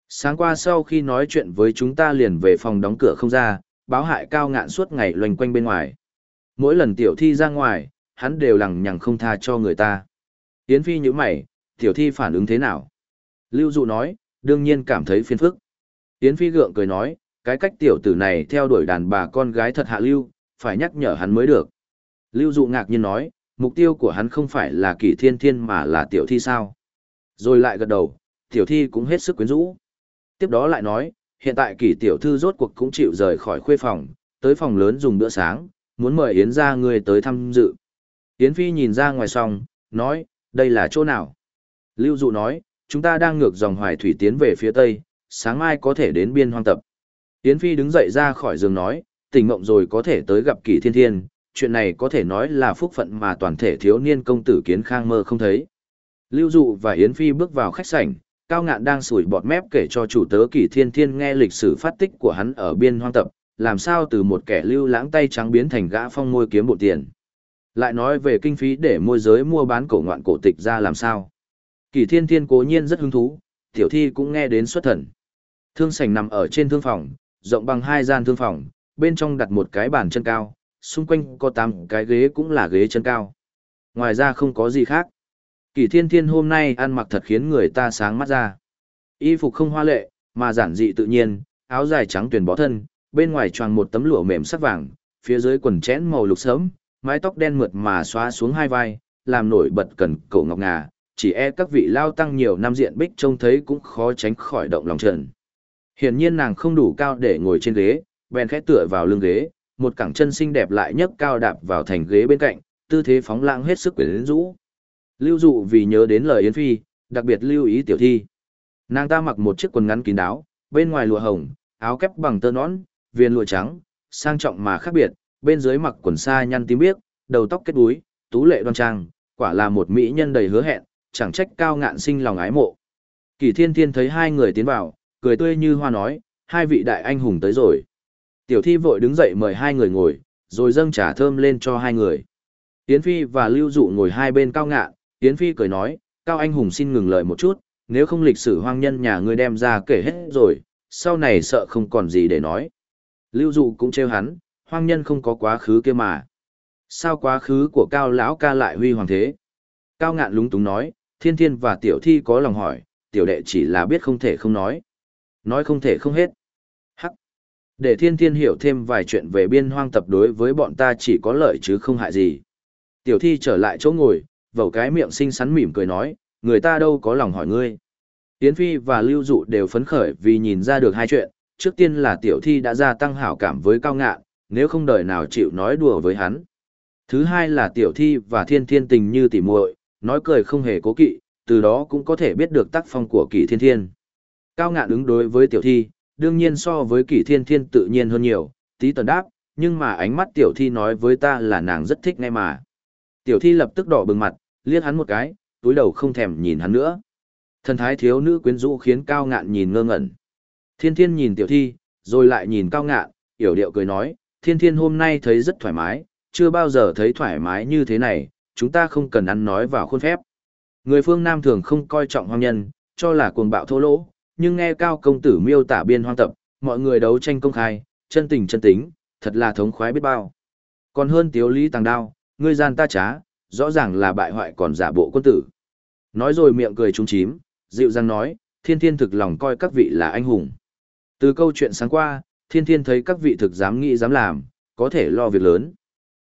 S1: Sáng qua sau khi nói chuyện với chúng ta liền về phòng đóng cửa không ra, báo hại cao ngạn suốt ngày loanh quanh bên ngoài. Mỗi lần tiểu thi ra ngoài, hắn đều lằng nhằng không tha cho người ta. Yến Phi như mày, tiểu thi phản ứng thế nào? Lưu Dụ nói, đương nhiên cảm thấy phiền phức. Yến Phi gượng cười nói, cái cách tiểu tử này theo đuổi đàn bà con gái thật hạ lưu, phải nhắc nhở hắn mới được. Lưu Dụ ngạc nhiên nói, mục tiêu của hắn không phải là kỷ thiên thiên mà là tiểu thi sao. Rồi lại gật đầu, tiểu thi cũng hết sức quyến rũ. Tiếp đó lại nói, hiện tại kỷ tiểu thư rốt cuộc cũng chịu rời khỏi khuê phòng, tới phòng lớn dùng bữa sáng, muốn mời Yến ra người tới thăm dự. Yến Phi nhìn ra ngoài xong, nói, đây là chỗ nào? Lưu Dụ nói, chúng ta đang ngược dòng hoài thủy tiến về phía tây, sáng mai có thể đến biên hoang tập. Yến Phi đứng dậy ra khỏi giường nói, tỉnh mộng rồi có thể tới gặp kỷ thiên thiên, chuyện này có thể nói là phúc phận mà toàn thể thiếu niên công tử kiến khang mơ không thấy. Lưu Dụ và Yến Phi bước vào khách sảnh, Cao Ngạn đang sủi bọt mép kể cho chủ tớ kỳ thiên thiên nghe lịch sử phát tích của hắn ở biên hoang tập, làm sao từ một kẻ lưu lãng tay trắng biến thành gã phong môi kiếm bộ tiền. Lại nói về kinh phí để môi giới mua bán cổ ngoạn cổ tịch ra làm sao. Kỳ thiên thiên cố nhiên rất hứng thú, tiểu thi cũng nghe đến xuất thần. Thương sảnh nằm ở trên thương phòng, rộng bằng hai gian thương phòng, bên trong đặt một cái bàn chân cao, xung quanh có tám cái ghế cũng là ghế chân cao. Ngoài ra không có gì khác. Kỳ thiên thiên hôm nay ăn mặc thật khiến người ta sáng mắt ra. Y phục không hoa lệ, mà giản dị tự nhiên, áo dài trắng tuyền bó thân, bên ngoài choàng một tấm lụa mềm sắc vàng, phía dưới quần chẽn màu lục sớm, mái tóc đen mượt mà xóa xuống hai vai, làm nổi bật cần cổ ngọc ngà, chỉ e các vị lao tăng nhiều năm diện bích trông thấy cũng khó tránh khỏi động lòng trần. Hiển nhiên nàng không đủ cao để ngồi trên ghế, bèn khẽ tựa vào lưng ghế, một cẳng chân xinh đẹp lại nhấc cao đạp vào thành ghế bên cạnh, tư thế phóng lãng hết sức quyến rũ. Lưu dụ vì nhớ đến lời Yến Phi, đặc biệt lưu ý tiểu thi. Nàng ta mặc một chiếc quần ngắn kín đáo, bên ngoài lụa hồng, áo kép bằng tơ nón, viên lụa trắng, sang trọng mà khác biệt, bên dưới mặc quần sa nhăn tím biếc, đầu tóc kết búi, tú lệ đoan trang, quả là một mỹ nhân đầy hứa hẹn, chẳng trách cao ngạn sinh lòng ái mộ. Kỳ thiên thiên thấy hai người tiến vào, cười tươi như hoa nói, hai vị đại anh hùng tới rồi. Tiểu thi vội đứng dậy mời hai người ngồi, rồi dâng trà thơm lên cho hai người. Yến Phi và Lưu Dụ ngồi hai bên cao ngạn, Yến Phi cười nói, Cao Anh Hùng xin ngừng lời một chút, nếu không lịch sử hoang nhân nhà ngươi đem ra kể hết rồi, sau này sợ không còn gì để nói. Lưu Dụ cũng trêu hắn, hoang nhân không có quá khứ kia mà. Sao quá khứ của Cao Lão ca lại huy hoàng thế? Cao Ngạn lúng túng nói, thiên thiên và tiểu thi có lòng hỏi, tiểu đệ chỉ là biết không thể không nói. Nói không thể không hết. Hắc. Để thiên thiên hiểu thêm vài chuyện về biên hoang tập đối với bọn ta chỉ có lợi chứ không hại gì. Tiểu thi trở lại chỗ ngồi, vẩu cái miệng xinh xắn mỉm cười nói, người ta đâu có lòng hỏi ngươi. Yến Phi và Lưu Dụ đều phấn khởi vì nhìn ra được hai chuyện, trước tiên là tiểu thi đã gia tăng hảo cảm với cao ngạn, nếu không đời nào chịu nói đùa với hắn. Thứ hai là tiểu thi và thiên thiên tình như tỉ muội, nói cười không hề cố kỵ, từ đó cũng có thể biết được tác phong của kỷ thiên thiên. Cao ngạn ứng đối với tiểu thi, đương nhiên so với kỷ thiên thiên tự nhiên hơn nhiều, tí tần đáp, nhưng mà ánh mắt tiểu thi nói với ta là nàng rất thích ngay mà. Tiểu thi lập tức đỏ bừng mặt, liếc hắn một cái, túi đầu không thèm nhìn hắn nữa. Thần thái thiếu nữ quyến rũ khiến cao ngạn nhìn ngơ ngẩn. Thiên thiên nhìn tiểu thi, rồi lại nhìn cao ngạn, yểu điệu cười nói, thiên thiên hôm nay thấy rất thoải mái, chưa bao giờ thấy thoải mái như thế này, chúng ta không cần ăn nói vào khuôn phép. Người phương Nam thường không coi trọng hoang nhân, cho là cuồng bạo thô lỗ, nhưng nghe cao công tử miêu tả biên hoang tập, mọi người đấu tranh công khai, chân tình chân tính, thật là thống khoái biết bao. Còn hơn tiếu lý tàng đao, ngươi gian ta trá, rõ ràng là bại hoại còn giả bộ quân tử. Nói rồi miệng cười trúng chím, dịu dàng nói, thiên thiên thực lòng coi các vị là anh hùng. Từ câu chuyện sáng qua, thiên thiên thấy các vị thực dám nghĩ dám làm, có thể lo việc lớn.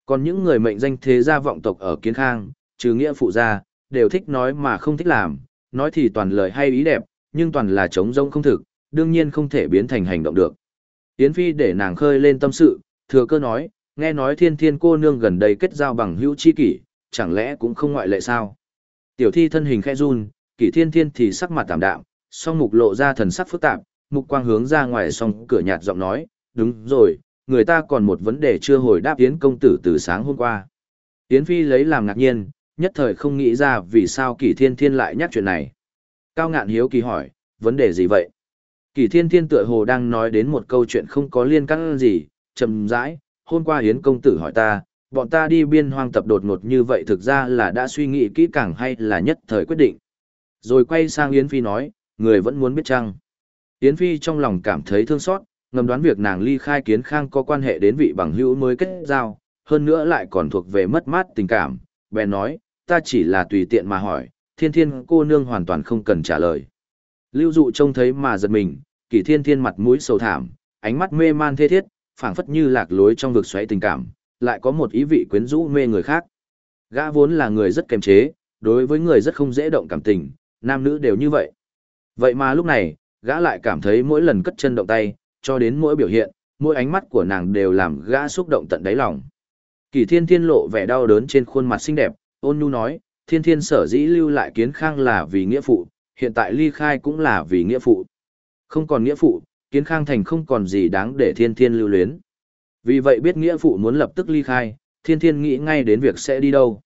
S1: Còn những người mệnh danh thế gia vọng tộc ở kiến khang, trừ nghĩa phụ gia, đều thích nói mà không thích làm, nói thì toàn lời hay ý đẹp, nhưng toàn là trống rông không thực, đương nhiên không thể biến thành hành động được. Yến Phi để nàng khơi lên tâm sự, thừa cơ nói, nghe nói thiên thiên cô nương gần đây kết giao bằng hữu chi kỷ, chẳng lẽ cũng không ngoại lệ sao? Tiểu thi thân hình khẽ run, kỷ thiên thiên thì sắc mặt tạm đạm, song mục lộ ra thần sắc phức tạp, mục quang hướng ra ngoài song cửa nhạt giọng nói, đúng rồi, người ta còn một vấn đề chưa hồi đáp Yến công tử từ sáng hôm qua. Yến Phi lấy làm ngạc nhiên, nhất thời không nghĩ ra vì sao kỷ thiên thiên lại nhắc chuyện này. Cao ngạn hiếu kỳ hỏi, vấn đề gì vậy? Kỷ thiên thiên tựa hồ đang nói đến một câu chuyện không có liên căn gì, chậm rãi, hôm qua Yến công tử hỏi ta, bọn ta đi biên hoang tập đột ngột như vậy thực ra là đã suy nghĩ kỹ càng hay là nhất thời quyết định. Rồi quay sang Yến Phi nói, người vẫn muốn biết chăng. Yến Phi trong lòng cảm thấy thương xót, ngầm đoán việc nàng ly khai kiến khang có quan hệ đến vị bằng hữu mới kết giao, hơn nữa lại còn thuộc về mất mát tình cảm, bèn nói, ta chỉ là tùy tiện mà hỏi, thiên thiên cô nương hoàn toàn không cần trả lời. Lưu dụ trông thấy mà giật mình, kỷ thiên thiên mặt mũi sầu thảm, ánh mắt mê man thê thiết, phảng phất như lạc lối trong vực xoáy tình cảm, lại có một ý vị quyến rũ mê người khác. Gã vốn là người rất kềm chế, đối với người rất không dễ động cảm tình, nam nữ đều như vậy. Vậy mà lúc này, gã lại cảm thấy mỗi lần cất chân động tay, cho đến mỗi biểu hiện, mỗi ánh mắt của nàng đều làm gã xúc động tận đáy lòng. Kỳ thiên thiên lộ vẻ đau đớn trên khuôn mặt xinh đẹp, ôn nhu nói, thiên thiên sở dĩ lưu lại kiến khang là vì nghĩa phụ, hiện tại ly khai cũng là vì nghĩa phụ. Không còn nghĩa phụ, kiến khang thành không còn gì đáng để thiên thiên lưu luyến. Vì vậy biết nghĩa phụ muốn lập tức ly khai, thiên thiên nghĩ ngay đến việc sẽ đi đâu.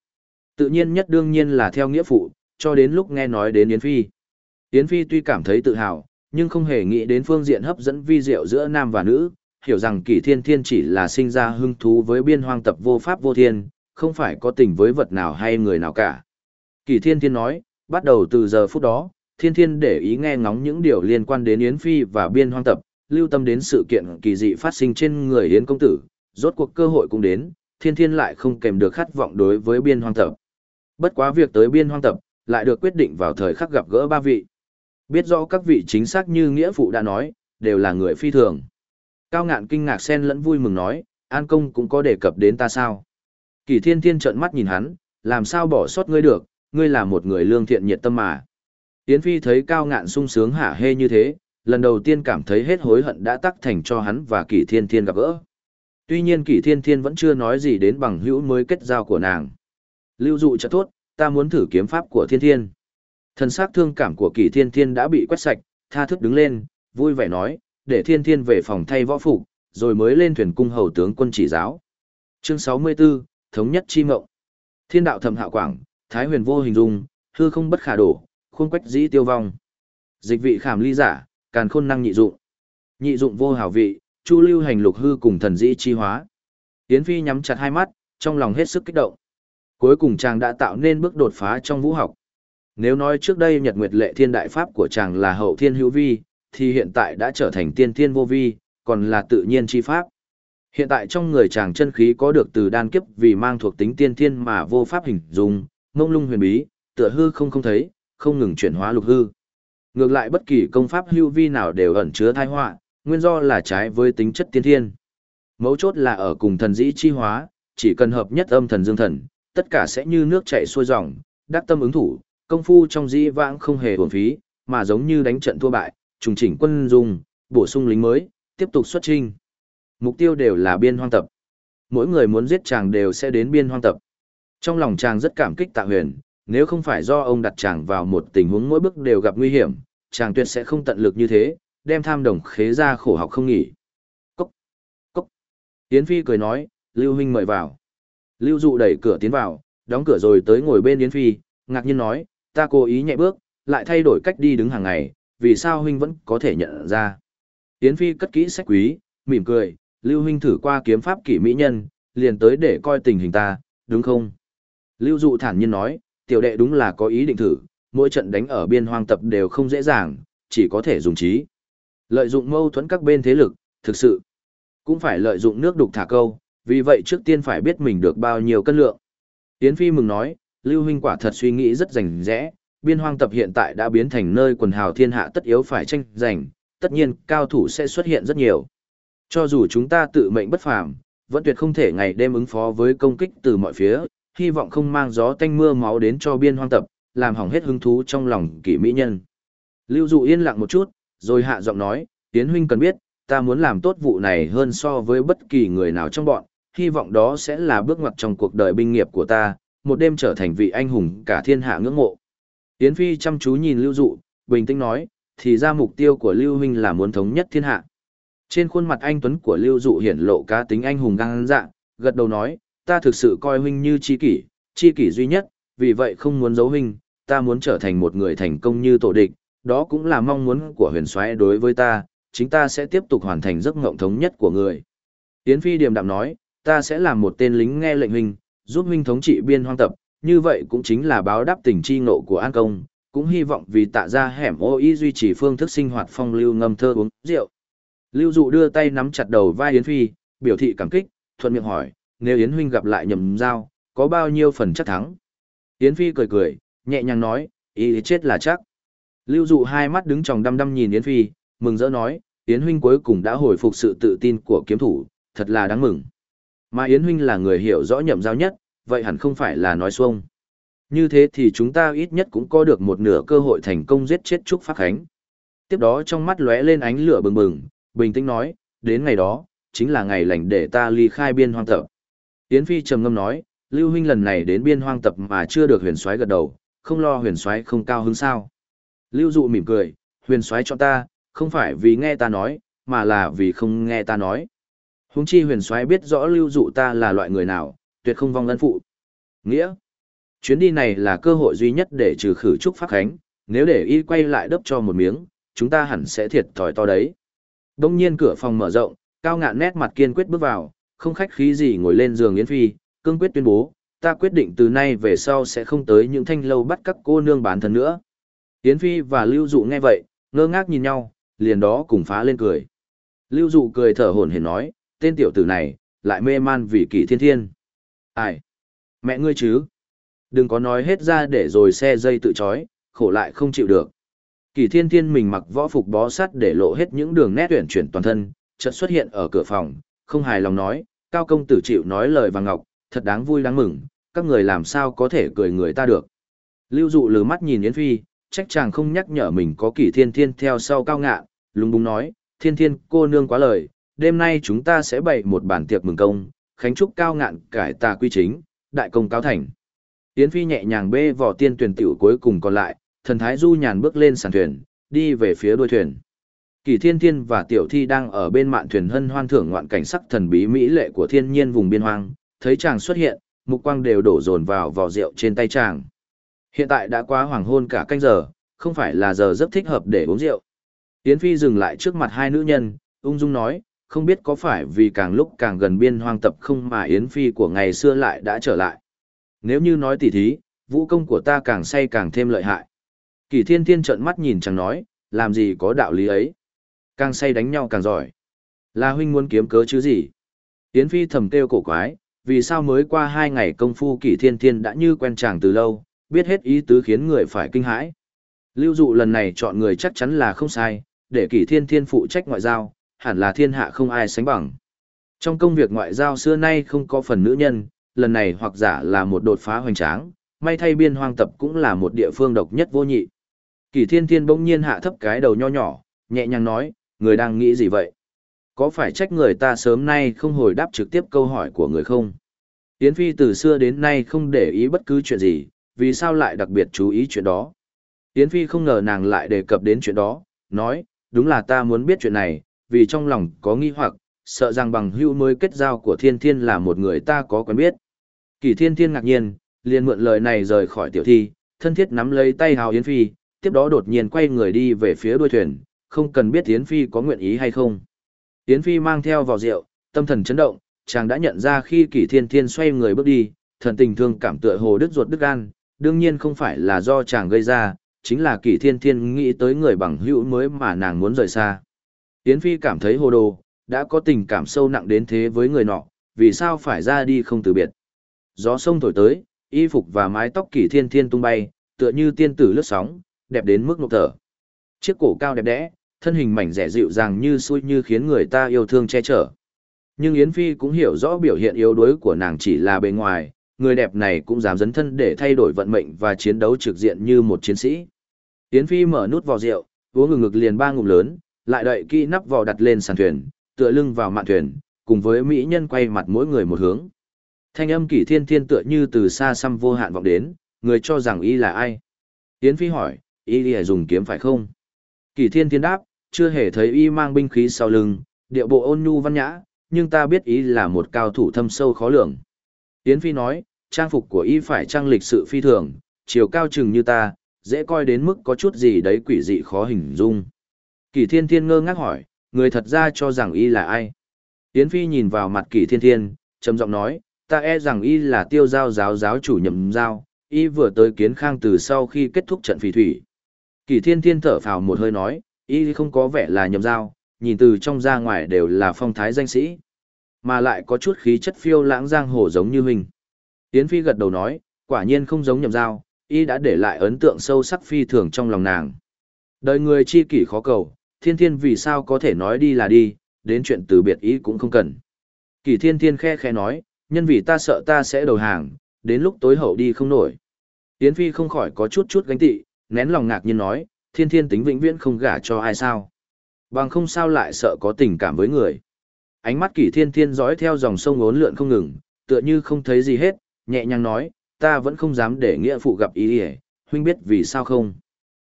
S1: Tự nhiên nhất đương nhiên là theo nghĩa phụ, cho đến lúc nghe nói đến Yến Phi. Yến Phi tuy cảm thấy tự hào, nhưng không hề nghĩ đến phương diện hấp dẫn vi diệu giữa nam và nữ, hiểu rằng kỳ thiên thiên chỉ là sinh ra hứng thú với biên hoang tập vô pháp vô thiên, không phải có tình với vật nào hay người nào cả. kỳ thiên thiên nói, bắt đầu từ giờ phút đó, thiên thiên để ý nghe ngóng những điều liên quan đến Yến Phi và biên hoang tập, lưu tâm đến sự kiện kỳ dị phát sinh trên người Yến công tử, rốt cuộc cơ hội cũng đến, thiên thiên lại không kèm được khát vọng đối với biên hoang tập. Bất quá việc tới biên hoang tập, lại được quyết định vào thời khắc gặp gỡ ba vị. Biết rõ các vị chính xác như nghĩa phụ đã nói, đều là người phi thường. Cao ngạn kinh ngạc xen lẫn vui mừng nói, An công cũng có đề cập đến ta sao. Kỳ thiên thiên trợn mắt nhìn hắn, làm sao bỏ sót ngươi được, ngươi là một người lương thiện nhiệt tâm mà. Yến Phi thấy cao ngạn sung sướng hả hê như thế, lần đầu tiên cảm thấy hết hối hận đã tắc thành cho hắn và Kỷ Thiên Thiên gặp gỡ. Tuy nhiên Kỷ Thiên Thiên vẫn chưa nói gì đến bằng hữu mới kết giao của nàng. Lưu dụ cho tốt, ta muốn thử kiếm pháp của Thiên Thiên. Thần sắc thương cảm của Kỷ Thiên Thiên đã bị quét sạch, tha thức đứng lên, vui vẻ nói, để Thiên Thiên về phòng thay võ phục, rồi mới lên thuyền cung hầu tướng quân chỉ giáo. Chương 64, Thống nhất chi mộng. Thiên đạo thầm hạ quảng, thái huyền vô hình dung, hư không bất khả đổ, khuôn quách dĩ tiêu vong. Dịch vị khảm ly giả, càn khôn năng nhị dụng. Nhị dụng vô hảo vị, chu lưu hành lục hư cùng thần dĩ chi hóa. Yến Phi nhắm chặt hai mắt, trong lòng hết sức kích động. Cuối cùng chàng đã tạo nên bước đột phá trong vũ học. Nếu nói trước đây Nhật Nguyệt Lệ Thiên Đại Pháp của chàng là hậu thiên hữu vi, thì hiện tại đã trở thành tiên thiên vô vi, còn là tự nhiên chi pháp. Hiện tại trong người chàng chân khí có được từ đan kiếp vì mang thuộc tính tiên thiên mà vô pháp hình dung, mông lung huyền bí, tựa hư không không thấy, không ngừng chuyển hóa lục hư. Ngược lại bất kỳ công pháp hưu vi nào đều ẩn chứa thai họa, nguyên do là trái với tính chất tiên thiên. Mấu chốt là ở cùng thần dĩ chi hóa, chỉ cần hợp nhất âm thần dương thần, tất cả sẽ như nước chảy xuôi dòng, đắc tâm ứng thủ, công phu trong dĩ vãng không hề uổng phí, mà giống như đánh trận thua bại, trùng chỉnh quân dùng, bổ sung lính mới, tiếp tục xuất trinh. Mục tiêu đều là biên hoang tập. Mỗi người muốn giết chàng đều sẽ đến biên hoang tập. Trong lòng chàng rất cảm kích tạ huyền, nếu không phải do ông đặt chàng vào một tình huống mỗi bước đều gặp nguy hiểm, chàng tuyệt sẽ không tận lực như thế, đem tham đồng khế ra khổ học không nghỉ. Cốc, cốc. Yến Phi cười nói, Lưu Huynh mời vào. Lưu Dụ đẩy cửa tiến vào, đóng cửa rồi tới ngồi bên Yến Phi, ngạc nhiên nói, ta cố ý nhẹ bước, lại thay đổi cách đi đứng hàng ngày, vì sao huynh vẫn có thể nhận ra. Yến Phi cất kỹ sách quý, mỉm cười, Lưu huynh thử qua kiếm pháp kỷ mỹ nhân, liền tới để coi tình hình ta, đúng không? Lưu Dụ thản nhiên nói, tiểu đệ đúng là có ý định thử, mỗi trận đánh ở biên hoang tập đều không dễ dàng, chỉ có thể dùng trí. Lợi dụng mâu thuẫn các bên thế lực, thực sự, cũng phải lợi dụng nước đục thả câu, vì vậy trước tiên phải biết mình được bao nhiêu cân lượng. Yến Phi mừng nói, Lưu huynh quả thật suy nghĩ rất rành rẽ, biên hoang tập hiện tại đã biến thành nơi quần hào thiên hạ tất yếu phải tranh giành, tất nhiên cao thủ sẽ xuất hiện rất nhiều. Cho dù chúng ta tự mệnh bất phàm, vẫn tuyệt không thể ngày đêm ứng phó với công kích từ mọi phía, hy vọng không mang gió tanh mưa máu đến cho biên hoang tập, làm hỏng hết hứng thú trong lòng kỷ mỹ nhân. Lưu Dụ yên lặng một chút, rồi hạ giọng nói, Tiến huynh cần biết, ta muốn làm tốt vụ này hơn so với bất kỳ người nào trong bọn, hy vọng đó sẽ là bước ngoặt trong cuộc đời binh nghiệp của ta, một đêm trở thành vị anh hùng cả thiên hạ ngưỡng mộ. Yến Phi chăm chú nhìn Lưu Dụ, bình tĩnh nói, thì ra mục tiêu của Lưu huynh là muốn thống nhất thiên hạ. Trên khuôn mặt anh tuấn của Lưu Dụ hiển lộ cá tính anh hùng gan dạ, gật đầu nói, ta thực sự coi huynh như chi kỷ, chi kỷ duy nhất, vì vậy không muốn giấu huynh, ta muốn trở thành một người thành công như tổ địch, đó cũng là mong muốn của huyền soái đối với ta, chính ta sẽ tiếp tục hoàn thành giấc ngộng thống nhất của người. Yến Phi điềm đạm nói, ta sẽ làm một tên lính nghe lệnh huynh, giúp huynh thống trị biên hoang tập, như vậy cũng chính là báo đáp tình chi ngộ của An Công, cũng hy vọng vì tạ ra hẻm ô y duy trì phương thức sinh hoạt phong lưu ngâm thơ uống rượu. Lưu Dụ đưa tay nắm chặt đầu vai Yến Phi, biểu thị cảm kích, thuận miệng hỏi, nếu Yến huynh gặp lại nhầm giao, có bao nhiêu phần chắc thắng? Yến Phi cười cười, nhẹ nhàng nói, ý chết là chắc. Lưu Dụ hai mắt đứng tròng đăm đăm nhìn Yến Phi, mừng rỡ nói, Yến huynh cuối cùng đã hồi phục sự tự tin của kiếm thủ, thật là đáng mừng. Mà Yến huynh là người hiểu rõ nhậm giao nhất, vậy hẳn không phải là nói xuông. Như thế thì chúng ta ít nhất cũng có được một nửa cơ hội thành công giết chết Trúc Pháp Khánh. Tiếp đó trong mắt lóe lên ánh lửa bừng bừng, bình tĩnh nói, đến ngày đó, chính là ngày lành để ta ly khai biên hoang tập. Yến Phi trầm ngâm nói, Lưu huynh lần này đến biên hoang tập mà chưa được huyền soái gật đầu, không lo huyền soái không cao hứng sao. Lưu dụ mỉm cười, huyền soái cho ta, không phải vì nghe ta nói, mà là vì không nghe ta nói. Húng chi huyền soái biết rõ lưu dụ ta là loại người nào, tuyệt không vong lân phụ. Nghĩa, chuyến đi này là cơ hội duy nhất để trừ khử trúc pháp khánh, nếu để y quay lại đấp cho một miếng, chúng ta hẳn sẽ thiệt thòi to đấy. Đông nhiên cửa phòng mở rộng, cao ngạn nét mặt kiên quyết bước vào, không khách khí gì ngồi lên giường Yến Phi, cương quyết tuyên bố, ta quyết định từ nay về sau sẽ không tới những thanh lâu bắt các cô nương bán thân nữa. Yến Phi và Lưu Dụ nghe vậy, ngơ ngác nhìn nhau, liền đó cùng phá lên cười. Lưu Dụ cười thở hổn hển nói, tên tiểu tử này, lại mê man vì kỳ thiên thiên. Ai? Mẹ ngươi chứ? Đừng có nói hết ra để rồi xe dây tự chói, khổ lại không chịu được. Kỳ thiên thiên mình mặc võ phục bó sắt để lộ hết những đường nét tuyển chuyển toàn thân, chợt xuất hiện ở cửa phòng, không hài lòng nói, cao công tử chịu nói lời vàng ngọc, thật đáng vui đáng mừng, các người làm sao có thể cười người ta được. Lưu dụ lừ mắt nhìn Yến Phi, trách chàng không nhắc nhở mình có kỷ thiên thiên theo sau cao ngạ, lúng búng nói, thiên thiên cô nương quá lời, đêm nay chúng ta sẽ bày một bản tiệc mừng công, khánh trúc cao ngạn cải tà quy chính, đại công cáo thành. Yến Phi nhẹ nhàng bê vỏ tiên tuyển tiểu cuối cùng còn lại, thần thái du nhàn bước lên sàn thuyền, đi về phía đuôi thuyền. Kỳ Thiên Thiên và Tiểu Thi đang ở bên mạn thuyền hân hoan thưởng ngoạn cảnh sắc thần bí mỹ lệ của thiên nhiên vùng biên hoang, thấy chàng xuất hiện, mục quang đều đổ dồn vào vò rượu trên tay chàng. Hiện tại đã quá hoàng hôn cả canh giờ, không phải là giờ rất thích hợp để uống rượu. Yến Phi dừng lại trước mặt hai nữ nhân, ung dung nói, không biết có phải vì càng lúc càng gần biên hoang tập không mà Yến Phi của ngày xưa lại đã trở lại. Nếu như nói tỉ thí, vũ công của ta càng say càng thêm lợi hại. Kỳ thiên thiên trợn mắt nhìn chẳng nói, làm gì có đạo lý ấy. Càng say đánh nhau càng giỏi. Là huynh muốn kiếm cớ chứ gì? Yến Phi thầm kêu cổ quái, vì sao mới qua hai ngày công phu kỷ thiên thiên đã như quen chàng từ lâu, biết hết ý tứ khiến người phải kinh hãi. Lưu dụ lần này chọn người chắc chắn là không sai, để kỷ thiên thiên phụ trách ngoại giao, hẳn là thiên hạ không ai sánh bằng. Trong công việc ngoại giao xưa nay không có phần nữ nhân, lần này hoặc giả là một đột phá hoành tráng, may thay biên hoang tập cũng là một địa phương độc nhất vô nhị. Kỷ thiên thiên bỗng nhiên hạ thấp cái đầu nho nhỏ, nhẹ nhàng nói, người đang nghĩ gì vậy? Có phải trách người ta sớm nay không hồi đáp trực tiếp câu hỏi của người không? Yến Phi từ xưa đến nay không để ý bất cứ chuyện gì, vì sao lại đặc biệt chú ý chuyện đó? Yến Phi không ngờ nàng lại đề cập đến chuyện đó, nói, đúng là ta muốn biết chuyện này, vì trong lòng có nghi hoặc, sợ rằng bằng hữu mới kết giao của thiên thiên là một người ta có quen biết. Kỳ thiên thiên ngạc nhiên, liền mượn lời này rời khỏi tiểu thi, thân thiết nắm lấy tay hào Yến Phi, tiếp đó đột nhiên quay người đi về phía đuôi thuyền, không cần biết Yến Phi có nguyện ý hay không. Yến Phi mang theo vào rượu, tâm thần chấn động, chàng đã nhận ra khi Kỷ Thiên Thiên xoay người bước đi, thần tình thương cảm tựa hồ đứt ruột đứt gan, đương nhiên không phải là do chàng gây ra, chính là Kỷ Thiên Thiên nghĩ tới người bằng hữu mới mà nàng muốn rời xa. Yến Phi cảm thấy hồ đồ, đã có tình cảm sâu nặng đến thế với người nọ, vì sao phải ra đi không từ biệt. Gió sông thổi tới, y phục và mái tóc Kỷ Thiên Thiên tung bay, tựa như tiên tử lướt sóng, đẹp đến mức nộp thở. Chiếc cổ cao đẹp đẽ, thân hình mảnh rẻ dịu dàng như xui như khiến người ta yêu thương che chở. Nhưng Yến Phi cũng hiểu rõ biểu hiện yếu đuối của nàng chỉ là bề ngoài, người đẹp này cũng dám dấn thân để thay đổi vận mệnh và chiến đấu trực diện như một chiến sĩ. Yến Phi mở nút vò rượu, uống ngực ngực liền ba ngụm lớn, lại đợi kỹ nắp vò đặt lên sàn thuyền, tựa lưng vào mạn thuyền, cùng với mỹ nhân quay mặt mỗi người một hướng. Thanh âm kỷ thiên thiên tựa như từ xa xăm vô hạn vọng đến, người cho rằng y là ai. Yến Phi hỏi, y là dùng kiếm phải không? Kỷ thiên thiên đáp, chưa hề thấy y mang binh khí sau lưng, điệu bộ ôn nhu văn nhã, nhưng ta biết y là một cao thủ thâm sâu khó lường. Yến Phi nói, trang phục của y phải trang lịch sự phi thường, chiều cao chừng như ta, dễ coi đến mức có chút gì đấy quỷ dị khó hình dung. Kỷ thiên thiên ngơ ngác hỏi, người thật ra cho rằng y là ai? Yến Phi nhìn vào mặt kỷ thiên thiên, trầm giọng nói, ta e rằng y là tiêu giao giáo giáo chủ nhậm giao, y vừa tới kiến khang từ sau khi kết thúc trận Phi thủy. Kỷ thiên thiên thở phào một hơi nói, y không có vẻ là nhậm giao, nhìn từ trong ra ngoài đều là phong thái danh sĩ mà lại có chút khí chất phiêu lãng giang hồ giống như huynh. tiến Phi gật đầu nói, quả nhiên không giống nhầm giao, y đã để lại ấn tượng sâu sắc phi thường trong lòng nàng. Đời người chi kỷ khó cầu, thiên thiên vì sao có thể nói đi là đi, đến chuyện từ biệt ý cũng không cần. Kỷ thiên thiên khe khe nói, nhân vì ta sợ ta sẽ đầu hàng, đến lúc tối hậu đi không nổi. tiến Phi không khỏi có chút chút gánh tị, nén lòng ngạc nhiên nói, thiên thiên tính vĩnh viễn không gả cho ai sao. Bằng không sao lại sợ có tình cảm với người. Ánh mắt kỷ thiên thiên dõi theo dòng sông ốn lượn không ngừng, tựa như không thấy gì hết, nhẹ nhàng nói, ta vẫn không dám để nghĩa phụ gặp ý ỉa huynh biết vì sao không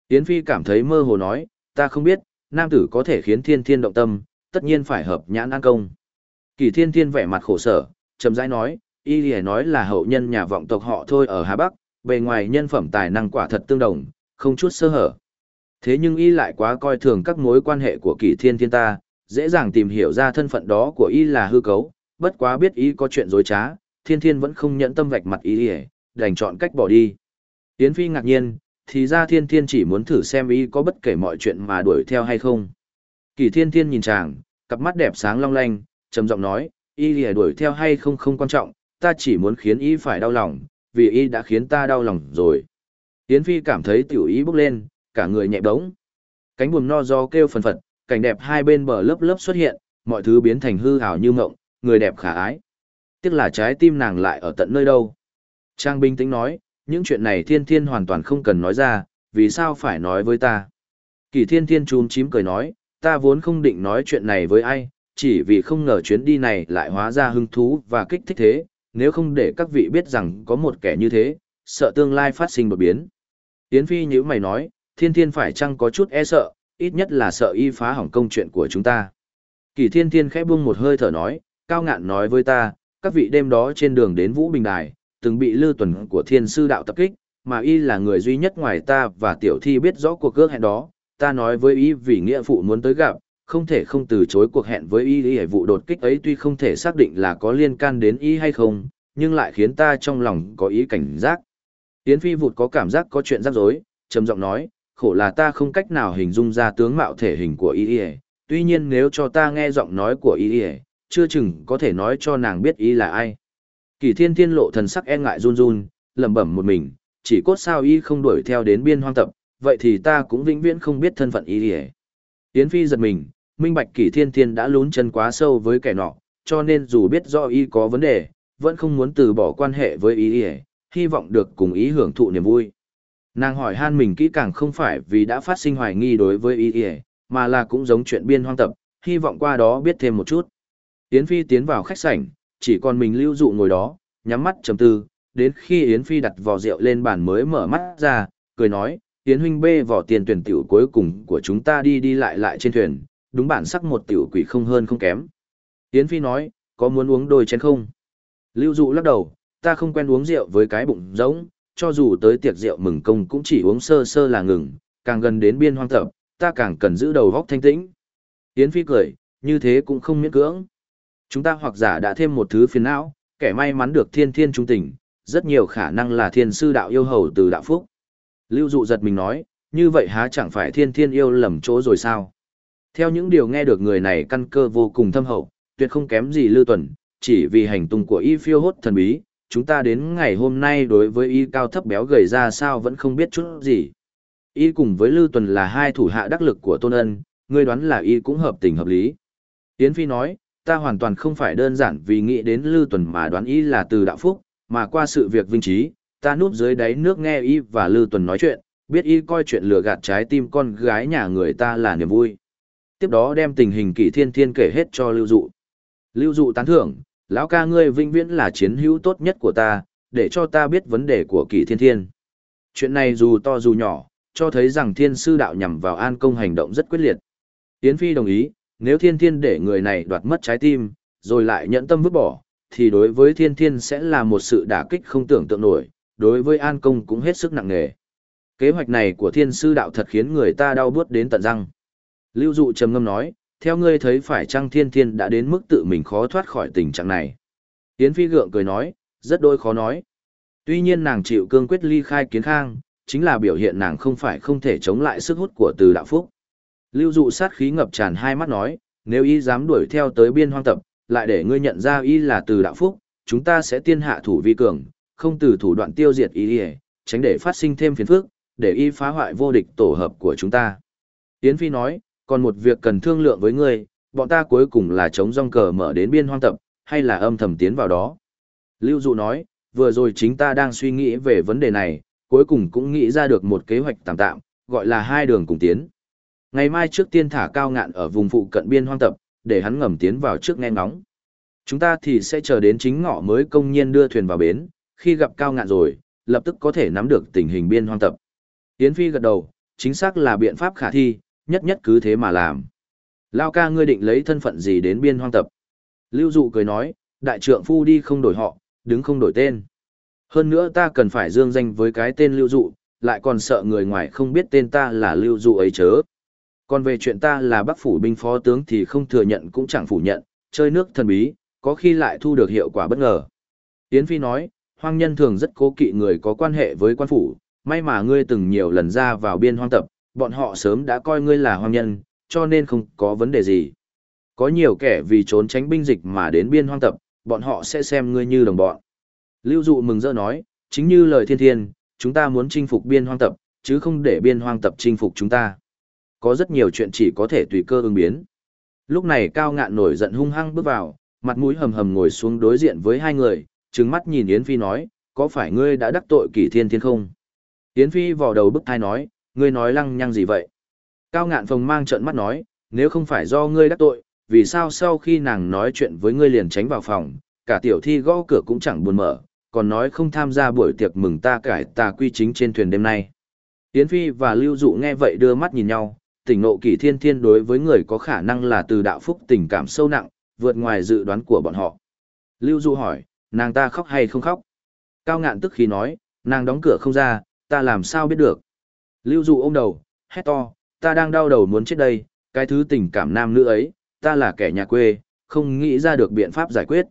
S1: yến phi cảm thấy mơ hồ nói ta không biết nam tử có thể khiến thiên thiên động tâm tất nhiên phải hợp nhãn an công kỳ thiên thiên vẻ mặt khổ sở chậm rãi nói y ỉa nói là hậu nhân nhà vọng tộc họ thôi ở hà bắc bề ngoài nhân phẩm tài năng quả thật tương đồng không chút sơ hở thế nhưng y lại quá coi thường các mối quan hệ của kỷ thiên thiên ta dễ dàng tìm hiểu ra thân phận đó của y là hư cấu, bất quá biết y có chuyện dối trá, thiên thiên vẫn không nhẫn tâm vạch mặt y y, đành chọn cách bỏ đi. Yến Phi ngạc nhiên, thì ra thiên thiên chỉ muốn thử xem y có bất kể mọi chuyện mà đuổi theo hay không. Kỳ thiên thiên nhìn chàng, cặp mắt đẹp sáng long lanh, trầm giọng nói, y y đuổi theo hay không không quan trọng, ta chỉ muốn khiến y phải đau lòng, vì y đã khiến ta đau lòng rồi. Yến Phi cảm thấy tiểu ý bốc lên, cả người nhẹ bỗng. Cánh buồm no do kêu phần phật, cảnh đẹp hai bên bờ lớp lớp xuất hiện, mọi thứ biến thành hư ảo như mộng, người đẹp khả ái. Tiếc là trái tim nàng lại ở tận nơi đâu. Trang bình tĩnh nói, những chuyện này thiên thiên hoàn toàn không cần nói ra, vì sao phải nói với ta. Kỳ thiên thiên trúm chím cười nói, ta vốn không định nói chuyện này với ai, chỉ vì không ngờ chuyến đi này lại hóa ra hứng thú và kích thích thế, nếu không để các vị biết rằng có một kẻ như thế, sợ tương lai phát sinh đột biến. Yến Phi như mày nói, thiên thiên phải chăng có chút e sợ, ít nhất là sợ y phá hỏng công chuyện của chúng ta. Kỳ thiên thiên khẽ buông một hơi thở nói, cao ngạn nói với ta, các vị đêm đó trên đường đến Vũ Bình Đài, từng bị Lư tuần của thiên sư đạo tập kích, mà y là người duy nhất ngoài ta và tiểu thi biết rõ cuộc cước hẹn đó, ta nói với y vì nghĩa phụ muốn tới gặp, không thể không từ chối cuộc hẹn với y y vụ đột kích ấy tuy không thể xác định là có liên can đến y hay không, nhưng lại khiến ta trong lòng có ý cảnh giác. Yến Phi vụt có cảm giác có chuyện rắc rối, trầm giọng nói, khổ là ta không cách nào hình dung ra tướng mạo thể hình của y y. Tuy nhiên nếu cho ta nghe giọng nói của y y, chưa chừng có thể nói cho nàng biết y là ai. Kỳ thiên thiên lộ thần sắc e ngại run run, lẩm bẩm một mình, chỉ cốt sao y không đuổi theo đến biên hoang tập, vậy thì ta cũng vĩnh viễn không biết thân phận y y. Yến phi giật mình, minh bạch Kỷ thiên thiên đã lún chân quá sâu với kẻ nọ, cho nên dù biết do y có vấn đề, vẫn không muốn từ bỏ quan hệ với y y, hy vọng được cùng ý hưởng thụ niềm vui. Nàng hỏi han mình kỹ càng không phải vì đã phát sinh hoài nghi đối với y y, mà là cũng giống chuyện biên hoang tập, hy vọng qua đó biết thêm một chút. Yến Phi tiến vào khách sảnh, chỉ còn mình lưu dụ ngồi đó, nhắm mắt trầm tư, đến khi Yến Phi đặt vò rượu lên bàn mới mở mắt ra, cười nói, Yến huynh bê vỏ tiền tuyển tiểu cuối cùng của chúng ta đi đi lại lại trên thuyền, đúng bản sắc một tiểu quỷ không hơn không kém. Yến Phi nói, có muốn uống đôi chén không? Lưu dụ lắc đầu, ta không quen uống rượu với cái bụng giống, cho dù tới tiệc rượu mừng công cũng chỉ uống sơ sơ là ngừng, càng gần đến biên hoang tập, ta càng cần giữ đầu góc thanh tĩnh. Yến Phi cười, như thế cũng không miễn cưỡng. Chúng ta hoặc giả đã thêm một thứ phiền não, kẻ may mắn được thiên thiên trung tình, rất nhiều khả năng là thiên sư đạo yêu hầu từ đạo phúc. Lưu dụ giật mình nói, như vậy há chẳng phải thiên thiên yêu lầm chỗ rồi sao? Theo những điều nghe được người này căn cơ vô cùng thâm hậu, tuyệt không kém gì Lưu Tuần, chỉ vì hành tung của y phiêu hốt thần bí, chúng ta đến ngày hôm nay đối với y cao thấp béo gầy ra sao vẫn không biết chút gì. Y cùng với Lưu Tuần là hai thủ hạ đắc lực của Tôn Ân, ngươi đoán là y cũng hợp tình hợp lý. Yến Phi nói, ta hoàn toàn không phải đơn giản vì nghĩ đến Lưu Tuần mà đoán y là từ đạo phúc, mà qua sự việc vinh trí, ta núp dưới đáy nước nghe y và Lưu Tuần nói chuyện, biết y coi chuyện lừa gạt trái tim con gái nhà người ta là niềm vui. Tiếp đó đem tình hình kỷ thiên thiên kể hết cho Lưu Dụ. Lưu Dụ tán thưởng, lão ca ngươi vinh viễn là chiến hữu tốt nhất của ta, để cho ta biết vấn đề của kỳ thiên thiên. Chuyện này dù to dù nhỏ, cho thấy rằng thiên sư đạo nhằm vào an công hành động rất quyết liệt. Yến Phi đồng ý, nếu thiên thiên để người này đoạt mất trái tim, rồi lại nhẫn tâm vứt bỏ, thì đối với thiên thiên sẽ là một sự đả kích không tưởng tượng nổi, đối với an công cũng hết sức nặng nề. Kế hoạch này của thiên sư đạo thật khiến người ta đau bước đến tận răng. Lưu dụ trầm ngâm nói, theo ngươi thấy phải chăng thiên thiên đã đến mức tự mình khó thoát khỏi tình trạng này. Yến Phi gượng cười nói, rất đôi khó nói. Tuy nhiên nàng chịu cương quyết ly khai kiến khang, chính là biểu hiện nàng không phải không thể chống lại sức hút của từ đạo phúc. Lưu dụ sát khí ngập tràn hai mắt nói, nếu y dám đuổi theo tới biên hoang tập, lại để ngươi nhận ra y là từ đạo phúc, chúng ta sẽ tiên hạ thủ vi cường, không từ thủ đoạn tiêu diệt y tránh để phát sinh thêm phiền phức, để y phá hoại vô địch tổ hợp của chúng ta. Yến Phi nói, còn một việc cần thương lượng với ngươi, bọn ta cuối cùng là chống rong cờ mở đến biên hoang tập, hay là âm thầm tiến vào đó. Lưu Dụ nói, vừa rồi chính ta đang suy nghĩ về vấn đề này, cuối cùng cũng nghĩ ra được một kế hoạch tạm tạm, gọi là hai đường cùng tiến. Ngày mai trước tiên thả cao ngạn ở vùng phụ cận biên hoang tập, để hắn ngầm tiến vào trước nghe ngóng. Chúng ta thì sẽ chờ đến chính ngọ mới công nhiên đưa thuyền vào bến, khi gặp cao ngạn rồi, lập tức có thể nắm được tình hình biên hoang tập. Yến Phi gật đầu, chính xác là biện pháp khả thi, nhất nhất cứ thế mà làm. Lao ca ngươi định lấy thân phận gì đến biên hoang tập? Lưu Dụ cười nói, đại trượng phu đi không đổi họ, đứng không đổi tên. Hơn nữa ta cần phải dương danh với cái tên Lưu Dụ, lại còn sợ người ngoài không biết tên ta là Lưu Dụ ấy chớ. Còn về chuyện ta là Bắc phủ binh phó tướng thì không thừa nhận cũng chẳng phủ nhận, chơi nước thần bí, có khi lại thu được hiệu quả bất ngờ. Yến Phi nói, hoang nhân thường rất cố kỵ người có quan hệ với quan phủ, may mà ngươi từng nhiều lần ra vào biên hoang tập, bọn họ sớm đã coi ngươi là hoang nhân, cho nên không có vấn đề gì. Có nhiều kẻ vì trốn tránh binh dịch mà đến biên hoang tập, bọn họ sẽ xem ngươi như đồng bọn. Lưu dụ mừng rỡ nói, chính như lời thiên thiên, chúng ta muốn chinh phục biên hoang tập, chứ không để biên hoang tập chinh phục chúng ta. Có rất nhiều chuyện chỉ có thể tùy cơ ứng biến. Lúc này cao ngạn nổi giận hung hăng bước vào, mặt mũi hầm hầm ngồi xuống đối diện với hai người, trừng mắt nhìn Yến Phi nói, có phải ngươi đã đắc tội kỷ thiên thiên không? Yến Phi vò đầu bức thai nói, ngươi nói lăng nhăng gì vậy? Cao ngạn phòng mang trợn mắt nói, nếu không phải do ngươi đắc tội, vì sao sau khi nàng nói chuyện với ngươi liền tránh vào phòng, cả tiểu thi gõ cửa cũng chẳng buồn mở, còn nói không tham gia buổi tiệc mừng ta cải tà quy chính trên thuyền đêm nay. Yến Phi và Lưu Dụ nghe vậy đưa mắt nhìn nhau, tỉnh nộ kỷ thiên thiên đối với người có khả năng là từ đạo phúc tình cảm sâu nặng, vượt ngoài dự đoán của bọn họ. Lưu Dụ hỏi, nàng ta khóc hay không khóc? Cao ngạn tức khi nói, nàng đóng cửa không ra, ta làm sao biết được? Lưu Dụ ôm đầu, hét to, ta đang đau đầu muốn chết đây, cái thứ tình cảm nam nữ ấy, ta là kẻ nhà quê, không nghĩ ra được biện pháp giải quyết.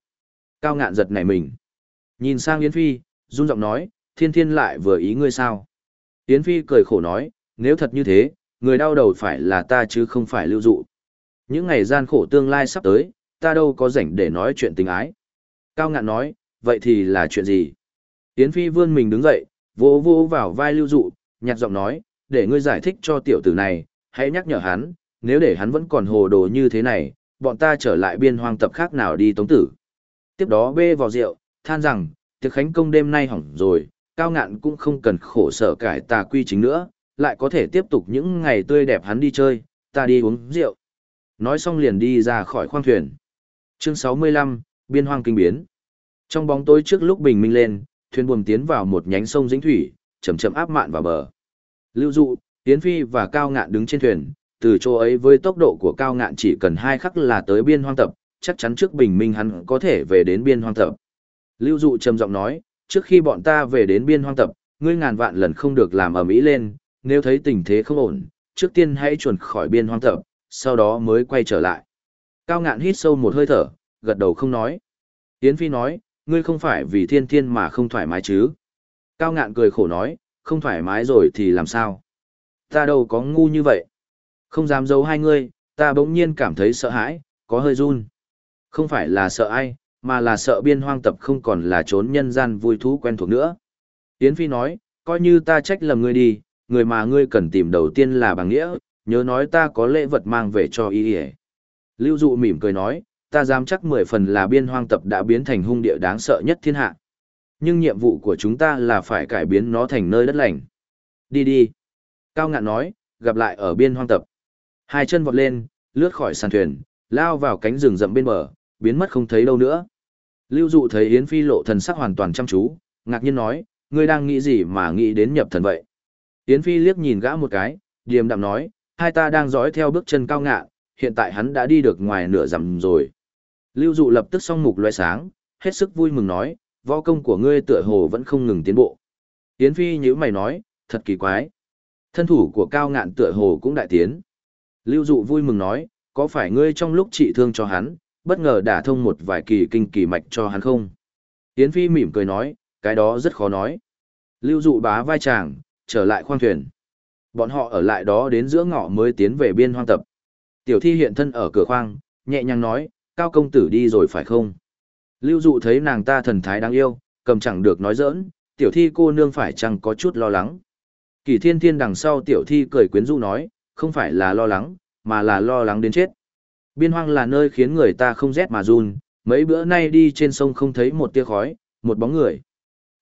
S1: Cao ngạn giật nảy mình. Nhìn sang Yến Phi, run giọng nói, thiên thiên lại vừa ý ngươi sao? Yến Phi cười khổ nói, nếu thật như thế, người đau đầu phải là ta chứ không phải lưu dụ. Những ngày gian khổ tương lai sắp tới, ta đâu có rảnh để nói chuyện tình ái. Cao ngạn nói, vậy thì là chuyện gì? Yến Phi vươn mình đứng dậy, vỗ vỗ vào vai lưu dụ, nhạt giọng nói, để ngươi giải thích cho tiểu tử này, hãy nhắc nhở hắn, nếu để hắn vẫn còn hồ đồ như thế này, bọn ta trở lại biên hoang tập khác nào đi tống tử. Tiếp đó bê vào rượu, than rằng, tiệc khánh công đêm nay hỏng rồi, cao ngạn cũng không cần khổ sở cải tà quy chính nữa, lại có thể tiếp tục những ngày tươi đẹp hắn đi chơi, ta đi uống rượu. Nói xong liền đi ra khỏi khoang thuyền. Chương 65, Biên hoang kinh biến. Trong bóng tối trước lúc bình minh lên, thuyền buồm tiến vào một nhánh sông dĩnh thủy, chậm chậm áp mạn vào bờ. Lưu dụ, Tiến Phi và Cao Ngạn đứng trên thuyền, từ chỗ ấy với tốc độ của Cao Ngạn chỉ cần hai khắc là tới biên hoang tập, chắc chắn trước bình minh hắn có thể về đến biên hoang tập. Lưu dụ trầm giọng nói, trước khi bọn ta về đến biên hoang tập, ngươi ngàn vạn lần không được làm ầm ĩ lên, nếu thấy tình thế không ổn, trước tiên hãy chuẩn khỏi biên hoang tập, sau đó mới quay trở lại. Cao ngạn hít sâu một hơi thở, gật đầu không nói. Yến Phi nói, ngươi không phải vì thiên thiên mà không thoải mái chứ. Cao ngạn cười khổ nói, không thoải mái rồi thì làm sao? Ta đâu có ngu như vậy. Không dám giấu hai ngươi, ta bỗng nhiên cảm thấy sợ hãi, có hơi run. Không phải là sợ ai, mà là sợ biên hoang tập không còn là trốn nhân gian vui thú quen thuộc nữa. Yến Phi nói, coi như ta trách lầm ngươi đi, người mà ngươi cần tìm đầu tiên là bằng nghĩa, nhớ nói ta có lễ vật mang về cho y y. Lưu Dụ mỉm cười nói, ta dám chắc mười phần là biên hoang tập đã biến thành hung địa đáng sợ nhất thiên hạ. Nhưng nhiệm vụ của chúng ta là phải cải biến nó thành nơi đất lành. Đi đi. Cao ngạn nói, gặp lại ở biên hoang tập. Hai chân vọt lên, lướt khỏi sàn thuyền, lao vào cánh rừng rậm bên bờ, biến mất không thấy đâu nữa. Lưu Dụ thấy Yến Phi lộ thần sắc hoàn toàn chăm chú, ngạc nhiên nói, ngươi đang nghĩ gì mà nghĩ đến nhập thần vậy? Yến Phi liếc nhìn gã một cái, điềm đạm nói, hai ta đang dõi theo bước chân cao ngạn, hiện tại hắn đã đi được ngoài nửa dặm rồi. Lưu Dụ lập tức song mục loe sáng, hết sức vui mừng nói, võ công của ngươi tựa hồ vẫn không ngừng tiến bộ. Yến Phi nhíu mày nói, thật kỳ quái. Thân thủ của cao ngạn tựa hồ cũng đại tiến. Lưu Dụ vui mừng nói, có phải ngươi trong lúc trị thương cho hắn, bất ngờ đả thông một vài kỳ kinh kỳ mạch cho hắn không? Yến Phi mỉm cười nói, cái đó rất khó nói. Lưu Dụ bá vai chàng, trở lại khoang thuyền. Bọn họ ở lại đó đến giữa ngọ mới tiến về biên hoang tập. Tiểu thi hiện thân ở cửa khoang, nhẹ nhàng nói, cao công tử đi rồi phải không? Lưu dụ thấy nàng ta thần thái đáng yêu, cầm chẳng được nói giỡn, tiểu thi cô nương phải chăng có chút lo lắng. Kỳ thiên thiên đằng sau tiểu thi cười quyến rũ nói, không phải là lo lắng, mà là lo lắng đến chết. Biên hoang là nơi khiến người ta không rét mà run, mấy bữa nay đi trên sông không thấy một tia khói, một bóng người.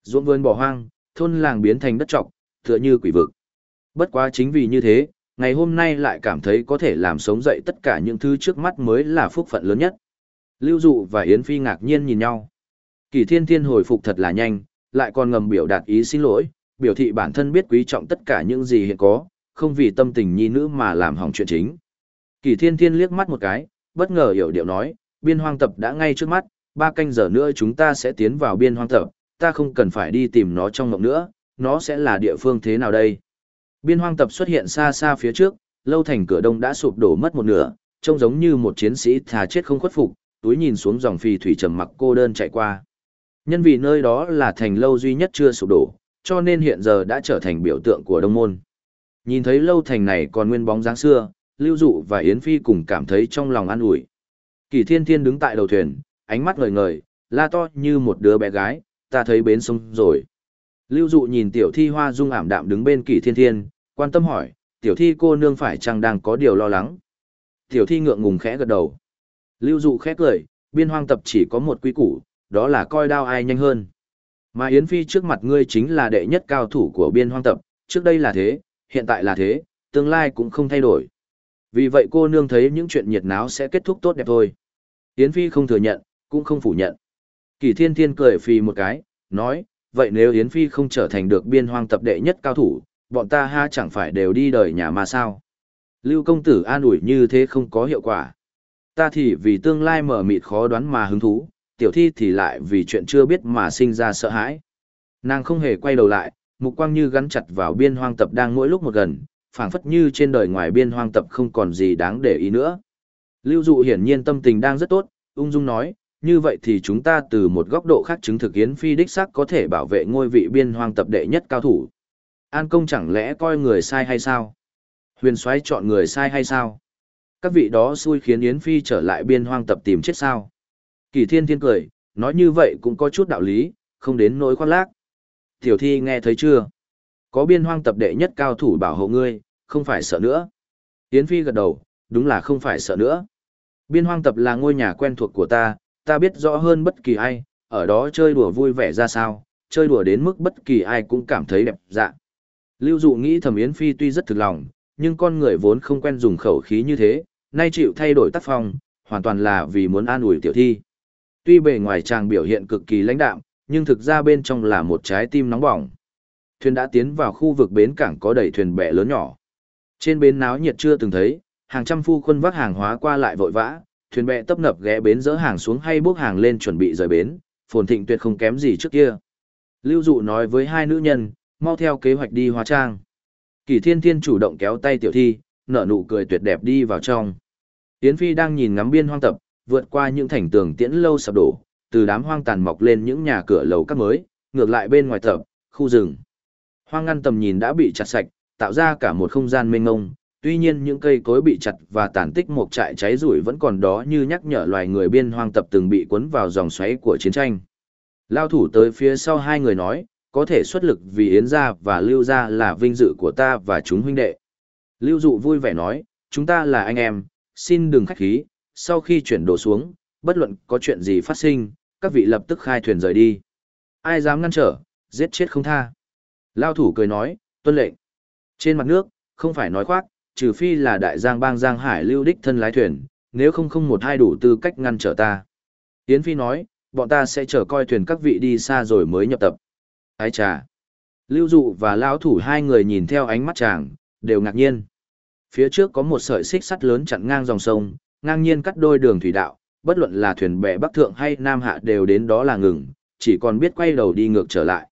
S1: Ruộng vườn bỏ hoang, thôn làng biến thành đất trọc, tựa như quỷ vực. Bất quá chính vì như thế, ngày hôm nay lại cảm thấy có thể làm sống dậy tất cả những thứ trước mắt mới là phúc phận lớn nhất. Lưu Dụ và Yến Phi ngạc nhiên nhìn nhau. Kỳ thiên thiên hồi phục thật là nhanh, lại còn ngầm biểu đạt ý xin lỗi, biểu thị bản thân biết quý trọng tất cả những gì hiện có, không vì tâm tình nhi nữ mà làm hỏng chuyện chính. Kỳ thiên thiên liếc mắt một cái, bất ngờ hiểu điệu nói, biên hoang tập đã ngay trước mắt, ba canh giờ nữa chúng ta sẽ tiến vào biên hoang tập, ta không cần phải đi tìm nó trong mộng nữa, nó sẽ là địa phương thế nào đây? Biên hoang tập xuất hiện xa xa phía trước, lâu thành cửa đông đã sụp đổ mất một nửa, trông giống như một chiến sĩ thà chết không khuất phục, túi nhìn xuống dòng phì thủy trầm mặc cô đơn chạy qua. Nhân vì nơi đó là thành lâu duy nhất chưa sụp đổ, cho nên hiện giờ đã trở thành biểu tượng của đông môn. Nhìn thấy lâu thành này còn nguyên bóng dáng xưa, Lưu Dụ và Yến Phi cùng cảm thấy trong lòng an ủi. Kỳ Thiên Thiên đứng tại đầu thuyền, ánh mắt ngời ngời, la to như một đứa bé gái, ta thấy bến sông rồi. Lưu Dụ nhìn tiểu thi hoa dung ảm đạm đứng bên Kỳ Thiên Thiên, quan tâm hỏi, tiểu thi cô nương phải chăng đang có điều lo lắng. Tiểu thi ngượng ngùng khẽ gật đầu. Lưu dụ khét cười, biên hoang tập chỉ có một quy củ, đó là coi đao ai nhanh hơn. Mà Yến Phi trước mặt ngươi chính là đệ nhất cao thủ của biên hoang tập, trước đây là thế, hiện tại là thế, tương lai cũng không thay đổi. Vì vậy cô nương thấy những chuyện nhiệt náo sẽ kết thúc tốt đẹp thôi. Yến Phi không thừa nhận, cũng không phủ nhận. Kỳ thiên thiên cười phì một cái, nói, vậy nếu Yến Phi không trở thành được biên hoang tập đệ nhất cao thủ, bọn ta ha chẳng phải đều đi đời nhà mà sao. Lưu công tử an ủi như thế không có hiệu quả. Ta thì vì tương lai mở mịt khó đoán mà hứng thú, tiểu thi thì lại vì chuyện chưa biết mà sinh ra sợ hãi. Nàng không hề quay đầu lại, mục quang như gắn chặt vào biên hoang tập đang mỗi lúc một gần, phảng phất như trên đời ngoài biên hoang tập không còn gì đáng để ý nữa. Lưu dụ hiển nhiên tâm tình đang rất tốt, ung dung nói, như vậy thì chúng ta từ một góc độ khác chứng thực Yến Phi đích xác có thể bảo vệ ngôi vị biên hoang tập đệ nhất cao thủ. An công chẳng lẽ coi người sai hay sao? Huyền Soái chọn người sai hay sao? Các vị đó xui khiến Yến Phi trở lại biên hoang tập tìm chết sao? Kỳ thiên thiên cười, nói như vậy cũng có chút đạo lý, không đến nỗi khoác lác. Tiểu thi nghe thấy chưa? Có biên hoang tập đệ nhất cao thủ bảo hộ ngươi, không phải sợ nữa. Yến Phi gật đầu, đúng là không phải sợ nữa. Biên hoang tập là ngôi nhà quen thuộc của ta, ta biết rõ hơn bất kỳ ai, ở đó chơi đùa vui vẻ ra sao, chơi đùa đến mức bất kỳ ai cũng cảm thấy đẹp dạ. Lưu dụ nghĩ thẩm Yến Phi tuy rất thực lòng, nhưng con người vốn không quen dùng khẩu khí như thế, nay chịu thay đổi tác phong, hoàn toàn là vì muốn an ủi tiểu thi. Tuy bề ngoài chàng biểu hiện cực kỳ lãnh đạm, nhưng thực ra bên trong là một trái tim nóng bỏng. Thuyền đã tiến vào khu vực bến cảng có đầy thuyền bè lớn nhỏ. Trên bến náo nhiệt chưa từng thấy, hàng trăm phu quân vác hàng hóa qua lại vội vã, thuyền bè tấp nập ghé bến dỡ hàng xuống hay bước hàng lên chuẩn bị rời bến, phồn thịnh tuyệt không kém gì trước kia. Lưu Dụ nói với hai nữ nhân, mau theo kế hoạch đi hóa trang. Kỳ thiên thiên chủ động kéo tay tiểu thi, nở nụ cười tuyệt đẹp đi vào trong. Yến Phi đang nhìn ngắm biên hoang tập, vượt qua những thành tường tiễn lâu sập đổ, từ đám hoang tàn mọc lên những nhà cửa lầu các mới, ngược lại bên ngoài tập, khu rừng. Hoang ngăn tầm nhìn đã bị chặt sạch, tạo ra cả một không gian mênh mông, tuy nhiên những cây cối bị chặt và tàn tích một trại cháy rủi vẫn còn đó như nhắc nhở loài người biên hoang tập từng bị cuốn vào dòng xoáy của chiến tranh. Lao thủ tới phía sau hai người nói, có thể xuất lực vì Yến gia và Lưu gia là vinh dự của ta và chúng huynh đệ. Lưu dụ vui vẻ nói, chúng ta là anh em, xin đừng khách khí, sau khi chuyển đồ xuống, bất luận có chuyện gì phát sinh, các vị lập tức khai thuyền rời đi. Ai dám ngăn trở, giết chết không tha. Lao thủ cười nói, tuân lệnh. Trên mặt nước, không phải nói khoác, trừ phi là đại giang bang giang hải lưu đích thân lái thuyền, nếu không không một hai đủ tư cách ngăn trở ta. Yến Phi nói, bọn ta sẽ chờ coi thuyền các vị đi xa rồi mới nhập tập. Ái trà. Lưu dụ và lão thủ hai người nhìn theo ánh mắt chàng, đều ngạc nhiên. Phía trước có một sợi xích sắt lớn chặn ngang dòng sông, ngang nhiên cắt đôi đường thủy đạo, bất luận là thuyền bè bắc thượng hay nam hạ đều đến đó là ngừng, chỉ còn biết quay đầu đi ngược trở lại.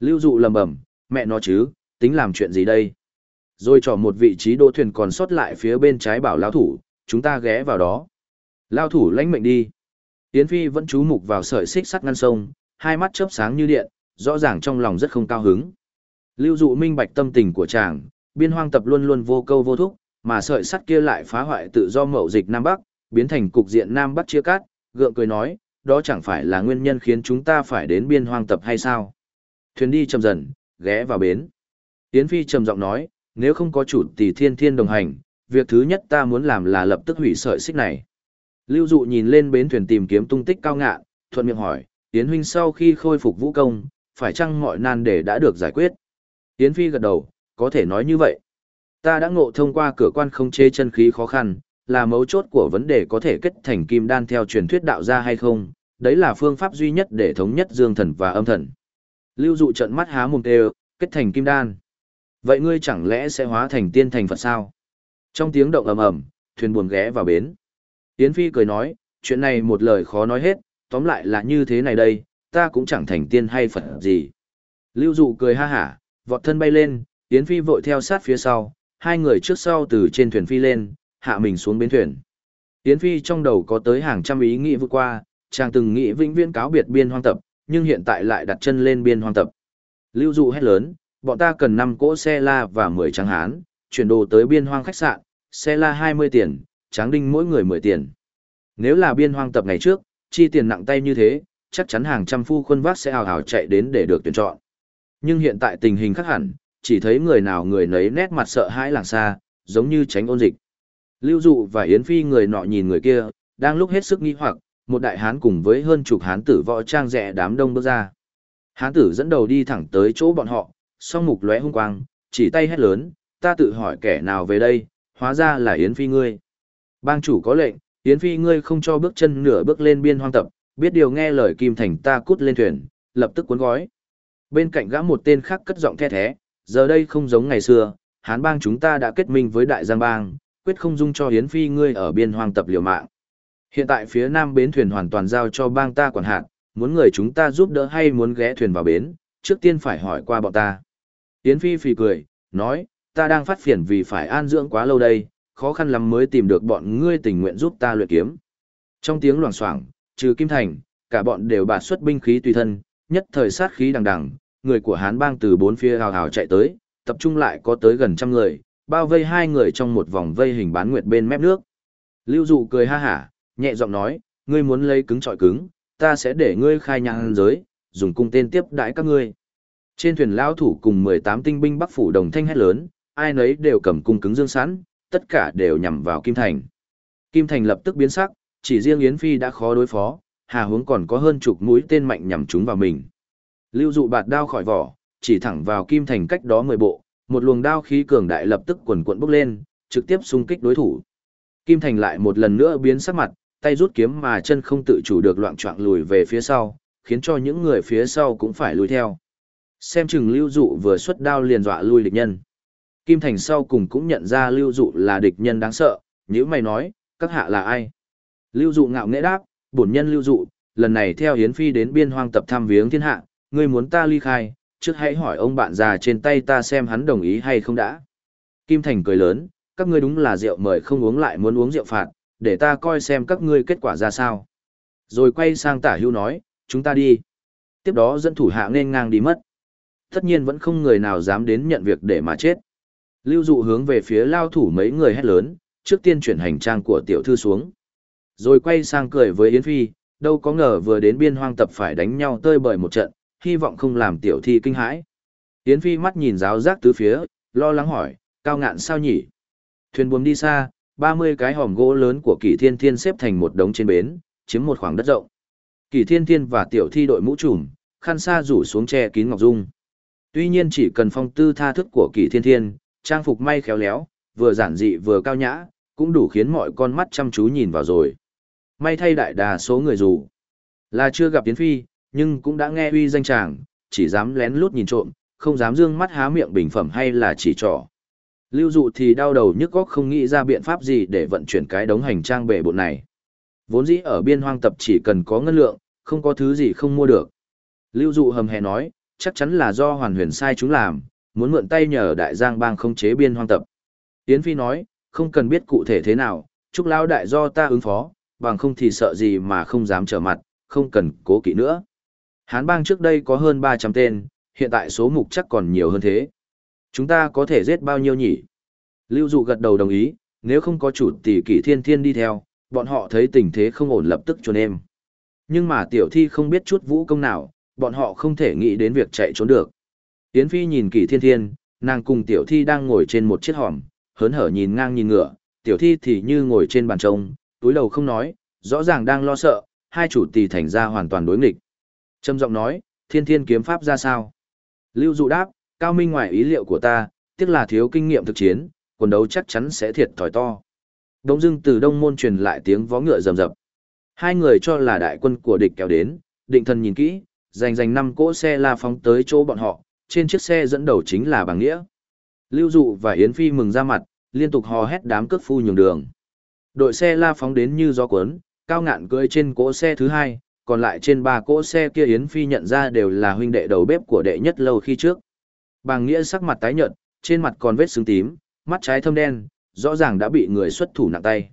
S1: Lưu dụ lầm bầm, mẹ nó chứ, tính làm chuyện gì đây? Rồi chọn một vị trí đỗ thuyền còn sót lại phía bên trái bảo lao thủ, chúng ta ghé vào đó. Lao thủ lãnh mệnh đi. Yến Phi vẫn chú mục vào sợi xích sắt ngăn sông, hai mắt chớp sáng như điện, rõ ràng trong lòng rất không cao hứng. Lưu dụ minh bạch tâm tình của chàng, biên hoang tập luôn luôn vô câu vô thúc, mà sợi sắt kia lại phá hoại tự do mậu dịch Nam Bắc, biến thành cục diện Nam Bắc chia cắt, gượng cười nói, đó chẳng phải là nguyên nhân khiến chúng ta phải đến biên hoang tập hay sao? Thuyền đi chậm dần, ghé vào bến. Yến Phi trầm giọng nói, nếu không có chủ tỷ thiên thiên đồng hành, việc thứ nhất ta muốn làm là lập tức hủy sợi xích này. Lưu dụ nhìn lên bến thuyền tìm kiếm tung tích cao ngạn, thuận miệng hỏi, Yến huynh sau khi khôi phục vũ công, phải chăng mọi nan đề đã được giải quyết? Yến Phi gật đầu, có thể nói như vậy. Ta đã ngộ thông qua cửa quan không chế chân khí khó khăn, là mấu chốt của vấn đề có thể kết thành kim đan theo truyền thuyết đạo gia hay không, đấy là phương pháp duy nhất để thống nhất dương thần và âm thần. Lưu dụ trận mắt há mồm đều, kết thành kim đan. Vậy ngươi chẳng lẽ sẽ hóa thành tiên thành Phật sao? Trong tiếng động ầm ầm, thuyền buồn ghé vào bến. Yến Phi cười nói, chuyện này một lời khó nói hết, tóm lại là như thế này đây, ta cũng chẳng thành tiên hay Phật gì. Lưu dụ cười ha hả, vọt thân bay lên, Yến Phi vội theo sát phía sau, hai người trước sau từ trên thuyền phi lên, hạ mình xuống bến thuyền. Yến Phi trong đầu có tới hàng trăm ý nghĩ vượt qua, chàng từng nghĩ vĩnh viễn cáo biệt biên hoang tập, nhưng hiện tại lại đặt chân lên biên hoang tập. Lưu dụ hét lớn, bọn ta cần 5 cỗ xe la và 10 tráng hán, chuyển đồ tới biên hoang khách sạn, xe la 20 tiền, tráng đinh mỗi người 10 tiền. Nếu là biên hoang tập ngày trước, chi tiền nặng tay như thế, chắc chắn hàng trăm phu khuân vác sẽ hào hào chạy đến để được tuyển chọn. Nhưng hiện tại tình hình khác hẳn, chỉ thấy người nào người nấy nét mặt sợ hãi làng xa, giống như tránh ôn dịch. Lưu dụ và Yến Phi người nọ nhìn người kia, đang lúc hết sức nghi hoặc, một đại hán cùng với hơn chục hán tử võ trang rẻ đám đông bước ra. Hán tử dẫn đầu đi thẳng tới chỗ bọn họ, song mục lóe hung quang, chỉ tay hét lớn, ta tự hỏi kẻ nào về đây, hóa ra là Yến Phi ngươi. Bang chủ có lệnh, Yến Phi ngươi không cho bước chân nửa bước lên biên hoang tập, biết điều nghe lời Kim Thành ta cút lên thuyền, lập tức cuốn gói. Bên cạnh gã một tên khác cất giọng the thế, giờ đây không giống ngày xưa, Hán bang chúng ta đã kết minh với Đại Giang bang, quyết không dung cho hiến Phi ngươi ở biên hoang tập liều mạng. Hiện tại phía nam bến thuyền hoàn toàn giao cho bang ta quản hạt, muốn người chúng ta giúp đỡ hay muốn ghé thuyền vào bến, trước tiên phải hỏi qua bọn ta. hiến Phi phì cười, nói, ta đang phát phiền vì phải an dưỡng quá lâu đây, khó khăn lắm mới tìm được bọn ngươi tình nguyện giúp ta luyện kiếm. Trong tiếng loảng xoảng, trừ Kim Thành, cả bọn đều bạt xuất binh khí tùy thân, nhất thời sát khí đằng đằng, người của Hán bang từ bốn phía hào hào chạy tới, tập trung lại có tới gần trăm người, bao vây hai người trong một vòng vây hình bán nguyệt bên mép nước. Lưu Dụ cười ha hả, nhẹ giọng nói, ngươi muốn lấy cứng trọi cứng, ta sẽ để ngươi khai nhang giới, dùng cung tên tiếp đãi các ngươi. Trên thuyền lao thủ cùng 18 tinh binh Bắc phủ đồng thanh hét lớn, ai nấy đều cầm cung cứng dương sẵn, tất cả đều nhằm vào Kim Thành. Kim Thành lập tức biến sắc, chỉ riêng Yến Phi đã khó đối phó, Hà Hướng còn có hơn chục mũi tên mạnh nhằm chúng vào mình. Lưu dụ bạt đao khỏi vỏ, chỉ thẳng vào Kim Thành cách đó 10 bộ, một luồng đao khí cường đại lập tức quần cuộn bốc lên, trực tiếp xung kích đối thủ. Kim Thành lại một lần nữa biến sắc mặt, tay rút kiếm mà chân không tự chủ được loạn choạng lùi về phía sau, khiến cho những người phía sau cũng phải lùi theo. Xem chừng lưu dụ vừa xuất đao liền dọa lui địch nhân. Kim Thành sau cùng cũng nhận ra lưu dụ là địch nhân đáng sợ, nếu mày nói, các hạ là ai? Lưu dụ ngạo nghễ đáp, bổn nhân lưu dụ, lần này theo Hiến Phi đến biên hoang tập thăm viếng thiên hạ, ngươi muốn ta ly khai, trước hãy hỏi ông bạn già trên tay ta xem hắn đồng ý hay không đã. Kim Thành cười lớn, các ngươi đúng là rượu mời không uống lại muốn uống rượu phạt, để ta coi xem các ngươi kết quả ra sao. Rồi quay sang tả hưu nói, chúng ta đi. Tiếp đó dẫn thủ hạ nên ngang đi mất. Tất nhiên vẫn không người nào dám đến nhận việc để mà chết. Lưu dụ hướng về phía lao thủ mấy người hét lớn, trước tiên chuyển hành trang của tiểu thư xuống. Rồi quay sang cười với Yến Phi, đâu có ngờ vừa đến biên hoang tập phải đánh nhau tơi bời một trận, hy vọng không làm tiểu thi kinh hãi. Yến Phi mắt nhìn giáo giác tứ phía, lo lắng hỏi, cao ngạn sao nhỉ? Thuyền buồm đi xa, 30 cái hòm gỗ lớn của Kỷ Thiên Thiên xếp thành một đống trên bến, chiếm một khoảng đất rộng. Kỷ Thiên Thiên và tiểu thi đội mũ trùm, khăn sa rủ xuống che kín ngọc dung. Tuy nhiên chỉ cần phong tư tha thức của Kỷ Thiên Thiên, trang phục may khéo léo, vừa giản dị vừa cao nhã, cũng đủ khiến mọi con mắt chăm chú nhìn vào rồi. May thay đại đa số người dù là chưa gặp Yến Phi, nhưng cũng đã nghe uy danh chàng, chỉ dám lén lút nhìn trộm, không dám dương mắt há miệng bình phẩm hay là chỉ trỏ. Lưu dụ thì đau đầu nhức góc không nghĩ ra biện pháp gì để vận chuyển cái đống hành trang bể bộ này. Vốn dĩ ở biên hoang tập chỉ cần có ngân lượng, không có thứ gì không mua được. Lưu dụ hầm hè nói, chắc chắn là do hoàn huyền sai chúng làm, muốn mượn tay nhờ đại giang bang không chế biên hoang tập. Yến Phi nói, không cần biết cụ thể thế nào, chúc lao đại do ta ứng phó, bằng không thì sợ gì mà không dám trở mặt, không cần cố kỵ nữa. Hán bang trước đây có hơn 300 tên, hiện tại số mục chắc còn nhiều hơn thế. Chúng ta có thể giết bao nhiêu nhỉ? Lưu Dụ gật đầu đồng ý, nếu không có chủ tỷ kỷ thiên thiên đi theo, bọn họ thấy tình thế không ổn lập tức trốn em. Nhưng mà tiểu thi không biết chút vũ công nào, bọn họ không thể nghĩ đến việc chạy trốn được. Yến Phi nhìn kỷ thiên thiên, nàng cùng tiểu thi đang ngồi trên một chiếc hòm, hớn hở nhìn ngang nhìn ngựa, tiểu thi thì như ngồi trên bàn trông, túi đầu không nói, rõ ràng đang lo sợ, hai chủ tỷ thành ra hoàn toàn đối nghịch. Trâm giọng nói, thiên thiên kiếm pháp ra sao? Lưu dụ đáp, cao minh ngoài ý liệu của ta, tiếc là thiếu kinh nghiệm thực chiến, quần đấu chắc chắn sẽ thiệt thòi to. Đống dưng từ đông môn truyền lại tiếng vó ngựa rầm rập. Hai người cho là đại quân của địch kéo đến, định thần nhìn kỹ, dành dành năm cỗ xe la phóng tới chỗ bọn họ, trên chiếc xe dẫn đầu chính là bằng Nghĩa. Lưu Dụ và Yến Phi mừng ra mặt, liên tục hò hét đám cướp phu nhường đường. Đội xe la phóng đến như gió cuốn, cao ngạn cưỡi trên cỗ xe thứ hai, còn lại trên ba cỗ xe kia Yến Phi nhận ra đều là huynh đệ đầu bếp của đệ nhất lâu khi trước. Bàng Nghĩa sắc mặt tái nhợt, trên mặt còn vết sưng tím, mắt trái thâm đen, rõ ràng đã bị người xuất thủ nặng tay.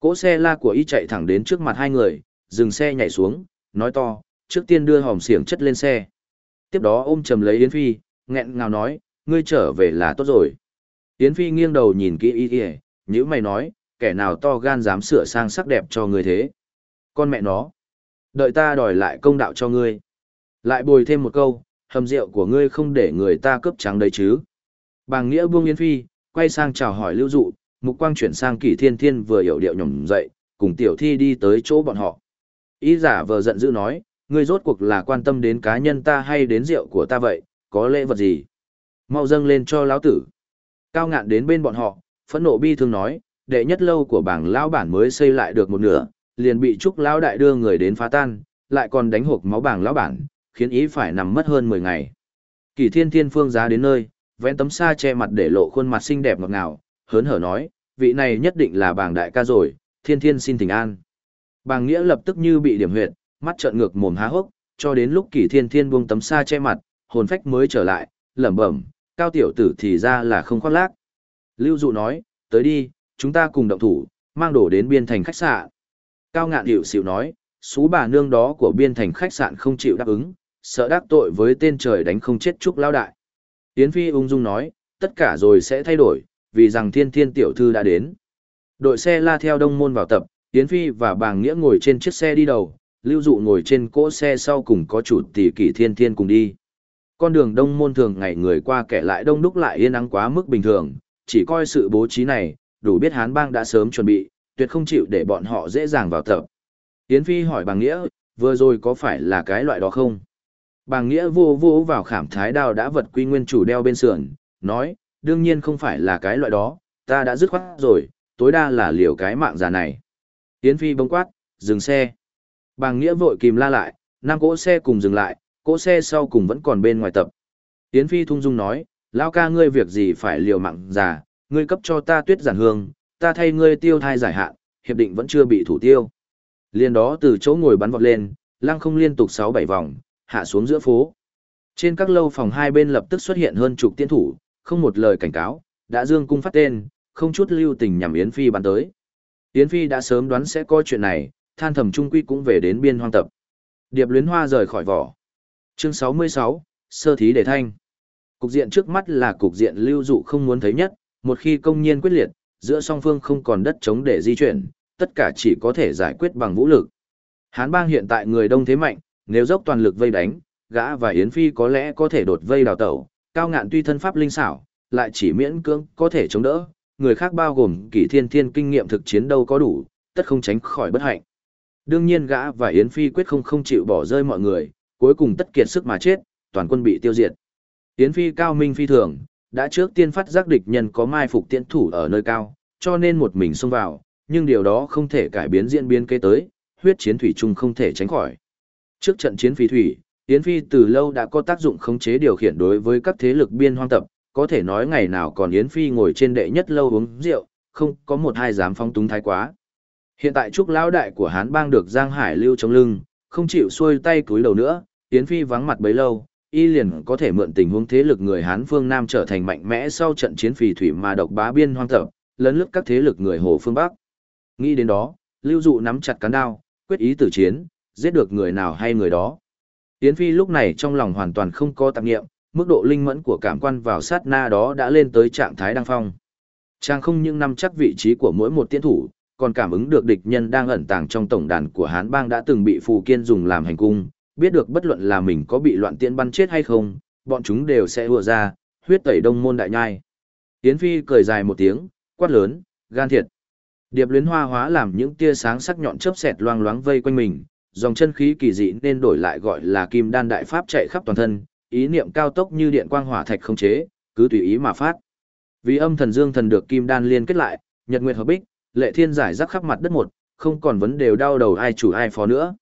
S1: Cỗ xe la của y chạy thẳng đến trước mặt hai người, dừng xe nhảy xuống, nói to, trước tiên đưa hòm xiềng chất lên xe. Tiếp đó ôm chầm lấy Yến Phi, nghẹn ngào nói, ngươi trở về là tốt rồi. Yến Phi nghiêng đầu nhìn kỹ y y, nhữ mày nói, kẻ nào to gan dám sửa sang sắc đẹp cho người thế. Con mẹ nó, đợi ta đòi lại công đạo cho ngươi. Lại bồi thêm một câu, hầm rượu của ngươi không để người ta cướp trắng đấy chứ. Bàng Nghĩa buông Yến Phi, quay sang chào hỏi Lưu Dụ, mục quang chuyển sang Kỷ Thiên Thiên vừa hiểu điệu nhổm dậy, cùng tiểu thi đi tới chỗ bọn họ. Ý giả vờ giận dữ nói, ngươi rốt cuộc là quan tâm đến cá nhân ta hay đến rượu của ta vậy, có lễ vật gì? Mau dâng lên cho lão tử. Cao ngạn đến bên bọn họ, phẫn nộ bi thương nói, đệ nhất lâu của bảng lão bản mới xây lại được một nửa, liền bị trúc lão đại đưa người đến phá tan, lại còn đánh hộp máu bảng lão bản, khiến ý phải nằm mất hơn 10 ngày. Kỳ thiên thiên phương giá đến nơi, vén tấm sa che mặt để lộ khuôn mặt xinh đẹp ngọt ngào, hớn hở nói, vị này nhất định là bảng đại ca rồi, thiên thiên xin thỉnh an. Bàng nghĩa lập tức như bị điểm huyệt, mắt trợn ngược mồm há hốc, cho đến lúc kỳ thiên thiên buông tấm sa che mặt, hồn phách mới trở lại, lẩm bẩm, cao tiểu tử thì ra là không khoác lác. Lưu dụ nói, tới đi, chúng ta cùng động thủ, mang đồ đến biên thành khách sạn. Cao ngạn hiệu xịu nói, xú bà nương đó của biên thành khách sạn không chịu đáp ứng, sợ đắc tội với tên trời đánh không chết trúc lao đại. Yến Phi ung dung nói, tất cả rồi sẽ thay đổi, vì rằng thiên thiên tiểu thư đã đến. Đội xe la theo đông môn vào tập, Yến Phi và bàng nghĩa ngồi trên chiếc xe đi đầu, lưu dụ ngồi trên cỗ xe sau cùng có chủ tỷ kỷ thiên thiên cùng đi. Con đường đông môn thường ngày người qua kẻ lại đông đúc lại yên ắng quá mức bình thường, chỉ coi sự bố trí này, đủ biết hán bang đã sớm chuẩn bị, tuyệt không chịu để bọn họ dễ dàng vào tập. Yến Phi hỏi bà nghĩa, vừa rồi có phải là cái loại đó không? Bà nghĩa vô vô vào khảm thái đao đã vật quy nguyên chủ đeo bên sườn, nói, đương nhiên không phải là cái loại đó, ta đã dứt khoát rồi, tối đa là liều cái mạng già này. Yến Phi bông quát, dừng xe. Bà nghĩa vội kìm la lại, năm cỗ xe cùng dừng lại, cỗ xe sau cùng vẫn còn bên ngoài tập. Yến Phi thung dung nói, lao ca ngươi việc gì phải liều mạng già, ngươi cấp cho ta tuyết giản hương, ta thay ngươi tiêu thai giải hạn, hiệp định vẫn chưa bị thủ tiêu. Liên đó từ chỗ ngồi bắn vọt lên, lăng không liên tục 6-7 vòng, hạ xuống giữa phố. Trên các lâu phòng hai bên lập tức xuất hiện hơn chục tiên thủ, không một lời cảnh cáo, đã dương cung phát tên, không chút lưu tình nhằm Yến Phi bắn tới. Yến Phi đã sớm đoán sẽ có chuyện này, than thầm trung quy cũng về đến biên hoang tập. Điệp luyến hoa rời khỏi vỏ. Chương 66, sơ thí để thanh. Cục diện trước mắt là cục diện lưu dụ không muốn thấy nhất, một khi công nhiên quyết liệt, giữa song phương không còn đất chống để di chuyển, tất cả chỉ có thể giải quyết bằng vũ lực. Hán bang hiện tại người đông thế mạnh, nếu dốc toàn lực vây đánh, gã và Yến Phi có lẽ có thể đột vây đào tẩu, cao ngạn tuy thân pháp linh xảo, lại chỉ miễn cưỡng có thể chống đỡ, người khác bao gồm kỷ thiên thiên kinh nghiệm thực chiến đâu có đủ, tất không tránh khỏi bất hạnh. Đương nhiên gã và Yến Phi quyết không không chịu bỏ rơi mọi người, cuối cùng tất kiệt sức mà chết, toàn quân bị tiêu diệt. Yến Phi cao minh phi thường, đã trước tiên phát giác địch nhân có mai phục tiễn thủ ở nơi cao, cho nên một mình xông vào, nhưng điều đó không thể cải biến diễn biến kế tới, huyết chiến thủy chung không thể tránh khỏi. Trước trận chiến phi thủy, Yến Phi từ lâu đã có tác dụng khống chế điều khiển đối với các thế lực biên hoang tập, có thể nói ngày nào còn Yến Phi ngồi trên đệ nhất lâu uống rượu, không có một hai dám phong túng thái quá. Hiện tại trúc lão đại của Hán bang được Giang Hải lưu trong lưng, không chịu xuôi tay cúi đầu nữa, Yến Phi vắng mặt bấy lâu, y liền có thể mượn tình huống thế lực người Hán phương Nam trở thành mạnh mẽ sau trận chiến phì thủy mà độc bá biên hoang tập, lấn lướt các thế lực người Hồ phương Bắc. Nghĩ đến đó, Lưu Dụ nắm chặt cán đao, quyết ý tử chiến, giết được người nào hay người đó. Yến Phi lúc này trong lòng hoàn toàn không có tạp nghiệm, mức độ linh mẫn của cảm quan vào sát na đó đã lên tới trạng thái đăng phong. Chàng không những nắm chắc vị trí của mỗi một tiến thủ, còn cảm ứng được địch nhân đang ẩn tàng trong tổng đàn của Hán bang đã từng bị Phù Kiên dùng làm hành cung, biết được bất luận là mình có bị loạn tiễn bắn chết hay không, bọn chúng đều sẽ ùa ra, huyết tẩy đông môn đại nhai. Yến Phi cười dài một tiếng, quát lớn, gan thiệt. Điệp luyến hoa hóa làm những tia sáng sắc nhọn chớp xẹt loang loáng vây quanh mình, dòng chân khí kỳ dị nên đổi lại gọi là kim đan đại pháp chạy khắp toàn thân, ý niệm cao tốc như điện quang hỏa thạch không chế, cứ tùy ý mà phát. Vì âm thần dương thần được kim đan liên kết lại, nhật nguyệt hợp bích, lệ thiên giải rắc khắp mặt đất một, không còn vấn đều đau đầu ai chủ ai phó nữa.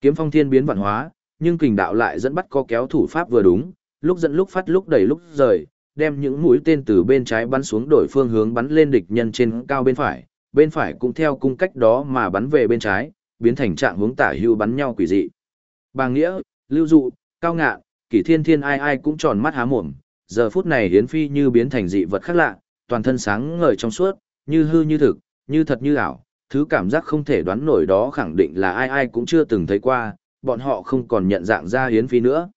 S1: Kiếm phong thiên biến vạn hóa, nhưng kình đạo lại dẫn bắt có kéo thủ pháp vừa đúng, lúc dẫn lúc phát lúc đẩy lúc rời, đem những mũi tên từ bên trái bắn xuống đổi phương hướng bắn lên địch nhân trên cao bên phải, bên phải cũng theo cung cách đó mà bắn về bên trái, biến thành trạng hướng tả hưu bắn nhau quỷ dị. Bà nghĩa, lưu dụ, cao ngạ, kỷ thiên thiên ai ai cũng tròn mắt há mồm, giờ phút này hiến phi như biến thành dị vật khác lạ, toàn thân sáng ngời trong suốt, như hư như thực, như thật như ảo, thứ cảm giác không thể đoán nổi đó khẳng định là ai ai cũng chưa từng thấy qua, bọn họ không còn nhận dạng ra hiến phi nữa.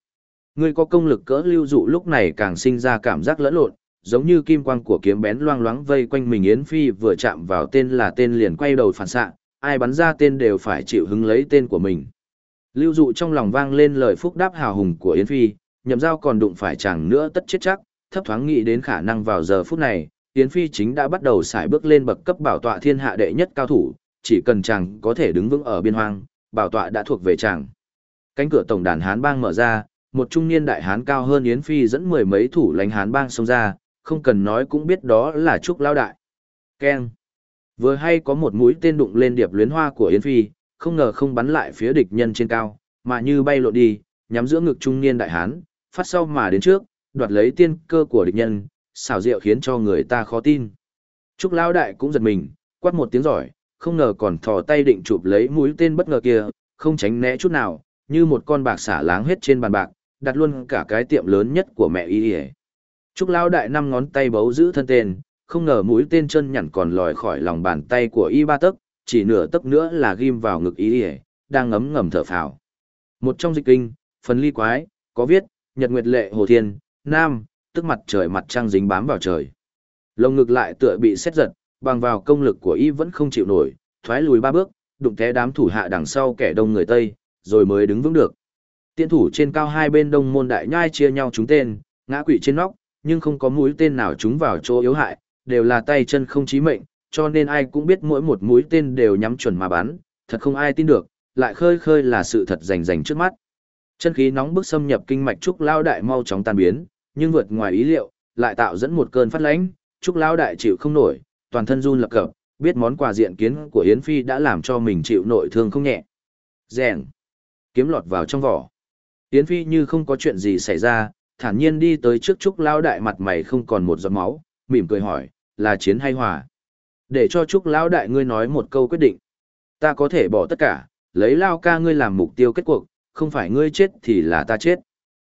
S1: Người có công lực cỡ lưu dụ lúc này càng sinh ra cảm giác lẫn lộn, giống như kim quang của kiếm bén loang loáng vây quanh mình Yến Phi vừa chạm vào tên là tên liền quay đầu phản xạ, ai bắn ra tên đều phải chịu hứng lấy tên của mình. Lưu dụ trong lòng vang lên lời phúc đáp hào hùng của Yến Phi, nhậm dao còn đụng phải chẳng nữa tất chết chắc, thấp thoáng nghĩ đến khả năng vào giờ phút này, Yến Phi chính đã bắt đầu xài bước lên bậc cấp bảo tọa thiên hạ đệ nhất cao thủ, chỉ cần chàng có thể đứng vững ở biên hoang, bảo tọa đã thuộc về chàng. Cánh cửa tổng đàn Hán bang mở ra, một trung niên đại Hán cao hơn Yến Phi dẫn mười mấy thủ lãnh Hán bang xông ra, không cần nói cũng biết đó là Trúc Lao Đại. Ken. Vừa hay có một mũi tên đụng lên điệp luyến hoa của Yến Phi, không ngờ không bắn lại phía địch nhân trên cao, mà như bay lộn đi, nhắm giữa ngực trung niên đại hán, phát sau mà đến trước, đoạt lấy tiên cơ của địch nhân, xảo diệu khiến cho người ta khó tin. Trúc Lao Đại cũng giật mình, quát một tiếng giỏi, không ngờ còn thò tay định chụp lấy mũi tên bất ngờ kia, không tránh né chút nào, như một con bạc xả láng hết trên bàn bạc, đặt luôn cả cái tiệm lớn nhất của mẹ y Trúc Lao Đại năm ngón tay bấu giữ thân tên, không ngờ mũi tên chân nhẵn còn lòi khỏi lòng bàn tay của y ba tấc, chỉ nửa tấc nữa là ghim vào ngực y đang ngấm ngầm thở phào. Một trong dịch kinh, phần ly quái, có viết, nhật nguyệt lệ hồ thiên, nam, tức mặt trời mặt trăng dính bám vào trời. Lồng ngực lại tựa bị xét giật, bằng vào công lực của y vẫn không chịu nổi, thoái lùi ba bước, đụng té đám thủ hạ đằng sau kẻ đông người Tây, rồi mới đứng vững được. Tiên thủ trên cao hai bên đông môn đại nhai chia nhau trúng tên, ngã quỵ trên nóc, nhưng không có mũi tên nào trúng vào chỗ yếu hại, đều là tay chân không chí mệnh, cho nên ai cũng biết mỗi một mũi tên đều nhắm chuẩn mà bắn, thật không ai tin được, lại khơi khơi là sự thật rành rành trước mắt. Chân khí nóng bức xâm nhập kinh mạch trúc lao đại mau chóng tan biến, nhưng vượt ngoài ý liệu, lại tạo dẫn một cơn phát lãnh, trúc lao đại chịu không nổi, toàn thân run lập cập, biết món quà diện kiến của Yến Phi đã làm cho mình chịu nội thương không nhẹ. Rèn, kiếm lọt vào trong vỏ. Yến Phi như không có chuyện gì xảy ra, thản nhiên đi tới trước trúc lao đại mặt mày không còn một giọt máu, mỉm cười hỏi, là chiến hay hòa? Để cho trúc lao đại ngươi nói một câu quyết định. Ta có thể bỏ tất cả, lấy lao ca ngươi làm mục tiêu kết cuộc, không phải ngươi chết thì là ta chết.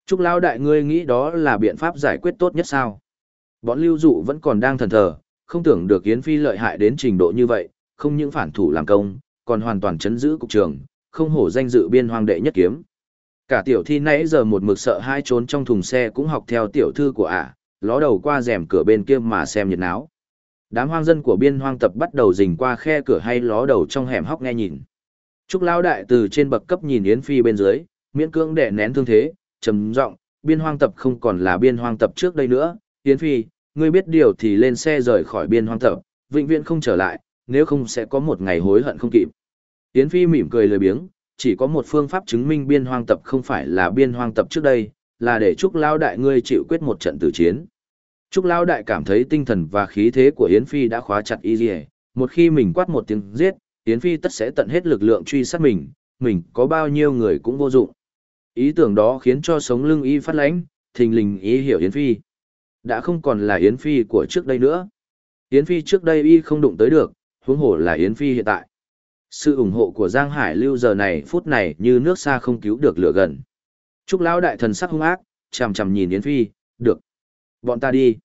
S1: Trúc Lão Đại ngươi nghĩ đó là biện pháp giải quyết tốt nhất sao? Bọn lưu dụ vẫn còn đang thần thờ, không tưởng được Yến Phi lợi hại đến trình độ như vậy, không những phản thủ làm công, còn hoàn toàn chấn giữ cục trường, không hổ danh dự biên hoàng đệ nhất kiếm. Cả tiểu thi nãy giờ một mực sợ hai trốn trong thùng xe cũng học theo tiểu thư của ả, ló đầu qua rèm cửa bên kia mà xem nhiệt náo. Đám hoang dân của biên hoang tập bắt đầu rình qua khe cửa hay ló đầu trong hẻm hóc nghe nhìn. Trúc Lao Đại từ trên bậc cấp nhìn Yến Phi bên dưới, miễn cưỡng đè nén thương thế, trầm giọng, biên hoang tập không còn là biên hoang tập trước đây nữa, Yến Phi, ngươi biết điều thì lên xe rời khỏi biên hoang tập, vĩnh viễn không trở lại, nếu không sẽ có một ngày hối hận không kịp. Yến Phi mỉm cười lười biếng, chỉ có một phương pháp chứng minh biên hoang tập không phải là biên hoang tập trước đây, là để Trúc Lao Đại ngươi chịu quyết một trận tử chiến. Trúc Lao Đại cảm thấy tinh thần và khí thế của Yến Phi đã khóa chặt y dì một khi mình quát một tiếng giết, Yến Phi tất sẽ tận hết lực lượng truy sát mình, mình có bao nhiêu người cũng vô dụng. Ý tưởng đó khiến cho sống lưng y phát lãnh, thình lình ý hiểu Yến Phi. Đã không còn là Yến Phi của trước đây nữa. Yến Phi trước đây y không đụng tới được, huống hồ là Yến Phi hiện tại. Sự ủng hộ của Giang Hải lưu giờ này phút này như nước xa không cứu được lửa gần. Trúc lão đại thần sắc hung ác, chằm chằm nhìn Yến Phi, được. Bọn ta đi.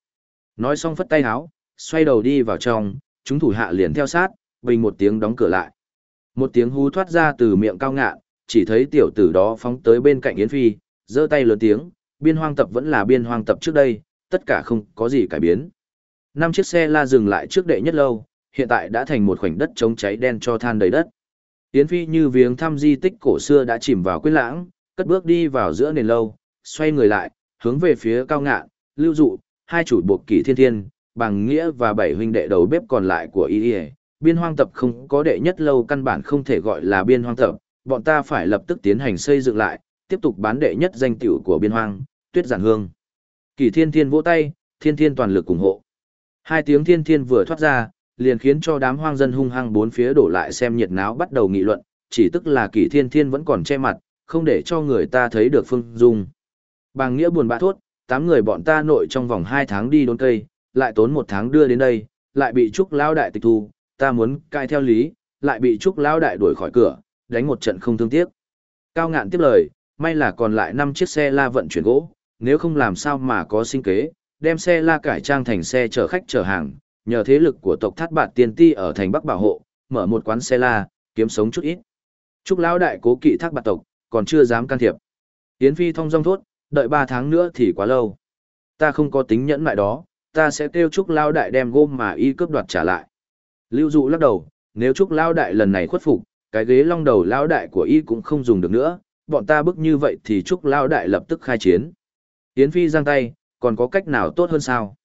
S1: Nói xong phất tay háo, xoay đầu đi vào trong, chúng thủ hạ liền theo sát, bình một tiếng đóng cửa lại. Một tiếng hú thoát ra từ miệng cao ngạn, chỉ thấy tiểu tử đó phóng tới bên cạnh Yến Phi, giơ tay lớn tiếng, biên hoang tập vẫn là biên hoang tập trước đây, tất cả không có gì cải biến. Năm chiếc xe la dừng lại trước đệ nhất lâu, hiện tại đã thành một khoảnh đất chống cháy đen cho than đầy đất. Yến Phi như viếng thăm di tích cổ xưa đã chìm vào quên lãng, cất bước đi vào giữa nền lâu, xoay người lại, hướng về phía cao ngạn, lưu dụ, hai chủ buộc kỷ thiên thiên, bằng nghĩa và bảy huynh đệ đầu bếp còn lại của y biên hoang tập không có đệ nhất lâu căn bản không thể gọi là biên hoang tập, bọn ta phải lập tức tiến hành xây dựng lại, tiếp tục bán đệ nhất danh tiểu của biên hoang, tuyết giản hương. Kỷ thiên thiên vỗ tay, thiên thiên toàn lực ủng hộ. Hai tiếng thiên thiên vừa thoát ra, liền khiến cho đám hoang dân hung hăng bốn phía đổ lại xem nhiệt náo bắt đầu nghị luận, chỉ tức là kỷ thiên thiên vẫn còn che mặt, không để cho người ta thấy được phương dung. Bàng nghĩa buồn bã thốt, tám người bọn ta nội trong vòng hai tháng đi đốn cây, lại tốn một tháng đưa đến đây, lại bị Trúc Lao Đại tịch thu, ta muốn cai theo lý, lại bị Trúc Lao Đại đuổi khỏi cửa, đánh một trận không thương tiếc. Cao ngạn tiếp lời, may là còn lại năm chiếc xe la vận chuyển gỗ, nếu không làm sao mà có sinh kế, đem xe la cải trang thành xe chở khách chở hàng, nhờ thế lực của tộc Thát Bạt Tiên Ti ở thành Bắc bảo hộ, mở một quán xe la, kiếm sống chút ít. Trúc lão đại cố kỵ Thác Bạt tộc, còn chưa dám can thiệp. Yến Phi thông dong thốt, đợi ba tháng nữa thì quá lâu. Ta không có tính nhẫn lại đó, ta sẽ kêu Trúc lão đại đem gôm mà y cướp đoạt trả lại. Lưu dụ lắc đầu, nếu Trúc lão đại lần này khuất phục, cái ghế long đầu lão đại của y cũng không dùng được nữa, bọn ta bức như vậy thì Trúc lão đại lập tức khai chiến. Yến Phi giang tay, còn có cách nào tốt hơn sao?